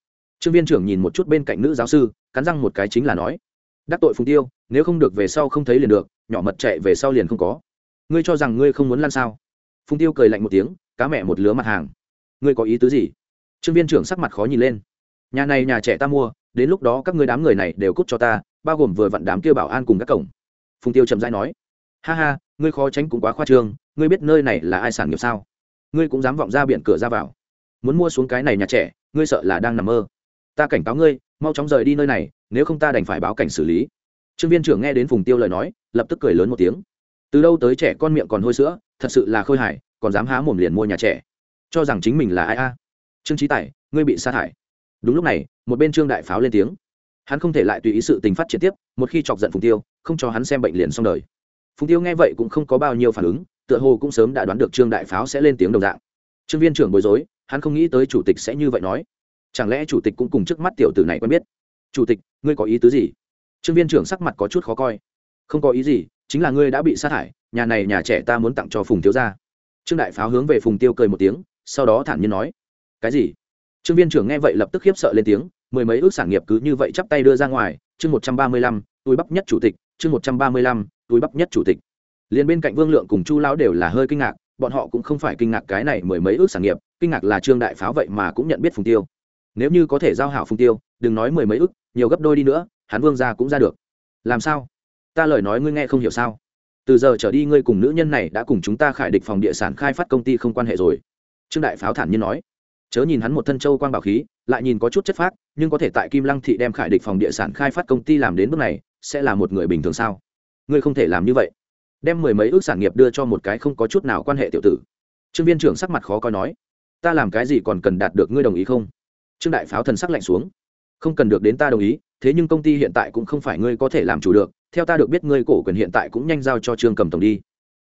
Trương viên trưởng nhìn một chút bên cạnh nữ giáo sư, cắn răng một cái chính là nói, đắc tội phùng tiêu, nếu không được về sau không thấy liền được, nhỏ mật chạy về sau liền không có. Ngươi cho rằng ngươi không muốn lăn sao? Phùng tiêu cười lạnh một tiếng, cá mẹ một lứa mặt hàng. Ngươi có ý tứ gì? Trương viên trưởng sắc mặt khó nhìn lên. Nhà này nhà trẻ ta mua, đến lúc đó các ngươi đám người này đều cút cho ta, bao gồm vừa vặn đám kia bảo an cùng các cổng. Phùng tiêu chậm rãi nói. Ha ha, ngươi khó tránh cũng quá khoa trương, ngươi biết nơi này là ai sản nghiệp sao? Ngươi cũng dám vọng ra biển cửa ra vào. Muốn mua xuống cái này nhà trẻ, ngươi sợ là đang nằm mơ. Ta cảnh cáo ngươi, mau chóng rời đi nơi này, nếu không ta đành phải báo cảnh xử lý. Trương viên trưởng nghe đến phùng tiêu lời nói, lập tức cười lớn một tiếng. Từ đâu tới trẻ con miệng còn hôi sữa thật sự là khôi hài, còn dám há mồm liền mua nhà trẻ. Cho rằng chính mình là ai a? Trương trí tài, ngươi bị sa thải. Đúng lúc này, một bên trương đại pháo lên tiếng. Hắn không thể lại tùy ý sự tình phát triển tiếp, một khi chọc giận phùng tiêu, không cho hắn xem bệnh liền xong đời. Phùng tiêu nghe vậy cũng không có bao nhiêu phản ứng, tựa hồ cũng sớm đã đoán được trương đại pháo sẽ lên tiếng đồng dạng. Trương viên trưởng bối rối, hắn không nghĩ tới chủ tịch sẽ như vậy nói. Chẳng lẽ chủ tịch cũng cùng trước mắt tiểu tử này quen biết? Chủ tịch, ngươi có ý tứ gì? Trương viên trưởng sắc mặt có chút khó coi. Không có ý gì chính là ngươi đã bị sát hại nhà này nhà trẻ ta muốn tặng cho phùng thiếu gia. Trương đại pháo hướng về phùng tiêu cười một tiếng, sau đó thản nhiên nói, cái gì? Trương viên trưởng nghe vậy lập tức khiếp sợ lên tiếng, mười mấy ước sản nghiệp cứ như vậy chắp tay đưa ra ngoài, chương một trăm ba mươi lăm, túi bắp nhất chủ tịch, chương một trăm ba mươi lăm, túi bắp nhất chủ tịch. Liền bên cạnh vương lượng cùng chu lão đều là hơi kinh ngạc, bọn họ cũng không phải kinh ngạc cái này mười mấy ước sản nghiệp, kinh ngạc là trương đại pháo vậy mà cũng nhận biết phùng tiêu. Nếu như có thể giao hảo phùng tiêu, đừng nói mười mấy ước, nhiều gấp đôi đi nữa, hắn vương ra cũng ra được. Làm sao? Ta lời nói ngươi nghe không hiểu sao? Từ giờ trở đi ngươi cùng nữ nhân này đã cùng chúng ta khải địch phòng địa sản khai phát công ty không quan hệ rồi. Trương đại pháo thản nhiên nói. Chớ nhìn hắn một thân châu quang bảo khí, lại nhìn có chút chất phác, nhưng có thể tại kim lăng thị đem khải địch phòng địa sản khai phát công ty làm đến bước này, sẽ là một người bình thường sao? Ngươi không thể làm như vậy. Đem mười mấy ước sản nghiệp đưa cho một cái không có chút nào quan hệ tiểu tử. Trương viên trưởng sắc mặt khó coi nói. Ta làm cái gì còn cần đạt được ngươi đồng ý không? Trương đại pháo thần sắc lạnh xuống. Không cần được đến ta đồng ý, thế nhưng công ty hiện tại cũng không phải ngươi có thể làm chủ được theo ta được biết ngươi cổ quyền hiện tại cũng nhanh giao cho trương cầm tổng đi.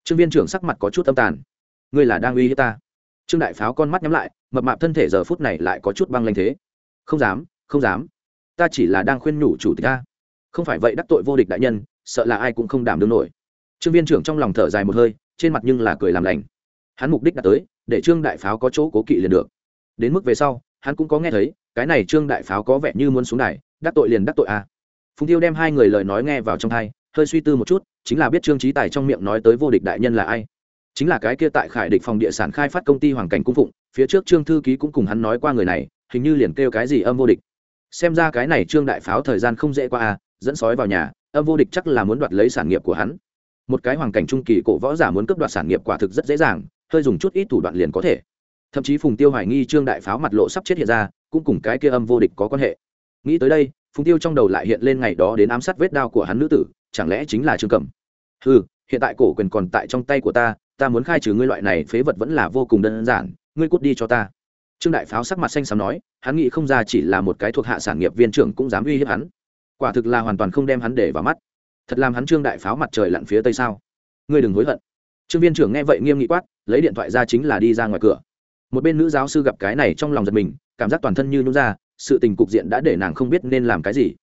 Trương viên trưởng sắc mặt có chút âm tàn. Ngươi là đang uy hiếp ta. Trương đại pháo con mắt nhắm lại, mập mạp thân thể giờ phút này lại có chút băng lanh thế. Không dám không dám. Ta chỉ là đang khuyên nhủ chủ tịch ta. Không phải vậy đắc tội vô địch đại nhân, sợ là ai cũng không đảm đương nổi. Trương viên trưởng trong lòng thở dài một hơi, trên mặt nhưng là cười làm lành. Hắn mục đích đã tới, để trương đại pháo có chỗ cố kỵ liền được. Đến mức về sau, hắn cũng có nghe thấy, cái này trương đại pháo có vẻ như muốn xuống đài, đắc tội liền đắc tội à phùng tiêu đem hai người lời nói nghe vào trong thai hơi suy tư một chút, chính là biết trương trí tài trong miệng nói tới vô địch đại nhân là ai. Chính là cái kia tại khải địch phòng địa sản khai phát công ty hoàng cảnh cung phụng, phía trước trương thư ký cũng cùng hắn nói qua người này, hình như liền kêu cái gì âm vô địch. Xem ra cái này trương đại pháo thời gian không dễ qua à dẫn sói vào nhà, âm vô địch chắc là muốn đoạt lấy sản nghiệp của hắn. Một cái hoàng cảnh trung kỳ cổ võ giả muốn cướp đoạt sản nghiệp quả thực rất dễ dàng, hơi dùng chút ít thủ đoạn liền có thể. Thậm chí phùng tiêu hoài nghi trương đại pháo mặt lộ sắp chết hiện ra, cũng cùng cái kia âm vô địch có quan hệ. Nghĩ tới đây phùng tiêu trong đầu lại hiện lên ngày đó đến ám sát vết đao của hắn nữ tử, chẳng lẽ chính là trương cẩm? Ừ hiện tại cổ quyền còn tại trong tay của ta ta muốn khai trừ ngươi loại này phế vật vẫn là vô cùng đơn giản, ngươi cút đi cho ta. Trương đại pháo sắc mặt xanh xám nói, hắn nghĩ không ra chỉ là một cái thuộc hạ sản nghiệp viên trưởng cũng dám uy hiếp hắn. Quả thực là hoàn toàn không đem hắn để vào mắt. Thật làm hắn trương đại pháo mặt trời lặn phía tây sao? Ngươi đừng hối hận. Trương viên trưởng nghe vậy nghiêm nghị quát, lấy điện thoại ra chính là đi ra ngoài cửa. Một bên nữ giáo sư gặp cái này trong lòng giật mình, cảm giác toàn thân như nhún ra sự tình cục diện đã để nàng không biết nên làm cái gì.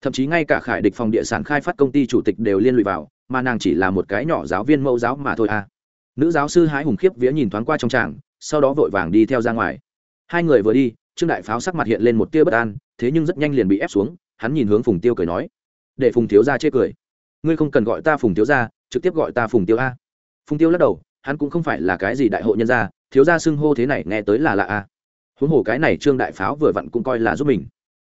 Thậm chí ngay cả khải địch phòng địa sản khai phát công ty chủ tịch đều liên lụy vào, mà nàng chỉ là một cái nhỏ giáo viên mẫu giáo mà thôi à. Nữ giáo sư hái hùng khiếp vía nhìn thoáng qua trong tràng, sau đó vội vàng đi theo ra ngoài. Hai người vừa đi, trương đại pháo sắc mặt hiện lên một tia bất an, thế nhưng rất nhanh liền bị ép xuống, hắn nhìn hướng phùng tiêu cười nói, để phùng thiếu ra chê cười. Ngươi không cần gọi ta phùng thiếu ra trực tiếp gọi ta phùng tiêu a. Phùng tiêu lắc đầu, hắn cũng không phải là cái gì đại hội nhân gia, thiếu gia xưng hô thế này nghe tới là lạ a huống hồ cái này trương đại pháo vừa vặn cũng coi là giúp mình.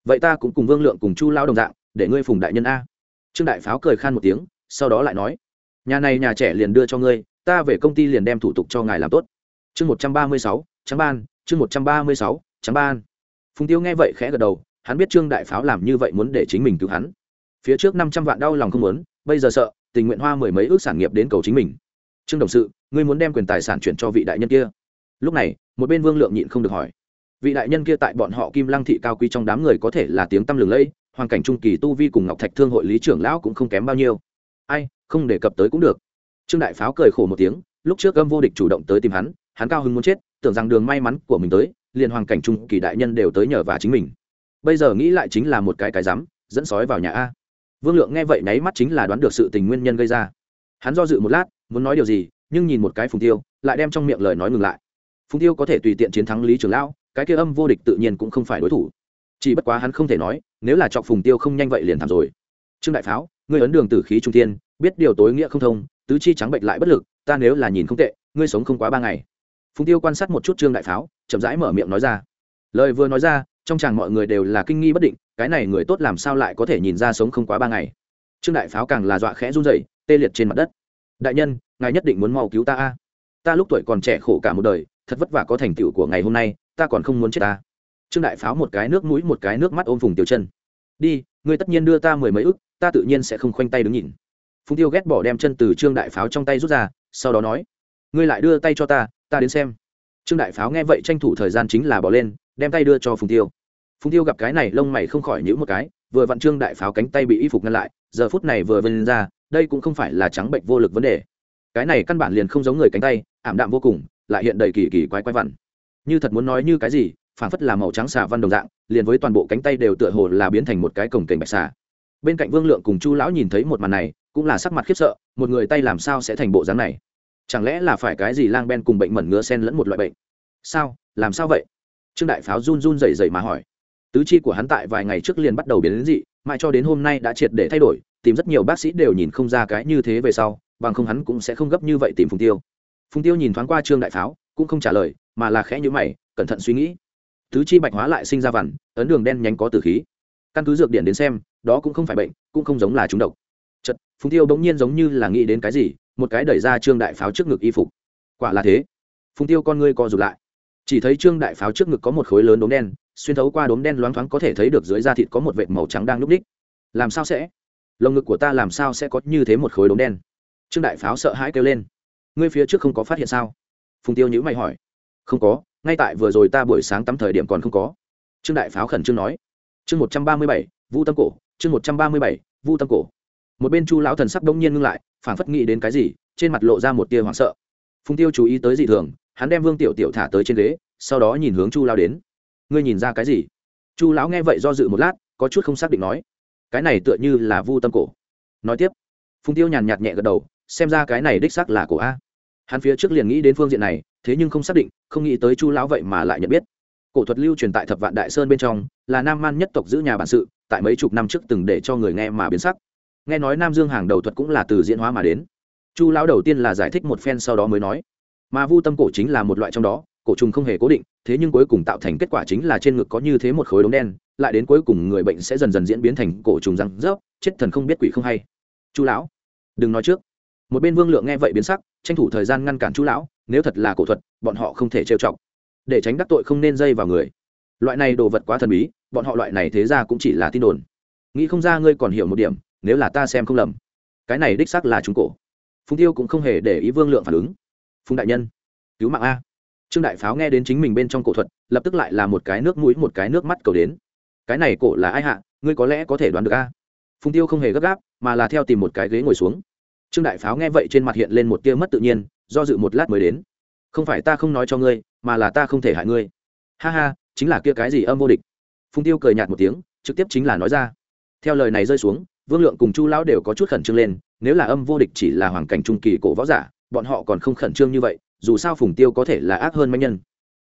Vậy ta cũng cùng vương lượng cùng chu lao đồng dạng, để ngươi phùng đại nhân a. Trương đại pháo cười khan một tiếng, sau đó lại nói, nhà này nhà trẻ liền đưa cho ngươi, ta về công ty liền đem thủ tục cho ngài làm tốt. Chương một trăm ba mươi sáu trắng ban, chương một trăm ba mươi sáu trắng ban. Phùng tiêu nghe vậy khẽ gật đầu, hắn biết trương đại pháo làm như vậy muốn để chính mình cứu hắn. Phía trước năm trăm vạn đau lòng không muốn, bây giờ sợ, tình nguyện hoa mười mấy ước sản nghiệp đến cầu chính mình. Trương đồng sự, ngươi muốn đem quyền tài sản chuyển cho vị đại nhân kia. Lúc này, một bên vương lượng nhịn không được hỏi vị đại nhân kia tại bọn họ kim lăng thị cao quý trong đám người có thể là tiếng tăm lừng lẫy, hoàn cảnh trung kỳ tu vi cùng ngọc thạch thương hội lý trưởng lão cũng không kém bao nhiêu. Ai, không đề cập tới cũng được. Trương đại pháo cười khổ một tiếng, lúc trước âm vô địch chủ động tới tìm hắn hắn cao hứng muốn chết, tưởng rằng đường may mắn của mình tới, liền hoàn cảnh trung kỳ đại nhân đều tới nhờ và chính mình. Bây giờ nghĩ lại chính là một cái cái rắm, dẫn sói vào nhà a. Vương lượng nghe vậy nháy mắt chính là đoán được sự tình nguyên nhân gây ra. Hắn do dự một lát, muốn nói điều gì, nhưng nhìn một cái phùng tiêu, lại đem trong miệng lời nói ngừng lại. Phùng tiêu có thể tùy tiện chiến thắng lý trường lão cái kia âm vô địch tự nhiên cũng không phải đối thủ. Chỉ bất quá hắn không thể nói, nếu là chọc phùng tiêu không nhanh vậy liền thảm rồi. Trương đại pháo, ngươi ấn đường tử khí trung tiên biết điều tối nghĩa không thông, tứ chi trắng bệnh lại bất lực, ta nếu là nhìn không tệ, ngươi sống không quá ba ngày. Phùng tiêu quan sát một chút trương đại pháo, chậm rãi mở miệng nói ra. Lời vừa nói ra, trong chàng mọi người đều là kinh nghi bất định, cái này người tốt làm sao lại có thể nhìn ra sống không quá ba ngày. Trương đại pháo càng là dọa khẽ run rẩy, tê liệt trên mặt đất. Đại nhân, ngài nhất định muốn mau cứu ta a. Ta lúc tuổi còn trẻ khổ cả một đời, thật vất vả có thành tựu của ngày hôm nay ta còn không muốn chết ta. Trương đại pháo một cái nước mũi, một cái nước mắt ôm phùng tiêu chân. Đi, ngươi tất nhiên đưa ta mười mấy ức, ta tự nhiên sẽ không khoanh tay đứng nhìn. Phùng tiêu ghét bỏ đem chân từ trương đại pháo trong tay rút ra, sau đó nói, ngươi lại đưa tay cho ta ta đến xem. Trương đại pháo nghe vậy tranh thủ thời gian chính là bỏ lên, đem tay đưa cho phùng tiêu. Phùng tiêu gặp cái này lông mày không khỏi nhữ một cái, vừa vặn trương đại pháo cánh tay bị y phục ngăn lại, giờ phút này vừa vân ra, đây cũng không phải là trắng bệnh vô lực vấn đề. Cái này căn bản liền không giống người cánh tay, ảm đạm vô cùng, lại hiện đầy kỳ kỳ quái quái vặn như thật muốn nói như cái gì phản phất là màu trắng xà văn đồng dạng, liền với toàn bộ cánh tay đều tựa hồ là biến thành một cái cổng kềnh bạch xà. Bên cạnh vương lượng cùng chu lão nhìn thấy một màn này, cũng là sắc mặt khiếp sợ, một người tay làm sao sẽ thành bộ dáng này? Chẳng lẽ là phải cái gì lang ben cùng bệnh mẩn ngứa sen lẫn một loại bệnh? Sao? Làm sao vậy? Trương đại pháo run run rẩy rẩy mà hỏi. Tứ chi của hắn tại vài ngày trước liền bắt đầu biến đến dị, mãi cho đến hôm nay đã triệt để thay đổi, tìm rất nhiều bác sĩ đều nhìn không ra cái như thế về sau, bằng không hắn cũng sẽ không gấp như vậy tìm phùng tiêu. Phùng tiêu nhìn thoáng qua trương đại pháo, cũng không trả lời mà là khẽ nhữ mày, cẩn thận suy nghĩ. Tứ chi bạch hóa lại sinh ra vằn, ấn đường đen nhánh có từ khí. Căn cứ dược điển đến xem, đó cũng không phải bệnh, cũng không giống là trúng độc. Chật phùng tiêu bỗng nhiên giống như là nghĩ đến cái gì, một cái đẩy ra trương đại pháo trước ngực y phục. Quả là thế. Phùng tiêu con ngươi co rụt lại. Chỉ thấy trương đại pháo trước ngực có một khối lớn đốm đen, xuyên thấu qua đốm đen loáng thoáng có thể thấy được dưới da thịt có một vệt màu trắng đang núp đích. Làm sao sẽ? Lồng ngực của ta làm sao sẽ có như thế một khối đốm đen? Trương đại pháo sợ hãi kêu lên. Ngươi phía trước không có phát hiện sao? Phùng tiêu nhữ mày hỏi không có, ngay tại vừa rồi ta buổi sáng tắm thời điểm còn không có. Trương đại pháo khẩn trương nói. Chương một trăm ba mươi bảy, vu tâm cổ. Chương một trăm ba mươi bảy, vu tâm cổ. Một bên chu lão thần sắc đông nhiên ngưng lại, phảng phất nghĩ đến cái gì, trên mặt lộ ra một tia hoảng sợ. Phùng tiêu chú ý tới dị thường, hắn đem vương tiểu tiểu thả tới trên ghế, sau đó nhìn hướng chu lao đến. Ngươi nhìn ra cái gì? Chu lão nghe vậy do dự một lát, có chút không xác định nói. Cái này tựa như là vu tâm cổ. Nói tiếp, phùng tiêu nhàn nhạt nhẹ gật đầu, xem ra cái này đích xác là cổ a hắn phía trước liền nghĩ đến phương diện này, thế nhưng không xác định, không nghĩ tới chu lão vậy mà lại nhận biết. Cổ thuật lưu truyền tại thập vạn đại sơn bên trong, là nam man nhất tộc giữ nhà bản sự, tại mấy chục năm trước từng để cho người nghe mà biến sắc. Nghe nói nam dương hàng đầu thuật cũng là từ diễn hóa mà đến. Chu lão đầu tiên là giải thích một phen sau đó mới nói, mà vu tâm cổ chính là một loại trong đó, cổ trùng không hề cố định, thế nhưng cuối cùng tạo thành kết quả chính là trên ngực có như thế một khối đống đen, lại đến cuối cùng người bệnh sẽ dần dần diễn biến thành cổ trùng răng rớp, chết thần không biết quỷ không hay. Chu lão, đừng nói trước một bên vương lượng nghe vậy biến sắc, tranh thủ thời gian ngăn cản chú lão, nếu thật là cổ thuật, bọn họ không thể trêu chọc. Để tránh đắc tội không nên dây vào người. Loại này đồ vật quá thần bí, bọn họ loại này thế ra cũng chỉ là tin đồn. Nghĩ không ra ngươi còn hiểu một điểm, nếu là ta xem không lầm. Cái này đích xác là chúng cổ. Phùng tiêu cũng không hề để ý vương lượng phản ứng. Phùng đại nhân, cứu mạng a. Trương đại pháo nghe đến chính mình bên trong cổ thuật, lập tức lại là một cái nước mũi, một cái nước mắt cầu đến. Cái này cổ là ai hạ, ngươi có lẽ có thể đoán được a. Phùng tiêu không hề gấp gáp, mà là theo tìm một cái ghế ngồi xuống trương đại pháo nghe vậy trên mặt hiện lên một tia mất tự nhiên, do dự một lát mới đến. Không phải ta không nói cho ngươi, mà là ta không thể hại ngươi. Ha ha, chính là kia cái gì âm vô địch? Phùng tiêu cười nhạt một tiếng, trực tiếp chính là nói ra. Theo lời này rơi xuống, vương lượng cùng chu lão đều có chút khẩn trương lên, nếu là âm vô địch chỉ là hoàn cảnh trung kỳ cổ võ giả, bọn họ còn không khẩn trương như vậy, dù sao phùng tiêu có thể là ác hơn manh nhân.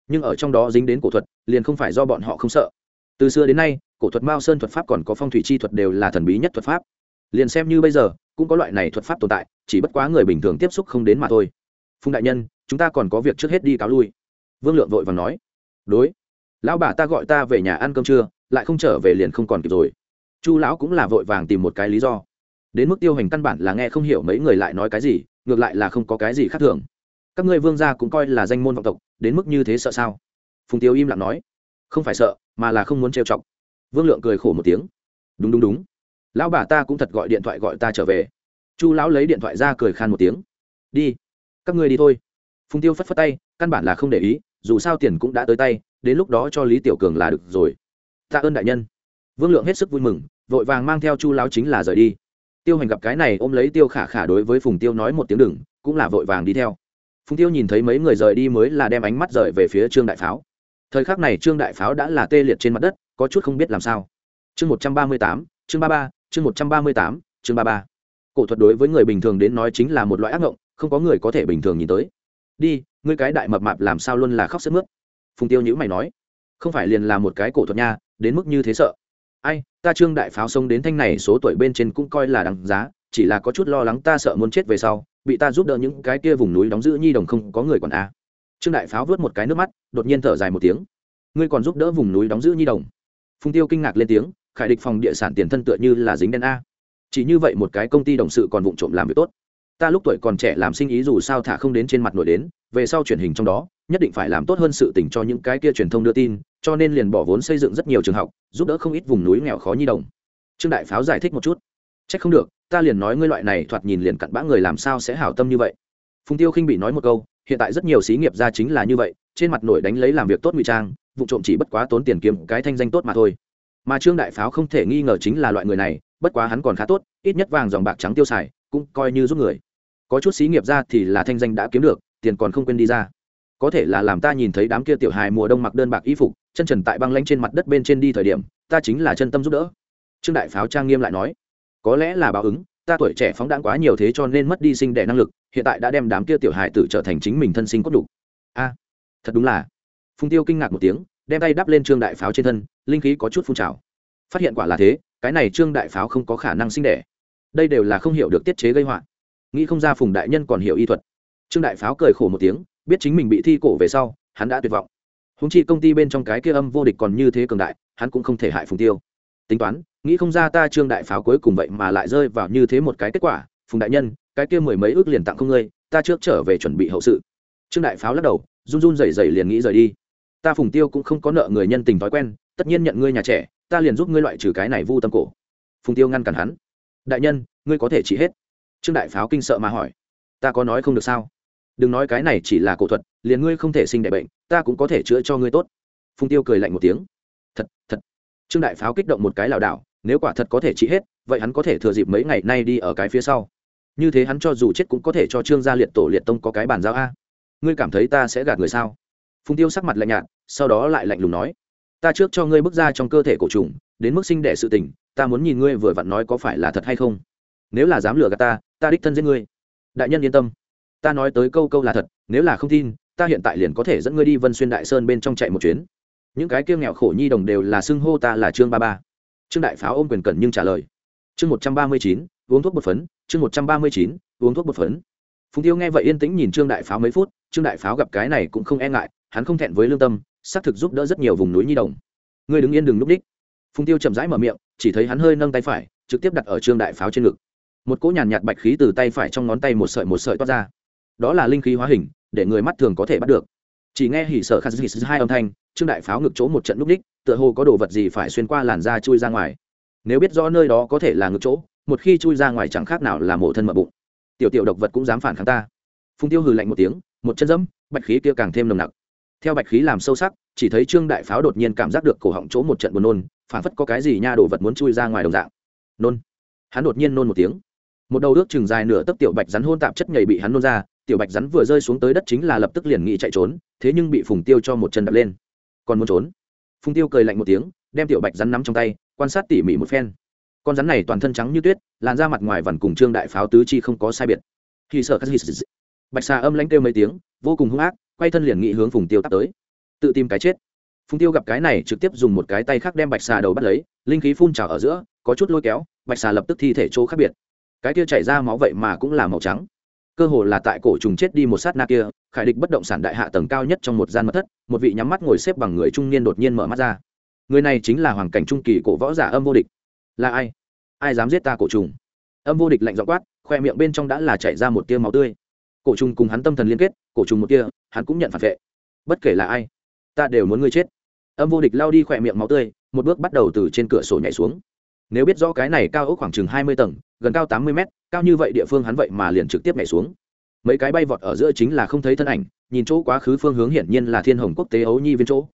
Nhưng ở trong đó dính đến cổ thuật, liền không phải do bọn họ không sợ. Từ xưa đến nay, cổ thuật mao sơn thuật pháp còn có phong thủy chi thuật đều là thần bí nhất thuật pháp. Liền xem như bây giờ cũng có loại này thuật pháp tồn tại, chỉ bất quá người bình thường tiếp xúc không đến mà thôi. Phùng đại nhân, chúng ta còn có việc trước hết đi cáo lui. Vương lượng vội và nói. Đối. Lão bà ta gọi ta về nhà ăn cơm trưa, lại không trở về liền không còn kịp rồi. Chu lão cũng là vội vàng tìm một cái lý do. Đến mức tiêu hành căn bản là nghe không hiểu mấy người lại nói cái gì, ngược lại là không có cái gì khác thường. Các ngươi vương gia cũng coi là danh môn vọng tộc, đến mức như thế sợ sao? Phùng tiêu im lặng nói. Không phải sợ, mà là không muốn trêu chọc. Vương lượng cười khổ một tiếng. Đúng đúng đúng lão bà ta cũng thật gọi điện thoại gọi ta trở về. Chu lão lấy điện thoại ra cười khan một tiếng. Đi, các ngươi đi thôi. Phùng tiêu phất phất tay, căn bản là không để ý, dù sao tiền cũng đã tới tay, đến lúc đó cho lý tiểu cường là được rồi. Tạ ơn đại nhân. Vương lượng hết sức vui mừng, vội vàng mang theo chu lão chính là rời đi. Tiêu hành gặp cái này ôm lấy tiêu khả khả đối với phùng tiêu nói một tiếng đừng, cũng là vội vàng đi theo. Phùng tiêu nhìn thấy mấy người rời đi mới là đem ánh mắt rời về phía trương đại pháo. Thời khắc này trương đại pháo đã là tê liệt trên mặt đất, có chút không biết làm sao. Chương một trăm ba mươi tám, chương ba ba chương một trăm ba mươi tám, chương ba ba. Cổ thuật đối với người bình thường đến nói chính là một loại ác ngộng, không có người có thể bình thường nhìn tới. Đi, ngươi cái đại mập mạp làm sao luôn là khóc sức mướt? Phùng tiêu nhữ mày nói. Không phải liền là một cái cổ thuật nha, đến mức như thế sợ. Ai, ta trương đại pháo sông đến thanh này số tuổi bên trên cũng coi là đáng giá, chỉ là có chút lo lắng ta sợ muốn chết về sau, bị ta giúp đỡ những cái kia vùng núi đóng giữ nhi đồng không có người còn a à. trương đại pháo vớt một cái nước mắt, đột nhiên thở dài một tiếng. Ngươi còn giúp đỡ vùng núi đóng giữ nhi đồng? Phùng tiêu kinh ngạc lên tiếng khải địch phòng địa sản tiền thân tựa như là dính đen a. Chỉ như vậy một cái công ty đồng sự còn vụng trộm làm việc tốt. Ta lúc tuổi còn trẻ làm sinh ý dù sao thả không đến trên mặt nổi đến, về sau truyền hình trong đó, nhất định phải làm tốt hơn sự tình cho những cái kia truyền thông đưa tin, cho nên liền bỏ vốn xây dựng rất nhiều trường học, giúp đỡ không ít vùng núi nghèo khó nhi đồng. Trương đại pháo giải thích một chút. C h ắ c không được, ta liền nói ngươi loại này thoạt nhìn liền cặn bã người làm sao sẽ hảo tâm như vậy. Phùng tiêu khinh bị nói một câu, hiện tại rất nhiều xí nghiệp ra chính là như vậy, trên mặt nổi đánh lấy làm việc tốt ngụy trang vụ trộm chỉ bất quá tốn tiền kiếm cái thanh danh tốt mà thôi mà trương đại pháo không thể nghi ngờ chính là loại người này, bất quá hắn còn khá tốt, ít nhất vàng dòng bạc trắng tiêu xài, cũng coi như giúp người. Có chút xí nghiệp ra thì là thanh danh đã kiếm được, tiền còn không quên đi ra. Có thể là làm ta nhìn thấy đám kia tiểu hài mùa đông mặc đơn bạc y phục, chân trần tại băng lanh trên mặt đất bên trên đi thời điểm, ta chính là chân tâm giúp đỡ. Trương đại pháo trang nghiêm lại nói, có lẽ là báo ứng, ta tuổi trẻ phóng đãng quá nhiều thế cho nên mất đi sinh đẻ năng lực, hiện tại đã đem đám kia tiểu hài tử trở thành chính mình thân sinh cốt đủ. A, thật đúng là. Phùng tiêu kinh ngạc một tiếng đem tay đắp lên trương đại pháo trên thân, linh khí có chút phun trào. Phát hiện quả là thế, cái này trương đại pháo không có khả năng sinh đẻ. Đây đều là không hiểu được tiết chế gây họa. Nghĩ không ra phùng đại nhân còn hiểu y thuật. Trương đại pháo cười khổ một tiếng, biết chính mình bị thi cổ về sau, hắn đã tuyệt vọng. Húng chi công ty bên trong cái kia âm vô địch còn như thế cường đại, hắn cũng không thể hại phùng tiêu. Tính toán, nghĩ không ra ta trương đại pháo cuối cùng vậy mà lại rơi vào như thế một cái kết quả. Phùng đại nhân, cái kia mười mấy ước liền tặng không ngươi, ta trước trở về chuẩn bị hậu sự. Trương đại pháo lắc đầu, run run rẩy rẩy liền nghĩ rời đi ta phùng tiêu cũng không có nợ người nhân tình thói quen, tất nhiên nhận ngươi nhà trẻ, ta liền giúp ngươi loại trừ cái này vu tâm cổ. Phùng tiêu ngăn cản hắn. Đại nhân, ngươi có thể trị hết. Trương đại pháo kinh sợ mà hỏi. Ta có nói không được sao? Đừng nói cái này chỉ là cổ thuật, liền ngươi không thể sinh đẻ bệnh, ta cũng có thể chữa cho ngươi tốt. Phùng tiêu cười lạnh một tiếng. Thật thật. Trương đại pháo kích động một cái lảo đảo, nếu quả thật có thể trị hết, vậy hắn có thể thừa dịp mấy ngày nay đi ở cái phía sau. Như thế hắn cho dù chết cũng có thể cho trương gia liệt tổ liệt tông có cái bàn giao a. Ngươi cảm thấy ta sẽ gạt người sao? Phùng tiêu sắc mặt lạnh nhạt, sau đó lại lạnh lùng nói, ta trước cho ngươi bước ra trong cơ thể cổ trùng, đến mức sinh đẻ sự tình, ta muốn nhìn ngươi vừa vặn nói có phải là thật hay không. Nếu là dám lừa gạt ta ta đích thân giết ngươi. Đại nhân yên tâm. Ta nói tới câu câu là thật, nếu là không tin, ta hiện tại liền có thể dẫn ngươi đi vân xuyên đại sơn bên trong chạy một chuyến. Những cái kia nghèo khổ nhi đồng đều là xưng hô ta là trương ba ba. Trương đại pháo ôm quyền cẩn nhưng trả lời, chương một trăm ba mươi chín, uống thuốc bột phấn, chương một trăm ba mươi chín, uống thuốc bột phấn. Phùng tiêu nghe vậy yên tĩnh nhìn trương đại pháo mấy phút, trương đại pháo gặp cái này cũng không e ngại hắn không thẹn với lương tâm, xác thực giúp đỡ rất nhiều vùng núi nhi đồng. Ngươi đứng yên đừng núp đích. Phùng tiêu chậm rãi mở miệng, chỉ thấy hắn hơi nâng tay phải, trực tiếp đặt ở trương đại pháo trên ngực. Một cỗ nhàn nhạt bạch khí từ tay phải trong ngón tay một sợi một sợi toát ra. Đó là linh khí hóa hình, để người mắt thường có thể bắt được. Chỉ nghe hỉ sợ khát hỉ hai âm thanh, trương đại pháo ngực chỗ một trận núp đích, tựa hồ có đồ vật gì phải xuyên qua làn da chui ra ngoài. Nếu biết rõ nơi đó có thể là ngực chỗ, một khi chui ra ngoài chẳng khác nào là mổ thân mật bụng. Tiểu tiểu độc vật cũng dám phản kháng ta. Phùng tiêu hừ lạnh một tiếng, một chân dẫm bạch khí kia càng thêm nồng nặc theo bạch khí làm sâu sắc, chỉ thấy trương đại pháo đột nhiên cảm giác được cổ họng chỗ một trận buồn nôn, phảng phất có cái gì nha đồ vật muốn chui ra ngoài đồng dạng. Nôn. Hắn đột nhiên nôn một tiếng. Một đầu ước chừng dài nửa tấc tiểu bạch rắn hôn tạp chất nhảy bị hắn nôn ra, tiểu bạch rắn vừa rơi xuống tới đất chính là lập tức liền nghĩ chạy trốn, thế nhưng bị phùng tiêu cho một chân đập lên. Còn muốn trốn? Phùng tiêu cười lạnh một tiếng, đem tiểu bạch rắn nắm trong tay, quan sát tỉ mỉ một phen. Con rắn này toàn thân trắng như tuyết, làn da mặt ngoài vằn cùng trương đại pháo tứ chi không có sai biệt. Khi sợ bạch xà âm lãnh kêu mấy tiếng, vô cùng hung ác quay thân liền nghị hướng phùng tiêu tắt tới. Tự tìm cái chết. Phùng tiêu gặp cái này trực tiếp dùng một cái tay khác đem bạch xà đầu bắt lấy, linh khí phun trào ở giữa, có chút lôi kéo, bạch xà lập tức thi thể chỗ khác biệt. Cái kia chảy ra máu vậy mà cũng là màu trắng. Cơ hồ là tại cổ trùng chết đi một sát na kia, khải địch bất động sản đại hạ tầng cao nhất trong một gian mật thất, một vị nhắm mắt ngồi xếp bằng người trung niên đột nhiên mở mắt ra. Người này chính là hoàng cảnh trung kỳ cổ võ giả âm vô địch. Là ai? Ai dám giết ta cổ trùng? Âm vô địch lạnh dọ quát, khoe miệng bên trong đã là chảy ra một tia máu tươi. Cổ trùng cùng hắn tâm thần liên kết cổ trùng một tia hắn cũng nhận phản vệ. Bất kể là ai, ta đều muốn ngươi chết. Âm vô địch lao đi khỏe miệng máu tươi, một bước bắt đầu từ trên cửa sổ nhảy xuống. Nếu biết rõ cái này cao ốc khoảng chừng hai mươi tầng, gần cao tám mươi mét, cao như vậy địa phương hắn vậy mà liền trực tiếp nhảy xuống. Mấy cái bay vọt ở giữa chính là không thấy thân ảnh, nhìn chỗ quá khứ phương hướng hiển nhiên là thiên hồng quốc tế ấu nhi viên chỗ.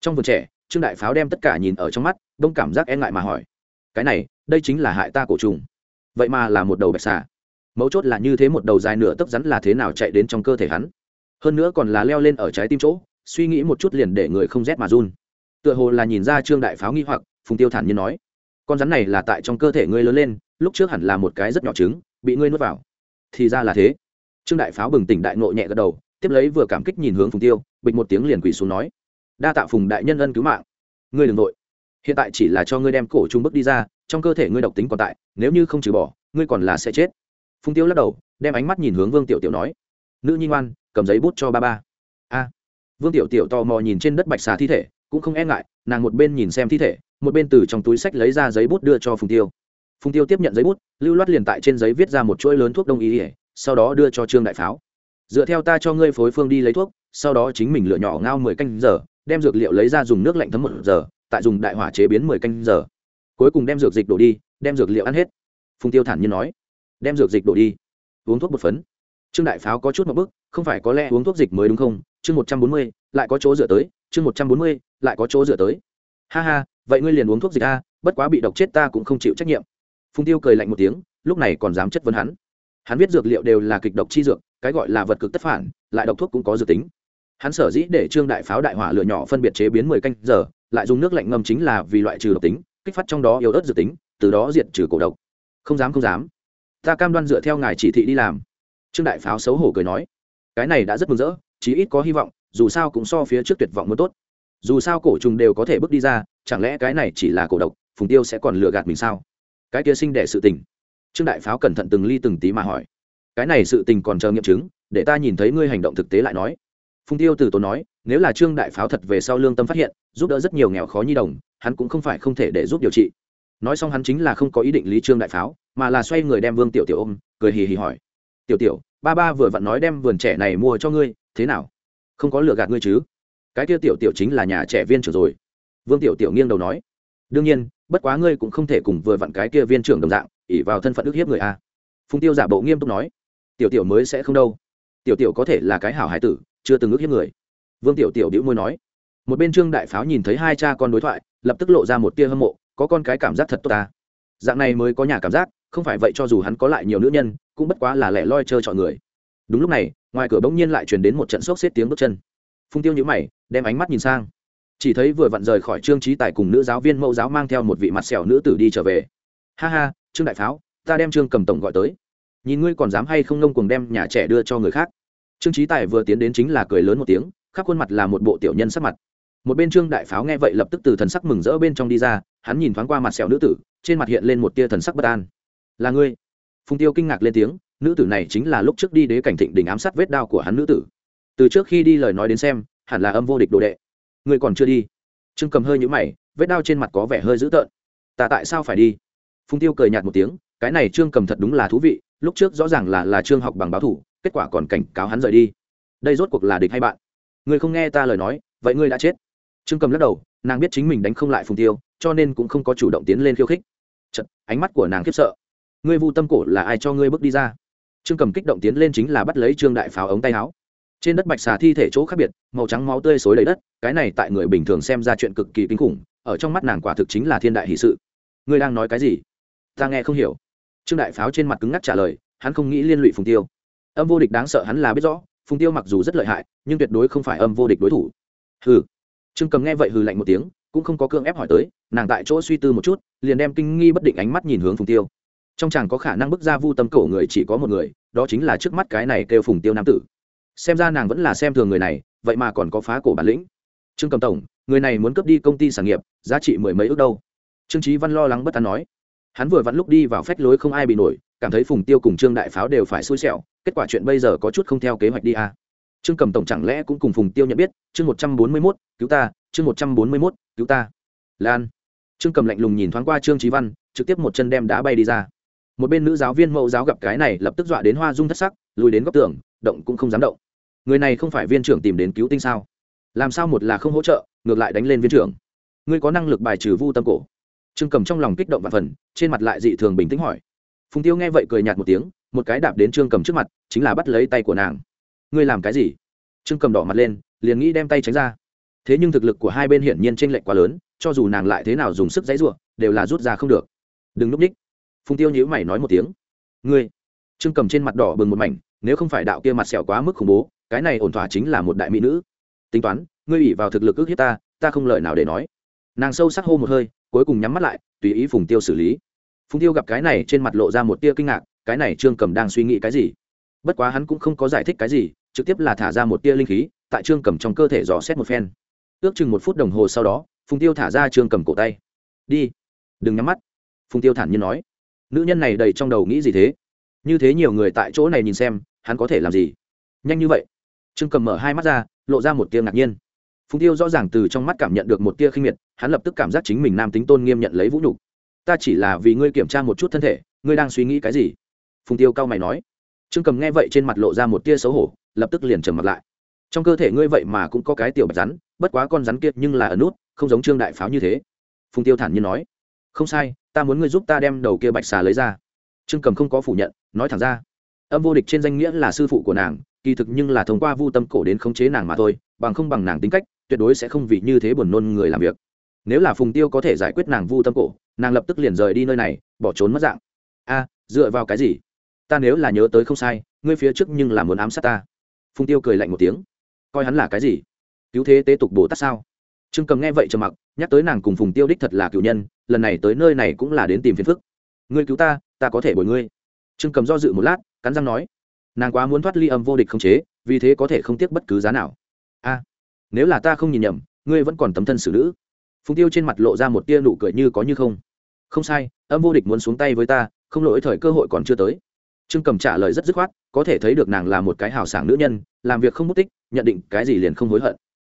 Trong vườn trẻ, trương đại pháo đem tất cả nhìn ở trong mắt, đông cảm giác e ngại mà hỏi, cái này, đây chính là hại ta cổ trùng. Vậy mà là một đầu bạch xà. Mấu chốt là như thế một đầu dài nửa tấc rắn là thế nào chạy đến trong cơ thể hắn? Hơn nữa còn là leo lên ở trái tim chỗ, suy nghĩ một chút liền để người không rét mà run. Tựa hồ là nhìn ra trương đại pháo nghi hoặc, phùng tiêu thản nhiên nói, con rắn này là tại trong cơ thể ngươi lớn lên, lúc trước hẳn là một cái rất nhỏ trứng, bị ngươi nuốt vào. Thì ra là thế. Trương đại pháo bừng tỉnh đại nộ nhẹ gật đầu, tiếp lấy vừa cảm kích nhìn hướng phùng tiêu, bịch một tiếng liền quỳ xuống nói, đa tạ phùng đại nhân ân cứu mạng. Ngươi đừng nội hiện tại chỉ là cho ngươi đem cổ trung bước đi ra, trong cơ thể ngươi độc tính còn tại, nếu như không trừ bỏ, ngươi còn là sẽ chết. Phùng tiêu lắc đầu, đem ánh mắt nhìn hướng vương tiểu tiểu nói, nữ nhi ngoan cầm giấy bút cho ba ba. A. Vương tiểu tiểu tò mò nhìn trên đất bạch xà thi thể, cũng không e ngại, nàng một bên nhìn xem thi thể, một bên từ trong túi sách lấy ra giấy bút đưa cho phùng tiêu. Phùng tiêu tiếp nhận giấy bút, lưu loát liền tại trên giấy viết ra một chuỗi lớn thuốc đông y ỉa sau đó đưa cho trương đại pháo. Dựa theo ta cho ngươi phối phương đi lấy thuốc, sau đó chính mình lựa nhỏ ngao mười canh giờ, đem dược liệu lấy ra dùng nước lạnh thấm một giờ, tại dùng đại hỏa chế biến mười canh giờ. Cuối cùng đem dược dịch đổ đi, đem dược liệu ăn hết. Phùng tiêu thản nhiên nói. Đem dược dịch đổ đi. Uống thuốc một phấn. Trương đại pháo có chút một bức không phải có lẽ uống thuốc dịch mới đúng không? Chương một trăm bốn mươi, lại có chỗ dựa tới. Chương một trăm bốn mươi, lại có chỗ dựa tới. Ha ha, vậy ngươi liền uống thuốc dịch a, bất quá bị độc chết ta cũng không chịu trách nhiệm. Phùng tiêu cười lạnh một tiếng, lúc này còn dám chất vấn hắn. Hắn biết dược liệu đều là kịch độc chi dược, cái gọi là vật cực tất phản, lại độc thuốc cũng có dược tính. Hắn sở dĩ để trương đại pháo đại hỏa lửa nhỏ phân biệt chế biến mười canh giờ, lại dùng nước lạnh ngâm chính là vì loại trừ độc tính, kích phát trong đó yếu ớt dược tính, từ đó diệt trừ cổ độc. Không dám không dám. Ta cam đoan dựa theo ngài chỉ thị đi làm. Trương đại pháo xấu hổ cười nói cái này đã rất mừng rỡ, chí ít có hy vọng, dù sao cũng so phía trước tuyệt vọng muốn tốt. Dù sao cổ trùng đều có thể bước đi ra, chẳng lẽ cái này chỉ là cổ độc, phùng tiêu sẽ còn lừa gạt mình sao? Cái kia sinh đẻ sự tình. Trương đại pháo cẩn thận từng ly từng tí mà hỏi. Cái này sự tình còn chờ nghiệm chứng, để ta nhìn thấy ngươi hành động thực tế lại nói. Phùng tiêu từ tốn nói, nếu là trương đại pháo thật về sau lương tâm phát hiện, giúp đỡ rất nhiều nghèo khó nhi đồng, hắn cũng không phải không thể để giúp điều trị. Nói xong hắn chính là không có ý định lý trương đại pháo, mà là xoay người đem vương tiểu tiểu ôm, cười hì hì hỏi. Tiểu tiểu ba ba vừa vặn nói đem vườn trẻ này mua cho ngươi, thế nào? Không có lừa gạt ngươi chứ? Cái kia tiểu tiểu chính là nhà trẻ viên trưởng rồi. Vương tiểu tiểu nghiêng đầu nói. Đương nhiên, bất quá ngươi cũng không thể cùng vừa vặn cái kia viên trưởng đồng dạng ỉ vào thân phận ức hiếp người a. Phùng tiêu giả bộ nghiêm túc nói. Tiểu tiểu mới sẽ không đâu. Tiểu tiểu có thể là cái hảo hải tử, chưa từng ức hiếp người. Vương tiểu tiểu đĩu môi nói. Một bên trương đại pháo nhìn thấy hai cha con đối thoại, lập tức lộ ra một tia hâm mộ, có con cái cảm giác thật tốt ta. Dạng này mới có nhà cảm giác không phải vậy cho dù hắn có lại nhiều nữ nhân, cũng bất quá là lẻ loi chơi chọn người. Đúng lúc này, ngoài cửa bỗng nhiên lại truyền đến một trận sốc xếp tiếng bước chân. Phung tiêu nhữ mày, đem ánh mắt nhìn sang. Chỉ thấy vừa vặn rời khỏi trương trí tài cùng nữ giáo viên mẫu giáo mang theo một vị mặt sẹo nữ tử đi trở về. Ha ha, trương đại pháo, ta đem trương cầm tổng gọi tới. Nhìn ngươi còn dám hay không nông cùng đem nhà trẻ đưa cho người khác. Trương trí tài vừa tiến đến chính là cười lớn một tiếng, khắp khuôn mặt là một bộ tiểu nhân sắc mặt. Một bên trương đại pháo nghe vậy lập tức từ thần sắc mừng rỡ bên trong đi ra, hắn nhìn thoáng qua mặt sẹo nữ tử, trên mặt hiện lên một tia thần sắc bất an là ngươi. Phùng tiêu kinh ngạc lên tiếng nữ tử này chính là lúc trước đi đế cảnh thịnh đỉnh ám sát vết đao của hắn nữ tử. Từ trước khi đi lời nói đến xem hẳn là âm vô địch đồ đệ. Ngươi còn chưa đi. Trương cầm hơi nhũ mày vết đao trên mặt có vẻ hơi dữ tợn. Ta tại sao phải đi? Phùng tiêu cười nhạt một tiếng cái này trương cầm thật đúng là thú vị lúc trước rõ ràng là là trương học bằng báo thủ kết quả còn cảnh cáo hắn rời đi. Đây rốt cuộc là địch hay bạn? Ngươi không nghe ta lời nói vậy ngươi đã chết. Trương cầm lắc đầu nàng biết chính mình đánh không lại phùng tiêu cho nên cũng không có chủ động tiến lên khiêu khích. Chật, ánh mắt của nàng khiếp sợ ngươi vu tâm cổ là ai cho ngươi bước đi ra? Trương cầm kích động tiến lên chính là bắt lấy trương đại pháo ống tay áo. Trên đất bạch xà thi thể chỗ khác biệt, màu trắng máu tươi xối đầy đất, cái này tại người bình thường xem ra chuyện cực kỳ kinh khủng, ở trong mắt nàng quả thực chính là thiên đại hì sự. Ngươi đang nói cái gì? Ta nghe không hiểu. Trương đại pháo trên mặt cứng ngắc trả lời, hắn không nghĩ liên lụy phùng tiêu. Âm vô địch đáng sợ hắn là biết rõ, phùng tiêu mặc dù rất lợi hại, nhưng tuyệt đối không phải âm vô địch đối thủ. Hừ. Trương cầm nghe vậy hừ lạnh một tiếng, cũng không có cương ép hỏi tới, nàng tại chỗ suy tư một chút, liền đem kinh nghi bất định ánh mắt nhìn hướng phùng tiêu trong chàng có khả năng bước ra vu tâm cổ người chỉ có một người, đó chính là trước mắt cái này kêu phùng tiêu nam tử. Xem ra nàng vẫn là xem thường người này, vậy mà còn có phá cổ bản lĩnh. Trương cầm tổng, người này muốn cướp đi công ty sản nghiệp, giá trị mười mấy ước đâu? Trương trí văn lo lắng bất an nói. Hắn vừa vặn lúc đi vào phách lối không ai bị nổi, cảm thấy phùng tiêu cùng trương đại pháo đều phải xui xẻo, kết quả chuyện bây giờ có chút không theo kế hoạch đi à. trương cầm tổng chẳng lẽ cũng cùng phùng tiêu nhận biết, chương một trăm bốn mươi mốt, cứu ta, chương một trăm bốn mươi mốt, cứu ta. Lan. Trương cầm lạnh lùng nhìn thoáng qua trương trí văn, trực tiếp một chân đem đá bay đi ra một bên nữ giáo viên mẫu giáo gặp cái này lập tức dọa đến hoa dung thất sắc, lùi đến góc tường, động cũng không dám động. Người này không phải viên trưởng tìm đến cứu tinh sao? Làm sao một là không hỗ trợ, ngược lại đánh lên viên trưởng? Ngươi có năng lực bài trừ vu tâm cổ? Trương cầm trong lòng kích động và phần, trên mặt lại dị thường bình tĩnh hỏi. Phùng tiêu nghe vậy cười nhạt một tiếng, một cái đạp đến trương cầm trước mặt, chính là bắt lấy tay của nàng. Ngươi làm cái gì? Trương cầm đỏ mặt lên, liền nghĩ đem tay tránh ra. Thế nhưng thực lực của hai bên hiển nhiên tranh lệch quá lớn, cho dù nàng lại thế nào dùng sức dãy ruộng đều là rút ra không được. Đừng núp ních phùng tiêu nhữ mày nói một tiếng. Ngươi? Trương cầm trên mặt đỏ bừng một mảnh, nếu không phải đạo kia mặt sẹo quá mức khủng bố, cái này ổn thỏa chính là một đại mỹ nữ. Tính toán, ngươi ủy vào thực lực ước hiếp ta ta không lời nào để nói. Nàng sâu sắc hô một hơi, cuối cùng nhắm mắt lại, tùy ý phùng tiêu xử lý. Phùng tiêu gặp cái này trên mặt lộ ra một tia kinh ngạc, cái này trương cầm đang suy nghĩ cái gì? Bất quá hắn cũng không có giải thích cái gì, trực tiếp là thả ra một tia linh khí, tại trương cầm trong cơ thể dò xét một phen. Ước chừng một phút đồng hồ sau đó, phùng tiêu thả ra trương cầm cổ tay. Đi. Đừng nhắm mắt. Phùng tiêu thản nhiên nói nữ nhân này đầy trong đầu nghĩ gì thế? Như thế nhiều người tại chỗ này nhìn xem, hắn có thể làm gì? Nhanh như vậy. Trương cầm mở hai mắt ra, lộ ra một tia ngạc nhiên. Phùng tiêu rõ ràng từ trong mắt cảm nhận được một tia khinh miệt, hắn lập tức cảm giác chính mình nam tính tôn nghiêm nhận lấy vũ nhục. Ta chỉ là vì ngươi kiểm tra một chút thân thể, ngươi đang suy nghĩ cái gì? Phùng tiêu cao mày nói. Trương cầm nghe vậy trên mặt lộ ra một tia xấu hổ, lập tức liền trầm mặt lại. Trong cơ thể ngươi vậy mà cũng có cái tiểu bạch rắn, bất quá con rắn kiệt nhưng là ở nút, không giống trương đại pháo như thế. Phùng tiêu thản nhiên nói. Không sai ta muốn ngươi giúp ta đem đầu kia bạch xà lấy ra. Trương cầm không có phủ nhận, nói thẳng ra. Âm vô địch trên danh nghĩa là sư phụ của nàng, kỳ thực nhưng là thông qua vu tâm cổ đến khống chế nàng mà thôi, bằng không bằng nàng tính cách, tuyệt đối sẽ không vì như thế buồn nôn người làm việc. Nếu là phùng tiêu có thể giải quyết nàng vu tâm cổ, nàng lập tức liền rời đi nơi này, bỏ trốn mất dạng. A, dựa vào cái gì? Ta nếu là nhớ tới không sai, ngươi phía trước nhưng là muốn ám sát ta. Phùng tiêu cười lạnh một tiếng. Coi hắn là cái gì? Cứu thế tế tục bồ tát sao? Trương cầm nghe vậy trầm mặc, nhắc tới nàng cùng phùng tiêu đích thật là cựu nhân lần này tới nơi này cũng là đến tìm phiền phức. Ngươi cứu ta ta có thể bồi ngươi. Trương cầm do dự một lát, cắn răng nói, nàng quá muốn thoát ly âm vô địch không chế, vì thế có thể không tiếc bất cứ giá nào. A, nếu là ta không nhìn nhầm, ngươi vẫn còn tấm thân xử nữ. Phùng tiêu trên mặt lộ ra một tia nụ cười như có như không. Không sai, âm vô địch muốn xuống tay với ta, không lỗi thời cơ hội còn chưa tới. Trương cầm trả lời rất dứt khoát, có thể thấy được nàng là một cái hào sảng nữ nhân, làm việc không mất tích, nhận định cái gì liền không hối hận.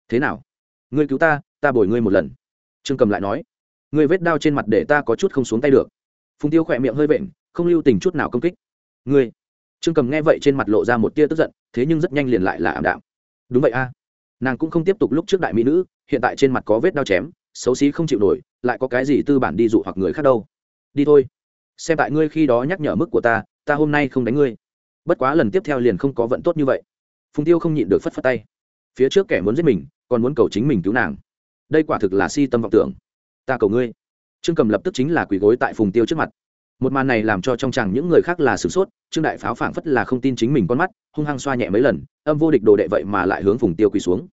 Thế nào? Ngươi cứu ta ta bồi ngươi một lần. Trương cầm lại nói ngươi vết đao trên mặt để ta có chút không xuống tay được. Phùng tiêu khỏe miệng hơi vện, không lưu tình chút nào công kích. Ngươi. Trương cầm nghe vậy trên mặt lộ ra một tia tức giận, thế nhưng rất nhanh liền lại là ảm đạm. Đúng vậy a. Nàng cũng không tiếp tục lúc trước đại mỹ nữ, hiện tại trên mặt có vết đao chém, xấu xí không chịu nổi, lại có cái gì tư bản đi dụ hoặc người khác đâu. Đi thôi. Xem tại ngươi khi đó nhắc nhở mức của ta ta hôm nay không đánh ngươi. Bất quá lần tiếp theo liền không có vận tốt như vậy. Phùng tiêu không nhịn được phất phất tay. Phía trước kẻ muốn giết mình, còn muốn cầu chính mình cứu nàng. Đây quả thực là si tâm vọng tưởng ta cầu ngươi. Trương cầm lập tức chính là quỳ gối tại phùng tiêu trước mặt. Một màn này làm cho trong chàng những người khác là sửng sốt, trương đại pháo phảng phất là không tin chính mình con mắt, hung hăng xoa nhẹ mấy lần, âm vô địch đồ đệ vậy mà lại hướng phùng tiêu quỳ xuống.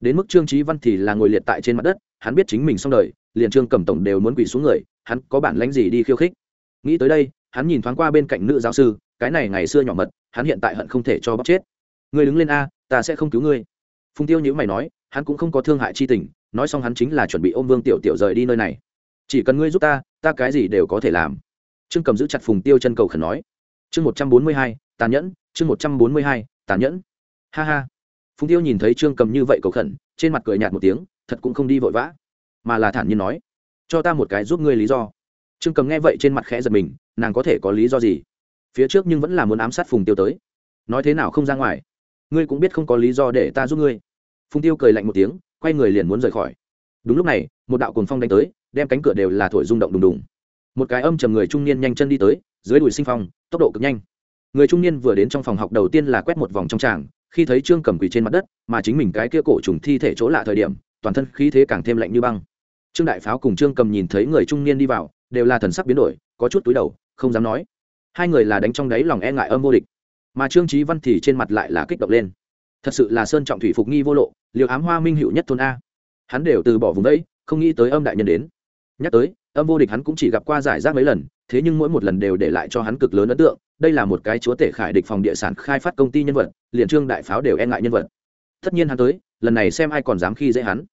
Đến mức trương trí văn thì là ngồi liệt tại trên mặt đất, hắn biết chính mình xong đời, liền trương cầm tổng đều muốn quỳ xuống người, hắn có bản lánh gì đi khiêu khích. Nghĩ tới đây, hắn nhìn thoáng qua bên cạnh nữ giáo sư, cái này ngày xưa nhỏ mật, hắn hiện tại hận không thể cho bóc chết. Người đứng lên a, ta sẽ không cứu ngươi. Phùng tiêu nhữ mày nói, hắn cũng không có thương hại chi tình nói xong hắn chính là chuẩn bị ôm vương tiểu tiểu rời đi nơi này. Chỉ cần ngươi giúp ta ta cái gì đều có thể làm. Trương cầm giữ chặt phùng tiêu chân cầu khẩn nói. Chương một trăm bốn mươi hai, tàn nhẫn, chương một trăm bốn mươi hai, tàn nhẫn. Ha ha. Phùng tiêu nhìn thấy trương cầm như vậy cầu khẩn, trên mặt cười nhạt một tiếng, thật cũng không đi vội vã, mà là thản nhiên nói, cho ta một cái giúp ngươi lý do. Trương cầm nghe vậy trên mặt khẽ giật mình, nàng có thể có lý do gì? Phía trước nhưng vẫn là muốn ám sát phùng tiêu tới. Nói thế nào không ra ngoài? Ngươi cũng biết không có lý do để ta giúp ngươi. Phùng tiêu cười lạnh một tiếng quay người liền muốn rời khỏi. Đúng lúc này, một đạo cồn phong đánh tới, đem cánh cửa đều là thổi rung động đùng đùng. Một cái âm trầm người trung niên nhanh chân đi tới, dưới đùi sinh phong, tốc độ cực nhanh. Người trung niên vừa đến trong phòng học đầu tiên là quét một vòng trong tràng, khi thấy trương cầm quỳ trên mặt đất, mà chính mình cái kia cổ trùng thi thể chỗ lạ thời điểm, toàn thân khí thế càng thêm lạnh như băng. Trương đại pháo cùng trương cầm nhìn thấy người trung niên đi vào, đều là thần sắc biến đổi, có chút túi đầu, không dám nói. Hai người là đánh trong đáy lòng e ngại âm vô địch, mà trương trí văn thì trên mặt lại là kích động lên thật sự là sơn trọng thủy phục nghi vô lộ liệu ám hoa minh hữu nhất thôn a. Hắn đều từ bỏ vùng đấy không nghĩ tới âm đại nhân đến. Nhắc tới, âm vô địch hắn cũng chỉ gặp qua giải rác mấy lần, thế nhưng mỗi một lần đều để lại cho hắn cực lớn ấn tượng. Đây là một cái chúa tể khải địch phòng địa sản khai phát công ty nhân vật, liền trương đại pháo đều e ngại nhân vật. Tất nhiên hắn tới, lần này xem ai còn dám khi dễ hắn.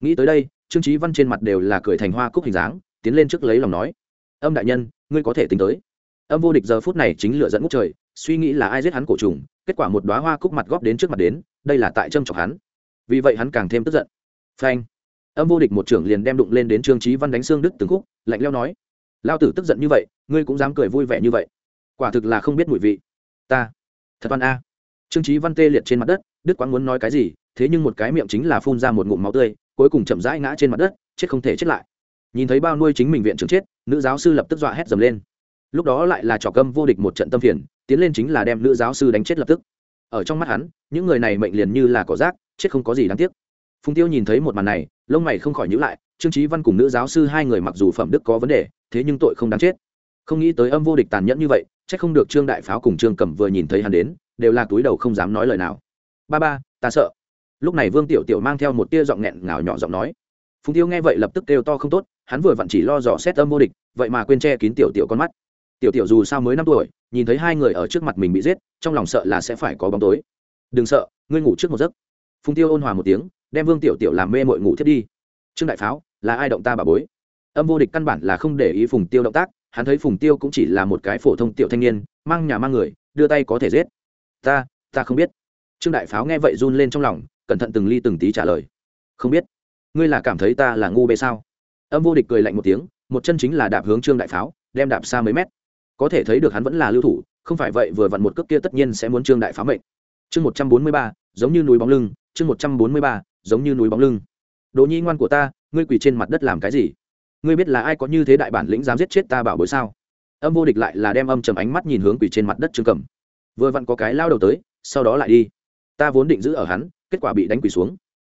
Nghĩ tới đây, trương trí văn trên mặt đều là cười thành hoa cúc hình dáng, tiến lên trước lấy lòng nói, âm đại nhân, ngươi có thể tính tới. Âm vô địch giờ phút này chính lựa dẫn ngút trời, suy nghĩ là ai giết hắn cổ trùng kết quả một đoá hoa cúc mặt góp đến trước mặt đến, đây là tại trâm chọc hắn. Vì vậy hắn càng thêm tức giận. Phanh. Âm vô địch một trưởng liền đem đụng lên đến trương trí văn đánh xương đức từng khúc, lạnh leo nói, lao tử tức giận như vậy, ngươi cũng dám cười vui vẻ như vậy. Quả thực là không biết mùi vị. Ta, thật văn a. Trương trí văn tê liệt trên mặt đất đức quãng muốn nói cái gì, thế nhưng một cái miệng chính là phun ra một ngụm máu tươi, cuối cùng chậm rãi ngã trên mặt đất, chết không thể chết lại. Nhìn thấy bao nuôi chính mình viện trưởng chết, nữ giáo sư lập tức dọa hét dầm lên. Lúc đó lại là trò câm vô địch một trận tâm phiền tiến lên chính là đem nữ giáo sư đánh chết lập tức. Ở trong mắt hắn, những người này mệnh liền như là cỏ rác, chết không có gì đáng tiếc. Phùng tiêu nhìn thấy một màn này, lông mày không khỏi nhữ lại, trương trí văn cùng nữ giáo sư hai người mặc dù phẩm đức có vấn đề, thế nhưng tội không đáng chết. Không nghĩ tới âm vô địch tàn nhẫn như vậy c h ắ c không được trương đại pháo cùng trương cẩm vừa nhìn thấy hắn đến, đều là túi đầu không dám nói lời nào. Ba ba, ta sợ. Lúc này vương tiểu tiểu mang theo một tia giọng nghẹn ngào nhỏ giọng nói. Phùng tiêu nghe vậy lập tức kêu to không tốt, hắn vừa vặn chỉ lo dò xét âm vô địch, vậy mà quên che kín tiểu tiểu con mắt. Tiểu tiểu dù sao mới năm tuổi nhìn thấy hai người ở trước mặt mình bị giết, trong lòng sợ là sẽ phải có bóng tối. Đừng sợ, ngươi ngủ trước một giấc. Phùng tiêu ôn hòa một tiếng, đem vương tiểu tiểu làm mê mội ngủ thiết đi. Trương đại pháo, là ai động ta bà bối? Âm vô địch căn bản là không để ý phùng tiêu động tác, hắn thấy phùng tiêu cũng chỉ là một cái phổ thông tiểu thanh niên, mang nhà mang người, đưa tay có thể giết. Ta ta không biết. Trương đại pháo nghe vậy run lên trong lòng, cẩn thận từng ly từng tí trả lời. Không biết. Ngươi là cảm thấy ta là ngu bê sao? Âm vô địch cười lạnh một tiếng, một chân chính là đạp hướng trương đại pháo, đem đạp xa mấy mét có thể thấy được hắn vẫn là lưu thủ, không phải vậy vừa vặn một cước kia tất nhiên sẽ muốn trương đại phá mệnh. Chương một trăm bốn mươi ba, giống như núi bóng lưng, chương một trăm bốn mươi ba, giống như núi bóng lưng. Đồ nhi ngoan của ta, ngươi quỳ trên mặt đất làm cái gì? Ngươi biết là ai có như thế đại bản lĩnh dám giết chết ta bảo bối sao? Âm vô địch lại là đem âm trầm ánh mắt nhìn hướng quỳ trên mặt đất trương cầm vừa vặn có cái lao đầu tới, sau đó lại đi. Ta vốn định giữ ở hắn, kết quả bị đánh quỳ xuống.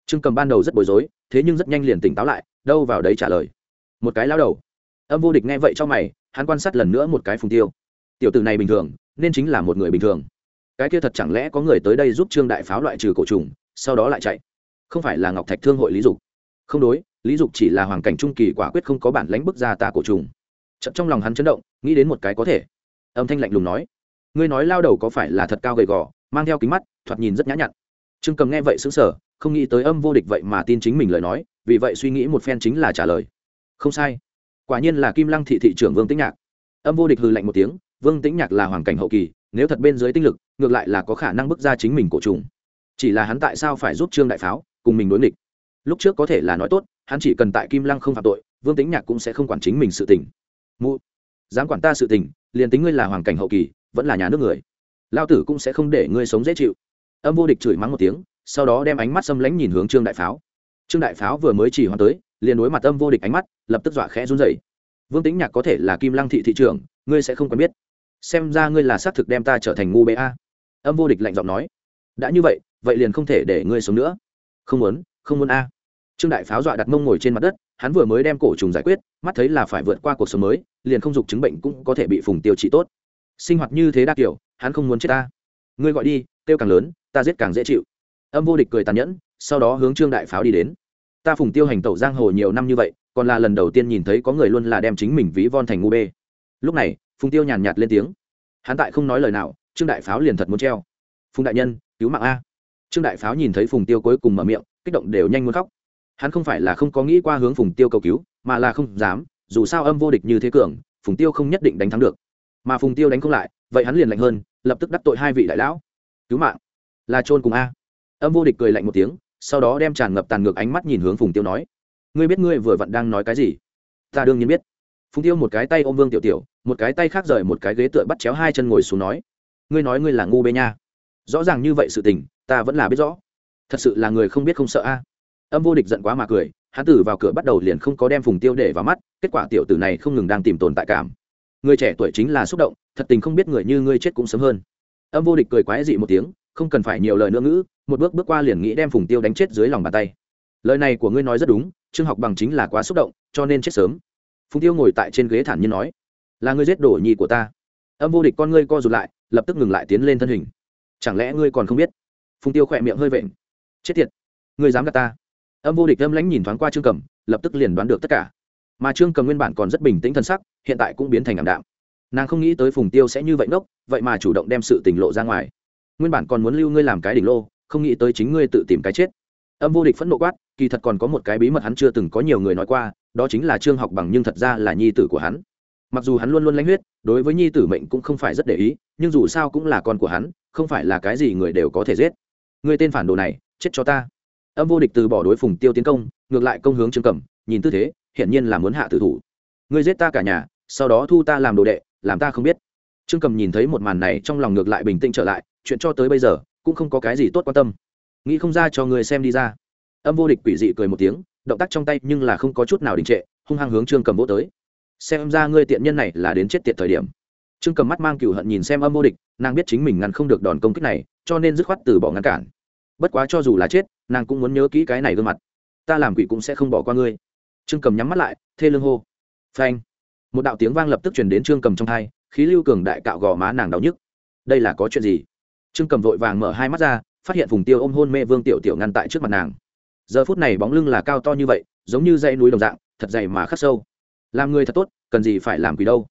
Trương cầm ban đầu rất bối rối, thế nhưng rất nhanh liền tỉnh táo lại, đâu vào đấy trả lời. Một cái lao đầu. Âm vô địch nghe vậy cho mày hắn quan sát lần nữa một cái phùng tiêu. Tiểu tử này bình thường, nên chính là một người bình thường. Cái kia thật chẳng lẽ có người tới đây giúp trương đại pháo loại trừ cổ trùng, sau đó lại chạy? Không phải là ngọc thạch thương hội lý dục. Không đối, lý dục chỉ là hoàn cảnh trung kỳ quả quyết không có bản lánh bức ra tà cổ trùng. Chậm trong lòng hắn chấn động, nghĩ đến một cái có thể. Âm thanh lạnh lùng nói, ngươi nói lao đầu có phải là thật cao gầy gò, mang theo kính mắt, thoạt nhìn rất nhã nhặn. Trương cầm nghe vậy xứng sở không nghĩ tới âm vô địch vậy mà tin chính mình lời nói, vì vậy suy nghĩ một phen chính là trả lời. Không sai quả nhiên là kim lăng thị thị trưởng vương tĩnh nhạc. Âm vô địch hư lạnh một tiếng, vương tĩnh nhạc là hoàn cảnh hậu kỳ, nếu thật bên dưới tinh lực, ngược lại là có khả năng bước ra chính mình cổ trùng. Chỉ là hắn tại sao phải giúp trương đại pháo, cùng mình đối nghịch? Lúc trước có thể là nói tốt, hắn chỉ cần tại kim lăng không phạm tội, vương Tĩnh nhạc cũng sẽ không quản chính mình sự tình. Mụ, dám quản ta sự tình, liền tính ngươi là hoàn cảnh hậu kỳ, vẫn là nhà nước người. Lao tử cũng sẽ không để ngươi sống dễ chịu. Âm vô địch chửi mắng một tiếng, sau đó đem ánh mắt xâm lánh nhìn hướng trương đại pháo. Trương đại pháo vừa mới chỉ hoàn tới, liền đối mặt âm vô địch ánh mắt lập tức dọa khẽ run rẩy, vương tính nhạc có thể là kim lăng thị thị trưởng ngươi sẽ không quen biết. Xem ra ngươi là xác thực đem ta trở thành ngu bê a. Âm vô địch lạnh giọng nói. Đã như vậy vậy liền không thể để ngươi sống nữa. Không muốn không muốn a. Trương đại pháo dọa đặt mông ngồi trên mặt đất hắn vừa mới đem cổ trùng giải quyết mắt thấy là phải vượt qua cuộc sống mới liền không dục chứng bệnh cũng có thể bị phùng tiêu trị tốt. Sinh hoạt như thế đa kiểu hắn không muốn chết ta. Ngươi gọi đi tiêu càng lớn ta giết càng dễ chịu. Âm vô địch cười tàn nhẫn sau đó hướng trương đại pháo đi đến. Ta phùng tiêu hành tẩu giang hồ nhiều năm như vậy còn là lần đầu tiên nhìn thấy có người luôn là đem chính mình ví von thành ngu bê. Lúc này, phùng tiêu nhàn nhạt lên tiếng. Hắn tại không nói lời nào, trương đại pháo liền thật muốn treo. Phùng đại nhân, cứu mạng a. Trương đại pháo nhìn thấy phùng tiêu cuối cùng mở miệng, kích động đều nhanh muốn khóc. Hắn không phải là không có nghĩ qua hướng phùng tiêu cầu cứu, mà là không dám, dù sao âm vô địch như thế cường, phùng tiêu không nhất định đánh thắng được. Mà phùng tiêu đánh không lại, vậy hắn liền lạnh hơn, lập tức đắc tội hai vị đại lão. Cứu mạng, là trôn cùng a. Âm vô địch cười lạnh một tiếng, sau đó đem tràn ngập tàn ngược ánh mắt nhìn hướng phùng tiêu nói ngươi biết ngươi vừa vặn đang nói cái gì? Ta đương nhiên biết. Phùng tiêu một cái tay ôm vương tiểu tiểu, một cái tay khác rời một cái ghế tựa bắt chéo hai chân ngồi xuống nói, ngươi nói ngươi là ngu bê nha. Rõ ràng như vậy sự tình, ta vẫn là biết rõ. Thật sự là người không biết không sợ a. Âm vô địch giận quá mà cười, hắn tử vào cửa bắt đầu liền không có đem phùng tiêu để vào mắt, kết quả tiểu tử này không ngừng đang tìm tồn tại cảm. Người trẻ tuổi chính là xúc động, thật tình không biết người như ngươi chết cũng sớm hơn. Âm vô địch cười quái dị một tiếng, không cần phải nhiều lời nữa ngữ, một bước bước qua liền nghĩ đem phùng tiêu đánh chết dưới lòng bàn tay lời này của ngươi nói rất đúng, trương học bằng chính là quá xúc động, cho nên chết sớm. Phùng tiêu ngồi tại trên ghế thản nhiên nói, là ngươi giết đổ nhi của ta. Âm vô địch con ngươi co rụt lại, lập tức ngừng lại tiến lên thân hình. Chẳng lẽ ngươi còn không biết? Phùng tiêu khỏe miệng hơi vện. Chết tiệt, ngươi dám gạt ta. Âm vô địch âm lãnh nhìn thoáng qua trương cầm, lập tức liền đoán được tất cả. Mà trương cầm nguyên bản còn rất bình tĩnh thân sắc, hiện tại cũng biến thành ảm đạm. Nàng không nghĩ tới phùng tiêu sẽ như vậy ngốc, vậy mà chủ động đem sự tình lộ ra ngoài. Nguyên bản còn muốn lưu ngươi làm cái đỉnh lô, không nghĩ tới chính ngươi tự tìm cái chết. Âm vô địch phẫn nộ quát kỳ thật còn có một cái bí mật hắn chưa từng có nhiều người nói qua, đó chính là trương học bằng nhưng thật ra là nhi tử của hắn. Mặc dù hắn luôn luôn lãnh huyết, đối với nhi tử mệnh cũng không phải rất để ý, nhưng dù sao cũng là con của hắn, không phải là cái gì người đều có thể giết. Người tên phản đồ này, chết cho ta. Âm vô địch từ bỏ đối phùng tiêu tiến công, ngược lại công hướng trương cẩm, nhìn tư thế, hiển nhiên là muốn hạ tử thủ. Ngươi giết ta cả nhà, sau đó thu ta làm đồ đệ, làm ta không biết. Trương cầm nhìn thấy một màn này trong lòng ngược lại bình tĩnh trở lại, chuyện cho tới bây giờ, cũng không có cái gì tốt quan tâm. Nghĩ không ra cho người xem đi ra âm vô địch quỷ dị cười một tiếng, động tác trong tay nhưng là không có chút nào đình trệ, hung hăng hướng trương cầm vỗ tới. Xem ra ngươi tiện nhân này là đến chết tiệt thời điểm. Trương cầm mắt mang cừu hận nhìn xem âm vô địch, nàng biết chính mình ngăn không được đòn công kích này, cho nên dứt khoát từ bỏ ngăn cản. Bất quá cho dù là chết, nàng cũng muốn nhớ kỹ cái này gương mặt. Ta làm quỷ cũng sẽ không bỏ qua ngươi. Trương cầm nhắm mắt lại, thê lương hô. Phanh. Một đạo tiếng vang lập tức truyền đến trương cầm trong hai, khí lưu cường đại cạo gò má nàng đau nhức. Đây là có chuyện gì? Trương cầm vội vàng mở hai mắt ra, phát hiện vùng tiêu ôm hôn mê vương tiểu tiểu ngăn tại trước mặt nàng giờ phút này bóng lưng là cao to như vậy, giống như dãy núi đồng dạng, thật dày mà khắc sâu. Làm người thật tốt, cần gì phải làm quỷ đâu.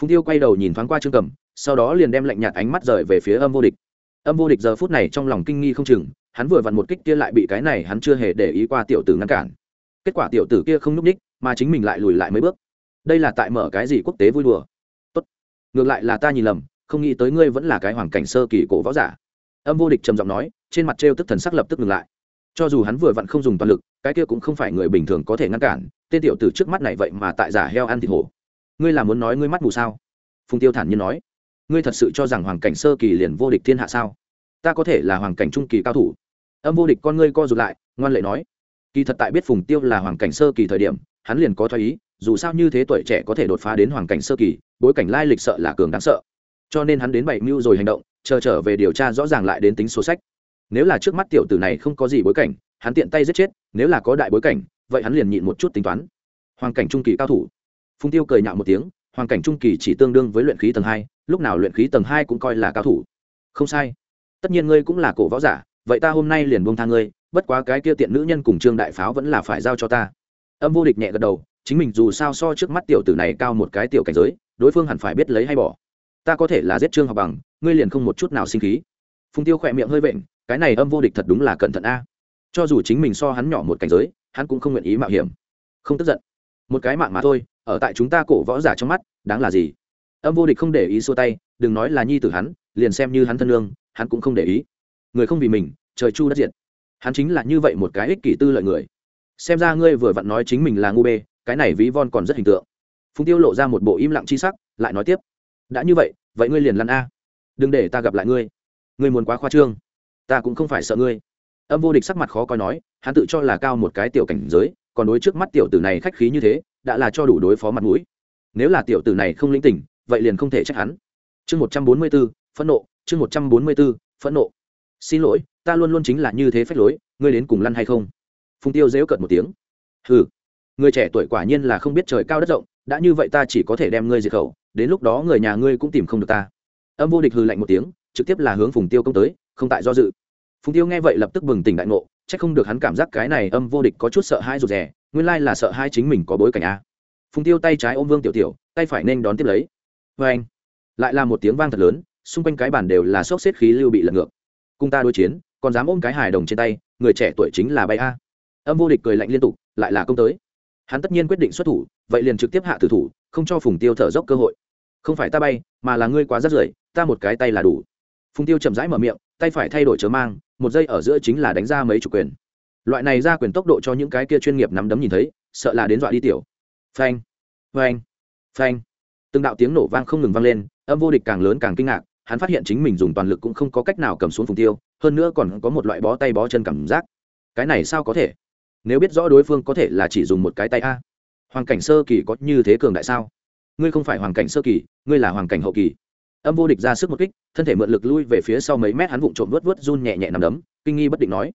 Phùng tiêu quay đầu nhìn thoáng qua trương cầm sau đó liền đem lạnh nhạt ánh mắt rời về phía âm vô địch. Âm vô địch giờ phút này trong lòng kinh nghi không chừng, hắn vừa vặn một kích kia lại bị cái này hắn chưa hề để ý qua tiểu tử ngăn cản. Kết quả tiểu tử kia không núp ních mà chính mình lại lùi lại mấy bước. Đây là tại mở cái gì quốc tế vui đùa? Tốt. Ngược lại là ta nhìn lầm, không nghĩ tới ngươi vẫn là cái hoàng cảnh sơ kỳ cổ võ giả. Âm vô địch trầm giọng nói, trên mặt trêu tức thần sắc lập tức ngừng lại cho dù hắn vừa vặn không dùng toàn lực, cái kia cũng không phải người bình thường có thể ngăn cản, tên tiểu tử trước mắt này vậy mà tại giả heo ăn thịt hổ. Ngươi là muốn nói ngươi mắt mù sao? Phùng tiêu thản nhiên nói. Ngươi thật sự cho rằng hoàng cảnh sơ kỳ liền vô địch thiên hạ sao? Ta có thể là hoàng cảnh trung kỳ cao thủ. Âm vô địch con ngươi co rụt lại, ngoan lệ nói. Kỳ thật tại biết phùng tiêu là hoàng cảnh sơ kỳ thời điểm, hắn liền có thoái ý, dù sao như thế tuổi trẻ có thể đột phá đến hoàng cảnh sơ kỳ, bối cảnh lai lịch sợ là cường đáng sợ. Cho nên hắn đến bảy mưu rồi hành động, chờ trở về điều tra rõ ràng lại đến tính số sách nếu là trước mắt tiểu tử này không có gì bối cảnh, hắn tiện tay giết chết, nếu là có đại bối cảnh, vậy hắn liền nhịn một chút tính toán. Hoàng cảnh trung kỳ cao thủ. Phung tiêu cười nhạo một tiếng, hoàng cảnh trung kỳ chỉ tương đương với luyện khí tầng hai, lúc nào luyện khí tầng hai cũng coi là cao thủ. Không sai. Tất nhiên ngươi cũng là cổ võ giả, vậy ta hôm nay liền buông tha ngươi, bất quá cái kia tiện nữ nhân cùng trương đại pháo vẫn là phải giao cho ta. Âm vô địch nhẹ gật đầu, chính mình dù sao so trước mắt tiểu tử này cao một cái tiểu cảnh giới, đối phương hẳn phải biết lấy hay bỏ. Ta có thể là giết trương học bằng, ngươi liền không một chút nào sinh khí. Phùng tiêu khỏe miệng hơi vện cái này âm vô địch thật đúng là cẩn thận a. Cho dù chính mình so hắn nhỏ một cảnh giới, hắn cũng không nguyện ý mạo hiểm. Không tức giận. Một cái mạng mà thôi, ở tại chúng ta cổ võ giả trong mắt, đáng là gì? Âm vô địch không để ý xua tay, đừng nói là nhi tử hắn, liền xem như hắn thân lương, hắn cũng không để ý. Người không vì mình, trời chu đất diệt. Hắn chính là như vậy một cái ích kỷ tư lợi người. Xem ra ngươi vừa vặn nói chính mình là ngu bê, cái này ví von còn rất hình tượng. Phùng tiêu lộ ra một bộ im lặng chi sắc, lại nói tiếp. Đã như vậy vậy ngươi liền lăn a. Đừng để ta gặp lại ngươi. Ngươi muốn quá khoa trương ta cũng không phải sợ ngươi. Âm vô địch sắc mặt khó coi nói, hắn tự cho là cao một cái tiểu cảnh giới, còn đối trước mắt tiểu tử này khách khí như thế, đã là cho đủ đối phó mặt mũi. Nếu là tiểu tử này không linh tỉnh vậy liền không thể trách hắn. Chương một trăm bốn mươi b ố phẫn nộ, chương một trăm bốn mươi b ố phẫn nộ. Xin lỗi, ta luôn luôn chính là như thế phách lối, ngươi đến cùng lăn hay không? Phùng tiêu dễu cợt một tiếng. Hừ, người trẻ tuổi quả nhiên là không biết trời cao đất rộng, đã như vậy ta chỉ có thể đem ngươi diệt khẩu, đến lúc đó người nhà ngươi cũng tìm không được ta. Âm vô địch hừ lạnh một tiếng, trực tiếp là hướng phùng tiêu công tới không tại do dự. Phùng tiêu nghe vậy lập tức bừng tỉnh đại ngộ c h ắ c không được hắn cảm giác cái này âm vô địch có chút sợ hai rụt rè, nguyên lai là sợ hai chính mình có bối cảnh a. Phùng tiêu tay trái ôm vương tiểu tiểu, tay phải nên đón tiếp lấy. Vê anh, lại là một tiếng vang thật lớn, xung quanh cái bàn đều là sốc xếp khí lưu bị lật ngược. Cùng ta đối chiến, còn dám ôm cái hài đồng trên tay, người trẻ tuổi chính là bay a. Âm vô địch cười lạnh liên tục, lại là công tới. Hắn tất nhiên quyết định xuất thủ, vậy liền trực tiếp hạ tử thủ, không cho phùng tiêu thở dốc cơ hội. Không phải ta bay, mà là ngươi quá rất rưởi, ta một cái tay là đủ phùng tiêu chậm rãi mở miệng, tay phải thay đổi chớ mang, một giây ở giữa chính là đánh ra mấy chủ quyền. Loại này ra quyền tốc độ cho những cái kia chuyên nghiệp nắm đấm nhìn thấy, sợ là đến dọa đi tiểu. Phanh phanh phanh. Từng đạo tiếng nổ vang không ngừng vang lên, âm vô địch càng lớn càng kinh ngạc, hắn phát hiện chính mình dùng toàn lực cũng không có cách nào cầm xuống phùng tiêu, hơn nữa còn có một loại bó tay bó chân cảm giác. Cái này sao có thể? Nếu biết rõ đối phương có thể là chỉ dùng một cái tay a. Hoàng cảnh sơ kỳ có như thế cường đại sao? Ngươi không phải hoàng cảnh sơ kỳ, ngươi là hoàng cảnh hậu kỳ âm vô địch ra sức một kích, thân thể mượn lực lui về phía sau mấy mét hắn vụng trộm vớt vớt run nhẹ nhẹ nằm đấm, kinh nghi bất định nói.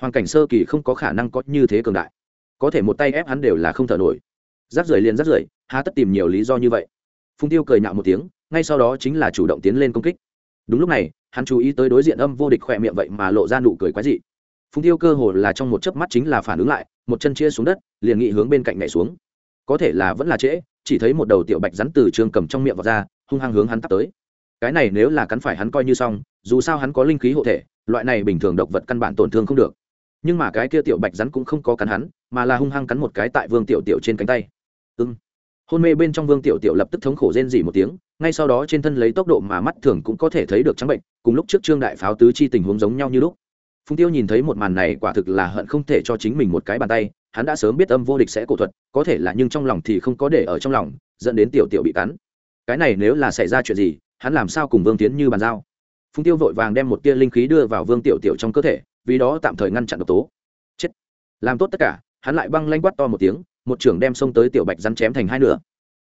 Hoàn cảnh sơ kỳ không có khả năng có như thế cường đại. Có thể một tay ép hắn đều là không thở nổi. Rác rưởi liền rác rưởi, há tất tìm nhiều lý do như vậy. Phung tiêu cười nhạo một tiếng, ngay sau đó chính là chủ động tiến lên công kích. Đúng lúc này, hắn chú ý tới đối diện âm vô địch khỏe miệng vậy mà lộ ra nụ cười quái dị. Phung tiêu cơ hồ là trong một chớp mắt chính là phản ứng lại, một chân chia xuống đất, liền nghị hướng bên cạnh nhảy xuống. Có thể là vẫn là trễ, chỉ thấy một đầu tiểu bạch rắn từ trường cầm trong miệng vào ra, hung hăng hướng hắn tắt tới cái này nếu là cắn phải hắn coi như xong, dù sao hắn có linh khí hộ thể, loại này bình thường độc vật căn bản tổn thương không được. Nhưng mà cái kia tiểu bạch rắn cũng không có cắn hắn, mà là hung hăng cắn một cái tại vương tiểu tiểu trên cánh tay. Ưng hôn mê bên trong vương tiểu tiểu lập tức thống khổ rên dỉ một tiếng, ngay sau đó trên thân lấy tốc độ mà mắt thường cũng có thể thấy được trắng bệnh, cùng lúc trước trương đại pháo tứ chi tình huống giống nhau như lúc. Phùng tiêu nhìn thấy một màn này quả thực là hận không thể cho chính mình một cái bàn tay, hắn đã sớm biết âm vô địch sẽ cổ thuật, có thể là nhưng trong lòng thì không có để ở trong lòng, dẫn đến tiểu tiểu bị cắn. Cái này nếu là xảy ra chuyện gì hắn làm sao cùng vương tiến như bàn giao? Phùng tiêu vội vàng đem một tia linh khí đưa vào vương tiểu tiểu trong cơ thể, vì đó tạm thời ngăn chặn độc tố. Chết! Làm tốt tất cả, hắn lại băng lanh quát to một tiếng, một trưởng đem xông tới tiểu bạch rắn chém thành hai nửa.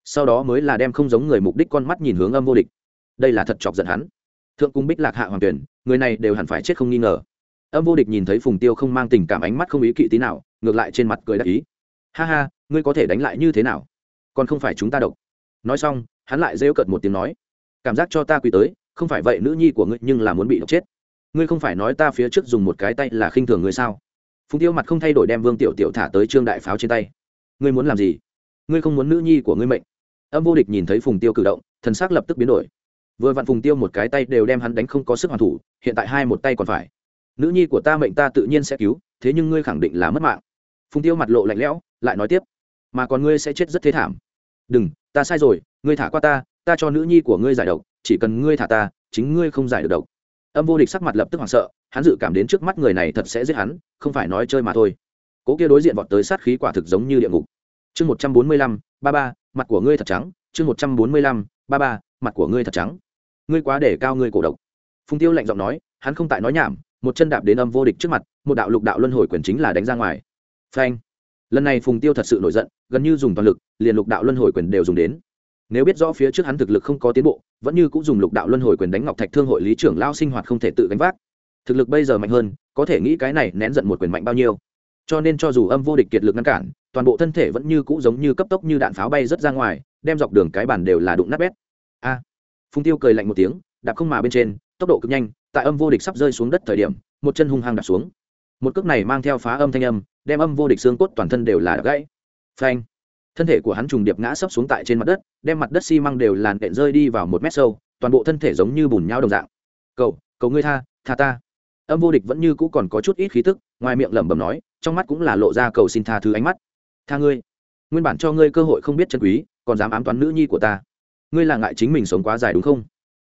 Sau đó mới là đem không giống người mục đích con mắt nhìn hướng âm vô địch. Đây là thật chọc giận hắn. Thượng cung bích lạc hạ hoàng tuyển, người này đều hẳn phải chết không nghi ngờ. Âm vô địch nhìn thấy phùng tiêu không mang tình cảm ánh mắt không ý kỵ tí nào, ngược lại trên mặt cười đắc ý. Ha ha, ngươi có thể đánh lại như thế nào? Còn không phải chúng ta độc. Nói xong, hắn lại rêu cợt một tiếng nói cảm giác cho ta quỳ tới, không phải vậy nữ nhi của ngươi nhưng là muốn bị độc chết. Ngươi không phải nói ta phía trước dùng một cái tay là khinh thường ngươi sao? Phùng tiêu mặt không thay đổi đem vương tiểu tiểu thả tới trương đại pháo trên tay. Ngươi muốn làm gì? Ngươi không muốn nữ nhi của ngươi mệnh. Âm vô địch nhìn thấy phùng tiêu cử động, thần sắc lập tức biến đổi. Vừa vặn phùng tiêu một cái tay đều đem hắn đánh không có sức hoàn thủ, hiện tại hai một tay còn phải. Nữ nhi của ta mệnh ta tự nhiên sẽ cứu, thế nhưng ngươi khẳng định là mất mạng. Phùng tiêu mặt lộ lạnh lẽo, lại nói tiếp, mà còn ngươi sẽ chết rất thế thảm. Đừng, ta sai rồi, ngươi thả qua ta ta cho nữ nhi của ngươi giải độc, chỉ cần ngươi thả ta, chính ngươi không giải được độc. Âm vô địch sắc mặt lập tức hoảng sợ, hắn dự cảm đến trước mắt người này thật sẽ giết hắn, không phải nói chơi mà thôi. Cố kia đối diện vọt tới sát khí quả thực giống như địa ngục. Chương một trăm bốn mươi lăm, ba ba, mặt của ngươi thật trắng. Chương một trăm bốn mươi lăm, ba ba, mặt của ngươi thật trắng. Ngươi quá để cao ngươi cổ độc. Phùng tiêu lạnh giọng nói, hắn không tại nói nhảm, một chân đạp đến âm vô địch trước mặt, một đạo lục đạo luân hồi quyền chính là đánh ra ngoài. Phanh. Lần này phùng tiêu thật sự nổi giận, gần như dùng toàn lực, liền lục đạo luân hồi quyền đều dùng đến nếu biết rõ phía trước hắn thực lực không có tiến bộ, vẫn như cũng dùng lục đạo luân hồi quyền đánh ngọc thạch thương hội lý trưởng lao sinh hoạt không thể tự gánh vác. Thực lực bây giờ mạnh hơn, có thể nghĩ cái này nén giận một quyền mạnh bao nhiêu. Cho nên cho dù âm vô địch kiệt lực ngăn cản, toàn bộ thân thể vẫn như cũ giống như cấp tốc như đạn pháo bay rất ra ngoài, đem dọc đường cái bàn đều là đụng nát bét. A! Phùng tiêu cười lạnh một tiếng, đạp không mà bên trên, tốc độ cực nhanh, tại âm vô địch sắp rơi xuống đất thời điểm, một chân hung hăng đạp xuống. Một cước này mang theo phá âm thanh âm, đem âm vô địch xương cốt toàn thân đều là gãy. Phanh! Thân thể của hắn trùng điệp ngã sấp xuống tại trên mặt đất, đem mặt đất xi măng đều làn đện rơi đi vào một mét sâu, toàn bộ thân thể giống như bùn nhau đồng dạng. Cậu cậu ngươi tha tha ta. Âm vô địch vẫn như cũ còn có chút ít khí tức, ngoài miệng lẩm bẩm nói, trong mắt cũng là lộ ra cầu xin tha thứ ánh mắt. Tha ngươi. Nguyên bản cho ngươi cơ hội không biết chân quý, còn dám ám toán nữ nhi của ta. Ngươi là ngại chính mình sống quá dài đúng không?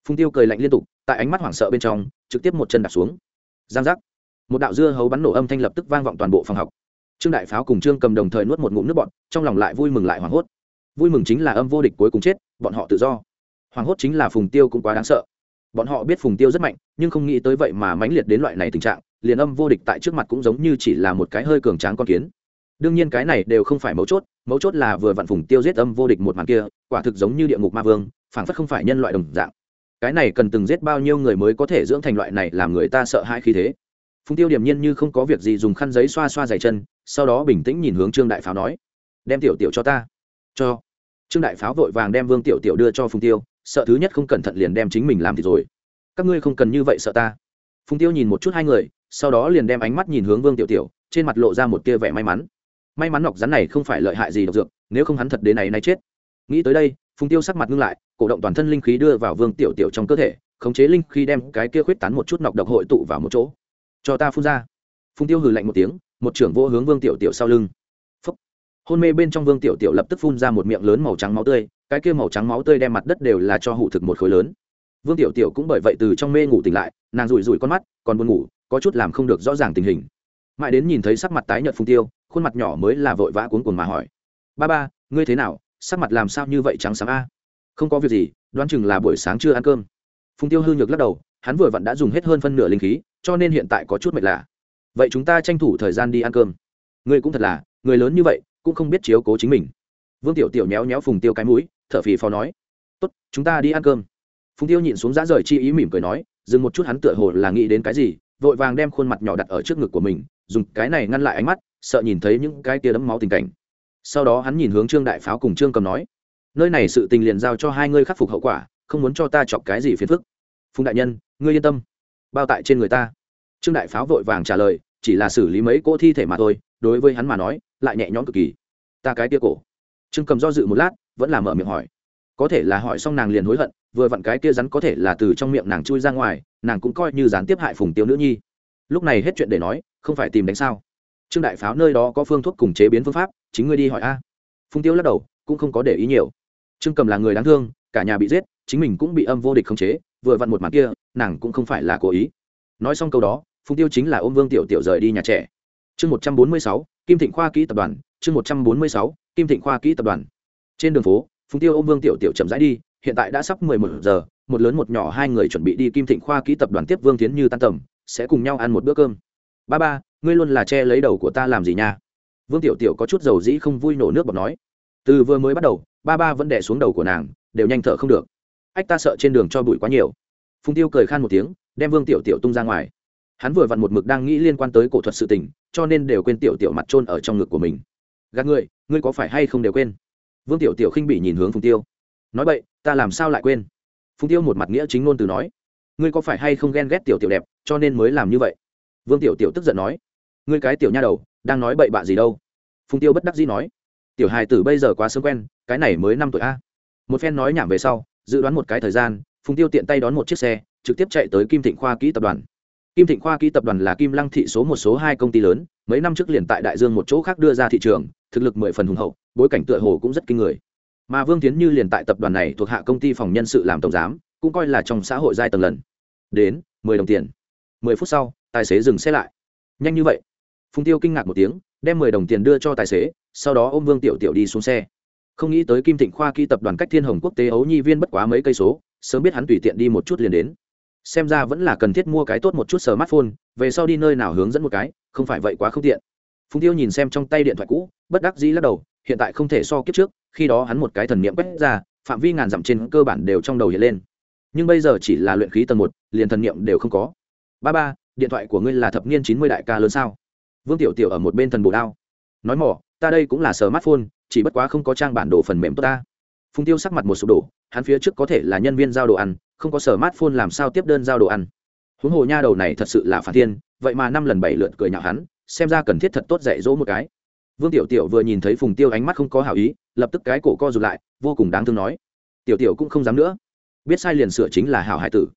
Phung tiêu cười lạnh liên tục, tại ánh mắt hoảng sợ bên trong, trực tiếp một chân đạp xuống. Giang giác. Một đạo dưa hấu bắn nổ âm thanh lập tức vang vọng toàn bộ phòng học trương đại pháo cùng trương cầm đồng thời nuốt một ngụm nước bọn trong lòng lại vui mừng lại hoảng hốt. Vui mừng chính là âm vô địch cuối cùng chết, bọn họ tự do. Hoảng hốt chính là phùng tiêu cũng quá đáng sợ. Bọn họ biết phùng tiêu rất mạnh, nhưng không nghĩ tới vậy mà mãnh liệt đến loại này tình trạng, liền âm vô địch tại trước mặt cũng giống như chỉ là một cái hơi cường tráng con kiến. Đương nhiên cái này đều không phải mấu chốt mấu chốt là vừa vặn phùng tiêu giết âm vô địch một màn kia, quả thực giống như địa ngục ma vương, phảng phất không phải nhân loại đồng dạng. Cái này cần từng giết bao nhiêu người mới có thể dưỡng thành loại này làm người ta sợ hãi khi thế? Phùng tiêu điểm nhiên như không có việc gì dùng khăn giấy xoa xoa dày chân, sau đó bình tĩnh nhìn hướng trương đại pháo nói, đem tiểu tiểu cho ta. Cho. Trương đại pháo vội vàng đem vương tiểu tiểu đưa cho phùng tiêu, sợ thứ nhất không cẩn thận liền đem chính mình làm thì rồi. Các ngươi không cần như vậy sợ ta. Phùng tiêu nhìn một chút hai người, sau đó liền đem ánh mắt nhìn hướng vương tiểu tiểu, trên mặt lộ ra một tia vẻ may mắn. May mắn ngọc rắn này không phải lợi hại gì độc dược, nếu không hắn thật đến này nay chết. Nghĩ tới đây, phùng tiêu sắc mặt ngưng lại, cổ động toàn thân linh khí đưa vào vương tiểu tiểu trong cơ thể, khống chế linh khí đem cái kia khuyết tán một chút nọc độc hội tụ vào một chỗ cho ta phun ra. Phùng tiêu hừ lạnh một tiếng, một trưởng vô hướng vương tiểu tiểu sau lưng. Phúc. hôn mê bên trong vương tiểu tiểu lập tức phun ra một miệng lớn màu trắng máu tươi, cái kia màu trắng máu tươi đem mặt đất đều là cho hủ thực một khối lớn. Vương tiểu tiểu cũng bởi vậy từ trong mê ngủ tỉnh lại, nàng rủi rủi con mắt, còn buồn ngủ, có chút làm không được rõ ràng tình hình. Mãi đến nhìn thấy sắc mặt tái nhợt phùng tiêu, khuôn mặt nhỏ mới là vội vã cuốn cuồng mà hỏi. Ba ba, ngươi thế nào? Sắc mặt làm sao như vậy trắng sáng a? Không có việc gì, đoán chừng là buổi sáng chưa ăn cơm. Phùng tiêu hư nhược lắc đầu, hắn vừa vặn đã dùng hết hơn phân nửa linh khí cho nên hiện tại có chút mệt lạ vậy chúng ta tranh thủ thời gian đi ăn cơm. Ngươi cũng thật là, người lớn như vậy, cũng không biết chiếu cố chính mình. Vương tiểu tiểu méo méo phùng tiêu cái mũi, thở phì phò nói, tốt, chúng ta đi ăn cơm. Phùng tiêu nhìn xuống dã rời chi ý mỉm cười nói, dừng một chút hắn tựa hồ là nghĩ đến cái gì, vội vàng đem khuôn mặt nhỏ đặt ở trước ngực của mình, dùng cái này ngăn lại ánh mắt, sợ nhìn thấy những cái tia đấm máu tình cảnh. Sau đó hắn nhìn hướng trương đại pháo cùng trương cầm nói, nơi này sự tình liền giao cho hai ngươi khắc phục hậu quả, không muốn cho ta chọc cái gì phiền phức. Phùng đại nhân, ngươi yên tâm bao tại trên người ta. Trương đại pháo vội vàng trả lời, chỉ là xử lý mấy cỗ thi thể mà thôi, đối với hắn mà nói, lại nhẹ nhõm cực kỳ. Ta cái tia cổ. Trương cầm do dự một lát, vẫn là mở miệng hỏi. Có thể là hỏi xong nàng liền hối hận, vừa vặn cái kia rắn có thể là từ trong miệng nàng chui ra ngoài, nàng cũng coi như gián tiếp hại phùng tiêu nữ nhi. Lúc này hết chuyện để nói, không phải tìm đánh sao. Trương đại pháo nơi đó có phương thuốc cùng chế biến phương pháp, chính ngươi đi hỏi a. Phùng tiêu lắc đầu, cũng không có để ý nhiều. Trương cầm là người đáng thương, cả nhà bị giết, chính mình cũng bị âm vô địch khống chế vừa vặn một mặt kia, nàng cũng không phải là cố ý. Nói xong câu đó, phùng tiêu chính là ôm vương tiểu tiểu rời đi nhà trẻ. Chương một trăm bốn mươi sáu, kim thịnh khoa kỹ tập đoàn, chương một trăm bốn mươi sáu, kim thịnh khoa kỹ tập đoàn. Trên đường phố, phùng tiêu ôm vương tiểu tiểu chậm rãi đi, hiện tại đã sắp mười một giờ, một lớn một nhỏ hai người chuẩn bị đi kim thịnh khoa kỹ tập đoàn tiếp vương tiến như tan tầm, sẽ cùng nhau ăn một bữa cơm. Ba ba, ngươi luôn là che lấy đầu của ta làm gì nha? Vương tiểu tiểu có chút dầu dĩ không vui nổ nước bọt nói. Từ vừa mới bắt đầu, ba ba vẫn đẻ xuống đầu của nàng, đều nhanh thở không được ách ta sợ trên đường cho bụi quá nhiều. Phùng tiêu cười khan một tiếng, đem vương tiểu tiểu tung ra ngoài. Hắn vừa vặn một mực đang nghĩ liên quan tới cổ thuật sự tình, cho nên đều quên tiểu tiểu mặt trôn ở trong ngực của mình. Gạt ngươi ngươi có phải hay không đều quên? Vương tiểu tiểu khinh bị nhìn hướng phùng tiêu. Nói vậy ta làm sao lại quên? Phùng tiêu một mặt nghĩa chính ngôn từ nói. Ngươi có phải hay không ghen ghét tiểu tiểu đẹp, cho nên mới làm như vậy? Vương tiểu tiểu tức giận nói. Ngươi cái tiểu nha đầu, đang nói bậy bạ gì đâu? Phùng tiêu bất đắc dĩ nói. Tiểu hài tử bây giờ quá sớm quen, cái này mới năm tuổi a. Một phen nói nhảm về sau dự đoán một cái thời gian, phùng tiêu tiện tay đón một chiếc xe, trực tiếp chạy tới kim thịnh khoa kỹ tập đoàn. Kim thịnh khoa kỹ tập đoàn là kim lăng thị số một số hai công ty lớn, mấy năm trước liền tại đại dương một chỗ khác đưa ra thị trường, thực lực mười phần hùng hậu, bối cảnh tựa hồ cũng rất kinh người. Mà vương tiến như liền tại tập đoàn này thuộc hạ công ty phòng nhân sự làm tổng giám, cũng coi là trong xã hội giai tầng lần. Đến, mười đồng tiền. Mười phút sau, tài xế dừng xe lại. Nhanh như vậy. Phùng tiêu kinh ngạc một tiếng, đem mười đồng tiền đưa cho tài xế, sau đó ôm vương tiểu tiểu đi xuống xe không nghĩ tới kim thịnh khoa kỹ tập đoàn cách thiên hồng quốc tế ấu nhi viên bất quá mấy cây số, sớm biết hắn tùy tiện đi một chút liền đến. Xem ra vẫn là cần thiết mua cái tốt một chút smartphone, về sau đi nơi nào hướng dẫn một cái, không phải vậy quá không tiện. Phùng tiêu nhìn xem trong tay điện thoại cũ, bất đắc dĩ lắc đầu, hiện tại không thể so kiếp trước, khi đó hắn một cái thần niệm quét ra, phạm vi ngàn dặm trên cơ bản đều trong đầu hiện lên. Nhưng bây giờ chỉ là luyện khí tầng một, liền thần niệm đều không có. Ba ba, điện thoại của ngươi là thập niên chín mươi đại ca lớn sao? Vương tiểu tiểu ở một bên thần bồ đao. Nói mỏ ta đây cũng là smartphone, chỉ bất quá không có trang bản đồ phần mềm tốt ta. Phùng tiêu sắc mặt một sụp đổ, hắn phía trước có thể là nhân viên giao đồ ăn, không có smartphone làm sao tiếp đơn giao đồ ăn. Huống hồ nha đầu này thật sự là phản thiên, vậy mà năm lần bảy lượt cười nhạo hắn, xem ra cần thiết thật tốt dạy dỗ một cái. Vương tiểu tiểu vừa nhìn thấy phùng tiêu ánh mắt không có hảo ý, lập tức cái cổ co rụt lại, vô cùng đáng thương nói. Tiểu tiểu cũng không dám nữa. Biết sai liền sửa chính là hảo hải tử.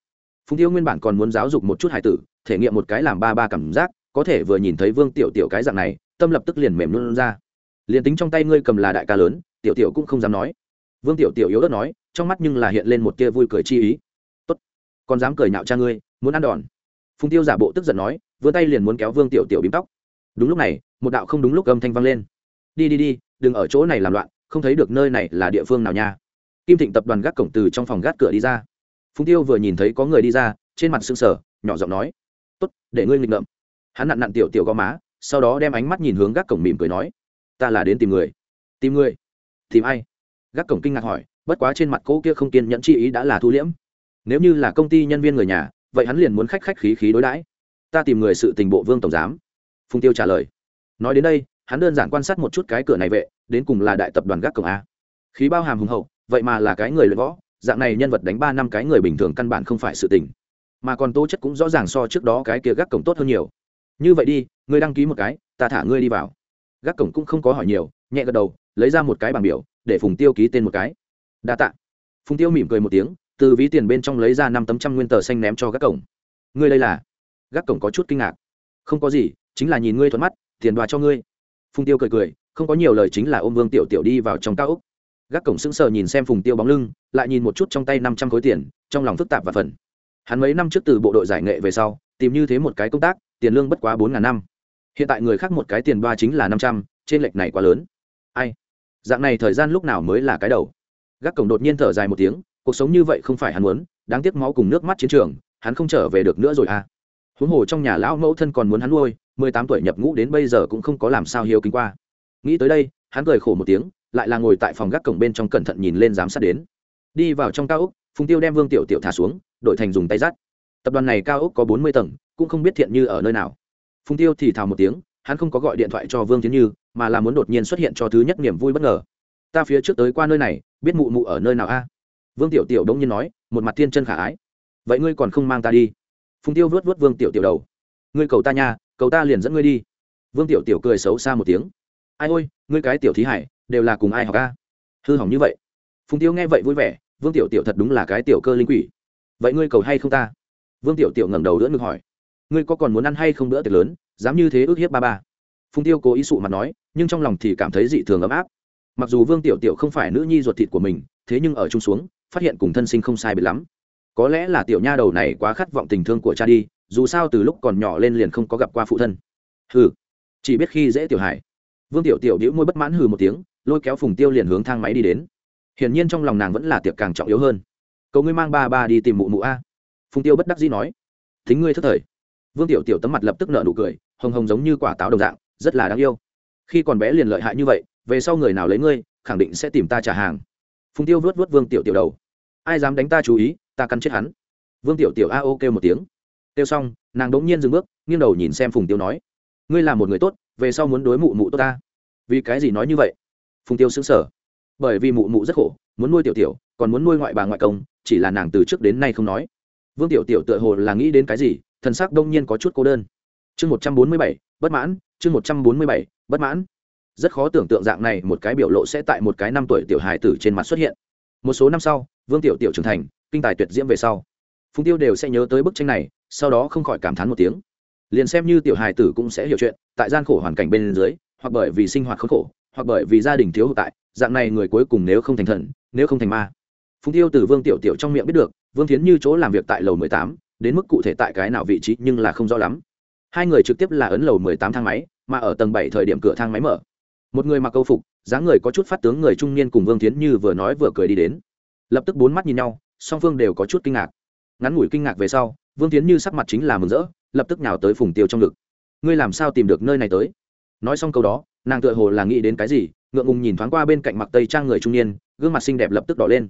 Phùng tiêu nguyên bản còn muốn giáo dục một chút hải tử, thể nghiệm một cái làm ba ba cảm giác, có thể vừa nhìn thấy vương tiểu tiểu cái dạng này, tâm lập tức liền mềm luôn ra liền tính trong tay ngươi cầm là đại ca lớn, tiểu tiểu cũng không dám nói. Vương tiểu tiểu yếu đất nói, trong mắt nhưng là hiện lên một tia vui cười chi ý. Tốt, còn dám cười nhạo cha ngươi, muốn ăn đòn. Phùng tiêu giả bộ tức giận nói, vươn tay liền muốn kéo vương tiểu tiểu bím tóc. Đúng lúc này, một đạo không đúng lúc âm thanh vang lên. Đi đi đi, đừng ở chỗ này làm loạn, không thấy được nơi này là địa phương nào nha. Kim thịnh tập đoàn gác cổng từ trong phòng gác cửa đi ra. Phùng tiêu vừa nhìn thấy có người đi ra, trên mặt sưng sở nhỏ giọng nói, tốt, để ngươi nghịch ngợm. Hắn nặn nặn tiểu tiểu gò má, sau đó đem ánh mắt nhìn hướng gác cổng mỉm cười nói ta là đến tìm người. Tìm người? Tìm ai? Gác cổng kinh ngạc hỏi, bất quá trên mặt cô kia không kiên nhẫn chi ý đã là thu liễm. Nếu như là công ty nhân viên người nhà, vậy hắn liền muốn khách khách khí khí đối đãi. Ta tìm người sự tình bộ vương tổng giám. Phùng tiêu trả lời, nói đến đây, hắn đơn giản quan sát một chút cái cửa này vệ, đến cùng là đại tập đoàn gác cổng a. Khí bao hàm hùng hậu, vậy mà là cái người luyện võ, dạng này nhân vật đánh ba năm cái người bình thường căn bản không phải sự tình. Mà còn tố chất cũng rõ ràng so trước đó cái kia gác cổng tốt hơn nhiều. Như vậy đi, ngươi đăng ký một cái, ta thả ngươi đi vào gác cổng cũng không có hỏi nhiều, nhẹ gật đầu, lấy ra một cái bảng biểu, để phùng tiêu ký tên một cái. Đa tạ. Phùng tiêu mỉm cười một tiếng, từ ví tiền bên trong lấy ra năm tấm trăm nguyên tờ xanh ném cho gác cổng. Ngươi đây là? Gác cổng có chút kinh ngạc. Không có gì, chính là nhìn ngươi thuận mắt, tiền đoạt cho ngươi. Phùng tiêu cười cười, không có nhiều lời chính là ôm vương tiểu tiểu đi vào trong cao úc gác cổng sững sờ nhìn xem phùng tiêu bóng lưng, lại nhìn một chút trong tay năm trăm khối tiền, trong lòng phức tạp và phần hắn mấy năm trước từ bộ đội giải nghệ về sau, tìm như thế một cái công tác, tiền lương bất quá bốn ngàn năm hiện tại người khác một cái tiền ba chính là năm trăm, trên lệch này quá lớn. Ai? Dạng này thời gian lúc nào mới là cái đầu? Gác cổng đột nhiên thở dài một tiếng, cuộc sống như vậy không phải hắn muốn, đáng tiếc máu cùng nước mắt chiến trường, hắn không trở về được nữa rồi à. Huống hồ trong nhà lão mẫu thân còn muốn hắn nuôi, mười tám tuổi nhập ngũ đến bây giờ cũng không có làm sao hiếu kính qua. Nghĩ tới đây, hắn cười khổ một tiếng, lại là ngồi tại phòng gác cổng bên trong cẩn thận nhìn lên giám sát đến. Đi vào trong cao ốc, phùng tiêu đem vương tiểu tiểu thả xuống, đổi thành dùng tay rắt tập đoàn này cao ốc có bốn mươi tầng, cũng không biết thiện như ở nơi nào phùng tiêu thì thào một tiếng, hắn không có gọi điện thoại cho vương tiến như, mà là muốn đột nhiên xuất hiện cho thứ nhất niềm vui bất ngờ. Ta phía trước tới qua nơi này, biết mụ mụ ở nơi nào a? Vương tiểu tiểu đông nhiên nói, một mặt thiên chân khả ái. Vậy ngươi còn không mang ta đi? Phùng tiêu vớt vớt vương tiểu tiểu đầu. Ngươi cầu ta nha, cầu ta liền dẫn ngươi đi. Vương tiểu tiểu cười xấu xa một tiếng. Ai ôi, ngươi cái tiểu thí hải, đều là cùng ai học a? Hư hỏng như vậy. Phùng tiêu nghe vậy vui vẻ, vương tiểu tiểu thật đúng là cái tiểu cơ linh quỷ. Vậy ngươi cầu hay không ta? Vương tiểu tiểu ngẩng đầu đỡ ngực hỏi ngươi có còn muốn ăn hay không bữa tiệc lớn, dám như thế ước hiếp ba ba. Phùng tiêu cố ý sụ mặt nói, nhưng trong lòng thì cảm thấy dị thường ấm áp. Mặc dù vương tiểu tiểu không phải nữ nhi ruột thịt của mình, thế nhưng ở chung xuống, phát hiện cùng thân sinh không sai biệt lắm. Có lẽ là tiểu nha đầu này quá khát vọng tình thương của cha đi, dù sao từ lúc còn nhỏ lên liền không có gặp qua phụ thân. Hừ, chỉ biết khi dễ tiểu hải. Vương tiểu tiểu đĩu môi bất mãn hừ một tiếng, lôi kéo phùng tiêu liền hướng thang máy đi đến. Hiển nhiên trong lòng nàng vẫn là tiệc càng trọng yếu hơn. Cầu ngươi mang ba ba đi tìm mụ mụ a. Phùng tiêu bất đắc dĩ nói. Thính ngươi thất thời vương tiểu tiểu tấm mặt lập tức nở nụ cười, hồng hồng giống như quả táo đồng dạng, rất là đáng yêu. Khi còn bé liền lợi hại như vậy, về sau người nào lấy ngươi, khẳng định sẽ tìm ta trả hàng. Phùng tiêu vớt vớt vương tiểu tiểu đầu. Ai dám đánh ta chú ý, ta cắn chết hắn. Vương tiểu tiểu a ô kêu một tiếng. Kêu xong, nàng đ ỗ n g nhiên dừng bước, nghiêng đầu nhìn xem phùng tiêu nói. Ngươi là một người tốt, về sau muốn đối mụ mụ tốt ta. Vì cái gì nói như vậy? Phùng tiêu xứng sở bởi vì mụ mụ rất khổ, muốn nuôi tiểu tiểu, còn muốn nuôi ngoại bà ngoại công, chỉ là nàng từ trước đến nay không nói. Vương tiểu tiểu tựa hồ là nghĩ đến cái gì thần sắc đông nhiên có chút cô đơn. Chương một trăm bốn mươi bảy, bất mãn, chương một trăm bốn mươi bảy, bất mãn. Rất khó tưởng tượng dạng này một cái biểu lộ sẽ tại một cái năm tuổi tiểu hài tử trên mặt xuất hiện. Một số năm sau, vương tiểu tiểu trưởng thành, kinh tài tuyệt diễm về sau. Phùng tiêu đều sẽ nhớ tới bức tranh này, sau đó không khỏi cảm thán một tiếng. Liền xem như tiểu hài tử cũng sẽ hiểu chuyện, tại gian khổ hoàn cảnh bên dưới, hoặc bởi vì sinh hoạt khốn khổ, hoặc bởi vì gia đình thiếu hụt tại, dạng này người cuối cùng nếu không thành thần, nếu không thành ma. Phùng tiêu từ vương tiểu tiểu trong miệng biết được, vương thiến như chỗ làm việc tại lầu mười tám đến mức cụ thể tại cái nào vị trí nhưng là không rõ lắm. Hai người trực tiếp là ấn lầu mười tám thang máy, mà ở tầng bảy thời điểm cửa thang máy mở. Một người mặc câu phục, dáng người có chút phát tướng người trung niên cùng vương tiến như vừa nói vừa cười đi đến. Lập tức bốn mắt nhìn nhau, song phương đều có chút kinh ngạc. Ngắn ngủi kinh ngạc về sau, vương tiến như sắc mặt chính là mừng rỡ, lập tức nào tới phùng tiêu trong ngực. Ngươi làm sao tìm được nơi này tới? Nói xong câu đó, nàng tựa hồ là nghĩ đến cái gì, ngượng ngùng nhìn thoáng qua bên cạnh mặc tây trang người trung niên, gương mặt xinh đẹp lập tức đỏ lên.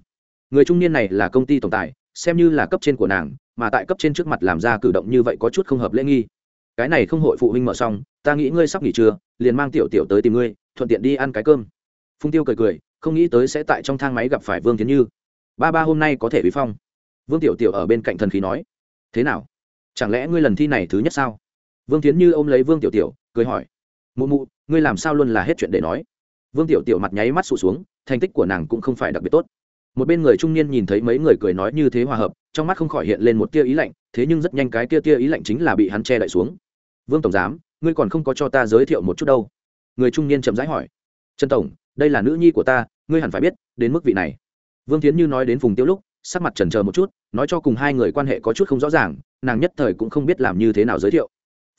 Người trung niên này là công ty tổng tài, xem như là cấp trên của nàng mà tại cấp trên trước mặt làm ra cử động như vậy có chút không hợp lễ nghi. Cái này không hội phụ huynh mở xong, ta nghĩ ngươi sắp nghỉ trưa, liền mang tiểu tiểu tới tìm ngươi, thuận tiện đi ăn cái cơm. Phung tiêu cười cười, không nghĩ tới sẽ tại trong thang máy gặp phải vương tiến như. Ba ba hôm nay có thể bị phong. Vương tiểu tiểu ở bên cạnh thần khí nói, thế nào? Chẳng lẽ ngươi lần thi này thứ nhất sao? Vương tiến như ôm lấy vương tiểu tiểu, cười hỏi, mụ mụ, ngươi làm sao luôn là hết chuyện để nói? Vương tiểu tiểu mặt nháy mắt sụt xuống, thành tích của nàng cũng không phải đặc biệt tốt. Một bên người trung niên nhìn thấy mấy người cười nói như thế hòa hợp trong mắt không khỏi hiện lên một tia ý lạnh, thế nhưng rất nhanh cái tia tia ý lạnh chính là bị hắn che đậy xuống. Vương tổng giám, ngươi còn không có cho ta giới thiệu một chút đâu. Người trung niên chậm rãi hỏi. Trần tổng, đây là nữ nhi của ta, ngươi hẳn phải biết, đến mức vị này. Vương tiến như nói đến vùng tiêu lúc, sắc mặt trần chờ một chút, nói cho cùng hai người quan hệ có chút không rõ ràng, nàng nhất thời cũng không biết làm như thế nào giới thiệu.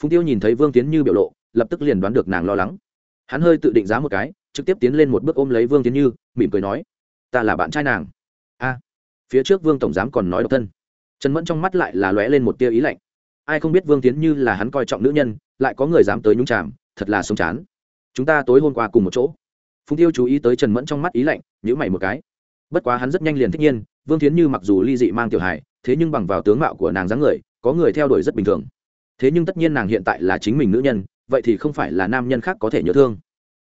Phùng tiêu nhìn thấy vương tiến như biểu lộ, lập tức liền đoán được nàng lo lắng. Hắn hơi tự định giá một cái, trực tiếp tiến lên một bước ôm lấy vương tiến như, mỉm cười nói, ta là bạn trai nàng. A phía trước vương tổng giám còn nói độc thân. Trần mẫn trong mắt lại là lóe lên một tia ý lạnh. Ai không biết vương tiến như là hắn coi trọng nữ nhân, lại có người dám tới nhúng chàm, thật là sống chán. Chúng ta tối hôm qua cùng một chỗ. Phùng tiêu chú ý tới trần mẫn trong mắt ý lạnh nhữ mày một cái. Bất quá hắn rất nhanh liền thích nhiên, vương tiến như mặc dù ly dị mang tiểu hài, thế nhưng bằng vào tướng mạo của nàng dáng người, có người theo đuổi rất bình thường. Thế nhưng tất nhiên nàng hiện tại là chính mình nữ nhân, vậy thì không phải là nam nhân khác có thể nhớ thương.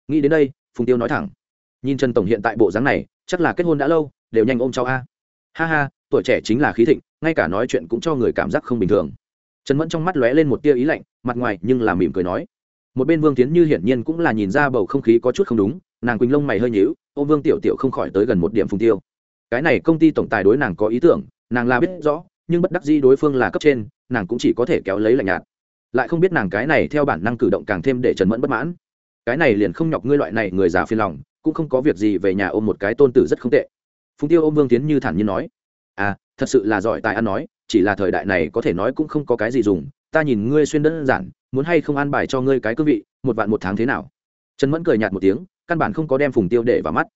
Nghĩ đến đây, phùng tiêu nói thẳng. Nhìn trần tổng hiện tại bộ dáng này, chắc là kết hôn đã lâu, đều nhanh ôm cháu a ha ha, tuổi trẻ chính là khí thịnh, ngay cả nói chuyện cũng cho người cảm giác không bình thường. Trần mẫn trong mắt lóe lên một tia ý lạnh, mặt ngoài nhưng là mỉm cười nói. Một bên vương tiến như hiển nhiên cũng là nhìn ra bầu không khí có chút không đúng, nàng quỳnh lông mày hơi nhíu ô vương tiểu tiểu không khỏi tới gần một điểm phùng tiêu. Cái này công ty tổng tài đối nàng có ý tưởng, nàng là biết rõ, nhưng bất đắc dĩ đối phương là cấp trên, nàng cũng chỉ có thể kéo lấy lạnh nhạt. Lại không biết nàng cái này theo bản năng cử động càng thêm để trần mẫn bất mãn. Cái này liền không nhọc ngươi loại này người già phiền lòng, cũng không có việc gì về nhà ôm một cái tôn tử rất không tệ phùng tiêu ôm vương tiến như thản nhiên nói à thật sự là giỏi tài ăn nói, chỉ là thời đại này có thể nói cũng không có cái gì dùng. Ta nhìn ngươi xuyên đơn giản, muốn hay không an bài cho ngươi cái cương vị, một vạn một tháng thế nào? Trần mẫn cười nhạt một tiếng, căn bản không có đem phùng tiêu để vào mắt.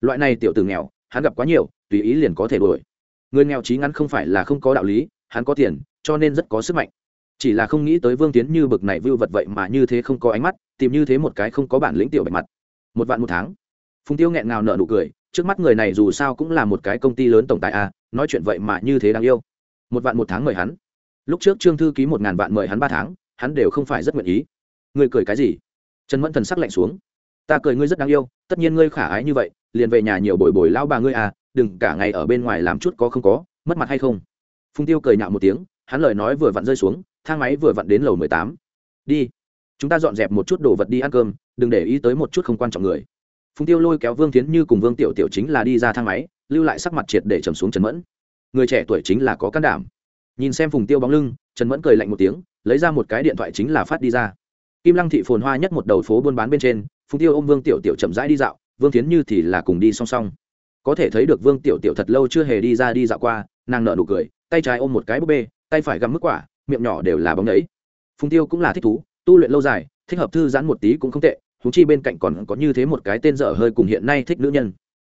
Loại này tiểu tử nghèo, hắn gặp quá nhiều, tùy ý liền có thể đuổi. Người nghèo trí ngắn không phải là không có đạo lý, hắn có tiền, cho nên rất có sức mạnh. Chỉ là không nghĩ tới vương tiến như bực này vưu vật vậy mà như thế không có ánh mắt, tìm như thế một cái không có bản lĩnh tiểu bạch mặt. Một vạn một tháng. Phùng tiêu nghẹn ngào nợ nụ cười trước mắt người này dù sao cũng là một cái công ty lớn tổng tài a, nói chuyện vậy mà như thế đáng yêu. Một vạn một tháng mời hắn. Lúc trước trương thư ký một ngàn vạn mời hắn ba tháng, hắn đều không phải rất nguyện ý. Ngươi cười cái gì? Trần mẫn thần sắc lạnh xuống. Ta cười ngươi rất đáng yêu, tất nhiên ngươi khả ái như vậy, liền về nhà nhiều bồi bồi lao bà ngươi à đừng cả ngày ở bên ngoài làm chút có không có, mất mặt hay không? Phung tiêu cười nhạo một tiếng, hắn lời nói vừa vặn rơi xuống, thang máy vừa vặn đến lầu mười tám. Đi, chúng ta dọn dẹp một chút đồ vật đi ăn cơm, đừng để ý tới một chút không quan trọng người. Phùng tiêu lôi kéo vương tiến như cùng vương tiểu tiểu chính là đi ra thang máy, lưu lại sắc mặt triệt để trầm xuống trần mẫn. Người trẻ tuổi chính là có can đảm. Nhìn xem phùng tiêu bóng lưng, trần mẫn cười lạnh một tiếng, lấy ra một cái điện thoại chính là phát đi ra. Kim lăng thị phồn hoa nhất một đầu phố buôn bán bên trên, phùng tiêu ôm vương tiểu tiểu chậm rãi đi dạo, vương tiến như thì là cùng đi song song. Có thể thấy được vương tiểu tiểu thật lâu chưa hề đi ra đi dạo qua, nàng nợ nụ cười, tay trái ôm một cái búp bê, tay phải găm mức quả, miệng nhỏ đều là bóng đấy phùng tiêu cũng là thích thú, tu luyện lâu dài, thích hợp thư giãn một tí cũng không tệ thú chi bên cạnh còn có như thế một cái tên dở hơi cùng hiện nay thích nữ nhân.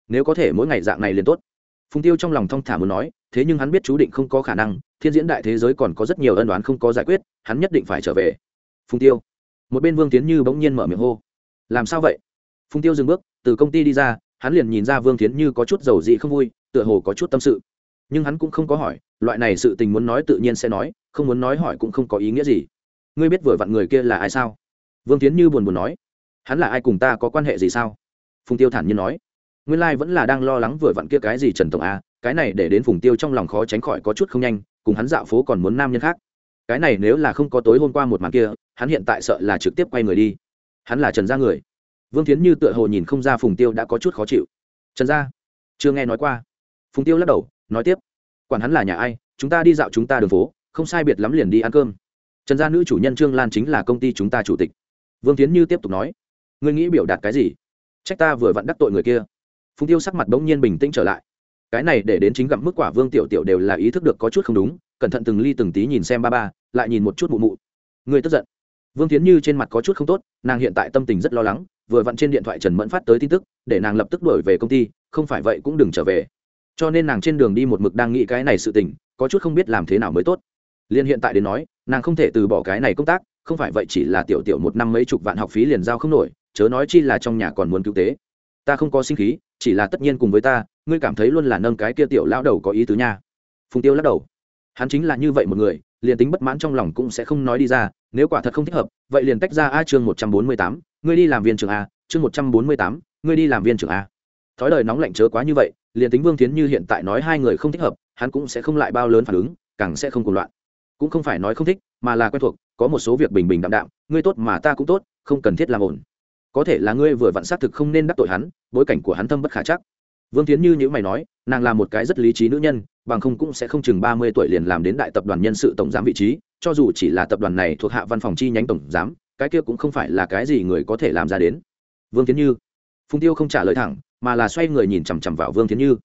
Nếu có thể mỗi ngày dạng này liền tốt. Phùng tiêu trong lòng thong thả muốn nói, thế nhưng hắn biết chú định không có khả năng, thiên diễn đại thế giới còn có rất nhiều ân đoán không có giải quyết, hắn nhất định phải trở về. Phùng tiêu. Một bên vương tiến như bỗng nhiên mở miệng hô. Làm sao vậy? Phùng tiêu dừng bước, từ công ty đi ra, hắn liền nhìn ra vương tiến như có chút dầu dị không vui, tựa hồ có chút tâm sự. Nhưng hắn cũng không có hỏi, loại này sự tình muốn nói tự nhiên sẽ nói, không muốn nói hỏi cũng không có ý nghĩa gì. Ngươi biết vừa vặn người kia là ai sao? Vương tiến như buồn buồn nói hắn là ai cùng ta có quan hệ gì sao? Phùng tiêu thản nhiên nói. Nguyên lai vẫn là đang lo lắng vừa vặn kia cái gì trần tổng a, cái này để đến phùng tiêu trong lòng khó tránh khỏi có chút không nhanh, cùng hắn dạo phố còn muốn nam nhân khác. Cái này nếu là không có tối hôm qua một màn kia, hắn hiện tại sợ là trực tiếp quay người đi. Hắn là trần gia người. Vương tiến như tựa hồ nhìn không ra phùng tiêu đã có chút khó chịu. Trần gia, chưa nghe nói qua. Phùng tiêu lắc đầu, nói tiếp. Quản hắn là nhà ai, chúng ta đi dạo chúng ta đường phố, không sai biệt lắm liền đi ăn cơm. Trần gia nữ chủ nhân trương lan chính là công ty chúng ta chủ tịch. Vương tiến như tiếp tục nói ngươi nghĩ biểu đạt cái gì? Trách ta vừa vặn đắc tội người kia. Phùng tiêu sắc mặt bỗng nhiên bình tĩnh trở lại. Cái này để đến chính gặm mức quả vương tiểu tiểu đều là ý thức được có chút không đúng, cẩn thận từng ly từng tí nhìn xem ba ba, lại nhìn một chút mụ mụ. Người tức giận. Vương tiến như trên mặt có chút không tốt, nàng hiện tại tâm tình rất lo lắng, vừa vặn trên điện thoại trần mẫn phát tới tin tức, để nàng lập tức đổi về công ty, không phải vậy cũng đừng trở về. Cho nên nàng trên đường đi một mực đang nghĩ cái này sự tình, có chút không biết làm thế nào mới tốt. Liên hiện tại đến nói, nàng không thể từ bỏ cái này công tác, không phải vậy chỉ là tiểu tiểu một năm mấy chục vạn học phí liền giao không nổi chớ nói chi là trong nhà còn muốn cứu tế. Ta không có sinh khí, chỉ là tất nhiên cùng với ta, ngươi cảm thấy luôn là nâng cái kia tiểu lão đầu có ý tứ nha. Phùng tiêu lắc đầu. Hắn chính là như vậy một người, liền tính bất mãn trong lòng cũng sẽ không nói đi ra, nếu quả thật không thích hợp, vậy liền tách ra a chương một trăm bốn mươi tám, ngươi đi làm viên trưởng a, chương một trăm bốn mươi tám, ngươi đi làm viên trưởng a. Thói đời nóng lạnh chớ quá như vậy, liền tính vương tiến như hiện tại nói hai người không thích hợp, hắn cũng sẽ không lại bao lớn phản ứng, càng sẽ không cùng loạn. Cũng không phải nói không thích, mà là quen thuộc, có một số việc bình bình đạm đạm, ngươi tốt mà ta cũng tốt, không cần thiết làm ổn có thể là ngươi vừa vặn xác thực không nên đắc tội hắn, bối cảnh của hắn thâm bất khả chắc. Vương tiến như những mày nói, nàng là một cái rất lý trí nữ nhân, bằng không cũng sẽ không chừng ba mươi tuổi liền làm đến đại tập đoàn nhân sự tổng giám vị trí, cho dù chỉ là tập đoàn này thuộc hạ văn phòng chi nhánh tổng giám, cái kia cũng không phải là cái gì người có thể làm ra đến. Vương tiến như phung tiêu không trả lời thẳng, mà là xoay người nhìn chằm chằm vào vương tiến như.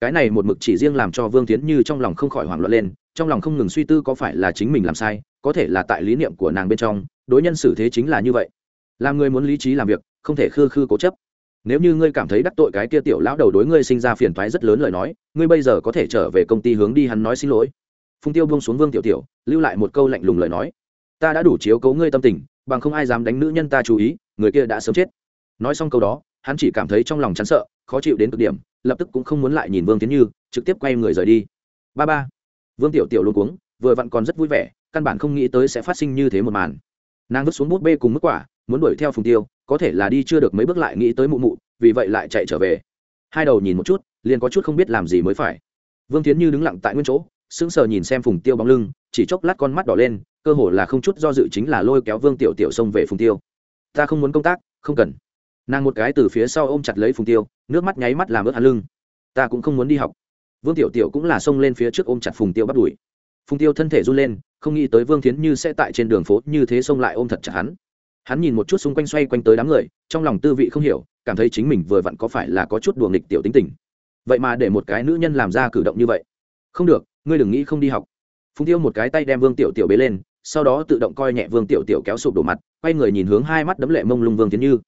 Cái này một mực chỉ riêng làm cho vương tiến như trong lòng không khỏi hoảng loạn lên, trong lòng không ngừng suy tư có phải là chính mình làm sai, có thể là tại lý niệm của nàng bên trong, đối nhân xử thế chính là như vậy làm người muốn lý trí làm việc, không thể khư khư cố chấp. Nếu như ngươi cảm thấy đắc tội cái kia tiểu lão đầu đối ngươi sinh ra phiền toái rất lớn lời nói, ngươi bây giờ có thể trở về công ty hướng đi hắn nói xin lỗi. Phung tiêu buông xuống vương tiểu tiểu, lưu lại một câu lạnh lùng lời nói. Ta đã đủ chiếu cấu ngươi tâm tình, bằng không ai dám đánh nữ nhân ta chú ý, người kia đã sớm chết. Nói xong câu đó, hắn chỉ cảm thấy trong lòng chán sợ, khó chịu đến cực điểm, lập tức cũng không muốn lại nhìn vương tiến như, trực tiếp quay người rời đi. Ba ba. Vương tiểu tiểu luôn cuống, vừa vặn còn rất vui vẻ, căn bản không nghĩ tới sẽ phát sinh như thế một màn. Nàng vứt xuống bút bê cùng mức quả muốn đuổi theo phùng tiêu, có thể là đi chưa được mấy bước lại nghĩ tới mụ mụ, vì vậy lại chạy trở về. Hai đầu nhìn một chút, liền có chút không biết làm gì mới phải. Vương tiến như đứng lặng tại nguyên chỗ, sững sờ nhìn xem phùng tiêu bóng lưng, chỉ chốc lát con mắt đỏ lên, cơ hồ là không chút do dự chính là lôi kéo vương tiểu tiểu xông về phùng tiêu. Ta không muốn công tác, không cần. Nàng một cái từ phía sau ôm chặt lấy phùng tiêu, nước mắt nháy mắt làm ướt hắn lưng. Ta cũng không muốn đi học. Vương tiểu tiểu cũng là xông lên phía trước ôm chặt phùng tiêu bắt đuổi. Phùng tiêu thân thể run lên, không nghĩ tới vương tiến như sẽ tại trên đường phố như thế xông lại ôm thật chặt hắn hắn nhìn một chút xung quanh xoay quanh tới đám người, trong lòng tư vị không hiểu, cảm thấy chính mình vừa vặn có phải là có chút đùa nghịch tiểu tính tình. Vậy mà để một cái nữ nhân làm ra cử động như vậy. Không được, ngươi đừng nghĩ không đi học. Phùng tiêu một cái tay đem vương tiểu tiểu bế lên, sau đó tự động coi nhẹ vương tiểu tiểu kéo sụp đổ mặt, quay người nhìn hướng hai mắt đấm lệ mông lung vương tiến như.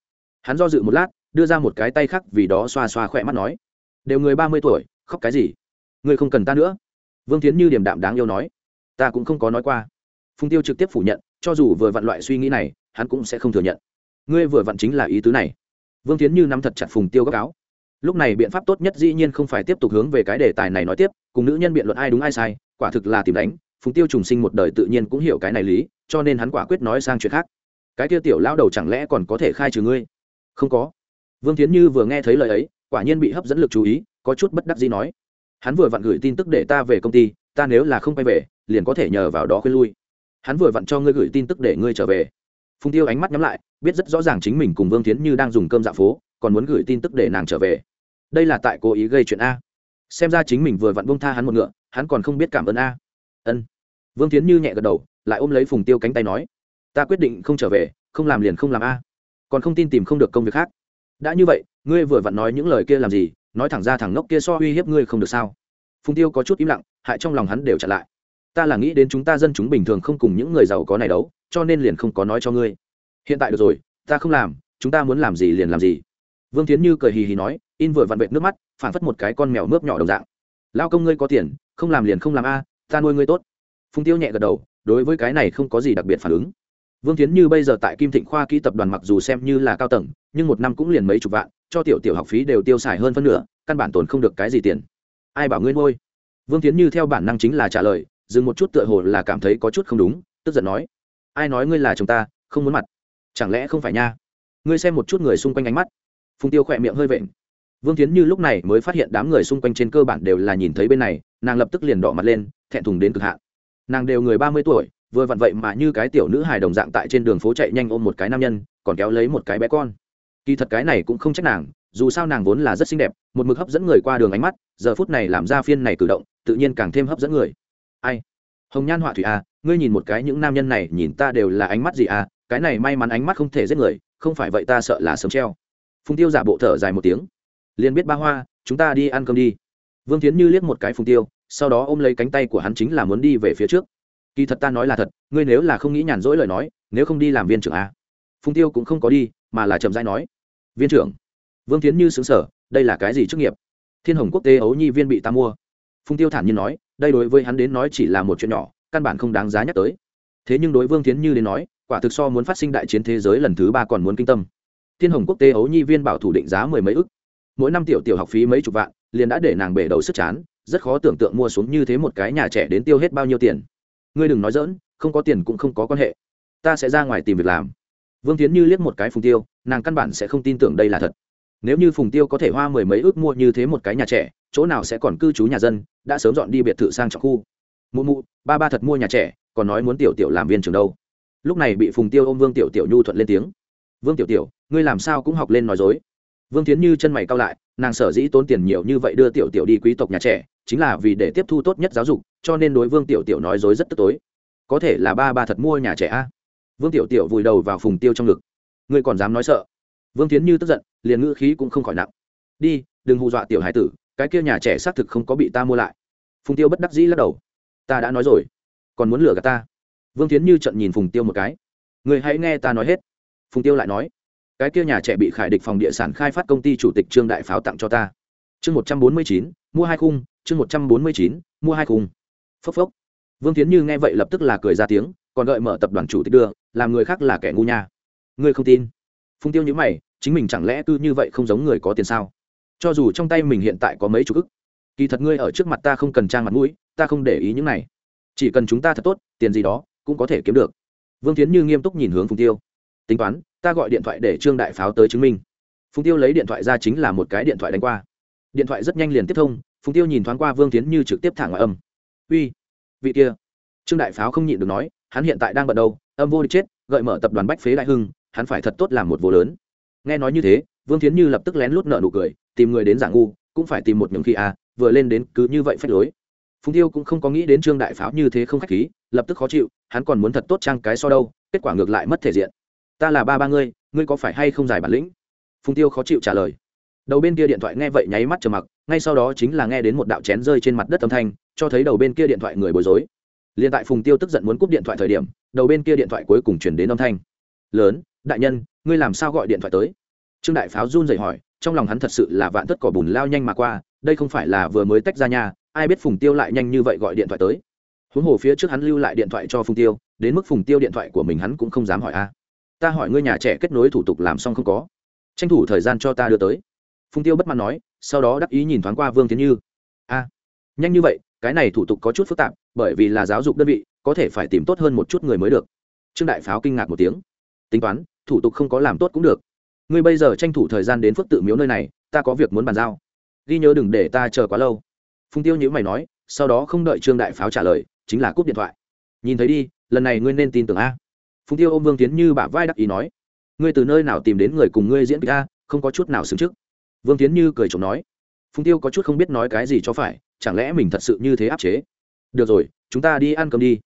Hắn do dự một lát, đưa ra một cái tay khác vì đó xoa xoa khỏe mắt nói, đều người ba mươi tuổi, khóc cái gì? Ngươi không cần ta nữa. Vương tiến như điềm đạm đáng yêu nói, ta cũng không có nói qua. Phùng tiêu trực tiếp phủ nhận cho dù vừa vặn loại suy nghĩ này, hắn cũng sẽ không thừa nhận. Ngươi vừa vặn chính là ý tứ này. Vương tiến như nắm thật chặt phùng tiêu góc áo. Lúc này biện pháp tốt nhất dĩ nhiên không phải tiếp tục hướng về cái đề tài này nói tiếp, cùng nữ nhân biện luận ai đúng ai sai, quả thực là tìm đánh, phùng tiêu trùng sinh một đời tự nhiên cũng hiểu cái này lý, cho nên hắn quả quyết nói sang chuyện khác. Cái Tiêu tiểu lão đầu chẳng lẽ còn có thể khai trừ ngươi? Không có. Vương tiến như vừa nghe thấy lời ấy, quả nhiên bị hấp dẫn lực chú ý, có chút bất đắc gì nói. Hắn vừa vặn gửi tin tức để ta về công ty, ta nếu là không quay về, liền có thể nhờ vào đó khuyên lui hắn vừa vặn cho ngươi gửi tin tức để ngươi trở về. Phùng tiêu ánh mắt nhắm lại, biết rất rõ ràng chính mình cùng vương tiến như đang dùng cơm dạ phố, còn muốn gửi tin tức để nàng trở về. Đây là tại cố ý gây chuyện a. Xem ra chính mình vừa vặn bông tha hắn một ngựa, hắn còn không biết cảm ơn a. Ân. Vương tiến như nhẹ gật đầu, lại ôm lấy phùng tiêu cánh tay nói, ta quyết định không trở về, không làm liền không làm a. Còn không tin tìm không được công việc khác. Đã như vậy, ngươi vừa vặn nói những lời kia làm gì, nói thẳng ra thẳng ngốc kia so uy hiếp ngươi không được sao? Phùng tiêu có chút im lặng, hại trong lòng hắn đều chặn lại ta là nghĩ đến chúng ta dân chúng bình thường không cùng những người giàu có này đấu, cho nên liền không có nói cho ngươi. Hiện tại được rồi, ta không làm, chúng ta muốn làm gì liền làm gì. Vương tiến như cười hì hì nói, in vừa vặn vẹt nước mắt phản phất một cái con mèo mướp nhỏ đồng dạng. Lao công ngươi có tiền, không làm liền không làm a, ta nuôi ngươi tốt. Phùng tiêu nhẹ gật đầu, đối với cái này không có gì đặc biệt phản ứng. Vương tiến như bây giờ tại kim thịnh khoa kỹ tập đoàn mặc dù xem như là cao tầng, nhưng một năm cũng liền mấy chục vạn, cho tiểu tiểu học phí đều tiêu xài hơn phân nửa, căn bản tồn không được cái gì tiền. Ai bảo ngươi nuôi? Vương tiến như theo bản năng chính là trả lời dừng một chút tựa hồ là cảm thấy có chút không đúng, tức giận nói, ai nói ngươi là chồng ta, không muốn mặt? Chẳng lẽ không phải nha? Ngươi xem một chút người xung quanh ánh mắt. Phùng tiêu khỏe miệng hơi vện. Vương tiến như lúc này mới phát hiện đám người xung quanh trên cơ bản đều là nhìn thấy bên này, nàng lập tức liền đỏ mặt lên, thẹn thùng đến cực hạn. Nàng đều người ba mươi tuổi, vừa vặn vậy mà như cái tiểu nữ hài đồng dạng tại trên đường phố chạy nhanh ôm một cái nam nhân, còn kéo lấy một cái bé con. Kỳ thật cái này cũng không trách nàng, dù sao nàng vốn là rất xinh đẹp, một mực hấp dẫn người qua đường ánh mắt, giờ phút này làm ra phiên này cử động, tự nhiên càng thêm hấp dẫn người ai? Hồng nhan họa thủy à ngươi nhìn một cái những nam nhân này nhìn ta đều là ánh mắt gì à cái này may mắn ánh mắt không thể giết người, không phải vậy ta sợ là sớm treo. Phùng tiêu giả bộ thở dài một tiếng. Liền biết ba hoa, chúng ta đi ăn cơm đi. Vương tiến như liếc một cái phùng tiêu, sau đó ôm lấy cánh tay của hắn chính là muốn đi về phía trước. Kỳ thật ta nói là thật, ngươi nếu là không nghĩ nhàn rỗi lời nói, nếu không đi làm viên trưởng a phùng tiêu cũng không có đi, mà là chậm rãi nói. Viên trưởng. Vương tiến như xứng sở đây là cái gì chức nghiệp? Thiên hồng quốc tế ấu nhi viên bị ta mua. Phùng tiêu thản nhiên nói đây đối với hắn đến nói chỉ là một chuyện nhỏ, căn bản không đáng giá nhắc tới. Thế nhưng đối vương tiến như đến nói, quả thực so muốn phát sinh đại chiến thế giới lần thứ ba còn muốn kinh tâm. Thiên hồng quốc tế ấu nhi viên bảo thủ định giá mười mấy ức. Mỗi năm tiểu tiểu học phí mấy chục vạn, liền đã để nàng bể đầu sức chán, rất khó tưởng tượng mua xuống như thế một cái nhà trẻ đến tiêu hết bao nhiêu tiền. Ngươi đừng nói dỡn không có tiền cũng không có quan hệ. Ta sẽ ra ngoài tìm việc làm. Vương tiến như liếc một cái phùng tiêu, nàng căn bản sẽ không tin tưởng đây là thật nếu như phùng tiêu có thể hoa mười mấy ước mua như thế một cái nhà trẻ, chỗ nào sẽ còn cư trú nhà dân, đã sớm dọn đi biệt thự sang trọng khu. Mụ mụ, ba ba thật mua nhà trẻ, còn nói muốn tiểu tiểu làm viên trường đâu. Lúc này bị phùng tiêu ôm vương tiểu tiểu nhu thuận lên tiếng. Vương tiểu tiểu, ngươi làm sao cũng học lên nói dối. Vương tiến như chân mày cao lại, nàng sở dĩ tốn tiền nhiều như vậy đưa tiểu tiểu đi quý tộc nhà trẻ, chính là vì để tiếp thu tốt nhất giáo dục, cho nên đối vương tiểu tiểu nói dối rất tức tối. Có thể là ba ba thật mua nhà trẻ a. Vương tiểu tiểu vùi đầu vào phùng tiêu trong ngực. Ngươi còn dám nói sợ vương tiến như tức giận, liền ngữ khí cũng không khỏi nặng. Đi, đừng hù dọa tiểu hải tử, cái kia nhà trẻ xác thực không có bị ta mua lại. Phùng tiêu bất đắc dĩ lắc đầu. Ta đã nói rồi, còn muốn lừa gạt ta? Vương tiến như trận nhìn phùng tiêu một cái. Người hãy nghe ta nói hết. Phùng tiêu lại nói. Cái kia nhà trẻ bị khải địch phòng địa sản khai phát công ty chủ tịch trương đại pháo tặng cho ta. Chương một trăm bốn mươi chín, mua hai khung, chương một trăm bốn mươi chín, mua hai khung. Phốc phốc. Vương tiến như nghe vậy lập tức là cười ra tiếng, còn đợi mở tập đoàn chủ tịch đưa, làm người khác là kẻ ngu nha. Ngươi không tin phùng tiêu nhữ mày, chính mình chẳng lẽ cứ như vậy không giống người có tiền sao? Cho dù trong tay mình hiện tại có mấy chục ức, kỳ thật ngươi ở trước mặt ta không cần trang mặt mũi, ta không để ý những này. Chỉ cần chúng ta thật tốt, tiền gì đó cũng có thể kiếm được. Vương tiến như nghiêm túc nhìn hướng phùng tiêu. Tính toán, ta gọi điện thoại để trương đại pháo tới chứng minh. Phùng tiêu lấy điện thoại ra chính là một cái điện thoại đánh qua. Điện thoại rất nhanh liền tiếp thông phùng tiêu nhìn thoáng qua vương tiến như trực tiếp thẳng ngoài âm. Uy, vị kia. Trương đại pháo không nhịn được nói, hắn hiện tại đang bận đâu, âm vô địch chết, gợi mở tập đoàn bách phế đại hưng hắn phải thật tốt làm một vô lớn. Nghe nói như thế, vương thiến như lập tức lén lút nợ nụ cười, tìm người đến giả ngu, cũng phải tìm một nhường khi à vừa lên đến cứ như vậy phách lối. Phùng tiêu cũng không có nghĩ đến trương đại pháo như thế không khách khí, lập tức khó chịu, hắn còn muốn thật tốt trang cái so đâu, kết quả ngược lại mất thể diện. Ta là ba ba ngươi ngươi có phải hay không giải bản lĩnh? Phùng tiêu khó chịu trả lời. Đầu bên kia điện thoại nghe vậy nháy mắt trầm mặc, ngay sau đó chính là nghe đến một đạo chén rơi trên mặt đất âm thanh, cho thấy đầu bên kia điện thoại người bối rối. Liền tại phùng tiêu tức giận muốn cúp điện thoại thời điểm, đầu bên kia điện thoại cuối cùng chuyển đến âm thanh. Lớn đại nhân, ngươi làm sao gọi điện thoại tới? Trương đại pháo run rẩy hỏi, trong lòng hắn thật sự là vạn tất cỏ bùn lao nhanh mà qua, đây không phải là vừa mới tách ra nhà, ai biết phùng tiêu lại nhanh như vậy gọi điện thoại tới. Huống hồ phía trước hắn lưu lại điện thoại cho phùng tiêu, đến mức phùng tiêu điện thoại của mình hắn cũng không dám hỏi a. Ta hỏi ngươi nhà trẻ kết nối thủ tục làm xong không có? Tranh thủ thời gian cho ta đưa tới. Phùng tiêu bất mãn nói, sau đó đắc ý nhìn thoáng qua vương tiến như. A, nhanh như vậy, cái này thủ tục có chút phức tạp, bởi vì là giáo dục đơn vị, có thể phải tìm tốt hơn một chút người mới được. Trương đại pháo kinh ngạc một tiếng. Tính toán thủ tục không có làm tốt cũng được. Ngươi bây giờ tranh thủ thời gian đến phước tự miếu nơi này, ta có việc muốn bàn giao. Ghi nhớ đừng để ta chờ quá lâu. Phùng tiêu nhữ mày nói, sau đó không đợi trương đại pháo trả lời, chính là cúp điện thoại. Nhìn thấy đi, lần này ngươi nên tin tưởng a. Phùng tiêu ô m vương tiến như bả vai đắc ý nói, ngươi từ nơi nào tìm đến người cùng ngươi diễn kịch a, không có chút nào xứng trước. Vương tiến như cười chồng nói, phùng tiêu có chút không biết nói cái gì cho phải, chẳng lẽ mình thật sự như thế áp chế? Được rồi, chúng ta đi ăn cơm đi.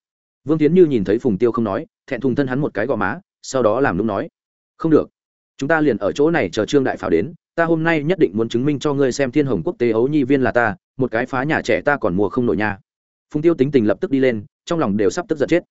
Vương tiến như nhìn thấy phùng tiêu không nói, thẹn thùng thân hắn một cái gò má sau đó làm lúc nói, không được, chúng ta liền ở chỗ này chờ trương đại pháo đến, ta hôm nay nhất định muốn chứng minh cho ngươi xem thiên hồng quốc tế ấu nhi viên là ta, một cái phá nhà trẻ ta còn mua không nổi nha. Phùng tiêu tính tình lập tức đi lên, trong lòng đều sắp tức giận chết.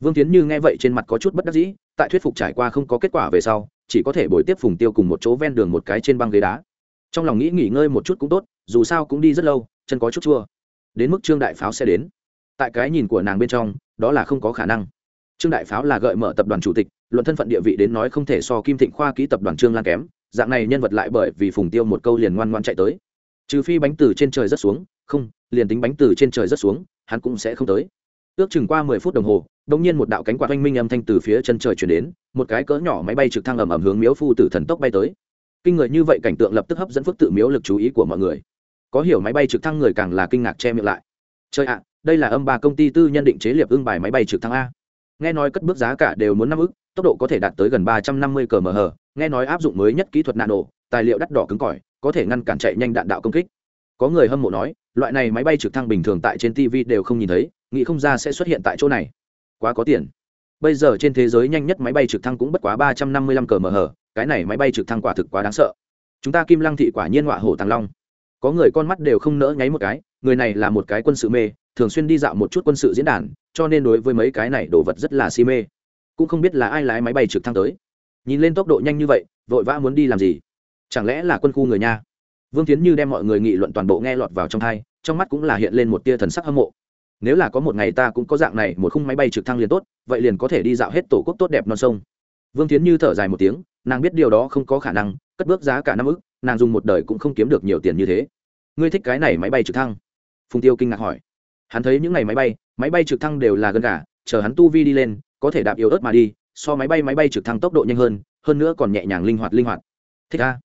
Vương tiến như nghe vậy trên mặt có chút bất đắc dĩ, tại thuyết phục trải qua không có kết quả về sau, chỉ có thể bồi tiếp phùng tiêu cùng một chỗ ven đường một cái trên băng ghế đá. Trong lòng nghĩ nghỉ ngơi một chút cũng tốt, dù sao cũng đi rất lâu, chân có chút chua. Đến mức trương đại pháo sẽ đến. Tại cái nhìn của nàng bên trong, đó là không có khả năng trương đại pháo là gợi mở tập đoàn chủ tịch, luận thân phận địa vị đến nói không thể so kim thịnh khoa ký tập đoàn trương lan kém, dạng này nhân vật lại bởi vì phùng tiêu một câu liền ngoan ngoan chạy tới. Trừ phi bánh từ trên trời rất xuống, không, liền tính bánh từ trên trời rất xuống, hắn cũng sẽ không tới. Ước chừng qua mười phút đồng hồ đông nhiên một đạo cánh quạt oanh minh âm thanh từ phía chân trời chuyển đến, một cái cỡ nhỏ máy bay trực thăng ầm ầm hướng miếu phu tử thần tốc bay tới. Kinh người như vậy cảnh tượng lập tức hấp dẫn phước tự miếu lực chú ý của mọi người. Có hiểu máy bay trực thăng người càng là kinh ngạc che miệng lại. Chơi ạ, đây là âm ba công ty tư nhân định chế liệp ưng bài máy bay trực thăng a nghe nói cất bước giá cả đều muốn năm ức, tốc độ có thể đạt tới gần ba trăm năm mươi cmh nghe nói áp dụng mới nhất kỹ thuật nạn nổ tài liệu đắt đỏ cứng cỏi, có thể ngăn cản chạy nhanh đạn đạo công kích. Có người hâm mộ nói, loại này máy bay trực thăng bình thường tại trên tv đều không nhìn thấy, nghĩ không ra sẽ xuất hiện tại chỗ này. Quá có tiền. Bây giờ trên thế giới nhanh nhất máy bay trực thăng cũng bất quá ba trăm năm mươi lăm cmh cái này máy bay trực thăng quả thực quá đáng sợ. Chúng ta kim lăng thị quả nhiên họa hổ thăng long. Có người con mắt đều không nỡ nháy một cái, người này là một cái quân sự mê, thường xuyên đi dạo một chút quân sự diễn đàn cho nên đối với mấy cái này đồ vật rất là si mê. Cũng không biết là ai lái máy bay trực thăng tới. Nhìn lên tốc độ nhanh như vậy, vội vã muốn đi làm gì? Chẳng lẽ là quân khu người nha? Vương tiến như đem mọi người nghị luận toàn bộ nghe lọt vào trong thai trong mắt cũng là hiện lên một tia thần sắc hâm mộ. Nếu là có một ngày ta cũng có dạng này, một khung máy bay trực thăng liền tốt, vậy liền có thể đi dạo hết tổ quốc tốt đẹp non sông. Vương tiến như thở dài một tiếng, nàng biết điều đó không có khả năng, cất bước giá cả năm ức, nàng dùng một đời cũng không kiếm được nhiều tiền như thế. Ngươi thích cái này máy bay trực thăng? Phùng tiêu kinh ngạc hỏi. Hắn thấy những ngày máy bay máy bay trực thăng đều là gần cả chờ hắn tu vi đi lên, có thể đạp yếu ớt mà đi, so máy bay máy bay trực thăng tốc độ nhanh hơn hơn nữa còn nhẹ nhàng linh hoạt linh hoạt. Thích ra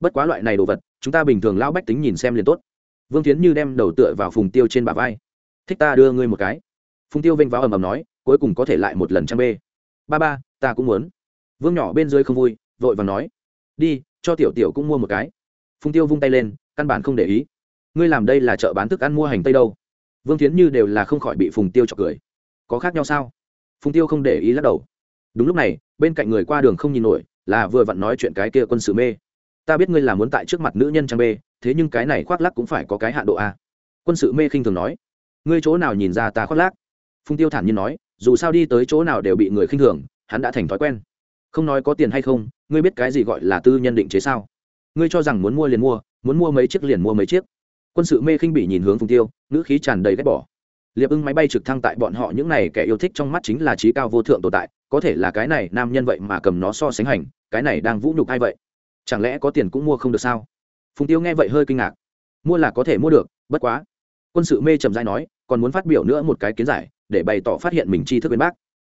bất quá loại này đồ vật, chúng ta bình thường lão bách tính nhìn xem liền tốt. Vương tiến như đem đầu tựa vào phùng tiêu trên bả vai. Thích ta đưa ngươi một cái. Phùng tiêu vênh váo ầm ầm nói, cuối cùng có thể lại một lần trang bê. Ba ba, ta cũng muốn. Vương nhỏ bên dưới không vui, vội và nói, đi, cho tiểu tiểu cũng mua một cái. Phùng tiêu vung tay lên, căn bản không để ý. Ngươi làm đây là chợ bán thức ăn mua hành tây đâu? Vương tiến như đều là không khỏi bị phùng tiêu chọc cười. Có khác nhau sao? Phùng tiêu không để ý lắc đầu. Đúng lúc này, bên cạnh người qua đường không nhìn nổi, là vừa vặn nói chuyện cái kia quân sự mê. Ta biết ngươi là muốn tại trước mặt nữ nhân trang bê, thế nhưng cái này khoác lắc cũng phải có cái hạ độ a. Quân sự mê khinh thường nói. Ngươi chỗ nào nhìn ra ta khoác lác? Phùng tiêu thản nhiên nói, dù sao đi tới chỗ nào đều bị người khinh thường, hắn đã thành thói quen. Không nói có tiền hay không, ngươi biết cái gì gọi là tư nhân định chế sao? Ngươi cho rằng muốn mua liền mua, muốn mua mấy chiếc liền mua mấy chiếc. Quân sự mê khinh bị nhìn hướng phùng tiêu ngữ khí tràn đầy ghét bỏ. Liệp ưng máy bay trực thăng tại bọn họ những này kẻ yêu thích trong mắt chính là trí cao vô thượng tồn tại, có thể là cái này nam nhân vậy mà cầm nó so sánh hành, cái này đang vũ nhục ai vậy? Chẳng lẽ có tiền cũng mua không được sao? Phùng tiêu nghe vậy hơi kinh ngạc. Mua là có thể mua được, bất quá. Quân sự mê trầm dai nói, còn muốn phát biểu nữa một cái kiến giải, để bày tỏ phát hiện mình tri thức bên bác.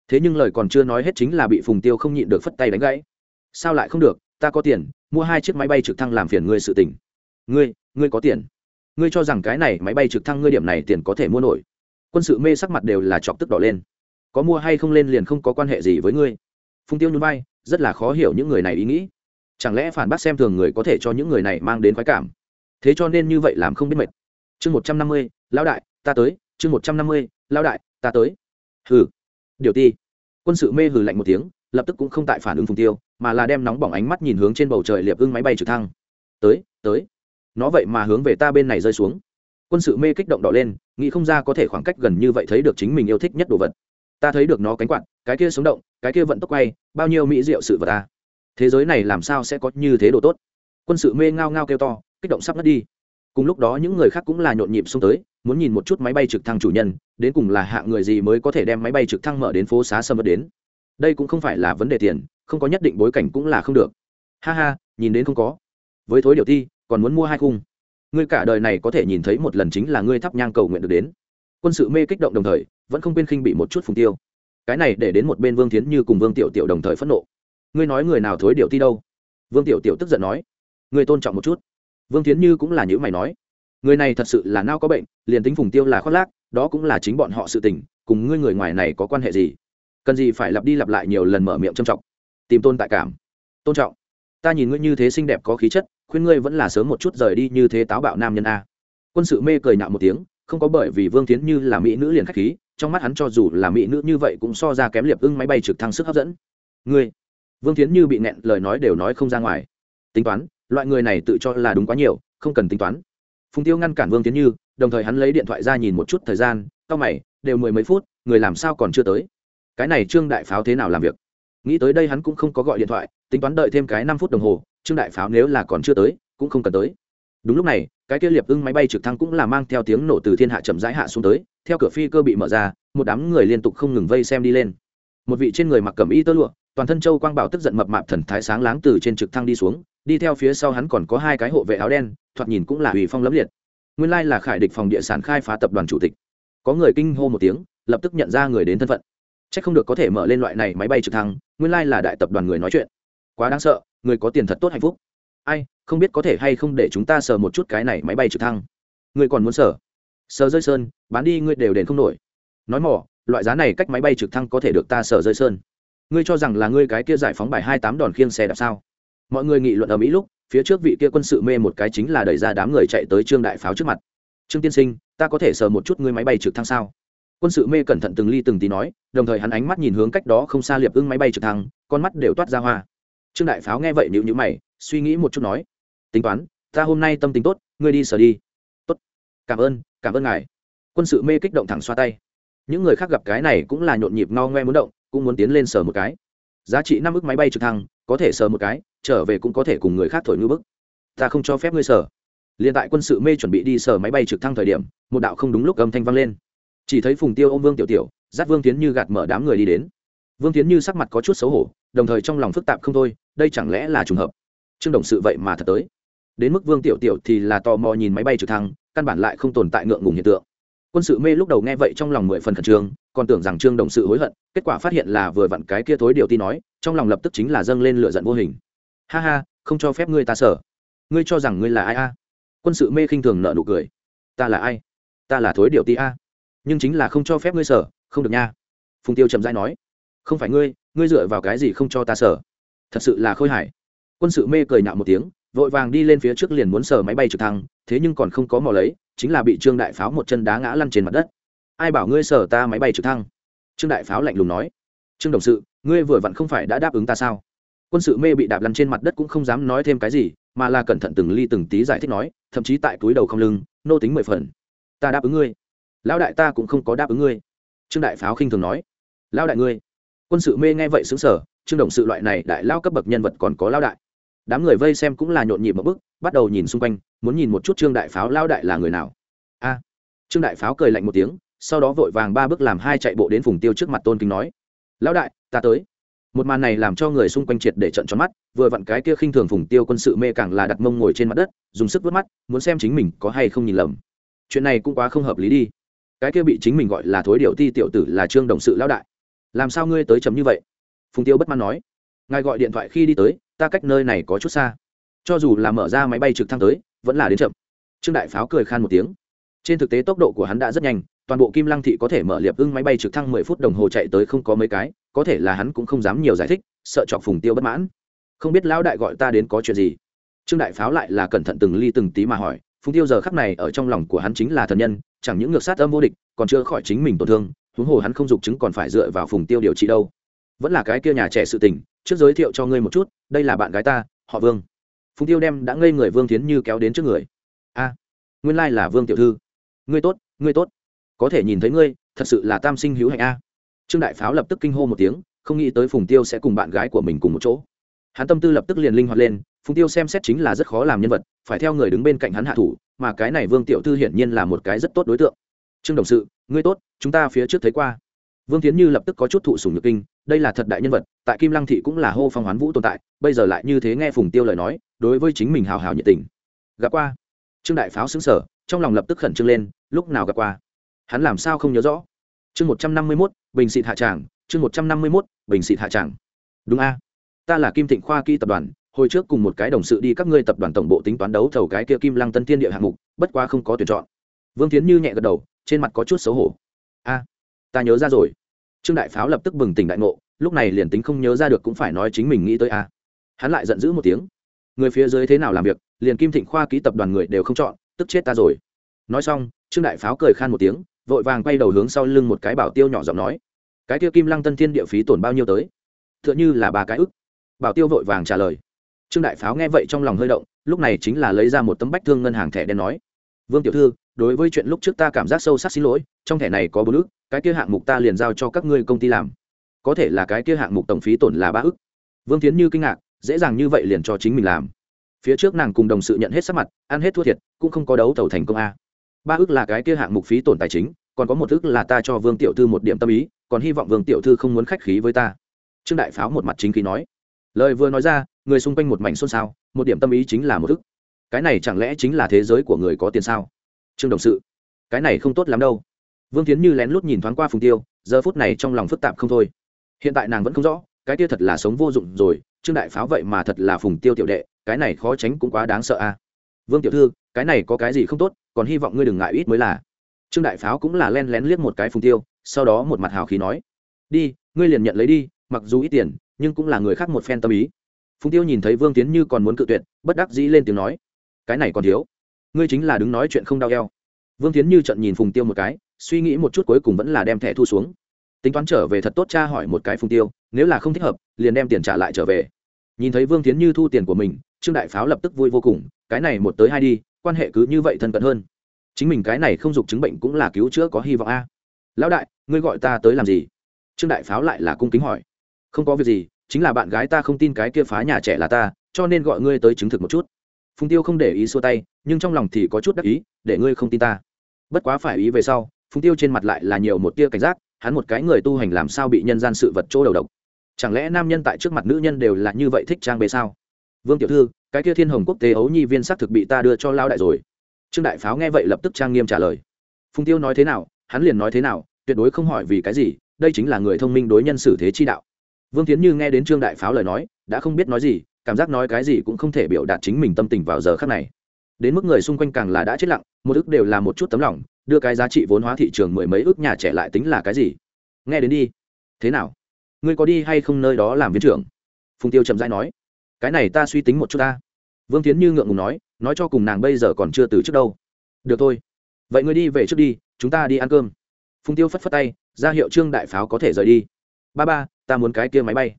Thế nhưng lời còn chưa nói hết chính là bị phùng tiêu không nhịn được phất tay đánh gãy. Sao lại không được, ta có tiền, mua hai chiếc máy bay trực thăng làm phiền ngươi sự tình. Ngươi ngươi có tiền ngươi cho rằng cái này máy bay trực thăng ngươi điểm này tiền có thể mua nổi. Quân sự mê sắc mặt đều là chọc tức đỏ lên. Có mua hay không lên liền không có quan hệ gì với ngươi. Phùng tiêu nhún vai, rất là khó hiểu những người này ý nghĩ. Chẳng lẽ phản bác xem thường người có thể cho những người này mang đến khoái cảm? Thế cho nên như vậy làm không biết mệt. Chương một trăm năm mươi, lão đại, ta tới. Chương một trăm năm mươi, lão đại, ta tới. Hừ. Điều ti. Quân sự mê hừ lạnh một tiếng, lập tức cũng không tại phản ứng phùng tiêu, mà là đem nóng bỏng ánh mắt nhìn hướng trên bầu trời liệp ưng máy bay trực thăng. Tới tới nó vậy mà hướng về ta bên này rơi xuống. Quân sự mê kích động đỏ lên, nghĩ không ra có thể khoảng cách gần như vậy thấy được chính mình yêu thích nhất đồ vật. Ta thấy được nó cánh quạt, cái kia sống động, cái kia vận tốc quay, bao nhiêu mỹ diệu sự vật ta thế giới này làm sao sẽ có như thế đồ tốt? Quân sự mê ngao ngao kêu to, kích động sắp mất đi. Cùng lúc đó những người khác cũng là nhộn nhịp xông tới, muốn nhìn một chút máy bay trực thăng chủ nhân, đến cùng là hạng người gì mới có thể đem máy bay trực thăng mở đến phố xá sâm mất đến. Đây cũng không phải là vấn đề tiền, không có nhất định bối cảnh cũng là không được. Ha ha, nhìn đến không có. Với thối điều thi còn muốn mua hai khung. Ngươi cả đời này có thể nhìn thấy một lần chính là ngươi thắp nhang cầu nguyện được đến. Quân sự mê kích động đồng thời, vẫn không quên khinh bị một chút phùng tiêu. Cái này để đến một bên vương thiến như cùng vương tiểu tiểu đồng thời phẫn nộ. Ngươi nói người nào thối điệu ti đâu? Vương tiểu tiểu tức giận nói. Ngươi tôn trọng một chút. Vương thiến như cũng là những mày nói. Người này thật sự là nao có bệnh, liền tính phùng tiêu là khoác lác, đó cũng là chính bọn họ sự tình, cùng ngươi người ngoài này có quan hệ gì? Cần gì phải lặp đi lặp lại nhiều lần mở miệng trầm trọng? Tìm tôn tại cảm. Tôn trọng. Ta nhìn ngươi như thế xinh đẹp có khí chất khuyên ngươi vẫn là sớm một chút rời đi như thế táo bạo nam nhân a. Quân sự mê cười nhạo một tiếng, không có bởi vì vương tiến như là mỹ nữ liền khách khí, trong mắt hắn cho dù là mỹ nữ như vậy cũng so ra kém liệp ưng máy bay trực thăng sức hấp dẫn. Ngươi, vương tiến như bị nẹn lời nói đều nói không ra ngoài. Tính toán, loại người này tự cho là đúng quá nhiều, không cần tính toán. Phùng tiêu ngăn cản vương tiến như, đồng thời hắn lấy điện thoại ra nhìn một chút thời gian cao mày, đều mười mấy phút, người làm sao còn chưa tới? Cái này trương đại pháo thế nào làm việc? Nghĩ tới đây hắn cũng không có gọi điện thoại, tính toán đợi thêm cái năm phút đồng hồ trương đại pháo nếu là còn chưa tới, cũng không cần tới. Đúng lúc này, cái kia liệp ưng máy bay trực thăng cũng là mang theo tiếng nổ từ thiên hạ chậm rãi hạ xuống tới, theo cửa phi cơ bị mở ra, một đám người liên tục không ngừng vây xem đi lên. Một vị trên người mặc cầm y tơ lụa, toàn thân châu quang bảo tức giận mập mạp thần thái sáng láng từ trên trực thăng đi xuống, đi theo phía sau hắn còn có hai cái hộ vệ áo đen, thoạt nhìn cũng là ủy phong lẫm liệt. Nguyên lai là khải địch phòng địa sản khai phá tập đoàn chủ tịch. Có người kinh hô một tiếng, lập tức nhận ra người đến thân phận. C h ắ c không được có thể mở lên loại này máy bay trực thăng, nguyên lai là đại tập đoàn người nói chuyện quá đáng sợ, người có tiền thật tốt hạnh phúc. Ai, không biết có thể hay không để chúng ta sờ một chút cái này máy bay trực thăng. Người còn muốn sờ? Sờ rơi sơn, bán đi ngươi đều đền không nổi. Nói mỏ, loại giá này cách máy bay trực thăng có thể được ta sờ rơi sơn. Ngươi cho rằng là ngươi cái kia giải phóng bài hai tám đòn khiêng xe đạp sao? Mọi người nghị luận ở mỹ lúc, phía trước vị kia quân sự mê một cái chính là đẩy ra đám người chạy tới trương đại pháo trước mặt. Trương tiên sinh, ta có thể sờ một chút ngươi máy bay trực thăng sao? Quân sự mê cẩn thận từng ly từng tí nói, đồng thời hắn ánh mắt nhìn hướng cách đó không xa liệp ưng máy bay trực thăng, con mắt đều toát ra hoa trương đại pháo nghe vậy nhữ nhữ mày, suy nghĩ một chút nói, tính toán, ta hôm nay tâm tình tốt, ngươi đi sở đi. Tốt, cảm ơn cảm ơn ngài. Quân sự mê kích động thẳng xoa tay. Những người khác gặp cái này cũng là nhộn nhịp no ngoe muốn động, cũng muốn tiến lên sở một cái. Giá trị năm ức máy bay trực thăng, có thể sờ một cái, trở về cũng có thể cùng người khác thổi ngư bức. Ta không cho phép ngươi sờ. Liền tại quân sự mê chuẩn bị đi sờ máy bay trực thăng thời điểm, một đạo không đúng lúc âm thanh vang lên. Chỉ thấy phùng tiêu ô m vương tiểu tiểu, dắt vương tiến như gạt mở đám người đi đến. Vương tiến như sắc mặt có chút xấu hổ đồng thời trong lòng phức tạp không thôi, đây chẳng lẽ là trùng hợp? Trương đồng sự vậy mà thật tới. Đến mức vương tiểu tiểu thì là tò mò nhìn máy bay trực thăng, căn bản lại không tồn tại ngượng ngùng hiện tượng. Quân sự mê lúc đầu nghe vậy trong lòng mười phần khẩn trương, còn tưởng rằng trương đồng sự hối hận, kết quả phát hiện là vừa vặn cái kia thối điều ti nói, trong lòng lập tức chính là dâng lên lựa giận vô hình. Ha ha, không cho phép ngươi ta sở ngươi cho rằng ngươi là ai a? Quân sự mê khinh thường nợ nụ cười. Ta là ai? Ta là thối điều ti a? Nhưng chính là không cho phép ngươi sở không được nha. Phùng tiêu trầm dai nói. Không phải ngươi ngươi dựa vào cái gì không cho ta sở? Thật sự là khôi hài. Quân sự mê cười nhạo một tiếng, vội vàng đi lên phía trước liền muốn sờ máy bay trực thăng, thế nhưng còn không có mò lấy, chính là bị trương đại pháo một chân đá ngã lăn trên mặt đất. Ai bảo ngươi sờ ta máy bay trực thăng? Trương đại pháo lạnh lùng nói. Trương đồng sự, ngươi vừa vặn không phải đã đáp ứng ta sao? Quân sự mê bị đạp lăn trên mặt đất cũng không dám nói thêm cái gì, mà là cẩn thận từng ly từng tí giải thích nói, thậm chí tại túi đầu không lưng, nô tính mười phần. Ta đáp ứng ngươi. Lão đại ta cũng không có đáp ứng ngươi. Trương đại pháo khinh thường nói. Lão đại ngươi quân sự mê nghe vậy xứng sở trương đồng sự loại này đại lao cấp bậc nhân vật còn có lao đại. Đám người vây xem cũng là nhộn nhịp một bức bắt đầu nhìn xung quanh, muốn nhìn một chút trương đại pháo lao đại là người nào. A! Trương đại pháo cười lạnh một tiếng, sau đó vội vàng ba bước làm hai chạy bộ đến phùng tiêu trước mặt tôn kính nói, lão đại, ta tới. Một màn này làm cho người xung quanh triệt để trận tròn mắt, vừa vặn cái kia khinh thường phùng tiêu quân sự mê càng là đặt mông ngồi trên mặt đất, dùng sức vớt mắt, muốn xem chính mình có hay không nhìn lầm. Chuyện này cũng quá không hợp lý đi. Cái kia bị chính mình gọi là thối điệu ti tiểu tử là trương đồng sự lão đại làm sao ngươi tới chấm như vậy? Phùng tiêu bất mãn nói. Ngài gọi điện thoại khi đi tới, ta cách nơi này có chút xa. Cho dù là mở ra máy bay trực thăng tới, vẫn là đến chậm. Trương đại pháo cười khan một tiếng. Trên thực tế tốc độ của hắn đã rất nhanh, toàn bộ kim lăng thị có thể mở liệp ưng máy bay trực thăng mười phút đồng hồ chạy tới không có mấy cái, có thể là hắn cũng không dám nhiều giải thích, sợ chọc phùng tiêu bất mãn. Không biết lão đại gọi ta đến có chuyện gì? Trương đại pháo lại là cẩn thận từng ly từng tí mà hỏi. Phùng tiêu giờ khắc này ở trong lòng của hắn chính là thần nhân, chẳng những ngược sát âm vô địch, còn chưa khỏi chính mình tổn thương huống hồ hắn không dục chứng còn phải dựa vào phùng tiêu điều trị đâu. Vẫn là cái kia nhà trẻ sự tình, trước giới thiệu cho ngươi một chút, đây là bạn gái ta, họ vương. Phùng tiêu đem đã ngây người vương tiến như kéo đến trước người. A, nguyên lai là vương tiểu thư. Ngươi tốt ngươi tốt. Có thể nhìn thấy ngươi, thật sự là tam sinh hữu hạnh a. Trương đại pháo lập tức kinh hô một tiếng, không nghĩ tới phùng tiêu sẽ cùng bạn gái của mình cùng một chỗ. Hắn tâm tư lập tức liền linh hoạt lên, phùng tiêu xem xét chính là rất khó làm nhân vật, phải theo người đứng bên cạnh hắn hạ thủ, mà cái này vương tiểu thư hiển nhiên là một cái rất tốt đối tượng trương đồng sự, ngươi tốt, chúng ta phía trước thấy qua. Vương tiến như lập tức có chút thụ sùng nhược kinh, đây là thật đại nhân vật, tại kim lăng thị cũng là hô phong hoán vũ tồn tại, bây giờ lại như thế nghe phùng tiêu lời nói, đối với chính mình hào hào nhiệt tình. Gặp qua. Trương đại pháo xứng sở trong lòng lập tức khẩn trương lên, lúc nào gặp qua? Hắn làm sao không nhớ rõ? Chương một trăm năm mươi mốt, bình xịt hạ tràng, chương một trăm năm mươi mốt, bình xịt hạ tràng. Đúng a. Ta là kim thịnh khoa kỹ tập đoàn, hồi trước cùng một cái đồng sự đi các ngươi tập đoàn tổng bộ tính toán đấu thầu cái kia kim lăng tân thiên địa hạng mục, bất qua không có tuyển chọn. Vương tiến như nhẹ gật đầu trên mặt có chút xấu hổ. A, ta nhớ ra rồi. Trương đại pháo lập tức bừng tỉnh đại ngộ, lúc này liền tính không nhớ ra được cũng phải nói chính mình nghĩ tới a. Hắn lại giận dữ một tiếng. Người phía dưới thế nào làm việc, liền kim thịnh khoa ký tập đoàn người đều không chọn, tức chết ta rồi. Nói xong, trương đại pháo cười khan một tiếng, vội vàng quay đầu hướng sau lưng một cái bảo tiêu nhỏ giọng nói, cái kia kim lăng tân thiên địa phí tổn bao nhiêu tới? T h ư ợ n h ư là ba cái ức. Bảo tiêu vội vàng trả lời. Trương đại pháo nghe vậy trong lòng hơi động, lúc này chính là lấy ra một tấm bách thương ngân hàng thẻ đen nói, vương tiểu thư đối với chuyện lúc trước ta cảm giác sâu sắc xin lỗi, trong thẻ này có bốn ức, cái kia hạng mục ta liền giao cho các ngươi công ty làm. Có thể là cái kia hạng mục tổng phí tổn là ba ức. Vương tiến như kinh ngạc, dễ dàng như vậy liền cho chính mình làm. Phía trước nàng cùng đồng sự nhận hết sắc mặt, ăn hết thua thiệt, cũng không có đấu tàu thành công a. Ba ước là cái kia hạng mục phí tổn tài chính, còn có một ước là ta cho vương tiểu thư một điểm tâm ý, còn hy vọng vương tiểu thư không muốn khách khí với ta. Trương đại pháo một mặt chính khí nói. Lời vừa nói ra, người xung quanh một mảnh xôn xao, một điểm tâm ý chính là một ước cái này chẳng lẽ chính là thế giới của người có tiền sao? Trương đồng sự. Cái này không tốt lắm đâu. Vương tiến như lén lút nhìn thoáng qua phùng tiêu, giờ phút này trong lòng phức tạp không thôi. Hiện tại nàng vẫn không rõ, cái kia thật là sống vô dụng rồi, trương đại pháo vậy mà thật là phùng tiêu tiểu đệ, cái này khó tránh cũng quá đáng sợ a. Vương tiểu thư, cái này có cái gì không tốt, còn hy vọng ngươi đừng ngại ít mới là. Trương đại pháo cũng là len lén liếc một cái phùng tiêu, sau đó một mặt hào khí nói, đi, ngươi liền nhận lấy đi, mặc dù ít tiền, nhưng cũng là người khác một phen tâm ý. Phùng tiêu nhìn thấy vương tiến như còn muốn cự tuyệt, bất đắc dĩ lên tiếng nói, cái này còn thiếu ngươi chính là đứng nói chuyện không đau eo. Vương tiến như trận nhìn phùng tiêu một cái, suy nghĩ một chút cuối cùng vẫn là đem thẻ thu xuống. Tính toán trở về thật tốt cha hỏi một cái phùng tiêu, nếu là không thích hợp, liền đem tiền trả lại trở về. Nhìn thấy vương tiến như thu tiền của mình, trương đại pháo lập tức vui vô cùng, cái này một tới hai đi, quan hệ cứ như vậy thân cận hơn. Chính mình cái này không dục chứng bệnh cũng là cứu chữa có hy vọng a. Lão đại, ngươi gọi ta tới làm gì? Trương đại pháo lại là cung kính hỏi. Không có việc gì, chính là bạn gái ta không tin cái kia phá nhà trẻ là ta, cho nên gọi ngươi tới chứng thực một chút phùng tiêu không để ý xua tay, nhưng trong lòng thì có chút đắc ý, để ngươi không tin ta. Bất quá phải ý về sau, phùng tiêu trên mặt lại là nhiều một tia cảnh giác, hắn một cái người tu hành làm sao bị nhân gian sự vật chỗ đầu độc. Chẳng lẽ nam nhân tại trước mặt nữ nhân đều là như vậy thích trang bê sao? Vương tiểu thư, cái kia thiên hồng quốc tế ấu nhi viên xác thực bị ta đưa cho lao đại rồi. Trương đại pháo nghe vậy lập tức trang nghiêm trả lời. Phùng tiêu nói thế nào, hắn liền nói thế nào, tuyệt đối không hỏi vì cái gì, đây chính là người thông minh đối nhân xử thế chi đạo. Vương tiến như nghe đến trương đại pháo lời nói, đã không biết nói gì cảm giác nói cái gì cũng không thể biểu đạt chính mình tâm tình vào giờ khác này. Đến mức người xung quanh càng là đã chết lặng, một ức đều là một chút tấm lòng, đưa cái giá trị vốn hóa thị trường mười mấy ước nhà trẻ lại tính là cái gì? Nghe đến đi. Thế nào? Ngươi có đi hay không nơi đó làm viên trưởng? Phùng tiêu chậm rãi nói. Cái này ta suy tính một chút ta. Vương tiến như ngượng ngùng nói nói cho cùng nàng bây giờ còn chưa từ trước đâu. Được thôi. Vậy ngươi đi về trước đi, chúng ta đi ăn cơm. Phùng tiêu phất phất tay, ra hiệu trương đại pháo có thể rời đi. Ba ba, ta muốn cái kia máy bay.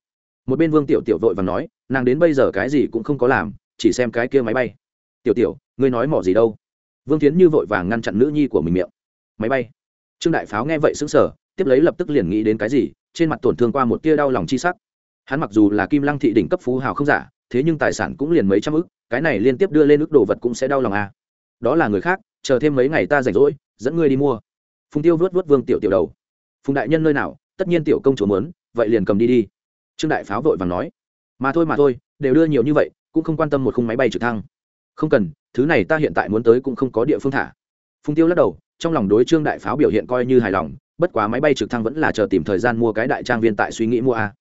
Một bên vương tiểu tiểu vội và nói nàng đến bây giờ cái gì cũng không có làm, chỉ xem cái kia máy bay. Tiểu tiểu, ngươi nói mỏ gì đâu? Vương tiến như vội vàng ngăn chặn nữ nhi của mình miệng. Máy bay. Trương đại pháo nghe vậy xứng sở tiếp lấy lập tức liền nghĩ đến cái gì, trên mặt tổn thương qua một tia đau lòng chi sắc. Hắn mặc dù là kim lăng thị đỉnh cấp phú hào không giả, thế nhưng tài sản cũng liền mấy trăm ức, cái này liên tiếp đưa lên ức đồ vật cũng sẽ đau lòng à. đó là người khác, chờ thêm mấy ngày ta rảnh rỗi, dẫn ngươi đi mua. Phùng tiêu vớt vớt vương tiểu tiểu đầu. Phùng đại nhân nơi nào, tất nhiên tiểu công chúa muốn, vậy liền cầm đi đi. Trương đại pháo vội vàng nói mà thôi mà thôi, đều đưa nhiều như vậy, cũng không quan tâm một khung máy bay trực thăng. Không cần, thứ này ta hiện tại muốn tới cũng không có địa phương thả. Phùng tiêu lắc đầu, trong lòng đối trương đại pháo biểu hiện coi như hài lòng, bất quá máy bay trực thăng vẫn là chờ tìm thời gian mua cái đại trang viên tại suy nghĩ mua a.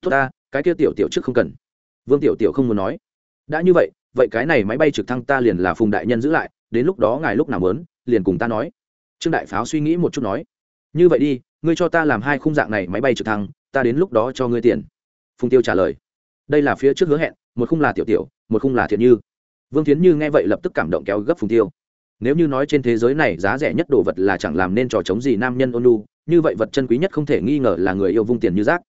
Tốt ta, cái kia tiểu tiểu trước không cần. Vương tiểu tiểu không muốn nói. Đã như vậy vậy cái này máy bay trực thăng ta liền là phùng đại nhân giữ lại, đến lúc đó ngài lúc nào mớn liền cùng ta nói. Trương đại pháo suy nghĩ một chút nói. Như vậy đi, ngươi cho ta làm hai khung dạng này máy bay trực thăng, ta đến lúc đó cho ngươi tiền. Phùng tiêu trả lời đây là phía trước hứa hẹn, một khung là tiểu tiểu, một khung là thiện như. Vương tiến như nghe vậy lập tức cảm động kéo gấp phùng tiêu. Nếu như nói trên thế giới này giá rẻ nhất đồ vật là chẳng làm nên trò chống gì nam nhân ôn lu như vậy vật chân quý nhất không thể nghi ngờ là người yêu vung tiền như rác.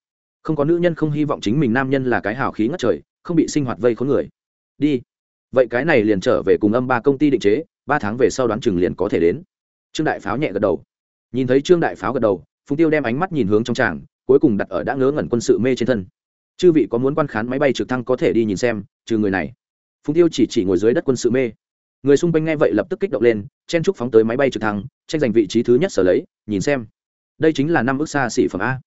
Không có nữ nhân không hy vọng chính mình nam nhân là cái hào khí ngất trời, không bị sinh hoạt vây khốn người. Đi. Vậy cái này liền trở về cùng âm ba công ty định chế, ba tháng về sau đoán chừng liền có thể đến. Trương đại pháo nhẹ gật đầu. Nhìn thấy trương đại pháo gật đầu, phùng tiêu đem ánh mắt nhìn hướng trong tràng, cuối cùng đặt ở đã ngớ ngẩn quân sự mê trên thân chư vị có muốn quan khán máy bay trực thăng có thể đi nhìn xem, trừ người này. Phùng tiêu chỉ chỉ ngồi dưới đất quân sự mê. Người xung quanh nghe vậy lập tức kích động lên, chen trúc phóng tới máy bay trực thăng, tranh giành vị trí thứ nhất sở lấy, nhìn xem. Đây chính là năm ước xa xỉ phẩm a.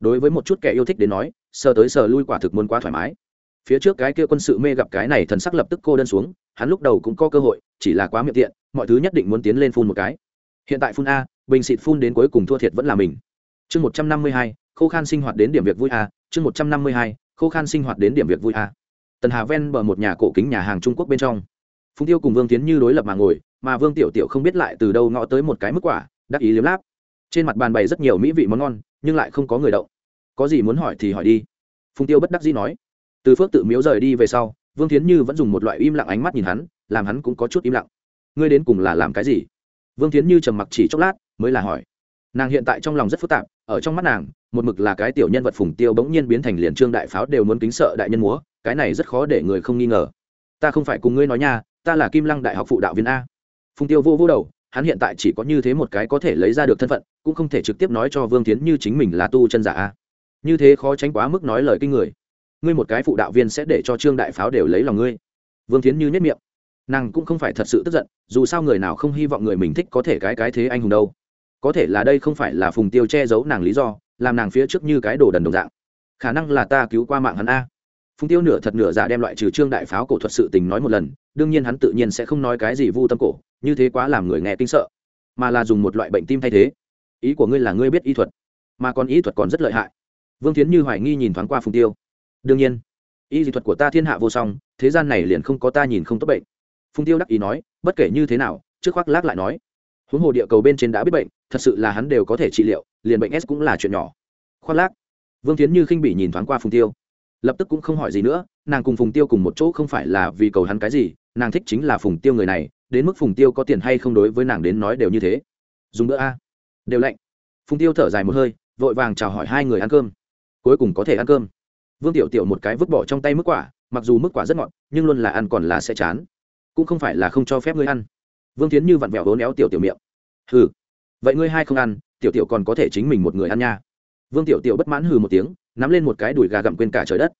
Đối với một chút kẻ yêu thích đến nói, sờ tới sờ lui quả thực muốn quá thoải mái. Phía trước cái kia quân sự mê gặp cái này thần sắc lập tức cô đơn xuống, hắn lúc đầu cũng có cơ hội, chỉ là quá miệng tiện, mọi thứ nhất định muốn tiến lên phun một cái. Hiện tại phun a, bình xịt phun đến cuối cùng thua thiệt vẫn là mình. Chương một trăm năm mươi hai khô khan sinh hoạt đến điểm việc vui a, chương một trăm năm mươi hai, khô khan sinh hoạt đến điểm việc vui a. Tần hà ven bờ một nhà cổ kính nhà hàng trung quốc bên trong. Phùng tiêu cùng vương tiến như đối lập mà ngồi, mà vương tiểu tiểu không biết lại từ đâu ngõ tới một cái mức quả, đắc ý liếm láp. Trên mặt bàn bày rất nhiều mỹ vị món ngon, nhưng lại không có người động. Có gì muốn hỏi thì hỏi đi. Phùng tiêu bất đắc dĩ nói. Từ phước tự miếu rời đi về sau, vương tiến như vẫn dùng một loại im lặng ánh mắt nhìn hắn, làm hắn cũng có chút im lặng. Ngươi đến cùng là làm cái gì? Vương tiến như trầm mặc chỉ chốc lát, mới là hỏi. Nàng hiện tại trong lòng rất phức tạp ở trong mắt nàng, một mực là cái tiểu nhân vật phùng tiêu bỗng nhiên biến thành liền trương đại pháo đều muốn kính sợ đại nhân múa, cái này rất khó để người không nghi ngờ. Ta không phải cùng ngươi nói nha, ta là kim lăng đại học phụ đạo viên a. Phùng tiêu vô vô đầu, hắn hiện tại chỉ có như thế một cái có thể lấy ra được thân phận, cũng không thể trực tiếp nói cho vương tiến như chính mình là tu chân giả a. Như thế khó tránh quá mức nói lời kinh người. Ngươi một cái phụ đạo viên sẽ để cho trương đại pháo đều lấy lòng ngươi. Vương tiến như nhất miệng. Nàng cũng không phải thật sự tức giận, dù sao người nào không hy vọng người mình thích có thể cái cái thế anh hùng đâu có thể là đây không phải là phùng tiêu che giấu nàng lý do, làm nàng phía trước như cái đồ đần đồng dạng. Khả năng là ta cứu qua mạng hắn a. Phùng tiêu nửa thật nửa giả đem loại trừ trương đại pháo cổ thuật sự tình nói một lần, đương nhiên hắn tự nhiên sẽ không nói cái gì vu tâm cổ, như thế quá làm người nghe kinh sợ. Mà là dùng một loại bệnh tim thay thế. Ý của ngươi là ngươi biết y thuật, mà còn y thuật còn rất lợi hại. Vương tiến như hoài nghi nhìn thoáng qua phùng tiêu. Đương nhiên, y dị thuật của ta thiên hạ vô song, thế gian này liền không có ta nhìn không tốt bệnh. Phùng tiêu đắc ý nói, bất kể như thế nào, trước khoác lác lại nói. Huống hồ địa cầu bên trên đã biết bệnh thật sự là hắn đều có thể trị liệu, liền bệnh s cũng là chuyện nhỏ. Khoác lác. Vương tiến như khinh bị nhìn thoáng qua phùng tiêu. Lập tức cũng không hỏi gì nữa, nàng cùng phùng tiêu cùng một chỗ không phải là vì cầu hắn cái gì, nàng thích chính là phùng tiêu người này, đến mức phùng tiêu có tiền hay không đối với nàng đến nói đều như thế. Dùng bữa a. Đều lạnh. Phùng tiêu thở dài một hơi, vội vàng chào hỏi hai người ăn cơm. Cuối cùng có thể ăn cơm. Vương tiểu tiểu một cái vứt bỏ trong tay mức quả, mặc dù mức quả rất ngọt, nhưng luôn là ăn còn là sẽ chán. Cũng không phải là không cho phép ngươi ăn. Vương tiến như vặn vẹo hố néo tiểu tiểu miệng. Hừ vậy ngươi hai không ăn, tiểu tiểu còn có thể chính mình một người ăn nha. Vương tiểu tiểu bất mãn hừ một tiếng, nắm lên một cái đùi gà gặm quên cả trời đất.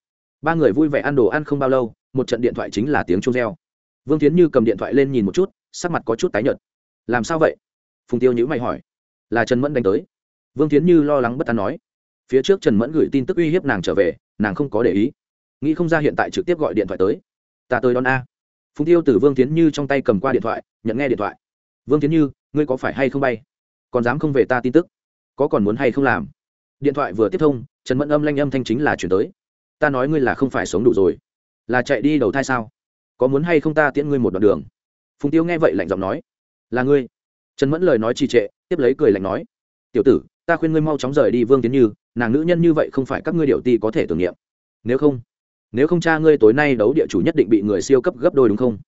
Ba người vui vẻ ăn đồ ăn không bao lâu, một trận điện thoại chính là tiếng chuông reo. Vương tiến như cầm điện thoại lên nhìn một chút, sắc mặt có chút tái nhợt. Làm sao vậy? Phùng tiêu nhữ mày hỏi. Là trần mẫn đánh tới. Vương tiến như lo lắng bất an nói. Phía trước trần mẫn gửi tin tức uy hiếp nàng trở về, nàng không có để ý. Nghĩ không ra hiện tại trực tiếp gọi điện thoại tới. Ta tới đón a. Phùng tiêu từ vương tiến như trong tay cầm qua điện thoại, nhận nghe điện thoại. Vương tiến như, ngươi có phải hay không bay? Còn dám không về ta tin tức? Có còn muốn hay không làm? Điện thoại vừa tiếp thông, trần mẫn âm lanh âm thanh chính là chuyển tới. Ta nói ngươi là không phải sống đủ rồi. Là chạy đi đầu thai sao? Có muốn hay không ta tiễn ngươi một đoạn đường? Phùng tiêu nghe vậy lạnh giọng nói. Là ngươi. Trần mẫn lời nói trì trệ, tiếp lấy cười lạnh nói. Tiểu tử, ta khuyên ngươi mau chóng rời đi vương tiến như, nàng nữ nhân như vậy không phải các ngươi điệu ti có thể tưởng niệm. Nếu không nếu không cha ngươi tối nay đấu địa chủ nhất định bị người siêu cấp gấp đôi đúng không?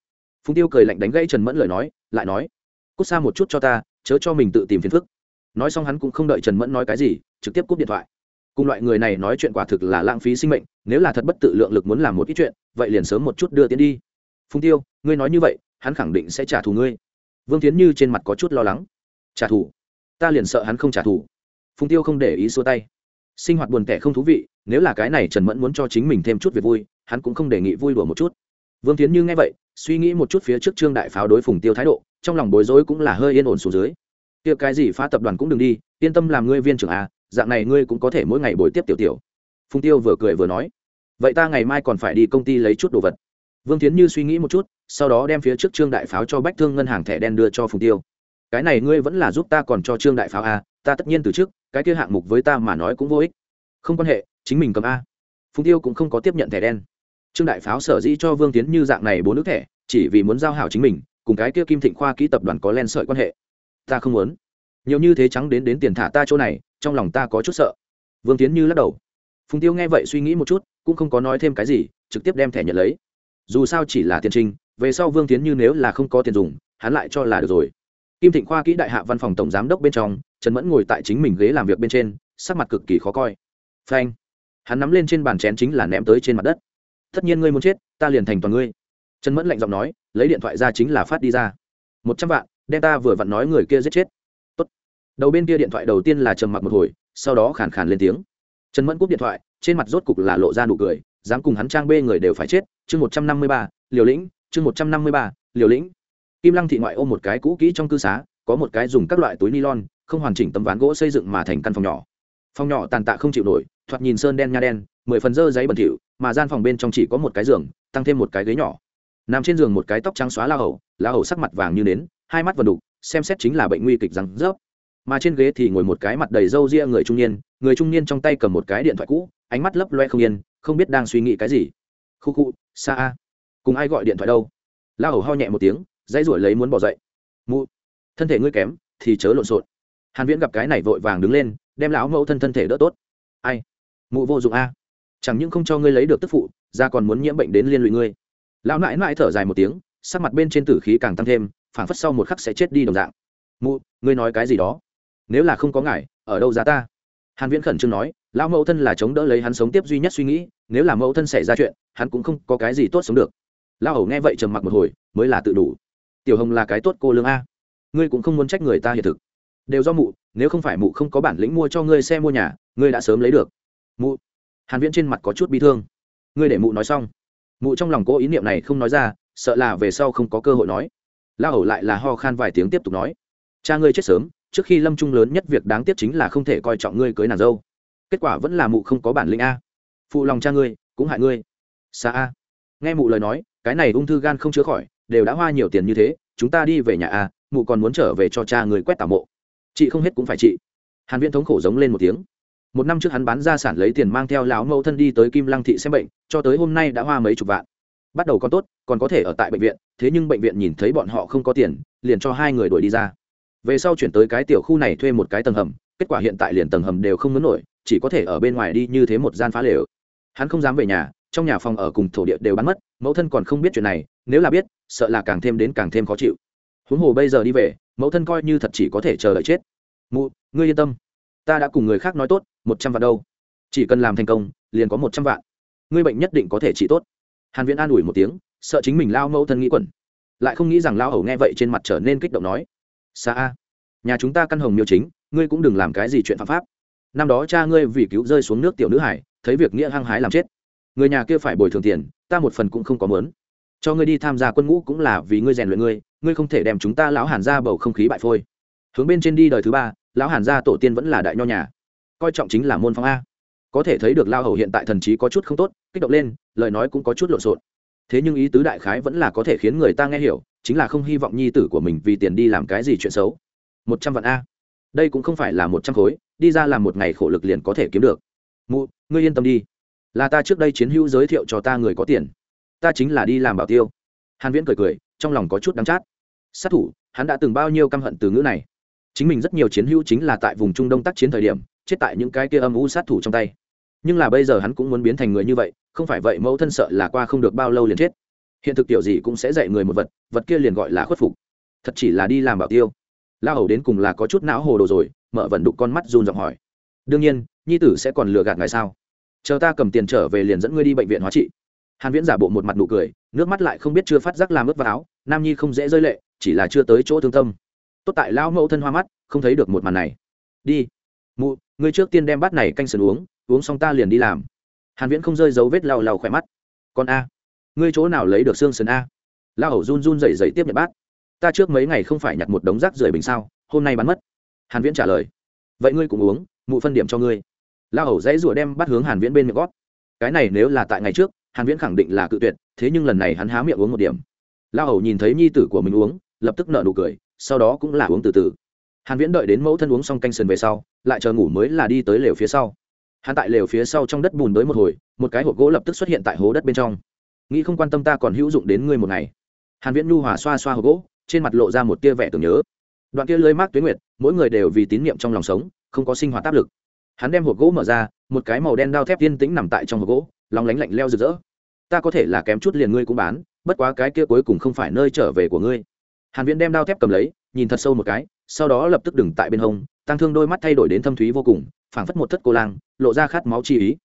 Phùng tiêu cười lạnh đánh gãy trần mẫn lời nói, lại nói. Cút xa một chút cho ta chớ cho mình tự tìm phiền phức. Nói xong hắn cũng không đợi trần mẫn nói cái gì, trực tiếp cúp điện thoại. Cùng loại người này nói chuyện quả thực là lãng phí sinh mệnh, nếu là thật bất tự lượng lực muốn làm một ít chuyện, vậy liền sớm một chút đưa tiến đi. Phùng tiêu, ngươi nói như vậy, hắn khẳng định sẽ trả thù ngươi. Vương tiến như trên mặt có chút lo lắng. Trả thù? Ta liền sợ hắn không trả thù. Phùng tiêu không để ý xua tay. Sinh hoạt buồn tẻ không thú vị, nếu là cái này trần mẫn muốn cho chính mình thêm chút việc vui, hắn cũng không đề nghị vui đùa một chút. Vương tiến như nghe vậy, suy nghĩ một chút phía trước trương đại pháo đối phùng tiêu thái độ trong lòng bối rối cũng là hơi yên ổn xuống dưới. Kia cái gì phá tập đoàn cũng đừng đi, yên tâm làm ngươi viên trưởng à dạng này ngươi cũng có thể mỗi ngày buổi tiếp tiểu tiểu. Phùng tiêu vừa cười vừa nói. Vậy ta ngày mai còn phải đi công ty lấy chút đồ vật. Vương tiến như suy nghĩ một chút, sau đó đem phía trước trương đại pháo cho bách thương ngân hàng thẻ đen đưa cho phùng tiêu. Cái này ngươi vẫn là giúp ta còn cho trương đại pháo a ta tất nhiên từ trước cái kia hạng mục với ta mà nói cũng vô ích. Không quan hệ, chính mình cầm a. Phùng tiêu cũng không có tiếp nhận thẻ đen. Trương đại pháo sở dĩ cho vương tiến như dạng này bốn nước thẻ, chỉ vì muốn giao hảo chính mình cùng cái kia kim thịnh khoa kỹ tập đoàn có len sợi quan hệ. Ta không muốn. Nhiều như thế trắng đến đến tiền thả ta chỗ này, trong lòng ta có chút sợ. Vương tiến như lắc đầu. Phùng tiêu nghe vậy suy nghĩ một chút, cũng không có nói thêm cái gì, trực tiếp đem thẻ nhận lấy. Dù sao chỉ là tiền trinh về sau vương tiến như nếu là không có tiền dùng, hắn lại cho là được rồi. Kim thịnh khoa kỹ đại hạ văn phòng tổng giám đốc bên trong, trần mẫn ngồi tại chính mình ghế làm việc bên trên, sắc mặt cực kỳ khó coi. Phanh. Hắn nắm lên trên bàn chén chính là ném tới trên mặt đất. Tất nhiên ngươi muốn chết, ta liền thành toàn ngươi. Trần mẫn lạnh giọng nói lấy điện thoại ra chính là phát đi ra. Một trăm vạn, đem ta vừa vặn nói người kia giết chết. Tốt. đầu bên kia điện thoại đầu tiên là trầm mặc một hồi, sau đó khàn khàn lên tiếng. Trần mẫn cúp điện thoại, trên mặt rốt cục là lộ ra nụ cười, dám cùng hắn trang bê người đều phải chết. Chương một trăm năm mươi ba, liều lĩnh, chương một trăm năm mươi ba, liều lĩnh. Kim lăng thị ngoại ôm một cái cũ kỹ trong cư xá, có một cái dùng các loại túi nylon, không hoàn chỉnh tấm ván gỗ xây dựng mà thành căn phòng nhỏ. Phòng nhỏ tàn tạ không chịu nổi, thoạt nhìn sơn đen nha đen, mười phần dơ giấy bẩn thỉu, mà gian phòng bên trong chỉ có một cái giường, tăng thêm một cái ghế nhỏ nằm trên giường một cái tóc trắng xóa la hầu la hầu sắc mặt vàng như nến, hai mắt vần đục, xem xét chính là bệnh nguy kịch răng rớp. Mà trên ghế thì ngồi một cái mặt đầy râu ria người trung niên, người trung niên trong tay cầm một cái điện thoại cũ, ánh mắt lấp loe không yên, không biết đang suy nghĩ cái gì. Khu khu xa a. Cùng ai gọi điện thoại đâu? La hầu ho nhẹ một tiếng, dãy ruổi lấy muốn bỏ dậy. Mụ, thân thể ngươi kém, thì chớ lộn xộn. Hàn viễn gặp cái này vội vàng đứng lên, đem lão mẫu thân thân thể đỡ tốt. Ai? Mụ vô dụng a. Chẳng những không cho ngươi lấy được tức phụ, ra còn muốn nhiễm bệnh đến liên lụy ngươi lão nãi nãi thở dài một tiếng, sắc mặt bên trên tử khí càng tăng thêm, phảng phất sau một khắc sẽ chết đi đồng dạng. Mụ, ngươi nói cái gì đó? Nếu là không có ngài, ở đâu ra ta? Hàn viễn khẩn trương nói, lão mẫu thân là chống đỡ lấy hắn sống tiếp duy nhất suy nghĩ, nếu là mẫu thân xảy ra chuyện, hắn cũng không có cái gì tốt sống được. Lão hầu nghe vậy trầm mặc một hồi, mới là tự đủ. Tiểu hồng là cái tốt cô lương a, ngươi cũng không muốn trách người ta hiện thực. Đều do mụ, nếu không phải mụ không có bản lĩnh mua cho ngươi xe mua nhà, ngươi đã sớm lấy được. Mụ. Hàn viễn trên mặt có chút bi thương. Ngươi để mụ nói xong mụ trong lòng cố ý niệm này không nói ra, sợ là về sau không có cơ hội nói. La hầu lại là ho khan vài tiếng tiếp tục nói. Cha ngươi chết sớm, trước khi lâm trung lớn nhất việc đáng tiếc chính là không thể coi trọng ngươi cưới nàng dâu. Kết quả vẫn là mụ không có bản lĩnh a. Phụ lòng cha ngươi, cũng hại ngươi. Xa a. Nghe mụ lời nói, cái này ung thư gan không chữa khỏi, đều đã hoa nhiều tiền như thế, chúng ta đi về nhà a, mụ còn muốn trở về cho cha người quét tả mộ. Chị không hết cũng phải chị. Hàn viễn thống khổ giống lên một tiếng một năm trước hắn bán gia sản lấy tiền mang theo lão mẫu thân đi tới kim lăng thị xem bệnh, cho tới hôm nay đã hoa mấy chục vạn. Bắt đầu còn tốt, còn có thể ở tại bệnh viện, thế nhưng bệnh viện nhìn thấy bọn họ không có tiền, liền cho hai người đuổi đi ra. Về sau chuyển tới cái tiểu khu này thuê một cái tầng hầm, kết quả hiện tại liền tầng hầm đều không muốn nổi, chỉ có thể ở bên ngoài đi như thế một gian phá lều. Hắn không dám về nhà, trong nhà phòng ở cùng thổ địa đều bán mất, mẫu thân còn không biết chuyện này, nếu là biết, sợ là càng thêm đến càng thêm khó chịu. Huống hồ bây giờ đi về, mẫu thân coi như thật chỉ có thể chờ đợi chết. Mụ, ngươi yên tâm ta đã cùng người khác nói tốt, một trăm vạn đâu. Chỉ cần làm thành công, liền có một trăm vạn. Ngươi bệnh nhất định có thể trị tốt. Hàn viễn an ủi một tiếng, sợ chính mình lao mẫu thân nghĩ quẩn. Lại không nghĩ rằng lao hầu nghe vậy trên mặt trở nên kích động nói xa a, nhà chúng ta căn hồng miêu chính, ngươi cũng đừng làm cái gì chuyện phạm pháp. Năm đó cha ngươi vì cứu rơi xuống nước tiểu nữ hải, thấy việc nghĩa hăng hái làm chết. Người nhà kia phải bồi thường tiền, ta một phần cũng không có mớn. Cho ngươi đi tham gia quân ngũ cũng là vì ngươi rèn luyện ngươi ngươi không thể đem chúng ta lão hàn ra bầu không khí bại phôi. Hướng bên trên đi đời thứ ba lão hàn gia tổ tiên vẫn là đại nho nhà. Coi trọng chính là môn phong a. Có thể thấy được lao hầu hiện tại thần trí có chút không tốt, kích động lên, lời nói cũng có chút lộn xộn. Thế nhưng ý tứ đại khái vẫn là có thể khiến người ta nghe hiểu, chính là không hy vọng nhi tử của mình vì tiền đi làm cái gì chuyện xấu. Một trăm vạn a. Đây cũng không phải là một trăm khối, đi ra làm một ngày khổ lực liền có thể kiếm được. Mụ, ngươi yên tâm đi. Là ta trước đây chiến hữu giới thiệu cho ta người có tiền. Ta chính là đi làm bảo tiêu. Hàn viễn cười cười, trong lòng có chút đắng chát. Sát thủ, hắn đã từng bao nhiêu căm hận từ ngữ này chính mình rất nhiều chiến hữu chính là tại vùng trung đông tác chiến thời điểm, chết tại những cái kia âm u sát thủ trong tay. Nhưng là bây giờ hắn cũng muốn biến thành người như vậy, không phải vậy mẫu thân sợ là qua không được bao lâu liền chết. Hiện thực tiểu gì cũng sẽ dạy người một vật vật kia liền gọi là khuất phục. Thật chỉ là đi làm bảo tiêu. La hầu đến cùng là có chút não hồ đồ rồi, mở vẫn đục con mắt run giọng hỏi. Đương nhiên, nhi tử sẽ còn lừa gạt ngài sao? Chờ ta cầm tiền trở về liền dẫn ngươi đi bệnh viện hóa trị. Hàn viễn giả bộ một mặt nụ cười, nước mắt lại không biết chưa phát giác làm ướt vào áo, nam nhi không dễ rơi lệ, chỉ là chưa tới chỗ thương tâm tốt tại lão mẫu thân hoa mắt, không thấy được một màn này. Đi. Mụ, ngươi trước tiên đem bát này canh sườn uống uống xong ta liền đi làm. Hàn viễn không rơi dấu vết lau lau khỏe mắt. Con a. Ngươi chỗ nào lấy được xương sườn a? Lao hầu run run rẩy rẩy tiếp nhận bát. Ta trước mấy ngày không phải nhặt một đống rác rưởi bình sao, hôm nay bán mất. Hàn viễn trả lời. Vậy ngươi cũng uống, mụ phân điểm cho ngươi. Lao hầu dãy rủa đem bắt hướng hàn viễn bên miệng gót cái này nếu là tại ngày trước, hàn viễn khẳng định là cự tuyệt, thế nhưng lần này hắn há miệng uống một điểm. Lao hầu nhìn thấy nhi tử của mình uống, lập tức nở nụ cười sau đó cũng là uống từ từ. Hàn viễn đợi đến mẫu thân uống xong canh sườn về sau, lại chờ ngủ mới là đi tới lều phía sau. Hắn tại lều phía sau trong đất bùn tới một hồi, một cái hộp gỗ lập tức xuất hiện tại hố đất bên trong. Nghĩ không quan tâm ta còn hữu dụng đến ngươi một ngày. Hàn viễn nhu hòa xoa xoa hộp gỗ, trên mặt lộ ra một tia vẻ tưởng nhớ. Đoạn kia lưới mát tuyến nguyệt, mỗi người đều vì tín niệm trong lòng sống, không có sinh hoạt áp lực. Hắn đem hộp gỗ mở ra, một cái màu đen đao thép tiên tĩnh nằm tại trong hộp gỗ, lòng lánh lạnh leo rực rỡ. Ta có thể là kém chút liền ngươi cũng bán, bất quá cái kia cuối cùng không phải nơi trở về của ngươi hàn viễn đem đao thép cầm lấy, nhìn thật sâu một cái, sau đó lập tức đừng tại bên hông tăng thương đôi mắt thay đổi đến thâm thúy vô cùng, phảng phất một thất cô lang, lộ ra khát máu chi ý.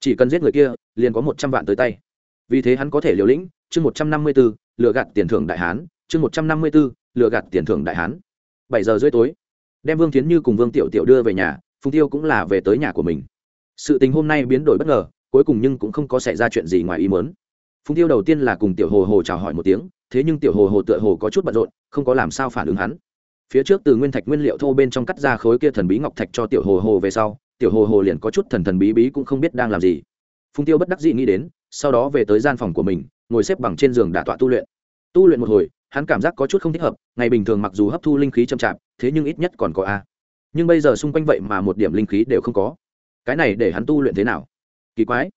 Chỉ cần giết người kia, liền có một trăm vạn tới tay. Vì thế hắn có thể liều lĩnh, chương một trăm năm mươi b lựa gạt tiền thưởng đại hán, chương một trăm năm mươi b lựa gạt tiền thưởng đại hán. Bảy giờ rưỡi tối, đem vương tiến như cùng vương tiểu tiểu đưa về nhà, phùng tiêu cũng là về tới nhà của mình. Sự tình hôm nay biến đổi bất ngờ, cuối cùng nhưng cũng không có xảy ra chuyện gì ngoài ý muốn. phùng tiêu đầu tiên là cùng tiểu hồ hồ chào hỏi một tiếng thế nhưng tiểu hồ hồ tựa hồ có chút bận rộn, không có làm sao phản ứng hắn. Phía trước từ nguyên thạch nguyên liệu thô bên trong cắt ra khối kia thần bí ngọc thạch cho tiểu hồ hồ về sau, tiểu hồ hồ liền có chút thần thần bí bí cũng không biết đang làm gì. Phùng tiêu bất đắc dĩ nghĩ đến, sau đó về tới gian phòng của mình, ngồi xếp bằng trên giường đả tọa tu luyện. Tu luyện một hồi, hắn cảm giác có chút không thích hợp, ngày bình thường mặc dù hấp thu linh khí chậm chạp, thế nhưng ít nhất còn có a. Nhưng bây giờ xung quanh vậy mà một điểm linh khí đều không có. Cái này để hắn tu luyện thế nào? Kỳ quái.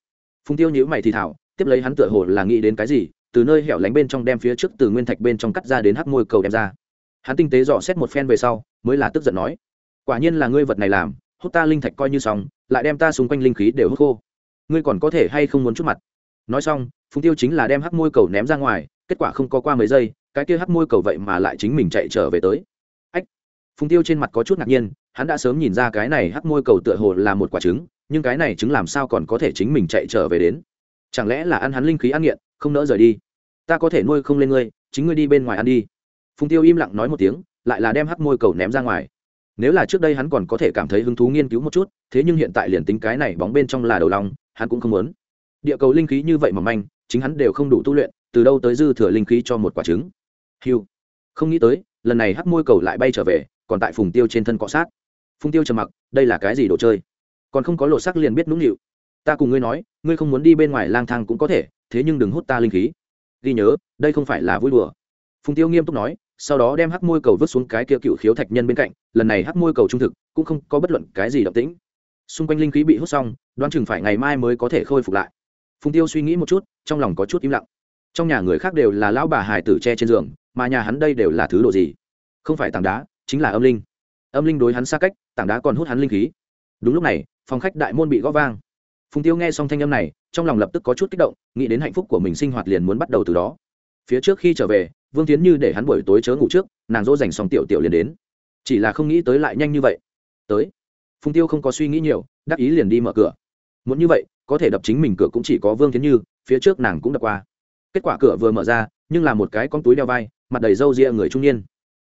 Phùng tiêu nhữ mày thì thảo, tiếp lấy hắn tựa hồ là nghĩ đến cái gì từ nơi hẻo lánh bên trong đem phía trước từ nguyên thạch bên trong cắt ra đến hắc môi cầu đem ra. Hắn tinh tế dò xét một phen về sau, mới là tức giận nói, quả nhiên là ngươi vật này làm, hút ta linh thạch coi như xong, lại đem ta xung quanh linh khí đều hút khô. Ngươi còn có thể hay không muốn chút mặt? Nói xong, phùng tiêu chính là đem hắc môi cầu ném ra ngoài, kết quả không có qua mấy giây, cái kia hắc môi cầu vậy mà lại chính mình chạy trở về tới. Ách! Phùng tiêu trên mặt có chút ngạc nhiên, hắn đã sớm nhìn ra cái này hắc môi cầu tựa hồ là một quả trứng, nhưng cái này trứng làm sao còn có thể chính mình chạy trở về đến? Chẳng lẽ là ăn hắn linh khí ăn nghiện, không nỡ rời đi? Ta có thể nuôi không lên ngươi, chính ngươi đi bên ngoài ăn đi. Phùng tiêu im lặng nói một tiếng, lại là đem hắc môi cầu ném ra ngoài. Nếu là trước đây hắn còn có thể cảm thấy hứng thú nghiên cứu một chút, thế nhưng hiện tại liền tính cái này bóng bên trong là đầu lòng, hắn cũng không muốn. Địa cầu linh khí như vậy mà manh, chính hắn đều không đủ tu luyện, từ đâu tới dư thừa linh khí cho một quả trứng? Hiu không nghĩ tới, lần này hắc môi cầu lại bay trở về, còn tại phùng tiêu trên thân cọ sát. Phùng tiêu trầm mặc, đây là cái gì đồ chơi? Còn không có lộ sắc liền biết nũng nịu. Ta cùng ngươi nói, ngươi không muốn đi bên ngoài lang thang cũng có thể, thế nhưng đừng hút ta linh khí ghi nhớ, đây không phải là vui đùa. Phùng tiêu nghiêm túc nói, sau đó đem hắc môi cầu vứt xuống cái kia cựu khiếu thạch nhân bên cạnh, lần này hắc môi cầu trung thực, cũng không có bất luận cái gì động tĩnh. Xung quanh linh khí bị hút xong, đoán chừng phải ngày mai mới có thể khôi phục lại. Phùng tiêu suy nghĩ một chút, trong lòng có chút im lặng. Trong nhà người khác đều là lão bà hải tử tre trên giường, mà nhà hắn đây đều là thứ độ gì? Không phải tảng đá, chính là âm linh. Âm linh đối hắn xa cách, tảng đá còn hút hắn linh khí. Đúng lúc này, phòng khách đại môn bị gõ vang phùng tiêu nghe xong thanh âm này, trong lòng lập tức có chút kích động, nghĩ đến hạnh phúc của mình sinh hoạt liền muốn bắt đầu từ đó. Phía trước khi trở về, vương tiến như để hắn buổi tối chớ ngủ trước, nàng dỗ dành xong tiểu tiểu liền đến. Chỉ là không nghĩ tới lại nhanh như vậy. Tới. Phùng tiêu không có suy nghĩ nhiều, đắc ý liền đi mở cửa. Muốn như vậy, có thể đập chính mình cửa cũng chỉ có vương tiến như, phía trước nàng cũng đập qua. Kết quả cửa vừa mở ra, nhưng là một cái con túi đeo vai, mặt đầy râu ria người trung niên.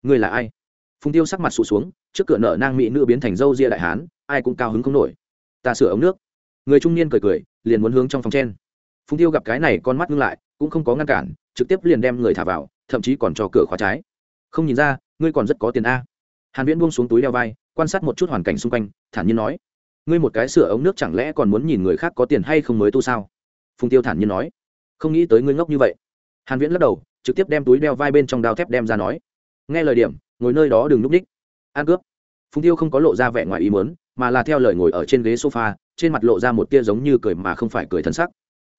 Người là ai? Phùng tiêu sắc mặt sụt xuống, trước cửa nở nang mỹ nữ biến thành râu ria đại hán, ai cũng cao hứng không nổi. Ta sửa ống nước người trung niên cười cười, liền muốn hướng trong phòng chen. Phùng tiêu gặp cái này con mắt ngưng lại, cũng không có ngăn cản, trực tiếp liền đem người thả vào, thậm chí còn cho cửa khóa trái. Không nhìn ra, ngươi còn rất có tiền a. Hàn viễn buông xuống túi đeo vai, quan sát một chút hoàn cảnh xung quanh, thản nhiên nói, ngươi một cái sửa ống nước chẳng lẽ còn muốn nhìn người khác có tiền hay không mới tu sao? Phùng tiêu thản nhiên nói, không nghĩ tới ngươi ngốc như vậy. Hàn viễn lắc đầu, trực tiếp đem túi đeo vai bên trong đao thép đem ra nói, nghe lời điểm, ngồi nơi đó đừng núp đích. Ăn cướp. Phùng tiêu không có lộ ra vẻ ngoài ý muốn, mà là theo lời ngồi ở trên ghế sofa trên mặt lộ ra một tia giống như cười mà không phải cười thân sắc.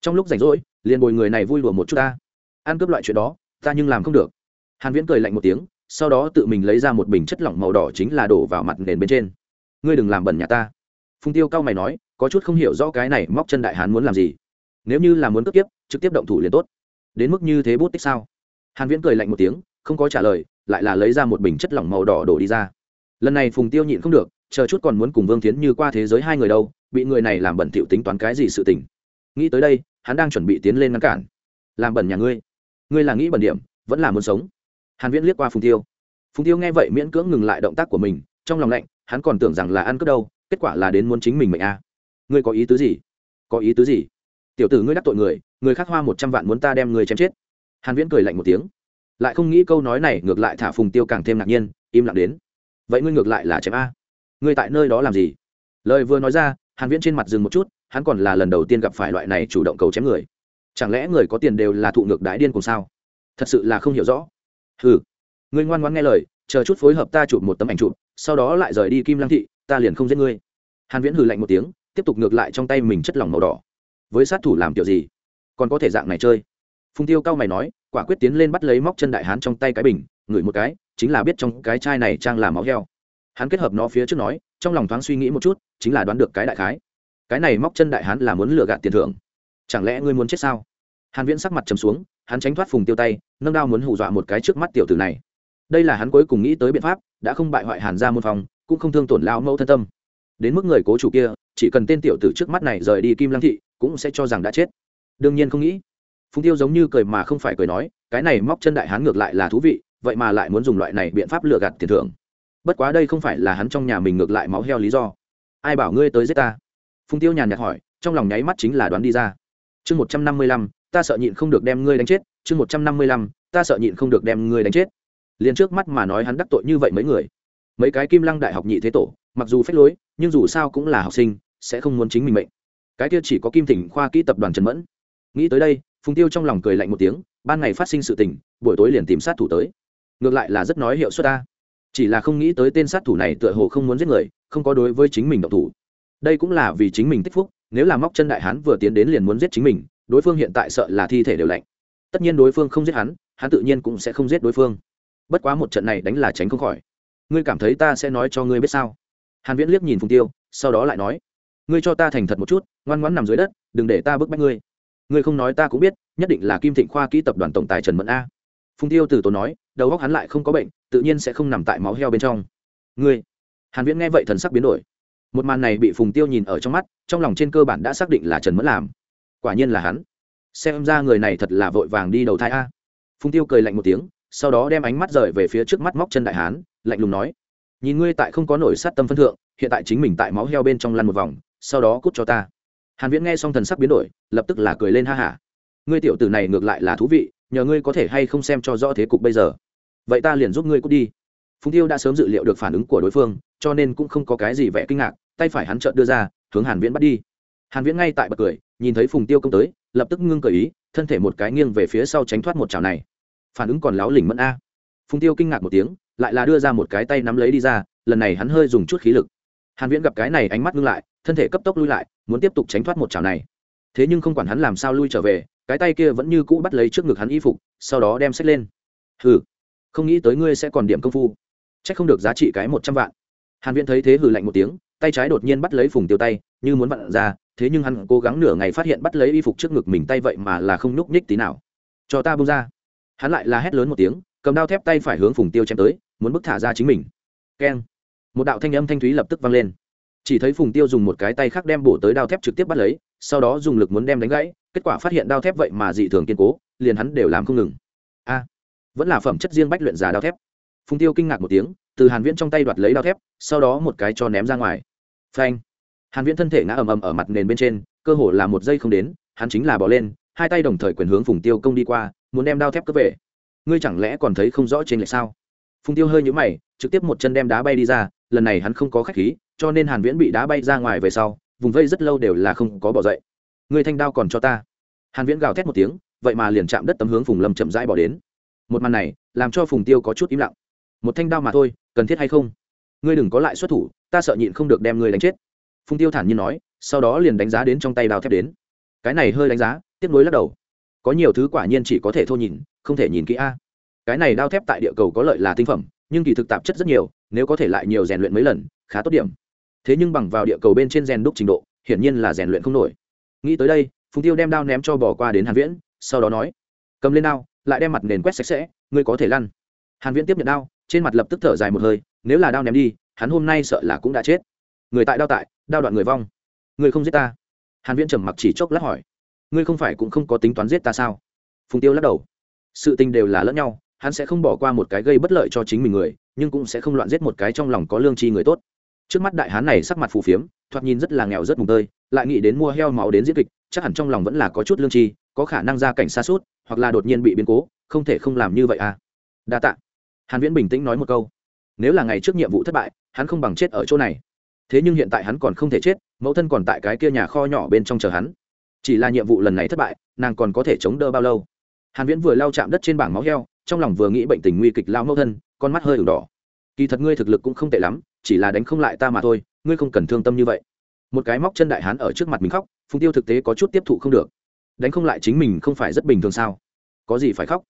Trong lúc rảnh rỗi, liền bồi người này vui đùa một chút ta. Ăn cướp loại chuyện đó, ta nhưng làm không được. Hàn viễn cười lạnh một tiếng, sau đó tự mình lấy ra một bình chất lỏng màu đỏ chính là đổ vào mặt nền bên trên. Ngươi đừng làm bẩn nhà ta. Phùng tiêu cao mày nói, có chút không hiểu rõ cái này móc chân đại hán muốn làm gì. Nếu như là muốn cướp tiếp, trực tiếp động thủ liền tốt. Đến mức như thế bút tích sao? Hàn viễn cười lạnh một tiếng, không có trả lời, lại là lấy ra một bình chất lỏng màu đỏ đổ đi ra. Lần này phùng tiêu nhịn không được, chờ chút còn muốn cùng vương tiến như qua thế giới hai người đâu bị người này làm bẩn thỉu tính toán cái gì sự tình. Nghĩ tới đây, hắn đang chuẩn bị tiến lên ngăn cản. Làm bẩn nhà ngươi. Ngươi là nghĩ bẩn điểm, vẫn là muốn sống. Hàn viễn liếc qua phùng tiêu. Phùng tiêu nghe vậy miễn cưỡng ngừng lại động tác của mình, trong lòng lạnh, hắn còn tưởng rằng là ăn cướp đâu, kết quả là đến muốn chính mình mệnh a. À. ngươi có ý tứ gì? Có ý tứ gì? Tiểu tử ngươi đắc tội người người khác hoa một trăm vạn muốn ta đem ngươi chém chết. Hàn viễn cười lạnh một tiếng. Lại không nghĩ câu nói này ngược lại thả phùng tiêu càng thêm ngạc nhiên, im lặng đến. Vậy ngươi ngược lại là chém a? Ngươi tại nơi đó làm gì? Lời vừa nói ra hàn viễn trên mặt dừng một chút, hắn còn là lần đầu tiên gặp phải loại này chủ động cầu chém người. Chẳng lẽ người có tiền đều là thụ ngược đái điên cùng sao? Thật sự là không hiểu rõ. Ừ ngươi ngoan ngoãn nghe lời, chờ chút phối hợp ta chụp một tấm ảnh chụp, sau đó lại rời đi kim lăng thị, ta liền không giết ngươi. Hàn viễn hừ lạnh một tiếng, tiếp tục ngược lại trong tay mình chất lỏng màu đỏ. Với sát thủ làm kiểu gì? Còn có thể dạng này chơi. Phùng tiêu cao mày nói, quả quyết tiến lên bắt lấy móc chân đại hán trong tay cái bình, ngửi một cái, chính là biết trong cái chai này trang là máu heo. Hắn kết hợp nó phía trước nói trong lòng thoáng suy nghĩ một chút, chính là đoán được cái đại khái. Cái này móc chân đại hán là muốn lừa gạt tiền thưởng. Chẳng lẽ ngươi muốn chết sao? Hàn viễn sắc mặt trầm xuống, hắn tránh thoát phùng tiêu tay, nâng đao muốn hù dọa một cái trước mắt tiểu tử này. Đây là hắn cuối cùng nghĩ tới biện pháp, đã không bại hoại hàn ra môn phòng, cũng không thương tổn lão mẫu thân tâm. Đến mức người cố chủ kia, chỉ cần tên tiểu tử trước mắt này rời đi kim lăng thị, cũng sẽ cho rằng đã chết. Đương nhiên không nghĩ, phùng tiêu giống như cười mà không phải cười nói, cái này móc chân đại hán ngược lại là thú vị, vậy mà lại muốn dùng loại này biện pháp lừa gạt tiền thưởng bất quá đây không phải là hắn trong nhà mình ngược lại máu heo lý do. Ai bảo ngươi tới giết ta? Phùng tiêu nhàn nhạt hỏi, trong lòng nháy mắt chính là đoán đi ra. Chương một trăm năm mươi lăm, ta sợ nhịn không được đem ngươi đánh chết. Chương một trăm năm mươi lăm, ta sợ nhịn không được đem ngươi đánh chết. Liền trước mắt mà nói hắn đắc tội như vậy mấy người. Mấy cái kim lăng đại học nhị thế tổ, mặc dù phép lối, nhưng dù sao cũng là học sinh, sẽ không muốn chính mình mệnh. Cái kia chỉ có kim thỉnh khoa kỹ tập đoàn trần mẫn. Nghĩ tới đây, phùng tiêu trong lòng cười lạnh một tiếng, ban ngày phát sinh sự tình, buổi tối liền tìm sát thủ tới. Ngược lại là rất nói hiệu suất ta chỉ là không nghĩ tới tên sát thủ này tựa hồ không muốn giết người, không có đối với chính mình độc thủ. Đây cũng là vì chính mình tích phúc, nếu là móc chân đại hán vừa tiến đến liền muốn giết chính mình, đối phương hiện tại sợ là thi thể đều lạnh. Tất nhiên đối phương không giết hắn hắn tự nhiên cũng sẽ không giết đối phương. Bất quá một trận này đánh là tránh không khỏi. Ngươi cảm thấy ta sẽ nói cho ngươi biết sao? Hàn viễn liếc nhìn phùng tiêu, sau đó lại nói. Ngươi cho ta thành thật một chút, ngoan ngoãn nằm dưới đất, đừng để ta bức bách ngươi. Ngươi không nói ta cũng biết, nhất định là kim thịnh khoa kỹ tập đoàn tổng tài trần mẫn a. Phùng tiêu từ tốn nói, đầu óc hắn lại không có bệnh tự nhiên sẽ không nằm tại máu heo bên trong. Ngươi, hàn viễn nghe vậy thần sắc biến đổi. Một màn này bị phùng tiêu nhìn ở trong mắt, trong lòng trên cơ bản đã xác định là trần mẫn làm. Quả nhiên là hắn. Xem ra người này thật là vội vàng đi đầu thai a. Phùng tiêu cười lạnh một tiếng, sau đó đem ánh mắt rời về phía trước mắt móc chân đại hán, lạnh lùng nói, nhìn ngươi tại không có nổi sát tâm phân thượng, hiện tại chính mình tại máu heo bên trong lăn một vòng, sau đó cút cho ta. Hàn viễn nghe xong thần sắc biến đổi, lập tức là cười lên ha hả. Ngươi tiểu tử này ngược lại là thú vị, nhờ ngươi có thể hay không xem cho rõ thế cục bây giờ vậy ta liền giúp ngươi cút đi. Phùng tiêu đã sớm dự liệu được phản ứng của đối phương, cho nên cũng không có cái gì vẻ kinh ngạc, tay phải hắn trợn đưa ra, hướng hàn viễn bắt đi. Hàn viễn ngay tại bật cười, nhìn thấy phùng tiêu công tới, lập tức ngưng cởi ý, thân thể một cái nghiêng về phía sau tránh thoát một chảo này. Phản ứng còn láo lỉnh mẫn a. Phùng tiêu kinh ngạc một tiếng, lại là đưa ra một cái tay nắm lấy đi ra, lần này hắn hơi dùng chút khí lực. Hàn viễn gặp cái này ánh mắt ngưng lại, thân thể cấp tốc lui lại, muốn tiếp tục tránh thoát một chảo này. Thế nhưng không quản hắn làm sao lui trở về, cái tay kia vẫn như cũ bắt lấy trước ngực hắn y phục, sau đó đem xách lên. Hừ không nghĩ tới ngươi sẽ còn điểm công phu. Chắc không được giá trị cái một trăm vạn. Hàn viễn thấy thế hừ lạnh một tiếng, tay trái đột nhiên bắt lấy phùng tiêu tay, như muốn vặn ra, thế nhưng hắn cố gắng nửa ngày phát hiện bắt lấy y phục trước ngực mình tay vậy mà là không nhúc nhích tí nào. Cho ta buông ra. Hắn lại là hét lớn một tiếng, cầm đao thép tay phải hướng phùng tiêu chém tới, muốn bức thả ra chính mình. Keng. Một đạo thanh âm thanh thúy lập tức vang lên. Chỉ thấy phùng tiêu dùng một cái tay khác đem bổ tới đao thép trực tiếp bắt lấy, sau đó dùng lực muốn đem đánh gãy, kết quả phát hiện đao thép vậy mà dị thường kiên cố, liền hắn đều làm không ngừng vẫn là phẩm chất riêng bách luyện giả đao thép. Phùng tiêu kinh ngạc một tiếng, từ hàn viễn trong tay đoạt lấy đao thép, sau đó một cái cho ném ra ngoài. Phanh! Hàn viễn thân thể ngã ầm ầm ở mặt nền bên trên, cơ hồ là một giây không đến, hắn chính là bỏ lên, hai tay đồng thời quyền hướng phùng tiêu công đi qua, muốn đem đao thép cướp về. Ngươi chẳng lẽ còn thấy không rõ trên lệch sao? Phùng tiêu hơi nhũ mày, trực tiếp một chân đem đá bay đi ra, lần này hắn không có khách khí, cho nên hàn viễn bị đá bay ra ngoài về sau, vùng vây rất lâu đều là không có bỏ dậy. Ngươi thanh đao còn cho ta. Hàn viễn gào thét một tiếng, vậy mà liền chạm đất tấm hướng phùng lâm chậm rãi bỏ đến một màn này làm cho phùng tiêu có chút im lặng một thanh đao mà thôi cần thiết hay không ngươi đừng có lại xuất thủ ta sợ nhịn không được đem ngươi đánh chết phùng tiêu thản nhiên nói sau đó liền đánh giá đến trong tay đao thép đến cái này hơi đánh giá tiếp nối lắc đầu có nhiều thứ quả nhiên chỉ có thể thô nhìn không thể nhìn kỹ a cái này đao thép tại địa cầu có lợi là tinh phẩm nhưng kỳ thực tạp chất rất nhiều nếu có thể lại nhiều rèn luyện mấy lần khá tốt điểm thế nhưng bằng vào địa cầu bên trên rèn đúc trình độ hiển nhiên là rèn luyện không nổi nghĩ tới đây phùng tiêu đem đao ném cho bỏ qua đến hàn viễn sau đó nói cầm lên đao lại đem mặt nền quét sạch sẽ, ngươi có thể lăn. Hàn viễn tiếp nhận đao, trên mặt lập tức thở dài một hơi, nếu là đao ném đi, hắn hôm nay sợ là cũng đã chết. Người tại đao tại, đao đoạn người vong. Người không giết ta? Hàn viễn trầm mặc chỉ chốc lát hỏi. Ngươi không phải cũng không có tính toán giết ta sao? Phùng tiêu lắc đầu. Sự tình đều là lẫn nhau, hắn sẽ không bỏ qua một cái gây bất lợi cho chính mình người, nhưng cũng sẽ không loạn giết một cái trong lòng có lương tri người tốt. Trước mắt đại hán này sắc mặt phù phiếm, thoạt nhìn rất là nghèo rất mùng tơi, lại nghĩ đến mua heo máu đến diễn kịch, chắc hẳn trong lòng vẫn là có chút lương tri có khả năng ra cảnh xa suốt, hoặc là đột nhiên bị biến cố, không thể không làm như vậy à? Đa tạ. Hàn viễn bình tĩnh nói một câu. Nếu là ngày trước nhiệm vụ thất bại, hắn không bằng chết ở chỗ này. Thế nhưng hiện tại hắn còn không thể chết, mẫu thân còn tại cái kia nhà kho nhỏ bên trong chờ hắn. Chỉ là nhiệm vụ lần này thất bại, nàng còn có thể chống đỡ bao lâu? Hàn viễn vừa lao chạm đất trên bảng máu heo, trong lòng vừa nghĩ bệnh tình nguy kịch lao mẫu thân, con mắt hơi ửng đỏ. Kỳ thật ngươi thực lực cũng không tệ lắm, chỉ là đánh không lại ta mà thôi, ngươi không cần thương tâm như vậy. Một cái móc chân đại hán ở trước mặt mình khóc, phùng tiêu thực tế có chút tiếp thụ không được đánh không lại chính mình không phải rất bình thường sao? Có gì phải khóc?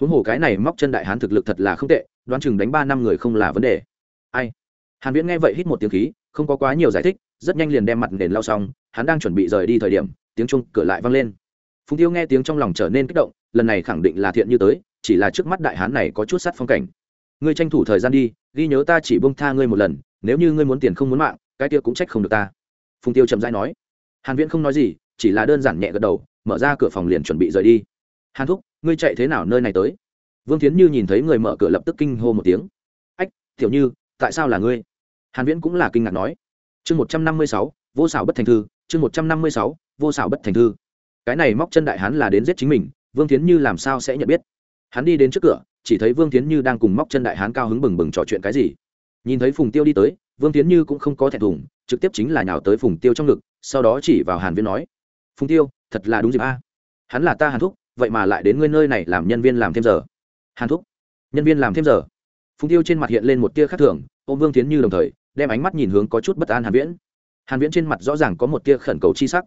Huống hồ cái này móc chân đại hán thực lực thật là không tệ, đoán chừng đánh ba năm người không là vấn đề. Ai? Hàn viễn nghe vậy hít một tiếng khí, không có quá nhiều giải thích, rất nhanh liền đem mặt nền lau xong, hắn đang chuẩn bị rời đi thời điểm, tiếng chuông cửa lại vang lên. Phùng tiêu nghe tiếng trong lòng trở nên kích động, lần này khẳng định là thiện như tới, chỉ là trước mắt đại hán này có chút sát phong cảnh. Ngươi tranh thủ thời gian đi, ghi nhớ ta chỉ bông tha ngươi một lần, nếu như ngươi muốn tiền không muốn mạng, cái kia cũng trách không được ta. Phùng tiêu chậm rãi nói. Hàn viễn không nói gì, chỉ là đơn giản nhẹ gật đầu mở ra cửa phòng liền chuẩn bị rời đi. Hàn thúc ngươi chạy thế nào nơi này tới? Vương thiến như nhìn thấy người mở cửa lập tức kinh hô một tiếng. Ách tiểu như tại sao là ngươi? Hàn viễn cũng là kinh ngạc nói. Chương 156, vô xảo bất thành thư chương 156, vô xảo bất thành thư. Cái này móc chân đại hán là đến giết chính mình vương thiến như làm sao sẽ nhận biết? Hắn đi đến trước cửa chỉ thấy vương tiến như đang cùng móc chân đại hán cao hứng bừng bừng trò chuyện cái gì. Nhìn thấy phùng tiêu đi tới vương tiến như cũng không có thẹn thùng trực tiếp chính là nhào tới phùng tiêu trong ngực sau đó chỉ vào hàn viễn nói. Phùng tiêu thật là đúng dịp a. Hắn là ta hàn thúc, vậy mà lại đến ngươi nơi này làm nhân viên làm thêm giờ. Hàn thúc, nhân viên làm thêm giờ. Phùng tiêu trên mặt hiện lên một tia khác thường ô vương tiến như đồng thời, đem ánh mắt nhìn hướng có chút bất an hàn viễn. Hàn viễn trên mặt rõ ràng có một tia khẩn cầu chi sắc.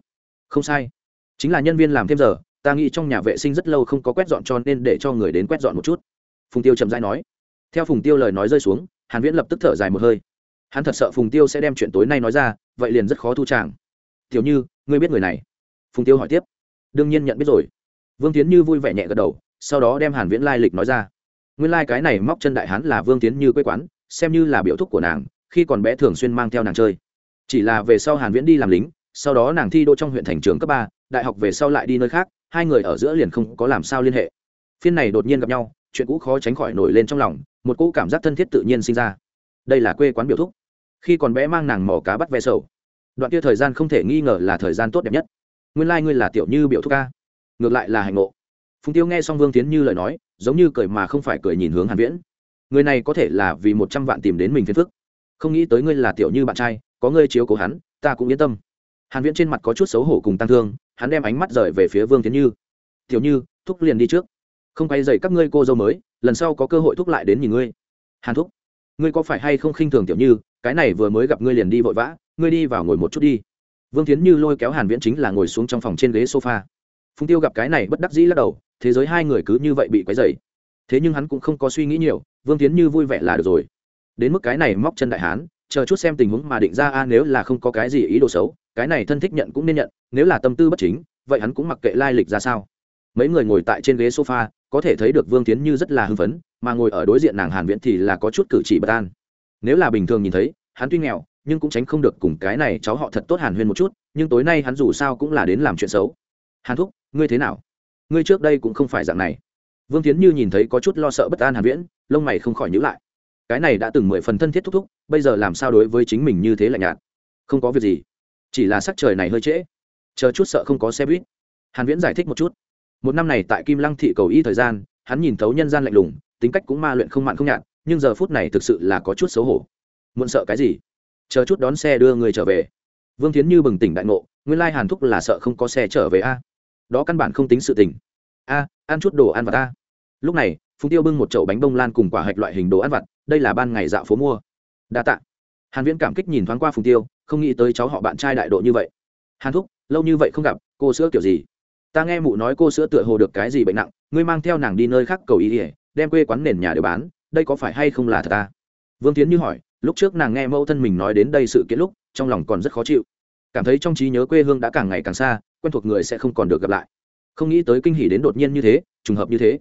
Không sai, chính là nhân viên làm thêm giờ, ta nghĩ trong nhà vệ sinh rất lâu không có quét dọn cho nên để cho người đến quét dọn một chút. Phùng tiêu chậm rãi nói. Theo phùng tiêu lời nói rơi xuống, hàn viễn lập tức thở dài một hơi. Hắn thật sợ phùng tiêu sẽ đem chuyện tối nay nói ra, vậy liền rất khó thu tràng. Tiểu như, ngươi biết người này phùng tiêu hỏi tiếp. Đương nhiên nhận biết rồi. Vương tiến như vui vẻ nhẹ gật đầu, sau đó đem hàn viễn lai lịch nói ra. Nguyên lai cái này móc chân đại hán là vương tiến như quê quán, xem như là biểu thúc của nàng, khi còn bé thường xuyên mang theo nàng chơi. Chỉ là về sau hàn viễn đi làm lính, sau đó nàng thi đỗ trong huyện thành trường cấp ba, đại học về sau lại đi nơi khác, hai người ở giữa liền không có làm sao liên hệ. Phiên này đột nhiên gặp nhau, chuyện cũ khó tránh khỏi nổi lên trong lòng, một cỗ cảm giác thân thiết tự nhiên sinh ra. Đây là quê quán biểu thúc. Khi còn bé mang nàng mò cá bắt ve sầu. Đoạn kia thời gian không thể nghi ngờ là thời gian tốt đẹp nhất nguyên lai、like、ngươi là tiểu như biểu thúc ca. Ngược lại là hành ngộ. Phùng tiêu nghe xong vương tiến như lời nói, giống như cười mà không phải cười nhìn hướng hàn viễn. Người này có thể là vì một trăm vạn tìm đến mình phiền phức. Không nghĩ tới ngươi là tiểu như bạn trai, có ngươi chiếu cố hắn, ta cũng yên tâm. Hàn viễn trên mặt có chút xấu hổ cùng tăng thương, hắn đem ánh mắt rời về phía vương tiến như. Tiểu như, thúc liền đi trước. Không quay dậy các ngươi cô dâu mới, lần sau có cơ hội thúc lại đến nhìn ngươi. Hàn thúc, ngươi có phải hay không khinh thường tiểu như? Cái này vừa mới gặp ngươi liền đi vội vã, ngươi đi vào ngồi một chút đi vương tiến như lôi kéo hàn viễn chính là ngồi xuống trong phòng trên ghế sofa. Phùng tiêu gặp cái này bất đắc dĩ lắc đầu, thế giới hai người cứ như vậy bị quấy dày thế nhưng hắn cũng không có suy nghĩ nhiều, vương tiến như vui vẻ là được rồi. Đến mức cái này móc chân đại hán, chờ chút xem tình huống mà định ra, a, nếu là không có cái gì ý đồ xấu, cái này thân thích nhận cũng nên nhận, nếu là tâm tư bất chính, vậy hắn cũng mặc kệ lai lịch ra sao. Mấy người ngồi tại trên ghế sofa, có thể thấy được vương tiến như rất là hưng phấn, mà ngồi ở đối diện nàng hàn viễn thì là có chút cử chỉ bất an. Nếu là bình thường nhìn thấy, hắn tuy nghèo nhưng cũng tránh không được cùng cái này cháu họ thật tốt hàn huyên một chút, nhưng tối nay hắn dù sao cũng là đến làm chuyện xấu. Hàn thúc, ngươi thế nào? Ngươi trước đây cũng không phải dạng này. Vương tiến như nhìn thấy có chút lo sợ bất an hàn viễn, lông mày không khỏi nhíu lại. Cái này đã từng mười phần thân thiết thúc thúc, bây giờ làm sao đối với chính mình như thế lạnh nhạt? Không có việc gì. Chỉ là sắc trời này hơi trễ. Chờ chút sợ không có xe buýt. Hàn viễn giải thích một chút. Một năm này tại kim lăng thị cầu y thời gian, hắn nhìn thấu nhân gian lạnh lùng, tính cách cũng ma luyện không mặn không nhạt, nhưng giờ phút này thực sự là có chút xấu hổ. Muộn sợ cái gì? Chờ chút đón xe đưa người trở về. Vương tiến như bừng tỉnh đại ngộ, nguyên lai hàn thúc là sợ không có xe trở về a. Đó căn bản không tính sự tình. A, ăn chút đồ ăn vặt a lúc này, phùng tiêu bưng một chậu bánh bông lan cùng quả hạch loại hình đồ ăn vặt, đây là ban ngày dạo phố mua. Đa tạ. Hàn viễn cảm kích nhìn thoáng qua phùng tiêu, không nghĩ tới cháu họ bạn trai đại độ như vậy. Hàn thúc, lâu như vậy không gặp, cô sữa kiểu gì? Ta nghe mụ nói cô sữa tựa hồ được cái gì bệnh nặng, ngươi mang theo nàng đi nơi khác cầu ý ỉa đem quê quán nền nhà để bán, đây có phải hay không là thật ta? Vương tiến như hỏi lúc trước nàng nghe mẫu thân mình nói đến đây sự kiện lúc trong lòng còn rất khó chịu. Cảm thấy trong trí nhớ quê hương đã càng ngày càng xa quen thuộc người sẽ không còn được gặp lại. Không nghĩ tới kinh hỉ đến đột nhiên như thế trùng hợp như thế.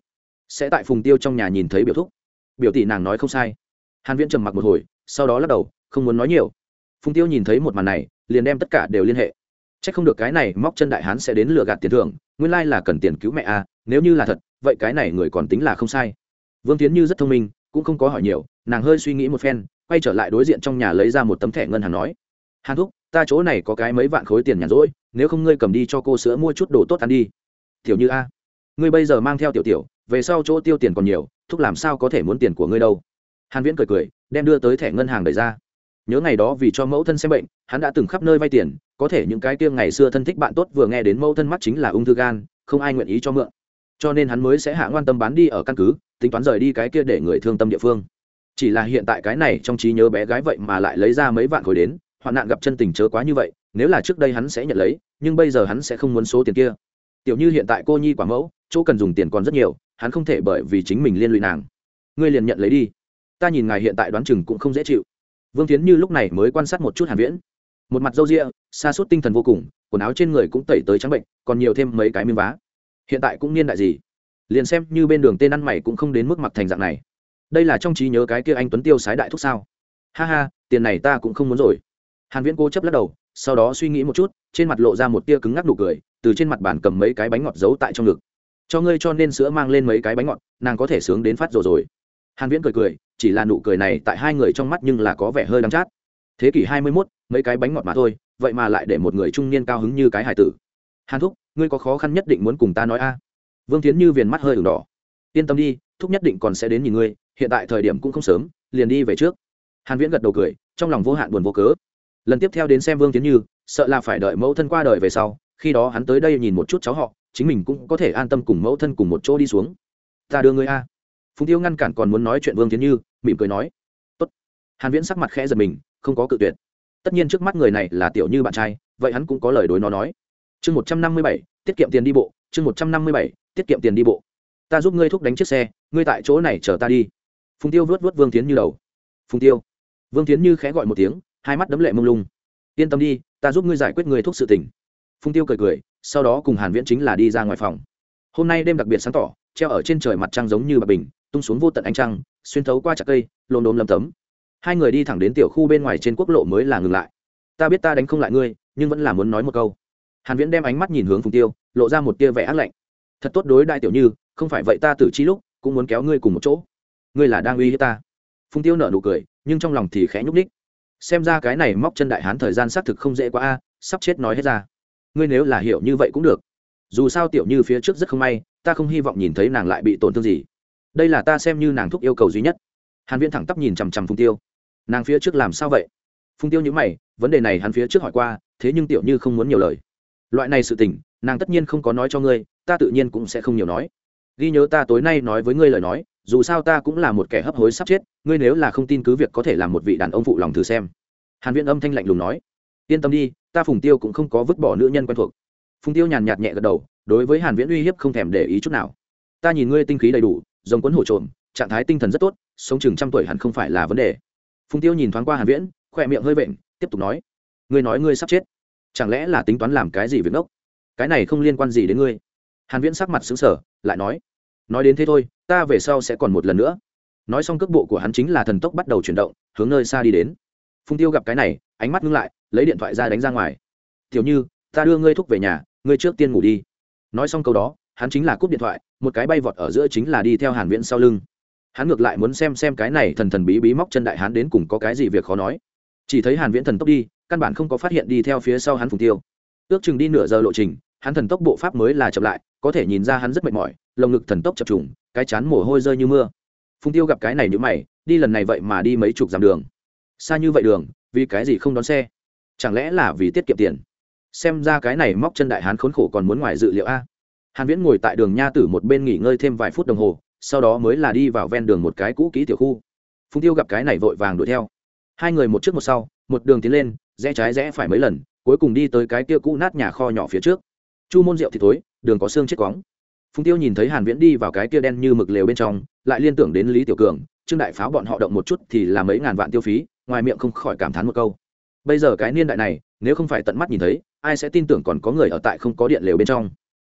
Sẽ tại phùng tiêu trong nhà nhìn thấy biểu thúc. Biểu tỷ nàng nói không sai. Hàn viễn trầm mặc một hồi sau đó lắc đầu không muốn nói nhiều. Phùng tiêu nhìn thấy một màn này liền đem tất cả đều liên hệ. Chắc không được cái này móc chân đại hán sẽ đến lừa gạt tiền thưởng, nguyên lai là cần tiền cứu mẹ à, nếu như là thật, vậy cái này người còn tính là không sai. Vương Tiến Như rất thông minh, cũng không có hỏi nhiều, nàng hơi suy nghĩ một phen, quay trở lại đối diện trong nhà lấy ra một tấm thẻ ngân hàng nói: "Hàn thúc, ta chỗ này có cái mấy vạn khối tiền nhàn rỗi, nếu không ngươi cầm đi cho cô sữa mua chút đồ tốt ăn đi." "Tiểu Như a, ngươi bây giờ mang theo tiểu tiểu, về sau chỗ tiêu tiền còn nhiều, thúc làm sao có thể muốn tiền của ngươi đâu?" Hàn Viễn cười cười, đem đưa tới thẻ ngân hàng đẩy ra nhớ ngày đó vì cho mẫu thân xem bệnh hắn đã từng khắp nơi vay tiền có thể những cái kia ngày xưa thân thích bạn tốt vừa nghe đến mẫu thân mắc chính là ung thư gan không ai nguyện ý cho mượn cho nên hắn mới sẽ hạ ngoan tâm bán đi ở căn cứ tính toán rời đi cái kia để người thương tâm địa phương chỉ là hiện tại cái này trong trí nhớ bé gái vậy mà lại lấy ra mấy vạn khối đến, hoạn nạn gặp chân tình chớ quá như vậy, nếu là trước đây hắn sẽ nhận lấy, nhưng bây giờ hắn sẽ không muốn số tiền kia. Tiểu như hiện tại cô nhi quả mẫu, chỗ cần dùng tiền còn rất nhiều, hắn không thể bởi vì chính mình liên lụy nàng. Ngươi liền nhận lấy đi. Ta nhìn ngài hiện tại đoán chừng cũng không dễ chịu. Vương tiến như lúc này mới quan sát một chút hàn viễn. Một mặt râu ria xa suốt tinh thần vô cùng, quần áo trên người cũng tẩy tới trắng bệnh, còn nhiều thêm mấy cái miếng vá. Hiện tại cũng niên đại gì? Liền xem như bên đường tên ăn mày cũng không đến mức mặc thành dạng này đây là trong trí nhớ cái kia anh tuấn tiêu sái đại thúc sao? Ha ha tiền này ta cũng không muốn rồi. Hàn viễn cố chấp lắc đầu sau đó suy nghĩ một chút trên mặt lộ ra một tia cứng ngắc nụ cười từ trên mặt bàn cầm mấy cái bánh ngọt giấu tại trong ngực. Cho ngươi cho nên sữa mang lên mấy cái bánh ngọt nàng có thể sướng đến phát rồi rồi. Hàn viễn cười cười chỉ là nụ cười này tại hai người trong mắt nhưng là có vẻ hơi đắng chát. Thế kỷ 21, mấy cái bánh ngọt mà thôi vậy mà lại để một người trung niên cao hứng như cái hải tử. Hàn thúc ngươi có khó khăn nhất định muốn cùng ta nói a. Vương tiến như viền mắt hơi ửng đỏ. Yên tâm đi thúc nhất định còn sẽ đến nhìn ngươi hiện tại thời điểm cũng không sớm liền đi về trước. Hàn viễn gật đầu cười trong lòng vô hạn buồn vô cớ. Lần tiếp theo đến xem vương tiến như sợ là phải đợi mẫu thân qua đời về sau khi đó hắn tới đây nhìn một chút cháu họ chính mình cũng có thể an tâm cùng mẫu thân cùng một chỗ đi xuống. Ta đưa ngươi a. Phùng tiêu ngăn cản còn muốn nói chuyện vương tiến như mỉm cười nói. Tốt. hàn viễn sắc mặt khẽ giật mình không có cự tuyệt. Tất nhiên trước mắt người này là tiểu như bạn trai vậy hắn cũng có lời đối nó nói. Chương 157, tiết kiệm tiền đi bộ chương 157, tiết kiệm tiền đi bộ. Ta giúp ngươi thúc đánh chiếc xe ngươi tại chỗ này chờ ta đi phùng tiêu vớt vớt vương tiến như đầu. Phùng tiêu. Vương tiến như khẽ gọi một tiếng, hai mắt đấm lệ mông lung. Yên tâm đi, ta giúp ngươi giải quyết người thuốc sự tình. Phùng tiêu cười cười, sau đó cùng hàn viễn chính là đi ra ngoài phòng. Hôm nay đêm đặc biệt sáng tỏ, treo ở trên trời mặt trăng giống như bạc bình, tung xuống vô tận ánh trăng, xuyên thấu qua chặt cây lồn đồm lầm tấm. Hai người đi thẳng đến tiểu khu bên ngoài trên quốc lộ mới là ngừng lại. Ta biết ta đánh không lại ngươi, nhưng vẫn là muốn nói một câu. Hàn viễn đem ánh mắt nhìn hướng phùng tiêu, lộ ra một tia vẻ ác lạnh. Thật tốt đối đại tiểu như, không phải vậy ta tử chi lúc, cũng muốn kéo ngươi cùng một chỗ ngươi là đang uy hiếp ta. Phùng tiêu nở nụ cười, nhưng trong lòng thì khẽ nhúc ních xem ra cái này móc chân đại hán thời gian xác thực không dễ quá a, sắp chết nói hết ra. Ngươi nếu là hiểu như vậy cũng được. Dù sao tiểu như phía trước rất không may, ta không hy vọng nhìn thấy nàng lại bị tổn thương gì. Đây là ta xem như nàng thúc yêu cầu duy nhất. Hàn viễn thẳng tắp nhìn chằm chằm phùng tiêu. Nàng phía trước làm sao vậy? Phùng tiêu nhíu mày, vấn đề này hắn phía trước hỏi qua, thế nhưng tiểu như không muốn nhiều lời. Loại này sự tình, nàng tất nhiên không có nói cho ngươi, ta tự nhiên cũng sẽ không nhiều nói. Ghi nhớ ta tối nay nói với ngươi lời nói dù sao ta cũng là một kẻ hấp hối sắp chết, ngươi nếu là không tin cứ việc có thể làm một vị đàn ông phụ lòng thử xem. Hàn viễn âm thanh lạnh lùng nói. Yên tâm đi, ta phùng tiêu cũng không có vứt bỏ nữ nhân quen thuộc. Phùng tiêu nhàn nhạt nhẹ gật đầu, đối với hàn viễn uy hiếp không thèm để ý chút nào. Ta nhìn ngươi tinh khí đầy đủ, giống cuốn hổ trộm, trạng thái tinh thần rất tốt, sống chừng trăm tuổi hẳn không phải là vấn đề. Phùng tiêu nhìn thoáng qua hàn viễn khoe miệng hơi vện, tiếp tục nói. Ngươi nói ngươi sắp chết, chẳng lẽ là tính toán làm cái gì việc ngốc? Cái này không liên quan gì đến ngươi. Hàn viễn sắc mặt sững sờ, lại nói. Nói đến thế thôi ta về sau sẽ còn một lần nữa. Nói xong cước bộ của hắn chính là thần tốc bắt đầu chuyển động, hướng nơi xa đi đến. Phùng tiêu gặp cái này, ánh mắt ngưng lại, lấy điện thoại ra đánh ra ngoài. Tiểu như, ta đưa ngươi thúc về nhà, ngươi trước tiên ngủ đi. Nói xong câu đó, hắn chính là cúp điện thoại, một cái bay vọt ở giữa chính là đi theo hàn viễn sau lưng. Hắn ngược lại muốn xem xem cái này thần thần bí bí móc chân đại hắn đến cùng có cái gì việc khó nói. Chỉ thấy hàn viễn thần tốc đi, căn bản không có phát hiện đi theo phía sau hắn phùng tiêu. Ước chừng đi nửa giờ lộ trình, hắn thần tốc bộ pháp mới là chậm lại, có thể nhìn ra hắn rất mệt mỏi, lồng ngực thần tốc chập trùng cái chán mồ hôi rơi như mưa. Phùng tiêu gặp cái này nhữ mày, đi lần này vậy mà đi mấy chục dặm đường. Xa như vậy đường, vì cái gì không đón xe? Chẳng lẽ là vì tiết kiệm tiền? Xem ra cái này móc chân đại hán khốn khổ còn muốn ngoài dự liệu a. Hàn viễn ngồi tại đường nha tử một bên nghỉ ngơi thêm vài phút đồng hồ, sau đó mới là đi vào ven đường một cái cũ kỹ tiểu khu. Phùng tiêu gặp cái này vội vàng đuổi theo. Hai người một trước một sau, một đường tiến lên, rẽ trái rẽ phải mấy lần, cuối cùng đi tới cái kia cũ nát nhà kho nhỏ phía trước. Chu môn rượu thì tối đường có xương chết quóng phùng tiêu nhìn thấy hàn viễn đi vào cái kia đen như mực lều bên trong, lại liên tưởng đến lý tiểu cường, trương đại pháo bọn họ động một chút thì là mấy ngàn vạn tiêu phí, ngoài miệng không khỏi cảm thán một câu. Bây giờ cái niên đại này, nếu không phải tận mắt nhìn thấy, ai sẽ tin tưởng còn có người ở tại không có điện lều bên trong?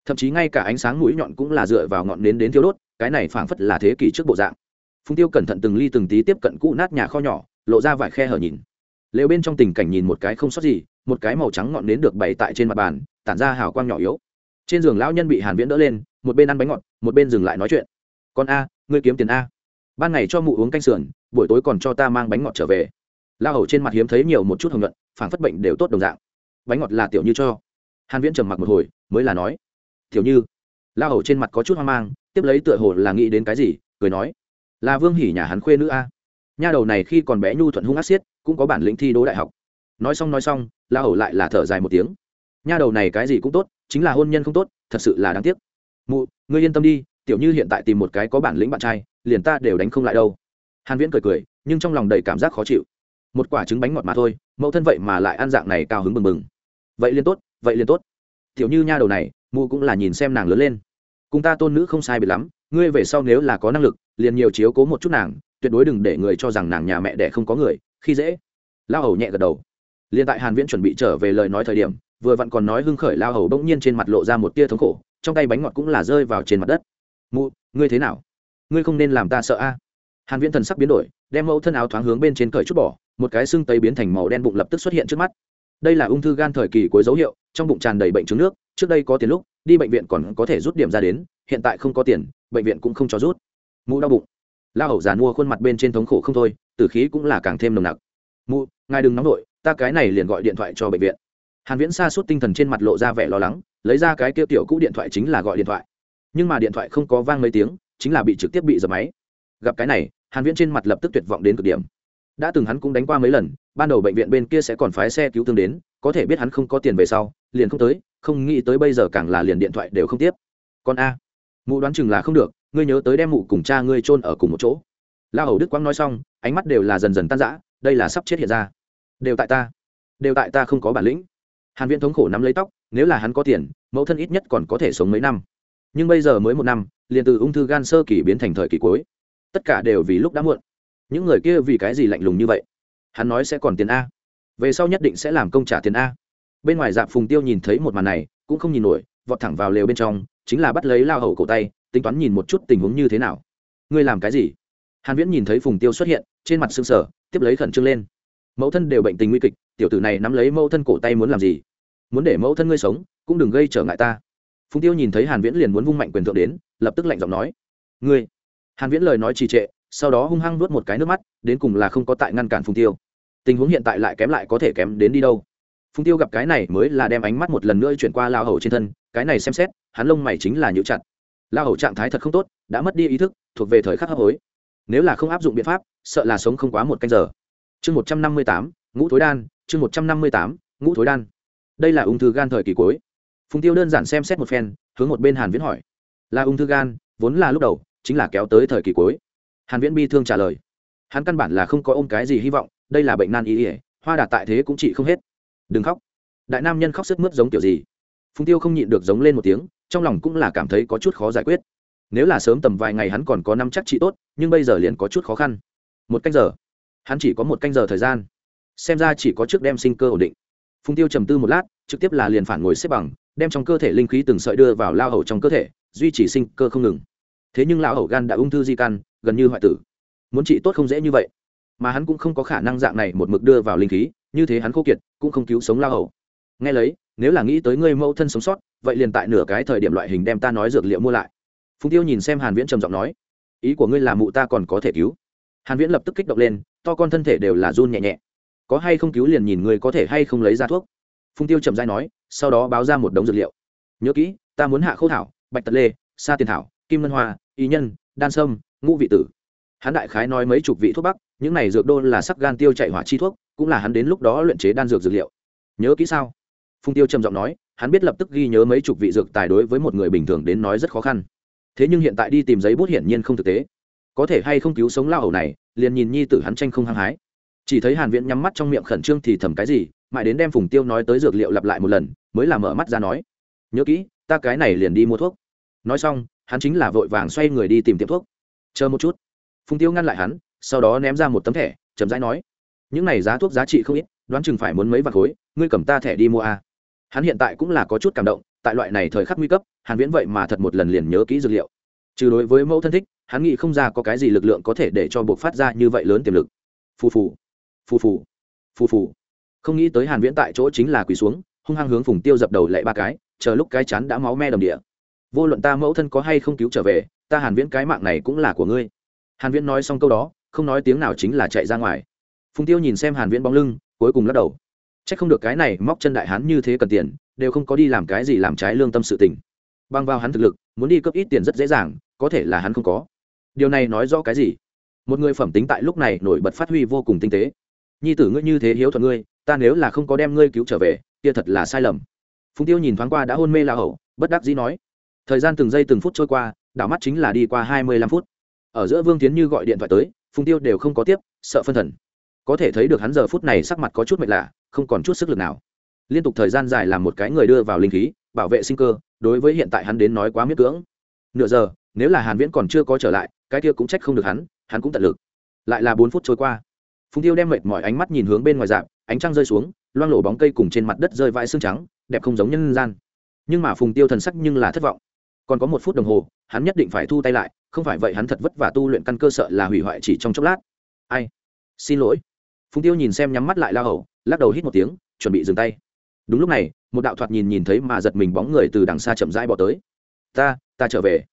Thậm chí ngay cả ánh sáng mũi nhọn cũng là dựa vào ngọn nến đến thiêu đốt, cái này phảng phất là thế kỷ trước bộ dạng. Phùng tiêu cẩn thận từng ly từng tí tiếp cận cũ nát nhà kho nhỏ, lộ ra vài khe hở nhìn. Lều bên trong tình cảnh nhìn một cái không sót gì, một cái màu trắng ngọn nến được bày tại trên mặt bàn, tản ra hào quang nhỏ yếu trên giường lão nhân bị hàn viễn đỡ lên, một bên ăn bánh ngọt, một bên dừng lại nói chuyện. Con a, ngươi kiếm tiền a. Ban ngày cho mụ uống canh sườn, buổi tối còn cho ta mang bánh ngọt trở về. La hầu trên mặt hiếm thấy nhiều một chút hồng nhuận phản phất bệnh đều tốt đồng dạng. Bánh ngọt là tiểu như cho. Hàn viễn trầm mặc một hồi, mới là nói. Tiểu như. La hầu trên mặt có chút hoang mang, tiếp lấy tựa hồ là nghĩ đến cái gì, cười nói. Là vương hỉ nhà hắn khuê nữ a. Nha đầu này khi còn bé nhu thuận hung ác xiết, cũng có bản lĩnh thi đỗ đại học. Nói xong nói xong la hầu lại là thở dài một tiếng. Nha đầu này cái gì cũng tốt chính là hôn nhân không tốt, thật sự là đáng tiếc. Mụ, ngươi yên tâm đi, tiểu như hiện tại tìm một cái có bản lĩnh bạn trai, liền ta đều đánh không lại đâu. Hàn viễn cười cười, nhưng trong lòng đầy cảm giác khó chịu. Một quả trứng bánh ngọt mà thôi, mẫu thân vậy mà lại ăn dạng này cao hứng bừng bừng. Vậy liền tốt, vậy liền tốt. Tiểu như nha đầu này, mụ cũng là nhìn xem nàng lớn lên. Cùng ta tôn nữ không sai biệt lắm, ngươi về sau nếu là có năng lực, liền nhiều chiếu cố một chút nàng, tuyệt đối đừng để người cho rằng nàng nhà mẹ đẻ không có người, khi dễ. Lao hầu nhẹ gật đầu. Liền tại hàn viễn chuẩn bị trở về lời nói thời điểm vừa vặn còn nói hưng khởi lao hầu bỗng nhiên trên mặt lộ ra một tia thống khổ, trong tay bánh ngọt cũng là rơi vào trên mặt đất. Mụ, ngươi thế nào? Ngươi không nên làm ta sợ a. Hàn viễn thần sắc biến đổi, đem mẫu thân áo thoáng hướng bên trên cởi chút bỏ, một cái xương tấy biến thành màu đen bụng lập tức xuất hiện trước mắt. Đây là ung thư gan thời kỳ cuối dấu hiệu, trong bụng tràn đầy bệnh trứng nước, trước đây có tiền lúc, đi bệnh viện còn có thể rút điểm ra đến, hiện tại không có tiền, bệnh viện cũng không cho rút. Mụ đau bụng. Lao hầu giàn mua khuôn mặt bên trên thống khổ không thôi, tử khí cũng là càng thêm nồng nặc. Mụ, ngài đừng nóng nổi, ta cái này liền gọi điện thoại cho bệnh viện hàn viễn xa suốt tinh thần trên mặt lộ ra vẻ lo lắng, lấy ra cái kia tiểu cũ điện thoại chính là gọi điện thoại. Nhưng mà điện thoại không có vang mấy tiếng, chính là bị trực tiếp bị dập máy. Gặp cái này, hàn viễn trên mặt lập tức tuyệt vọng đến cực điểm. Đã từng hắn cũng đánh qua mấy lần, ban đầu bệnh viện bên kia sẽ còn phái xe cứu thương đến, có thể biết hắn không có tiền về sau, liền không tới, không nghĩ tới bây giờ càng là liền điện thoại đều không tiếp. Còn a, mụ đoán chừng là không được, ngươi nhớ tới đem mụ cùng cha ngươi chôn ở cùng một chỗ. La hầu đức quang nói xong, ánh mắt đều là dần dần tan rã, đây là sắp chết hiện ra. Đều tại ta, đều tại ta không có bản lĩnh hàn viễn thống khổ nắm lấy tóc, nếu là hắn có tiền, mẫu thân ít nhất còn có thể sống mấy năm. Nhưng bây giờ mới một năm, liền từ ung thư gan sơ kỳ biến thành thời kỳ cuối. Tất cả đều vì lúc đã muộn. Những người kia vì cái gì lạnh lùng như vậy? Hắn nói sẽ còn tiền a. Về sau nhất định sẽ làm công trả tiền a. Bên ngoài dạp phùng tiêu nhìn thấy một màn này, cũng không nhìn nổi, vọt thẳng vào lều bên trong, chính là bắt lấy lao hầu cổ tay, tính toán nhìn một chút tình huống như thế nào. Ngươi làm cái gì? Hàn viễn nhìn thấy phùng tiêu xuất hiện, trên mặt sưng sờ, tiếp lấy khẩn trương lên mẫu thân đều bệnh tình nguy kịch, tiểu tử này nắm lấy mẫu thân cổ tay muốn làm gì? Muốn để mẫu thân ngươi sống, cũng đừng gây trở ngại ta. Phùng tiêu nhìn thấy hàn viễn liền muốn vung mạnh quyền thượng đến, lập tức lạnh giọng nói, ngươi. Hàn viễn lời nói trì trệ, sau đó hung hăng nuốt một cái nước mắt, đến cùng là không có tại ngăn cản phùng tiêu. Tình huống hiện tại lại kém lại có thể kém đến đi đâu. Phùng tiêu gặp cái này mới là đem ánh mắt một lần nữa chuyển qua lao hầu trên thân, cái này xem xét, hắn lông mày chính là nhũ chặt. Lao hầu trạng thái thật không tốt, đã mất đi ý thức, thuộc về thời khắc hấp hối. Nếu là không áp dụng biện pháp, sợ là sống không quá một canh giờ chương một trăm năm mươi tám, ngũ thối đan, chương một trăm năm mươi tám, ngũ thối đan. Đây là ung thư gan thời kỳ cuối. Phùng tiêu đơn giản xem xét một phen, hướng một bên hàn viễn hỏi. Là ung thư gan, vốn là lúc đầu, chính là kéo tới thời kỳ cuối. Hàn viễn bi thương trả lời. Hắn căn bản là không có ôm cái gì hy vọng, đây là bệnh nan y ỉa hoa đạt tại thế cũng trị không hết. Đừng khóc. Đại nam nhân khóc sức mướt giống kiểu gì? Phùng tiêu không nhịn được giống lên một tiếng, trong lòng cũng là cảm thấy có chút khó giải quyết. Nếu là sớm tầm vài ngày hắn còn có năm chắc trị tốt, nhưng bây giờ liền có chút khó khăn. Một cách giờ hắn chỉ có một canh giờ thời gian. Xem ra chỉ có trước đem sinh cơ ổn định. Phùng tiêu trầm tư một lát, trực tiếp là liền phản ngồi xếp bằng, đem trong cơ thể linh khí từng sợi đưa vào lao hầu trong cơ thể, duy trì sinh cơ không ngừng. Thế nhưng lão hầu gan đã ung thư di căn, gần như hoại tử. Muốn trị tốt không dễ như vậy. Mà hắn cũng không có khả năng dạng này một mực đưa vào linh khí, như thế hắn khô kiệt, cũng không cứu sống lao hầu. Nghe lấy, nếu là nghĩ tới ngươi mẫu thân sống sót, vậy liền tại nửa cái thời điểm loại hình đem ta nói dược liệu mua lại. Phùng tiêu nhìn xem hàn viễn trầm giọng nói, ý của ngươi là mụ ta còn có thể cứu. Hàn viễn lập tức kích động lên to con thân thể đều là run nhẹ nhẹ. Có hay không cứu liền nhìn người có thể hay không lấy ra thuốc. Phùng tiêu chậm dai nói, sau đó báo ra một đống dược liệu. Nhớ kỹ, ta muốn hạ khâu thảo, bạch tật lê, sa tiền thảo, kim ngân hoa, y nhân, đan sâm, ngũ vị tử. Hắn đại khái nói mấy chục vị thuốc bắc, những này dược đô là sắc gan tiêu chạy hỏa chi thuốc, cũng là hắn đến lúc đó luyện chế đan dược dược liệu. Nhớ kỹ sao? Phùng tiêu trầm giọng nói, hắn biết lập tức ghi nhớ mấy chục vị dược tài đối với một người bình thường đến nói rất khó khăn. Thế nhưng hiện tại đi tìm giấy bút hiển nhiên không thực tế có thể hay không cứu sống lao hầu này, liền nhìn nhi tử hắn tranh không hăng hái. Chỉ thấy hàn viễn nhắm mắt trong miệng khẩn trương thì thầm cái gì, mãi đến đem phùng tiêu nói tới dược liệu lặp lại một lần, mới là mở mắt ra nói, nhớ kỹ, ta cái này liền đi mua thuốc. Nói xong, hắn chính là vội vàng xoay người đi tìm tiệm thuốc. Chờ một chút. Phùng tiêu ngăn lại hắn, sau đó ném ra một tấm thẻ, chậm rãi nói, những này giá thuốc giá trị không ít, đoán chừng phải muốn mấy vạt khối, ngươi cầm ta thẻ đi mua a. Hắn hiện tại cũng là có chút cảm động, tại loại này thời khắc nguy cấp, hàn viễn vậy mà thật một lần liền nhớ kỹ dược liệu. Trừ đối với mẫu thân thích hắn nghĩ không ra có cái gì lực lượng có thể để cho buộc phát ra như vậy lớn tiềm lực. Phù phù phù phù phù phù. Không nghĩ tới hàn viễn tại chỗ chính là quỳ xuống, hung hăng hướng phùng tiêu dập đầu lệ ba cái, chờ lúc cái chán đã máu me đồng địa. Vô luận ta mẫu thân có hay không cứu trở về, ta hàn viễn cái mạng này cũng là của ngươi. Hàn viễn nói xong câu đó, không nói tiếng nào chính là chạy ra ngoài. Phùng tiêu nhìn xem hàn viễn bóng lưng, cuối cùng lắc đầu. Chắc không được cái này móc chân đại hán như thế cần tiền, đều không có đi làm cái gì làm trái lương tâm sự tình. Băng vào hắn thực lực, muốn đi cấp ít tiền rất dễ dàng, có thể là hắn không có điều này nói rõ cái gì? Một người phẩm tính tại lúc này nổi bật phát huy vô cùng tinh tế. Nhi tử ngươi như thế hiếu thuận ngươi, ta nếu là không có đem ngươi cứu trở về, kia thật là sai lầm. Phùng tiêu nhìn thoáng qua đã hôn mê la hậu bất đắc dĩ nói, thời gian từng giây từng phút trôi qua, đảo mắt chính là đi qua hai mươi lăm phút. Ở giữa vương tiến như gọi điện thoại tới, phùng tiêu đều không có tiếp, sợ phân thần. Có thể thấy được hắn giờ phút này sắc mặt có chút mệt lạ, không còn chút sức lực nào. Liên tục thời gian dài làm một cái người đưa vào linh khí, bảo vệ sinh cơ, đối với hiện tại hắn đến nói quá miết cưỡng. Nửa giờ nếu là hàn viễn còn chưa có trở lại, cái kia cũng trách không được hắn hắn cũng tận lực. Lại là bốn phút trôi qua. Phùng tiêu đem mệt mỏi ánh mắt nhìn hướng bên ngoài dạp, ánh trăng rơi xuống, loang lổ bóng cây cùng trên mặt đất rơi vãi xương trắng, đẹp không giống nhân gian. Nhưng mà phùng tiêu thần sắc nhưng là thất vọng. Còn có một phút đồng hồ, hắn nhất định phải thu tay lại, không phải vậy hắn thật vất vả tu luyện căn cơ sợ là hủy hoại chỉ trong chốc lát. Ai? Xin lỗi. Phùng tiêu nhìn xem nhắm mắt lại la hầu, lắc đầu hít một tiếng, chuẩn bị dừng tay. Đúng lúc này, một đạo thoạt nhìn nhìn thấy mà giật mình bóng người từ đằng xa chậm rãi bỏ tới. Ta ta trở về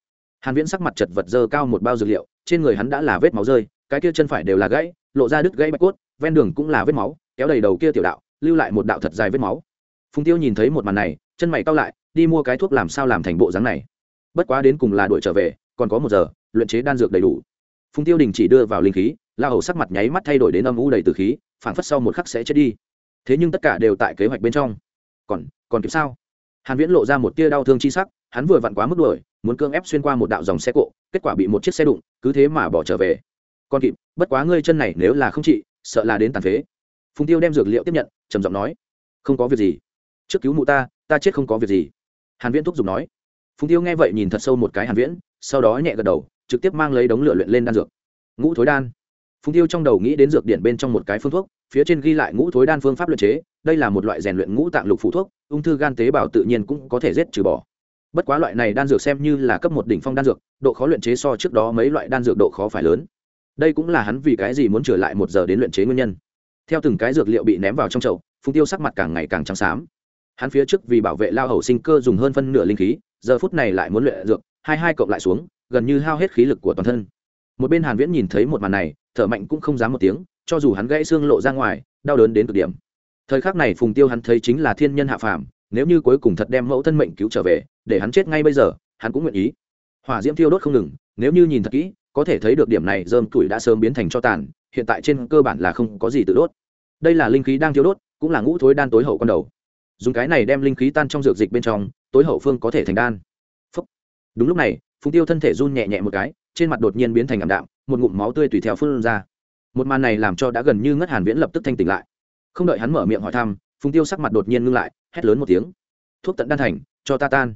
hàn viễn sắc mặt chật vật dơ cao một bao dược liệu, trên người hắn đã là vết máu rơi, cái kia chân phải đều là gãy, lộ ra đứt gãy bạch cốt, ven đường cũng là vết máu, kéo đầy đầu kia tiểu đạo, lưu lại một đạo thật dài vết máu. Phùng tiêu nhìn thấy một màn này, chân mày cau lại, đi mua cái thuốc làm sao làm thành bộ dáng này. Bất quá đến cùng là đuổi trở về, còn có một giờ, luyện chế đan dược đầy đủ. Phùng tiêu đình chỉ đưa vào linh khí, la hầu sắc mặt nháy mắt thay đổi đến âm u đầy từ khí, phảng phất sau một khắc sẽ chết đi. Thế nhưng tất cả đều tại kế hoạch bên trong. Còn còn kịp sao? Hàn viễn lộ ra một tia đau thương chi sắc, hắn vừa vặn quá mức đuổi muốn cương ép xuyên qua một đạo dòng xe cộ, kết quả bị một chiếc xe đụng, cứ thế mà bỏ trở về. Con kịp, bất quá ngươi chân này nếu là không trị, sợ là đến tàn phế. Phùng tiêu đem dược liệu tiếp nhận, trầm giọng nói, không có việc gì. Trước cứu mụ ta ta chết không có việc gì. Hàn viễn thúc giục nói. Phùng tiêu nghe vậy nhìn thật sâu một cái hàn viễn, sau đó nhẹ gật đầu, trực tiếp mang lấy đống lửa luyện lên đan dược. Ngũ thối đan. Phùng tiêu trong đầu nghĩ đến dược điển bên trong một cái phương thuốc, phía trên ghi lại ngũ thối đan phương pháp luyện chế, đây là một loại rèn luyện ngũ tạng lục phụ thuốc, ung thư gan tế bào tự nhiên cũng có thể giết trừ bỏ bất quá loại này đan dược xem như là cấp một đỉnh phong đan dược, độ khó luyện chế so trước đó mấy loại đan dược độ khó phải lớn. Đây cũng là hắn vì cái gì muốn trở lại một giờ đến luyện chế nguyên nhân. Theo từng cái dược liệu bị ném vào trong chậu, phùng tiêu sắc mặt càng ngày càng trắng xám. Hắn phía trước vì bảo vệ lao hầu sinh cơ dùng hơn phân nửa linh khí, giờ phút này lại muốn luyện dược, hai hai cộng lại xuống, gần như hao hết khí lực của toàn thân. Một bên hàn viễn nhìn thấy một màn này, thở mạnh cũng không dám một tiếng, cho dù hắn gãy xương lộ ra ngoài, đau đớn đến cực điểm. Thời khắc này phùng tiêu hắn thấy chính là thiên nhân hạ phàm, nếu như cuối cùng thật đem mẫu thân mệnh cứu trở về để hắn chết ngay bây giờ, hắn cũng nguyện ý. Hỏa diễm thiêu đốt không ngừng, nếu như nhìn thật kỹ, có thể thấy được điểm này dơm tuổi đã sớm biến thành cho tàn, hiện tại trên cơ bản là không có gì tự đốt. Đây là linh khí đang thiêu đốt, cũng là ngũ thối đan tối hậu con đầu. Dùng cái này đem linh khí tan trong dược dịch bên trong, tối hậu phương có thể thành đan. Phúc. đúng lúc này, phùng tiêu thân thể run nhẹ nhẹ một cái, trên mặt đột nhiên biến thành ảm đạm, một ngụm máu tươi tùy theo phun ra. Một màn này làm cho đã gần như ngất hàn viễn lập tức thanh tỉnh lại. Không đợi hắn mở miệng hỏi thăm, phùng tiêu sắc mặt đột nhiên ngưng lại, hét lớn một tiếng. Thuốc tận đan thành, cho ta tan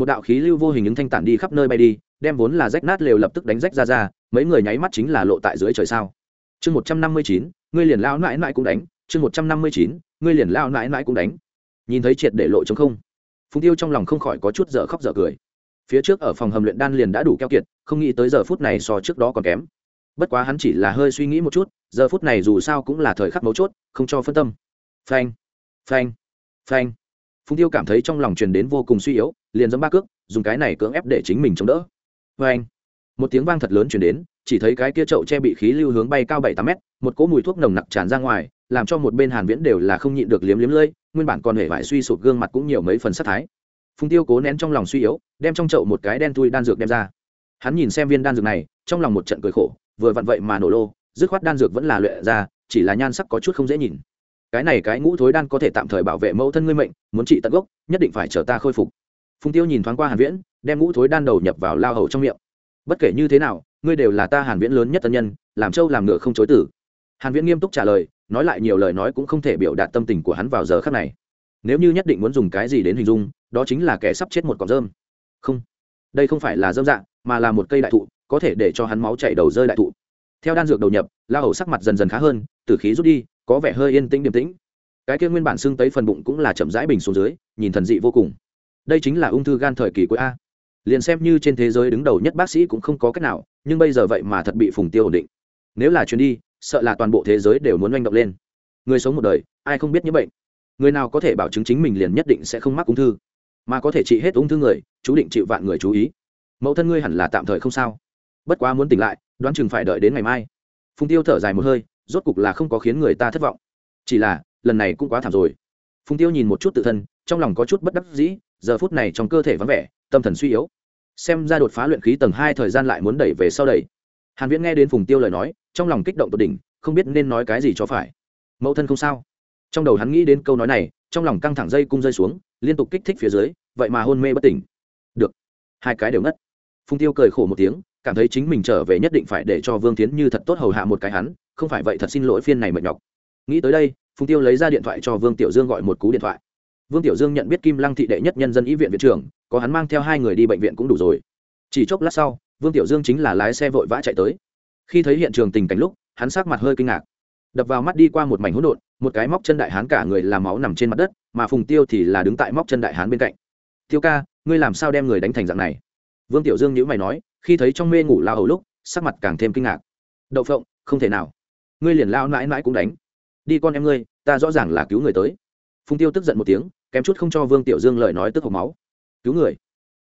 một đạo khí lưu vô hình những thanh tản đi khắp nơi bay đi, đem vốn là rách nát lều lập tức đánh rách ra ra, mấy người nháy mắt chính là lộ tại dưới trời sao. Chương một trăm năm mươi chín, ngươi liền lao mãi mãi cũng đánh, chương một trăm năm mươi chín, ngươi liền lao mãi mãi cũng đánh. Nhìn thấy triệt để lộ chống không, phùng tiêu trong lòng không khỏi có chút dở khóc dở cười. Phía trước ở phòng hầm luyện đan liền đã đủ keo kiệt, không nghĩ tới giờ phút này so trước đó còn kém. Bất quá hắn chỉ là hơi suy nghĩ một chút, giờ phút này dù sao cũng là thời khắc mấu chốt, không cho phân tâm. Phanh phanh phanh. Phùng tiêu cảm thấy trong lòng truyền đến vô cùng suy yếu liền dẫm ba cước, dùng cái này cưỡng ép để chính mình chống đỡ. Phanh một tiếng vang thật lớn truyền đến, chỉ thấy cái kia chậu che bị khí lưu hướng bay cao bảy tám mét, một cỗ mùi thuốc nồng nặc tràn ra ngoài, làm cho một bên hàn viễn đều là không nhịn được liếm liếm lưỡi, nguyên bản còn hề vải suy sụp gương mặt cũng nhiều mấy phần sát thái. Phùng tiêu cố nén trong lòng suy yếu, đem trong chậu một cái đen thui đan dược đem ra. Hắn nhìn xem viên đan dược này, trong lòng một trận cười khổ, vừa vặn vậy mà nổ lô, dứt khoát đan dược vẫn là luyện ra, chỉ là nhan sắc có chút không dễ nhìn. Cái này cái ngũ thối đan có thể tạm thời bảo vệ mẫu thân ngươi mệnh, muốn trị tận gốc, nhất định phải chờ ta khôi phục phùng tiêu nhìn thoáng qua hàn viễn, đem ngũ thối đan đầu nhập vào lao hầu trong miệng. Bất kể như thế nào, ngươi đều là ta hàn viễn lớn nhất tân nhân, làm trâu làm ngựa không chối tử. Hàn viễn nghiêm túc trả lời, nói lại nhiều lời nói cũng không thể biểu đạt tâm tình của hắn vào giờ khắc này. Nếu như nhất định muốn dùng cái gì đến hình dung, đó chính là kẻ sắp chết một cọng rơm. Không, đây không phải là dơm dạng mà là một cây đại thụ, có thể để cho hắn máu chảy đầu rơi đại thụ. Theo đan dược đầu nhập la hầu sắc mặt dần dần khá hơn, tử khí rút đi, có vẻ hơi yên tĩnh điềm tĩnh. Cái kia nguyên bản xương tấy phần bụng cũng là chậm rãi bình xuống dưới, nhìn thần dị vô cùng đây chính là ung thư gan thời kỳ cuối a. Liền xem như trên thế giới đứng đầu nhất bác sĩ cũng không có cách nào, nhưng bây giờ vậy mà thật bị phùng tiêu ổn định. Nếu là chuyến đi, sợ là toàn bộ thế giới đều muốn manh động lên. Người sống một đời, ai không biết những bệnh. Người nào có thể bảo chứng chính mình liền nhất định sẽ không mắc ung thư. Mà có thể trị hết ung thư người, chú định chịu vạn người chú ý. Mẫu thân ngươi hẳn là tạm thời không sao. Bất quá muốn tỉnh lại, đoán chừng phải đợi đến ngày mai. Phùng tiêu thở dài một hơi, rốt cục là không có khiến người ta thất vọng. Chỉ là, lần này cũng quá thảm rồi. Phùng tiêu nhìn một chút tự thân, trong lòng có chút bất đắc dĩ giờ phút này trong cơ thể vắng vẻ, tâm thần suy yếu. Xem ra đột phá luyện khí tầng hai thời gian lại muốn đẩy về sau đẩy. Hàn viễn nghe đến phùng tiêu lời nói, trong lòng kích động tột đỉnh, không biết nên nói cái gì cho phải. Mẫu thân không sao. Trong đầu hắn nghĩ đến câu nói này, trong lòng căng thẳng dây cung rơi xuống, liên tục kích thích phía dưới, vậy mà hôn mê bất tỉnh. Được, hai cái đều ngất. Phùng tiêu cười khổ một tiếng, cảm thấy chính mình trở về nhất định phải để cho vương tiến như thật tốt hầu hạ một cái hắn, không phải vậy thật xin lỗi phiên này mệt nhọc. Nghĩ tới đây, phùng tiêu lấy ra điện thoại cho vương tiểu dương gọi một cú điện thoại vương tiểu dương nhận biết kim lăng thị đệ nhất nhân dân y viện viện trưởng, có hắn mang theo hai người đi bệnh viện cũng đủ rồi. Chỉ chốc lát sau, vương tiểu dương chính là lái xe vội vã chạy tới. Khi thấy hiện trường tình cảnh lúc, hắn sắc mặt hơi kinh ngạc. Đập vào mắt đi qua một mảnh hỗn độn, một cái móc chân đại hán cả người làm máu nằm trên mặt đất, mà phùng tiêu thì là đứng tại móc chân đại hán bên cạnh. Tiêu ca, ngươi làm sao đem người đánh thành dạng này? Vương tiểu dương nhữ mày nói, khi thấy trong mê ngủ lao hầu lúc, sắc mặt càng thêm kinh ngạc. Đậu phộng, không thể nào. Ngươi liền lao mãi mãi cũng đánh. Đi con em ngươi, ta rõ ràng là cứu người tới. Phùng tiêu tức giận một tiếng kém chút không cho vương tiểu dương lời nói tức hộc máu. Cứu người.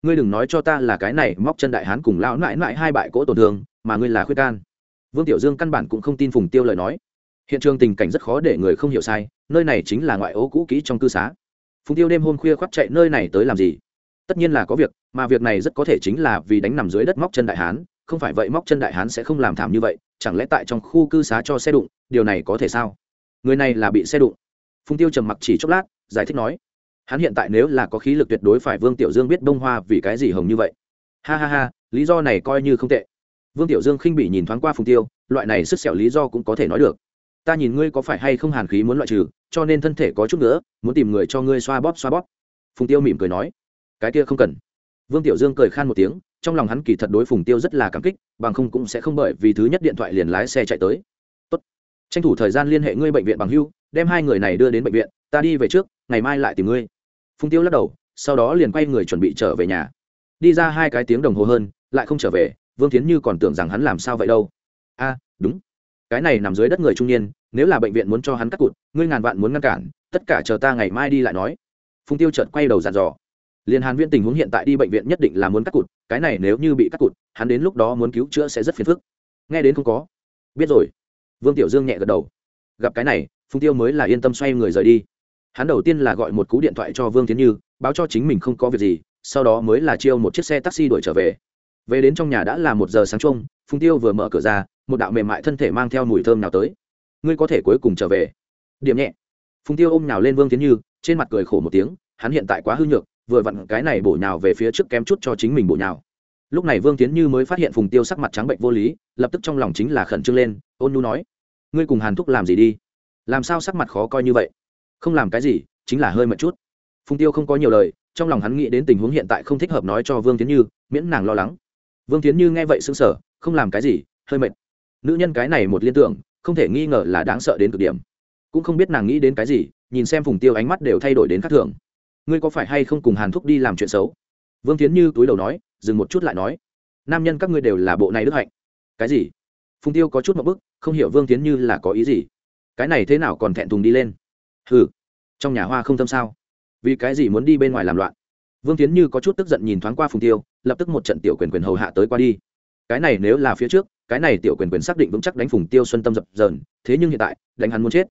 Ngươi đừng nói cho ta là cái này móc chân đại hán cùng lão mãi mãi hai bại cỗ tổn thương, mà ngươi là khuyết can. Vương tiểu dương căn bản cũng không tin phùng tiêu lời nói. Hiện trường tình cảnh rất khó để người không hiểu sai, nơi này chính là ngoại ô cũ kỹ trong cư xá. Phùng tiêu đêm hôm khuya khoác chạy nơi này tới làm gì? Tất nhiên là có việc, mà việc này rất có thể chính là vì đánh nằm dưới đất móc chân đại hán, không phải vậy móc chân đại hán sẽ không làm thảm như vậy, chẳng lẽ tại trong khu cư xá cho xe đụng, điều này có thể sao? Người này là bị xe đụng. Phùng tiêu trầm mặc chỉ chốc lát, giải thích nói hắn hiện tại nếu là có khí lực tuyệt đối phải vương tiểu dương biết bông hoa vì cái gì hồng như vậy. Ha ha ha, lý do này coi như không tệ. Vương tiểu dương khinh bị nhìn thoáng qua phùng tiêu, loại này sức sẹo lý do cũng có thể nói được. Ta nhìn ngươi có phải hay không hàn khí muốn loại trừ, cho nên thân thể có chút nữa, muốn tìm người cho ngươi xoa bóp xoa bóp. Phùng tiêu mỉm cười nói. Cái kia không cần. Vương tiểu dương cười khan một tiếng, trong lòng hắn kỳ thật đối phùng tiêu rất là cảm kích, bằng không cũng sẽ không bởi vì thứ nhất điện thoại liền lái xe chạy tới. Tốt. tranh thủ thời gian liên hệ ngươi bệnh viện bằng hưu, đem hai người này đưa đến bệnh viện, ta đi về trước, ngày mai lại tìm ngươi phùng tiêu lắc đầu, sau đó liền quay người chuẩn bị trở về nhà. Đi ra hai cái tiếng đồng hồ hơn, lại không trở về, vương tiến như còn tưởng rằng hắn làm sao vậy đâu. A, đúng. Cái này nằm dưới đất người trung niên, nếu là bệnh viện muốn cho hắn cắt cụt, ngươi ngàn vạn muốn ngăn cản, tất cả chờ ta ngày mai đi lại nói. Phùng tiêu chợt quay đầu dàn dò. Liên hàn viễn tình huống hiện tại đi bệnh viện nhất định là muốn cắt cụt, cái này nếu như bị cắt cụt, hắn đến lúc đó muốn cứu chữa sẽ rất phiền phức. Nghe đến không có. Biết rồi. Vương tiểu dương nhẹ gật đầu. Gặp cái này phùng tiêu mới là yên tâm xoay người rời đi hắn đầu tiên là gọi một cú điện thoại cho vương tiến như, báo cho chính mình không có việc gì, sau đó mới là chiêu một chiếc xe taxi đuổi trở về. Về đến trong nhà đã là một giờ sáng trông phùng tiêu vừa mở cửa ra, một đạo mềm mại thân thể mang theo mùi thơm nào tới. Ngươi có thể cuối cùng trở về. Điểm nhẹ. Phùng tiêu ôm nào lên vương tiến như, trên mặt cười khổ một tiếng, hắn hiện tại quá hư nhược, vừa vặn cái này bổ nhào về phía trước kém chút cho chính mình bổ nhào. Lúc này vương tiến như mới phát hiện phùng tiêu sắc mặt trắng bệnh vô lý, lập tức trong lòng chính là khẩn trương lên, ôn nhu nói, ngươi cùng hàn thúc làm gì đi? Làm sao sắc mặt khó coi như vậy? Không làm cái gì, chính là hơi mệt chút. Phùng tiêu không có nhiều lời, trong lòng hắn nghĩ đến tình huống hiện tại không thích hợp nói cho vương tiến như, miễn nàng lo lắng. Vương tiến như nghe vậy xứng sở không làm cái gì, hơi mệt. Nữ nhân cái này một liên tưởng, không thể nghi ngờ là đáng sợ đến cực điểm. Cũng không biết nàng nghĩ đến cái gì, nhìn xem phùng tiêu ánh mắt đều thay đổi đến khác thường. Ngươi có phải hay không cùng hàn thúc đi làm chuyện xấu? Vương tiến như túi đầu nói, dừng một chút lại nói. Nam nhân các ngươi đều là bộ này đức hạnh. Cái gì? Phùng tiêu có chút một bức, không hiểu vương tiến như là có ý gì. Cái này thế nào còn thẹn thùng đi lên? Hừ, trong nhà hoa không tâm sao? Vì cái gì muốn đi bên ngoài làm loạn? Vương tiến như có chút tức giận nhìn thoáng qua phùng tiêu, lập tức một trận tiểu quyền quyền hầu hạ tới qua đi. Cái này nếu là phía trước, cái này tiểu quyền quyền xác định vững chắc đánh phùng tiêu xuân tâm dập dờn, thế nhưng hiện tại, đánh hắn muốn chết.